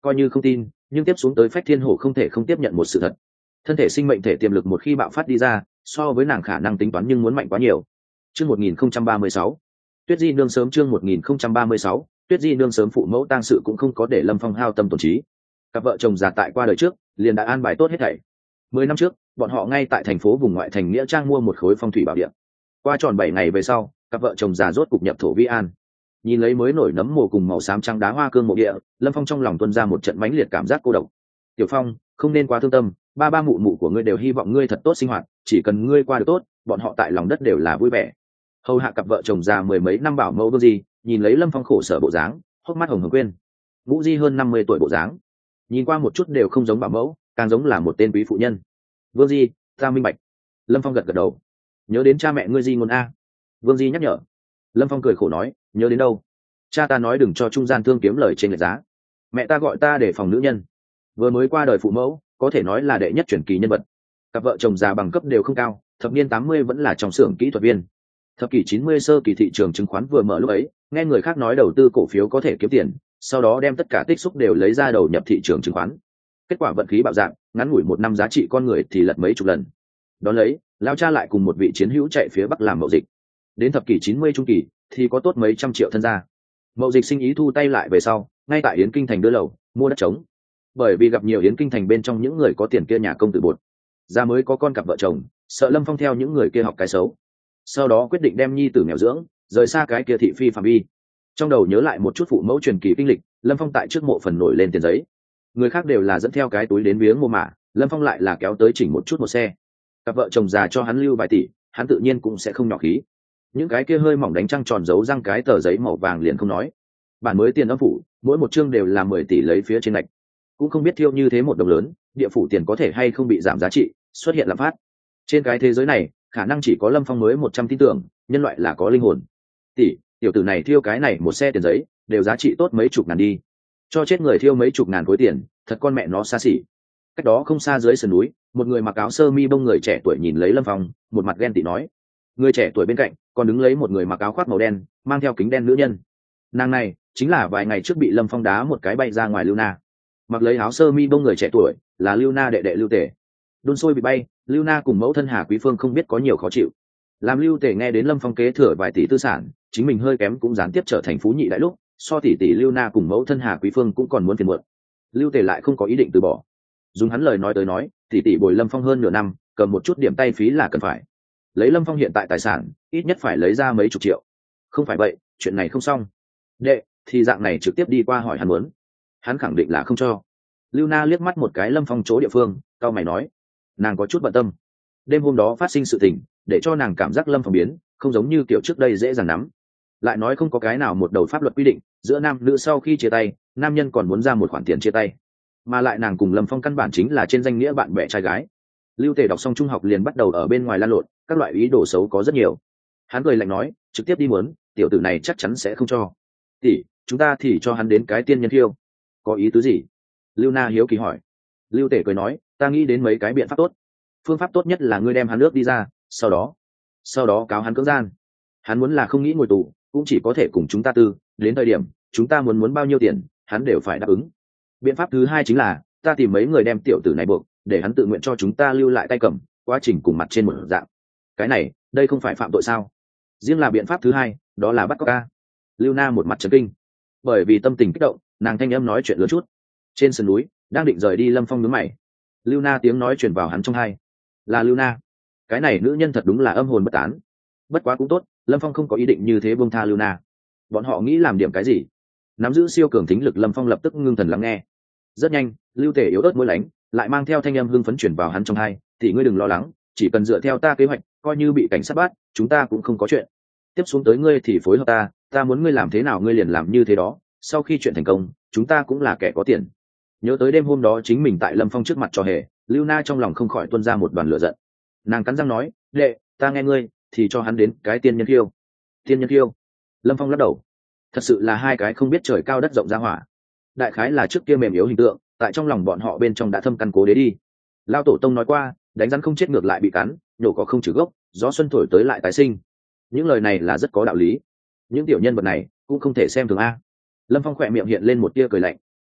Coi như không tin, nhưng tiếp xuống tới phách thiên hổ không thể không tiếp nhận một sự thật thân thể sinh mệnh thể tiềm lực một khi bạo phát đi ra, so với nàng khả năng tính toán nhưng muốn mạnh quá nhiều. Chương một nghìn không trăm ba mươi sáu. Tuyết di nương sớm chương một nghìn không trăm ba mươi sáu. Tuyết di nương sớm phụ mẫu tang sự cũng không có để lâm phong hao tâm tổn trí. Cặp vợ chồng già tại qua đời trước, liền đã an bài tốt hết thảy. Mười năm trước, bọn họ ngay tại thành phố vùng ngoại thành nghĩa trang mua một khối phong thủy bảo điện qua tròn bảy ngày về sau, cặp vợ chồng già rốt cục nhập thổ vi an. Nhìn lấy mới nổi nấm mồ cùng màu xám trắng đá hoa cương mộ địa, lâm phong trong lòng tuân ra một trận mãnh liệt cảm giác cô độc. Tiểu phong, không nên quá thương tâm ba ba mụ mụ của ngươi đều hy vọng ngươi thật tốt sinh hoạt, chỉ cần ngươi qua được tốt, bọn họ tại lòng đất đều là vui vẻ. Hầu hạ cặp vợ chồng già mười mấy năm bảo mẫu vương di, nhìn lấy lâm phong khổ sở bộ dáng, hốc mắt hồng hồng quên. Ngũ di hơn năm mươi tuổi bộ dáng. Nhìn qua một chút đều không giống bảo mẫu, càng giống là một tên quý phụ nhân. Vương di, ta minh bạch. Lâm phong gật gật đầu. Nhớ đến cha mẹ ngươi di ngôn a. Vương di nhắc nhở. Lâm phong cười khổ nói, nhớ đến đâu? Cha ta nói đừng cho trung gian thương kiếm lời trên lệch giá. Mẹ ta gọi ta để phòng nữ nhân. Vừa mới qua đời phụ mẫu có thể nói là đệ nhất truyền kỳ nhân vật. Cặp vợ chồng già bằng cấp đều không cao, thập niên tám mươi vẫn là trong xưởng kỹ thuật viên. Thập kỷ chín mươi sơ kỳ thị trường chứng khoán vừa mở lúc ấy, nghe người khác nói đầu tư cổ phiếu có thể kiếm tiền, sau đó đem tất cả tích xúc đều lấy ra đầu nhập thị trường chứng khoán. Kết quả vận khí bạo dạng, ngắn ngủi một năm giá trị con người thì lật mấy chục lần. Đón lấy, lao cha lại cùng một vị chiến hữu chạy phía bắc làm mậu dịch. Đến thập kỷ chín mươi trung kỳ, thì có tốt mấy trăm triệu thân gia. Mậu dịch sinh ý thu tay lại về sau, ngay tại yến kinh thành đưa lầu, mua đất trống bởi vì gặp nhiều yến kinh thành bên trong những người có tiền kia nhà công tử bột. Ra mới có con cặp vợ chồng, sợ lâm phong theo những người kia học cái xấu. Sau đó quyết định đem nhi tử nghèo dưỡng, rời xa cái kia thị phi phạm vi. Trong đầu nhớ lại một chút phụ mẫu truyền kỳ kinh lịch, lâm phong tại trước mộ phần nổi lên tiền giấy. Người khác đều là dẫn theo cái túi đến viếng mô mả, lâm phong lại là kéo tới chỉnh một chút một xe. Cặp vợ chồng già cho hắn lưu vài tỷ, hắn tự nhiên cũng sẽ không nhỏ khí. Những cái kia hơi mỏng đánh trăng tròn giấu răng cái tờ giấy màu vàng liền không nói. Bản mới tiền âm phủ, mỗi một chương đều là mười tỷ lấy phía trên lệch cũng không biết thiêu như thế một đồng lớn, địa phủ tiền có thể hay không bị giảm giá trị, xuất hiện lạm phát. Trên cái thế giới này, khả năng chỉ có lâm phong mới một trăm tin tưởng, nhân loại là có linh hồn. Tỷ, tiểu tử này thiêu cái này một xe tiền giấy, đều giá trị tốt mấy chục ngàn đi. Cho chết người thiêu mấy chục ngàn khối tiền, thật con mẹ nó xa xỉ. Cách đó không xa dưới sườn núi, một người mặc áo sơ mi bông người trẻ tuổi nhìn lấy lâm phong, một mặt ghen tị nói. Người trẻ tuổi bên cạnh, còn đứng lấy một người mặc áo khoác màu đen, mang theo kính đen nữ nhân. Nàng này, chính là vài ngày trước bị lâm phong đá một cái bay ra ngoài lưu na mặc lấy áo sơ mi bông người trẻ tuổi, là lưu na đệ đệ lưu tể đun sôi bị bay, lưu na cùng mẫu thân hà quý phương không biết có nhiều khó chịu. Làm lưu tể nghe đến lâm phong kế thừa vài tỷ tư sản, chính mình hơi kém cũng gián tiếp trở thành phú nhị đại lúc, so tỷ tỷ lưu na cùng mẫu thân hà quý phương cũng còn muốn phiền muộn. Lưu tể lại không có ý định từ bỏ. Dùng hắn lời nói tới nói, tỷ tỷ bồi lâm phong hơn nửa năm, cầm một chút điểm tay phí là cần phải. Lấy lâm phong hiện tại tài sản, ít nhất phải lấy ra mấy chục triệu. Không phải vậy, chuyện này không xong. Đệ, thì dạng này trực tiếp đi qua hỏi hắn muốn hắn khẳng định là không cho. Lưu na liếc mắt một cái lâm phong chỗ địa phương cao mày nói, nàng có chút bận tâm. Đêm hôm đó phát sinh sự tình, để cho nàng cảm giác lâm phong biến, không giống như kiểu trước đây dễ dàng nắm lại nói không có cái nào một đầu pháp luật quy định, giữa nam nữ sau khi chia tay, nam nhân còn muốn ra một khoản tiền chia tay. Mà lại nàng cùng lâm phong căn bản chính là trên danh nghĩa bạn bè trai gái. Lưu tề đọc xong trung học liền bắt đầu ở bên ngoài lan lộn, các loại ý đồ xấu có rất nhiều. Hắn cười lạnh nói, trực tiếp đi muốn, tiểu tử này chắc chắn sẽ không cho. Tỷ, chúng ta thì cho hắn đến cái tiên nhân thiêu có ý tứ gì? Lưu na hiếu kỳ hỏi. Lưu tể cười nói, ta nghĩ đến mấy cái biện pháp tốt. Phương pháp tốt nhất là ngươi đem hắn nước đi ra, sau đó sau đó cáo hắn cưỡng gian. Hắn muốn là không nghĩ ngồi tù, cũng chỉ có thể cùng chúng ta tư, đến thời điểm, chúng ta muốn muốn bao nhiêu tiền, hắn đều phải đáp ứng. Biện pháp thứ hai chính là, ta tìm mấy người đem tiểu tử này buộc, để hắn tự nguyện cho chúng ta lưu lại tay cầm, quá trình cùng mặt trên một dạng. Cái này, đây không phải phạm tội sao? Riêng là biện pháp thứ hai, đó là bắt cóc ca. Lưu na một mặt trấn kinh. Bởi vì tâm tình kích động nàng thanh âm nói chuyện lớn chút. Trên sườn núi, đang định rời đi lâm phong nướng mày. Lưu na tiếng nói chuyển vào hắn trong hai. Là lưu na. Cái này nữ nhân thật đúng là âm hồn bất tán. Bất quá cũng tốt, lâm phong không có ý định như thế bông tha lưu na. Bọn họ nghĩ làm điểm cái gì? Nắm giữ siêu cường thính lực, lâm phong lập tức ngưng thần lắng nghe. Rất nhanh, lưu thể yếu ớt mũi lánh, lại mang theo thanh âm hưng phấn chuyển vào hắn trong hai. Thì ngươi đừng lo lắng, chỉ cần dựa theo ta kế hoạch, coi như bị cảnh sát bắt, chúng ta cũng không có chuyện. Tiếp xuống tới ngươi thì phối hợp ta ta muốn ngươi làm thế nào ngươi liền làm như thế đó sau khi chuyện thành công, chúng ta cũng là kẻ có tiền. Nhớ tới đêm hôm đó chính mình tại lâm phong trước mặt cho hề, lưu na trong lòng không khỏi tuân ra một đoàn lửa giận. Nàng cắn răng nói, đệ, ta nghe ngươi, thì cho hắn đến cái tiên nhân Kiêu. tiên nhân Kiêu. lâm phong lắc đầu. Thật sự là hai cái không biết trời cao đất rộng ra hỏa. Đại khái là trước kia mềm yếu hình tượng, tại trong lòng bọn họ bên trong đã thâm căn cố đế đi. Lao tổ tông nói qua, đánh rắn không chết ngược lại bị cắn, nhổ có không trừ gốc, gió xuân thổi tới lại tái sinh. Những lời này là rất có đạo lý. Những tiểu nhân vật này cũng không thể xem thường a lâm phong khỏe miệng hiện lên một tia cười lạnh.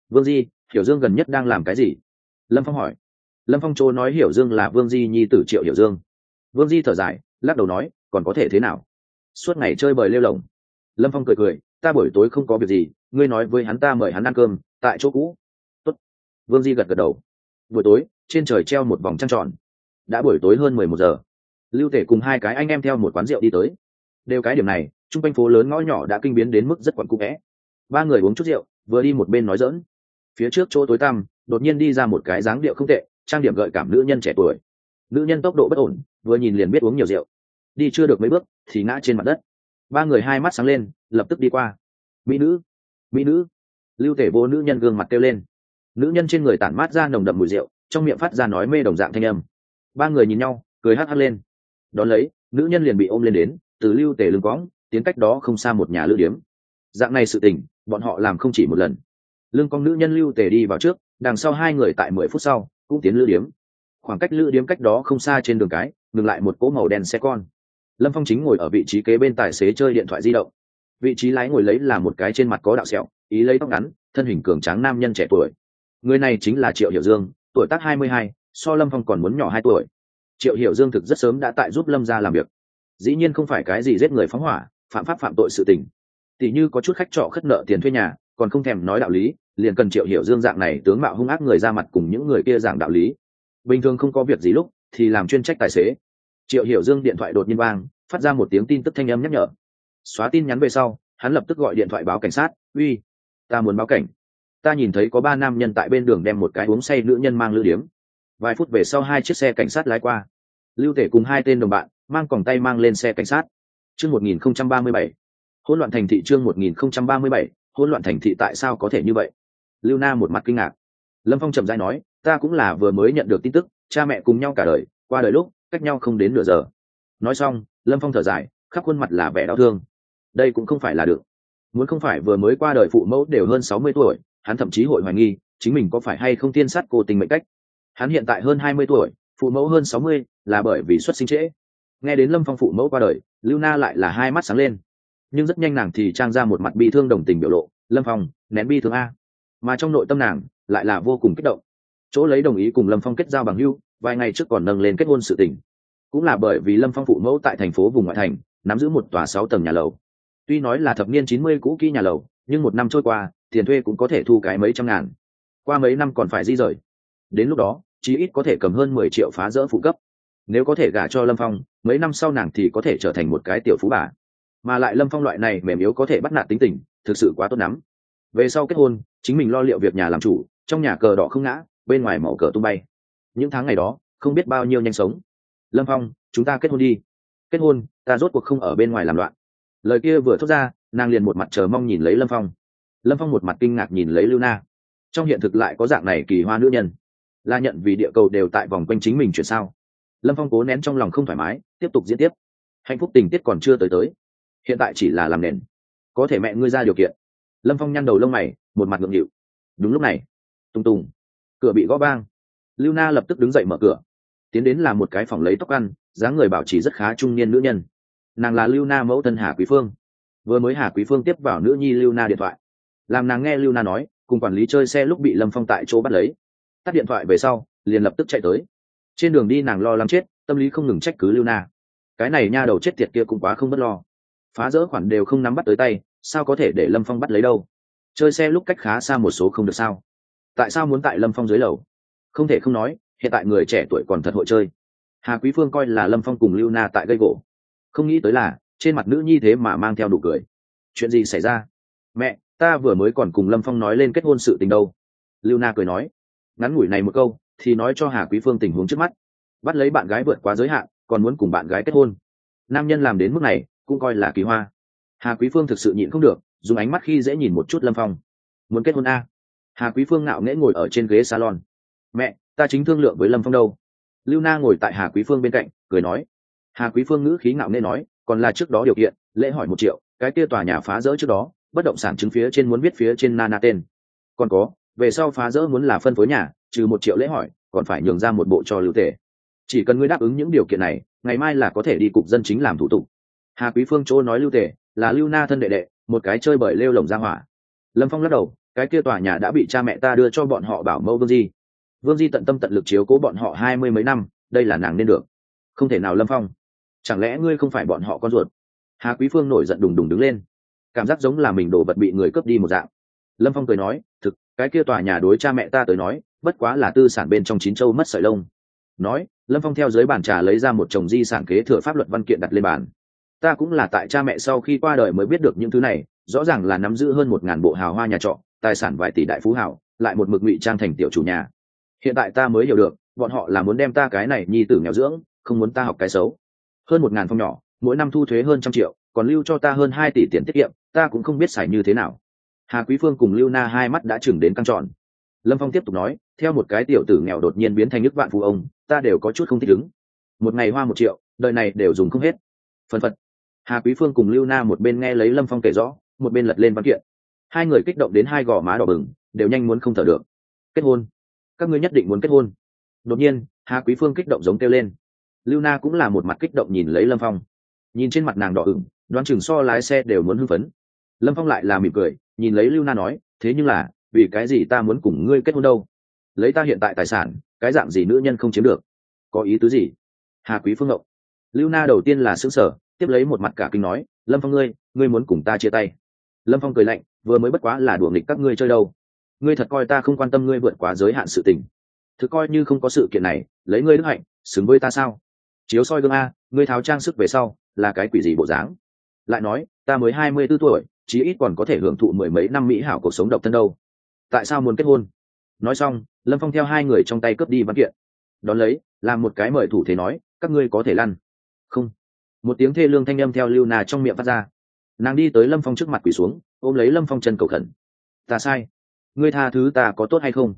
Vương di, hiểu dương gần nhất đang làm cái gì? Lâm phong hỏi. Lâm phong chỗ nói hiểu dương là vương di nhi tử triệu hiểu dương. Vương di thở dài, lắc đầu nói, còn có thể thế nào? Suốt ngày chơi bời lêu lồng. Lâm phong cười cười, ta buổi tối không có việc gì, ngươi nói với hắn ta mời hắn ăn cơm, tại chỗ cũ. Tốt. vương di gật gật đầu. Buổi tối, trên trời treo một vòng trăng tròn. Đã buổi tối hơn mười một giờ. Lưu tể cùng hai cái anh em theo một quán rượu đi tới. Đều cái điểm này t r u n g quanh phố lớn ngõ nhỏ đã kinh biến đến mức rất quặn cụ vẽ ba người uống chút rượu, vừa đi một bên nói dỡn phía trước chỗ tối tăm, đột nhiên đi ra một cái dáng điệu không tệ, trang điểm gợi cảm nữ nhân trẻ tuổi. Nữ nhân tốc độ bất ổn, vừa nhìn liền biết uống nhiều rượu. Đi chưa được mấy bước, thì ngã trên mặt đất. Ba người hai mắt sáng lên, lập tức đi qua. Mỹ nữ mỹ nữ. Lưu thể vô nữ nhân gương mặt kêu lên. Nữ nhân trên người tản mát ra nồng đậm mùi rượu, trong miệng phát ra nói mê đồng dạng thanh âm. Ba người nhìn nhau, cười hắt hắt lên. Đón lấy, nữ nhân liền bị ôm lên đến, từ lưu tể lưng quõng tiến cách đó không xa một nhà lữ điếm. Dạng này sự tình bọn họ làm không chỉ một lần. Lương con nữ nhân lưu tề đi vào trước, đằng sau hai người tại mười phút sau, cũng tiến lữ điếm. Khoảng cách lữ điếm cách đó không xa trên đường cái, ngừng lại một cỗ màu đen xe con. Lâm phong chính ngồi ở vị trí kế bên tài xế chơi điện thoại di động. Vị trí lái ngồi lấy là một cái trên mặt có đạo sẹo, ý lấy tóc ngắn, thân hình cường tráng nam nhân trẻ tuổi. Người này chính là triệu hiểu dương, tuổi tác hai mươi hai, so lâm phong còn muốn nhỏ hai tuổi. Triệu hiểu dương thực rất sớm đã tại giúp lâm ra làm việc. Dĩ nhiên không phải cái gì giết người phóng hỏa, phạm pháp phạm tội sự tình. Tỷ như có chút khách trọ khất nợ tiền thuê nhà, còn không thèm nói đạo lý, liền cần Triệu Hiểu Dương dạng này tướng mạo hung ác người ra mặt cùng những người kia giảng đạo lý. Bình thường không có việc gì lúc thì làm chuyên trách tài xế. Triệu Hiểu Dương điện thoại đột nhiên vang, phát ra một tiếng tin tức thanh âm nhắc nhở. Xóa tin nhắn về sau, hắn lập tức gọi điện thoại báo cảnh sát, "Uy, ta muốn báo cảnh. Ta nhìn thấy có ba nam nhân tại bên đường đem một cái uống say nữ nhân mang lữ điếm." Vài phút về sau hai chiếc xe cảnh sát lái qua. Lưu thể cùng hai tên đồng bạn mang còng tay mang lên xe cảnh sát. Chương 1037 hỗn loạn thành thị chương một nghìn không trăm ba mươi bảy, hỗn loạn thành thị tại sao có thể như vậy? Lưu na một mặt kinh ngạc. Lâm phong trầm dai nói, ta cũng là vừa mới nhận được tin tức, cha mẹ cùng nhau cả đời, qua đời lúc, cách nhau không đến nửa giờ. Nói xong, lâm phong thở dài, khắp khuôn mặt là vẻ đau thương. Đây cũng không phải là được. Muốn không phải vừa mới qua đời phụ mẫu đều hơn sáu mươi tuổi, hắn thậm chí hội hoài nghi, chính mình có phải hay không tiên sát cô tình mệnh cách. Hắn hiện tại hơn hai mươi tuổi, phụ mẫu hơn sáu mươi, là bởi vì xuất sinh trễ. Nghe đến lâm phong phụ mẫu qua đời, lưu na lại là hai mắt sáng lên nhưng rất nhanh nàng thì trang ra một mặt bi thương đồng tình biểu lộ, lâm phong, nén bi thương a. Mà trong nội tâm nàng lại là vô cùng kích động. Chỗ lấy đồng ý cùng lâm phong kết giao bằng hưu vài ngày trước còn nâng lên kết hôn sự tình. Cũng là bởi vì lâm phong phụ mẫu tại thành phố vùng ngoại thành, nắm giữ một tòa sáu tầng nhà lầu. Tuy nói là thập niên chín mươi cũ kỹ nhà lầu, nhưng một năm trôi qua, tiền thuê cũng có thể thu cái mấy trăm ngàn. Qua mấy năm còn phải di rời. Đến lúc đó, chí ít có thể cầm hơn mười triệu phá rỡ phụ cấp. Nếu có thể gả cho lâm phong, mấy năm sau nàng thì có thể trở thành một cái tiểu phú bà mà lại lâm phong loại này mềm yếu có thể bắt nạt tính tình, thực sự quá tốt lắm. Về sau kết hôn, chính mình lo liệu việc nhà làm chủ, trong nhà cờ đỏ không ngã, bên ngoài màu cờ tung bay. Những tháng ngày đó, không biết bao nhiêu nhanh sống. Lâm phong, chúng ta kết hôn đi. Kết hôn, ta rốt cuộc không ở bên ngoài làm loạn. Lời kia vừa thốt ra, nàng liền một mặt chờ mong nhìn lấy lâm phong. Lâm phong một mặt kinh ngạc nhìn lấy lưu na. Trong hiện thực lại có dạng này kỳ hoa nữ nhân. Là nhận vì địa cầu đều tại vòng quanh chính mình chuyển sao. Lâm phong cố nén trong lòng không thoải mái, tiếp tục diễn tiếp. Hạnh phúc tình tiết còn chưa tới tới hiện tại chỉ là làm nền. Có thể mẹ ngươi ra điều kiện. Lâm phong nhăn đầu lông mày, một mặt ngượng nghịu. Đúng lúc này, tùng tùng, cửa bị gõ bang lưu na lập tức đứng dậy mở cửa, tiến đến là một cái phòng lấy tóc ăn, dáng người bảo trì rất khá trung niên nữ nhân. Nàng là lưu na mẫu thân hà quý phương. Vừa mới hà quý phương tiếp vào nữ nhi lưu na điện thoại. Làm nàng nghe lưu na nói, cùng quản lý chơi xe lúc bị lâm phong tại chỗ bắt lấy. Tắt điện thoại về sau, liền lập tức chạy tới. Trên đường đi nàng lo lắng chết, tâm lý không ngừng trách cứ lưu na. Cái này nha đầu chết tiệt kia cũng quá không b ấ t lo phá rỡ khoản đều không nắm bắt tới tay, sao có thể để lâm phong bắt lấy đâu? Chơi xe lúc cách khá xa một số không được sao? Tại sao muốn tại lâm phong dưới lầu? Không thể không nói, hiện tại người trẻ tuổi còn thật hội chơi. Hà quý phương coi là lâm phong cùng lưu na tại gây gỗ. Không nghĩ tới là, trên mặt nữ nhi thế mà mang theo đủ cười. Chuyện gì xảy ra? Mẹ, ta vừa mới còn cùng lâm phong nói lên kết hôn sự tình đâu. Lưu na cười nói. Ngắn ngủi này một câu, thì nói cho hà quý phương tình huống trước mắt. Bắt lấy bạn gái vượt quá giới hạn, còn muốn cùng bạn gái kết hôn. Nam nhân làm đến mức này cũng coi là kỳ hoa. Hà quý phương thực sự nhịn không được, dùng ánh mắt khi dễ nhìn một chút lâm phong. Muốn kết hôn a? Hà quý phương ngạo nghễ ngồi ở trên ghế salon. Mẹ, ta chính thương lượng với lâm phong đâu? Lưu na ngồi tại hà quý phương bên cạnh, cười nói. Hà quý phương ngữ khí ngạo nghễ nói, còn là trước đó điều kiện, lễ hỏi một triệu, cái kia tòa nhà phá rỡ trước đó, bất động sản chứng phía trên muốn viết phía trên nana tên. Còn có, về sau phá rỡ muốn là phân phối nhà, trừ một triệu lễ hỏi, còn phải nhường ra một bộ cho lưu tể. Chỉ cần ngươi đáp ứng những điều kiện này, ngày mai là có thể đi cục dân chính làm thủ tục hà quý phương chỗ nói lưu tề, là lưu na thân đệ đệ, một cái chơi bởi lêu lồng ra hỏa. Lâm phong lắc đầu, cái kia tòa nhà đã bị cha mẹ ta đưa cho bọn họ bảo mẫu vương di. Vương di tận tâm tận lực chiếu cố bọn họ hai mươi mấy năm, đây là nàng nên được. Không thể nào lâm phong, chẳng lẽ ngươi không phải bọn họ con ruột? Hà quý phương nổi giận đùng đùng đứng lên, cảm giác giống là mình đổ vật bị người cướp đi một dạng. Lâm phong cười nói, thực, cái kia tòa nhà đối cha mẹ ta tới nói, bất quá là tư sản bên trong chín châu mất sợi lông. Nói, lâm phong theo dưới bàn trà lấy ra một chồng di sản kế thừa pháp luật văn kiện đặt lên bàn ta cũng là tại cha mẹ sau khi qua đời mới biết được những thứ này, rõ ràng là nắm giữ hơn một ngàn bộ hào hoa nhà trọ, tài sản vài tỷ đại phú hảo, lại một mực ngụy trang thành tiểu chủ nhà. Hiện tại ta mới hiểu được, bọn họ là muốn đem ta cái này nhi tử nghèo dưỡng, không muốn ta học cái xấu. Hơn một ngàn phong nhỏ, mỗi năm thu thuế hơn trăm triệu, còn lưu cho ta hơn hai tỷ tiền tiết kiệm, ta cũng không biết xài như thế nào. Hà quý phương cùng lưu na hai mắt đã chừng đến căng tròn. Lâm phong tiếp tục nói, theo một cái tiểu tử nghèo đột nhiên biến thành nước vạn phụ ông, ta đều có chút không thích ứng. Một ngày hoa một triệu, đời này đều dùng không hết. Phân phật hà quý phương cùng lưu na một bên nghe lấy lâm phong kể rõ, một bên lật lên văn kiện. Hai người kích động đến hai gò má đỏ bừng, đều nhanh muốn không thở được. Kết hôn. Các ngươi nhất định muốn kết hôn. Đột nhiên, hà quý phương kích động giống kêu lên. Lưu na cũng là một mặt kích động nhìn lấy lâm phong. Nhìn trên mặt nàng đỏ ửng, đoán chừng so lái xe đều muốn hưng phấn. Lâm phong lại là mỉm cười, nhìn lấy lưu na nói, thế nhưng là, vì cái gì ta muốn cùng ngươi kết hôn đâu? Lấy ta hiện tại tài sản, cái dạng gì nữ nhân không chiếm được? Có ý tứ gì? Hà quý phương ngộng. Lưu na đầu tiên là xứng sở tiếp lấy một mặt cả kinh nói, lâm phong ngươi ngươi muốn cùng ta chia tay. Lâm phong cười lạnh, vừa mới bất quá là đùa nghịch các ngươi chơi đâu. Ngươi thật coi ta không quan tâm ngươi vượt quá giới hạn sự tình. Thực coi như không có sự kiện này, lấy ngươi đức hạnh, xứng với ta sao? Chiếu soi gương a, ngươi tháo trang sức về sau, là cái quỷ gì bộ dáng? Lại nói, ta mới hai mươi b ố tuổi, chí ít còn có thể hưởng thụ mười mấy năm mỹ hảo cuộc sống độc thân đâu. Tại sao muốn kết hôn? Nói xong, lâm phong theo hai người trong tay cướp đi văn kiện. Đón lấy, làm một cái mời thủ thế nói, các ngươi có thể lăn. Không một tiếng thê lương thanh âm theo lưu nà trong miệng phát ra. Nàng đi tới lâm phong trước mặt quỳ xuống, ôm lấy lâm phong chân cầu khẩn. Ta sai. Ngươi tha thứ ta có tốt hay không?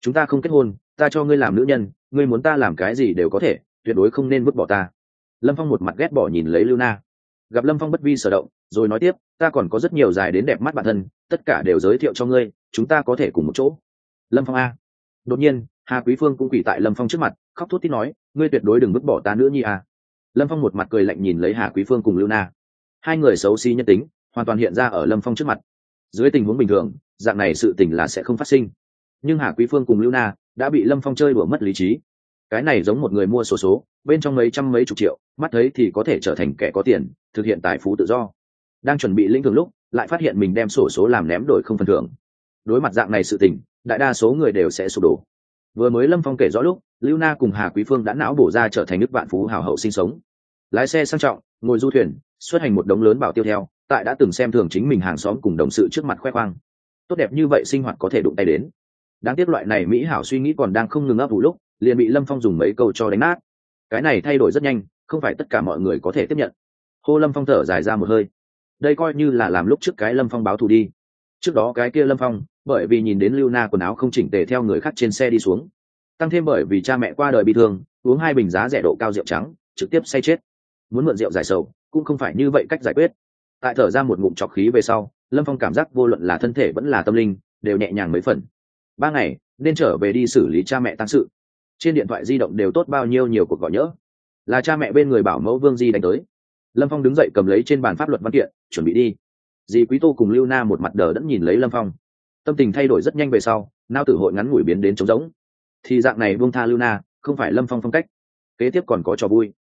Chúng ta không kết hôn, ta cho ngươi làm nữ nhân, ngươi muốn ta làm cái gì đều có thể, tuyệt đối không nên vứt bỏ ta. Lâm phong một mặt ghét bỏ nhìn lấy lưu na. Gặp lâm phong bất vi sở động, rồi nói tiếp, ta còn có rất nhiều dài đến đẹp mắt bản thân, tất cả đều giới thiệu cho ngươi, chúng ta có thể cùng một chỗ. Lâm phong a. Đột nhiên, hà quý phương cũng quỳ tại lâm phong trước mặt, khóc thút tít nói, ngươi tuyệt đối đừng vứt bỏ ta nữa nhi a lâm phong một mặt cười lạnh nhìn lấy hà quý phương cùng lưu na. Hai người xấu xí nhân tính, hoàn toàn hiện ra ở lâm phong trước mặt. Dưới tình huống bình thường, dạng này sự tình là sẽ không phát sinh. Nhưng hà quý phương cùng lưu na đã bị lâm phong chơi đùa mất lý trí. Cái này giống một người mua số số, bên trong mấy trăm mấy chục triệu, mắt thấy thì có thể trở thành kẻ có tiền, thực hiện tài phú tự do. Đang chuẩn bị lĩnh thường lúc, lại phát hiện mình đem sổ số làm ném đổi không phần thưởng. Đối mặt dạng này sự tình, đại đa số người đều sẽ sụp đổ vừa mới lâm phong kể rõ lúc, lưu na cùng hà quý phương đã não bổ ra trở thành nước vạn phú hào hậu sinh sống. Lái xe sang trọng, ngồi du thuyền, xuất hành một đống lớn bảo tiêu theo, tại đã từng xem thường chính mình hàng xóm cùng đồng sự trước mặt khoe khoang. Tốt đẹp như vậy sinh hoạt có thể đụng tay đến. Đáng tiếc loại này mỹ hảo suy nghĩ còn đang không ngừng ấp ủ lúc, liền bị lâm phong dùng mấy câu cho đánh nát. Cái này thay đổi rất nhanh, không phải tất cả mọi người có thể tiếp nhận. Hô lâm phong thở dài ra một hơi. Đây coi như là làm lúc trước cái lâm phong báo thù đi. Trước đó cái kia lâm phong bởi vì nhìn đến lưu na quần áo không chỉnh tề theo người khác trên xe đi xuống. Tăng thêm bởi vì cha mẹ qua đời bị thương, uống hai bình giá rẻ độ cao rượu trắng, trực tiếp say chết. Muốn mượn rượu giải sầu, cũng không phải như vậy cách giải quyết. Tại thở ra một ngụm trọc khí về sau, lâm phong cảm giác vô luận là thân thể vẫn là tâm linh, đều nhẹ nhàng mấy phần. Ba ngày, nên trở về đi xử lý cha mẹ tăng sự. Trên điện thoại di động đều tốt bao nhiêu nhiều cuộc gọi nhỡ. Là cha mẹ bên người bảo mẫu vương di đánh tới. Lâm phong đứng dậy cầm lấy trên bàn pháp luật văn kiện, chuẩn bị đi. Dì quý tô cùng lưu na một mặt đờ đẫn nhìn lấy lâm phong tâm tình thay đổi rất nhanh về sau, nao tử hội ngắn ngủi biến đến trống rỗng. Thì dạng này buông tha lưu na không phải lâm phong phong cách. Kế tiếp còn có trò vui.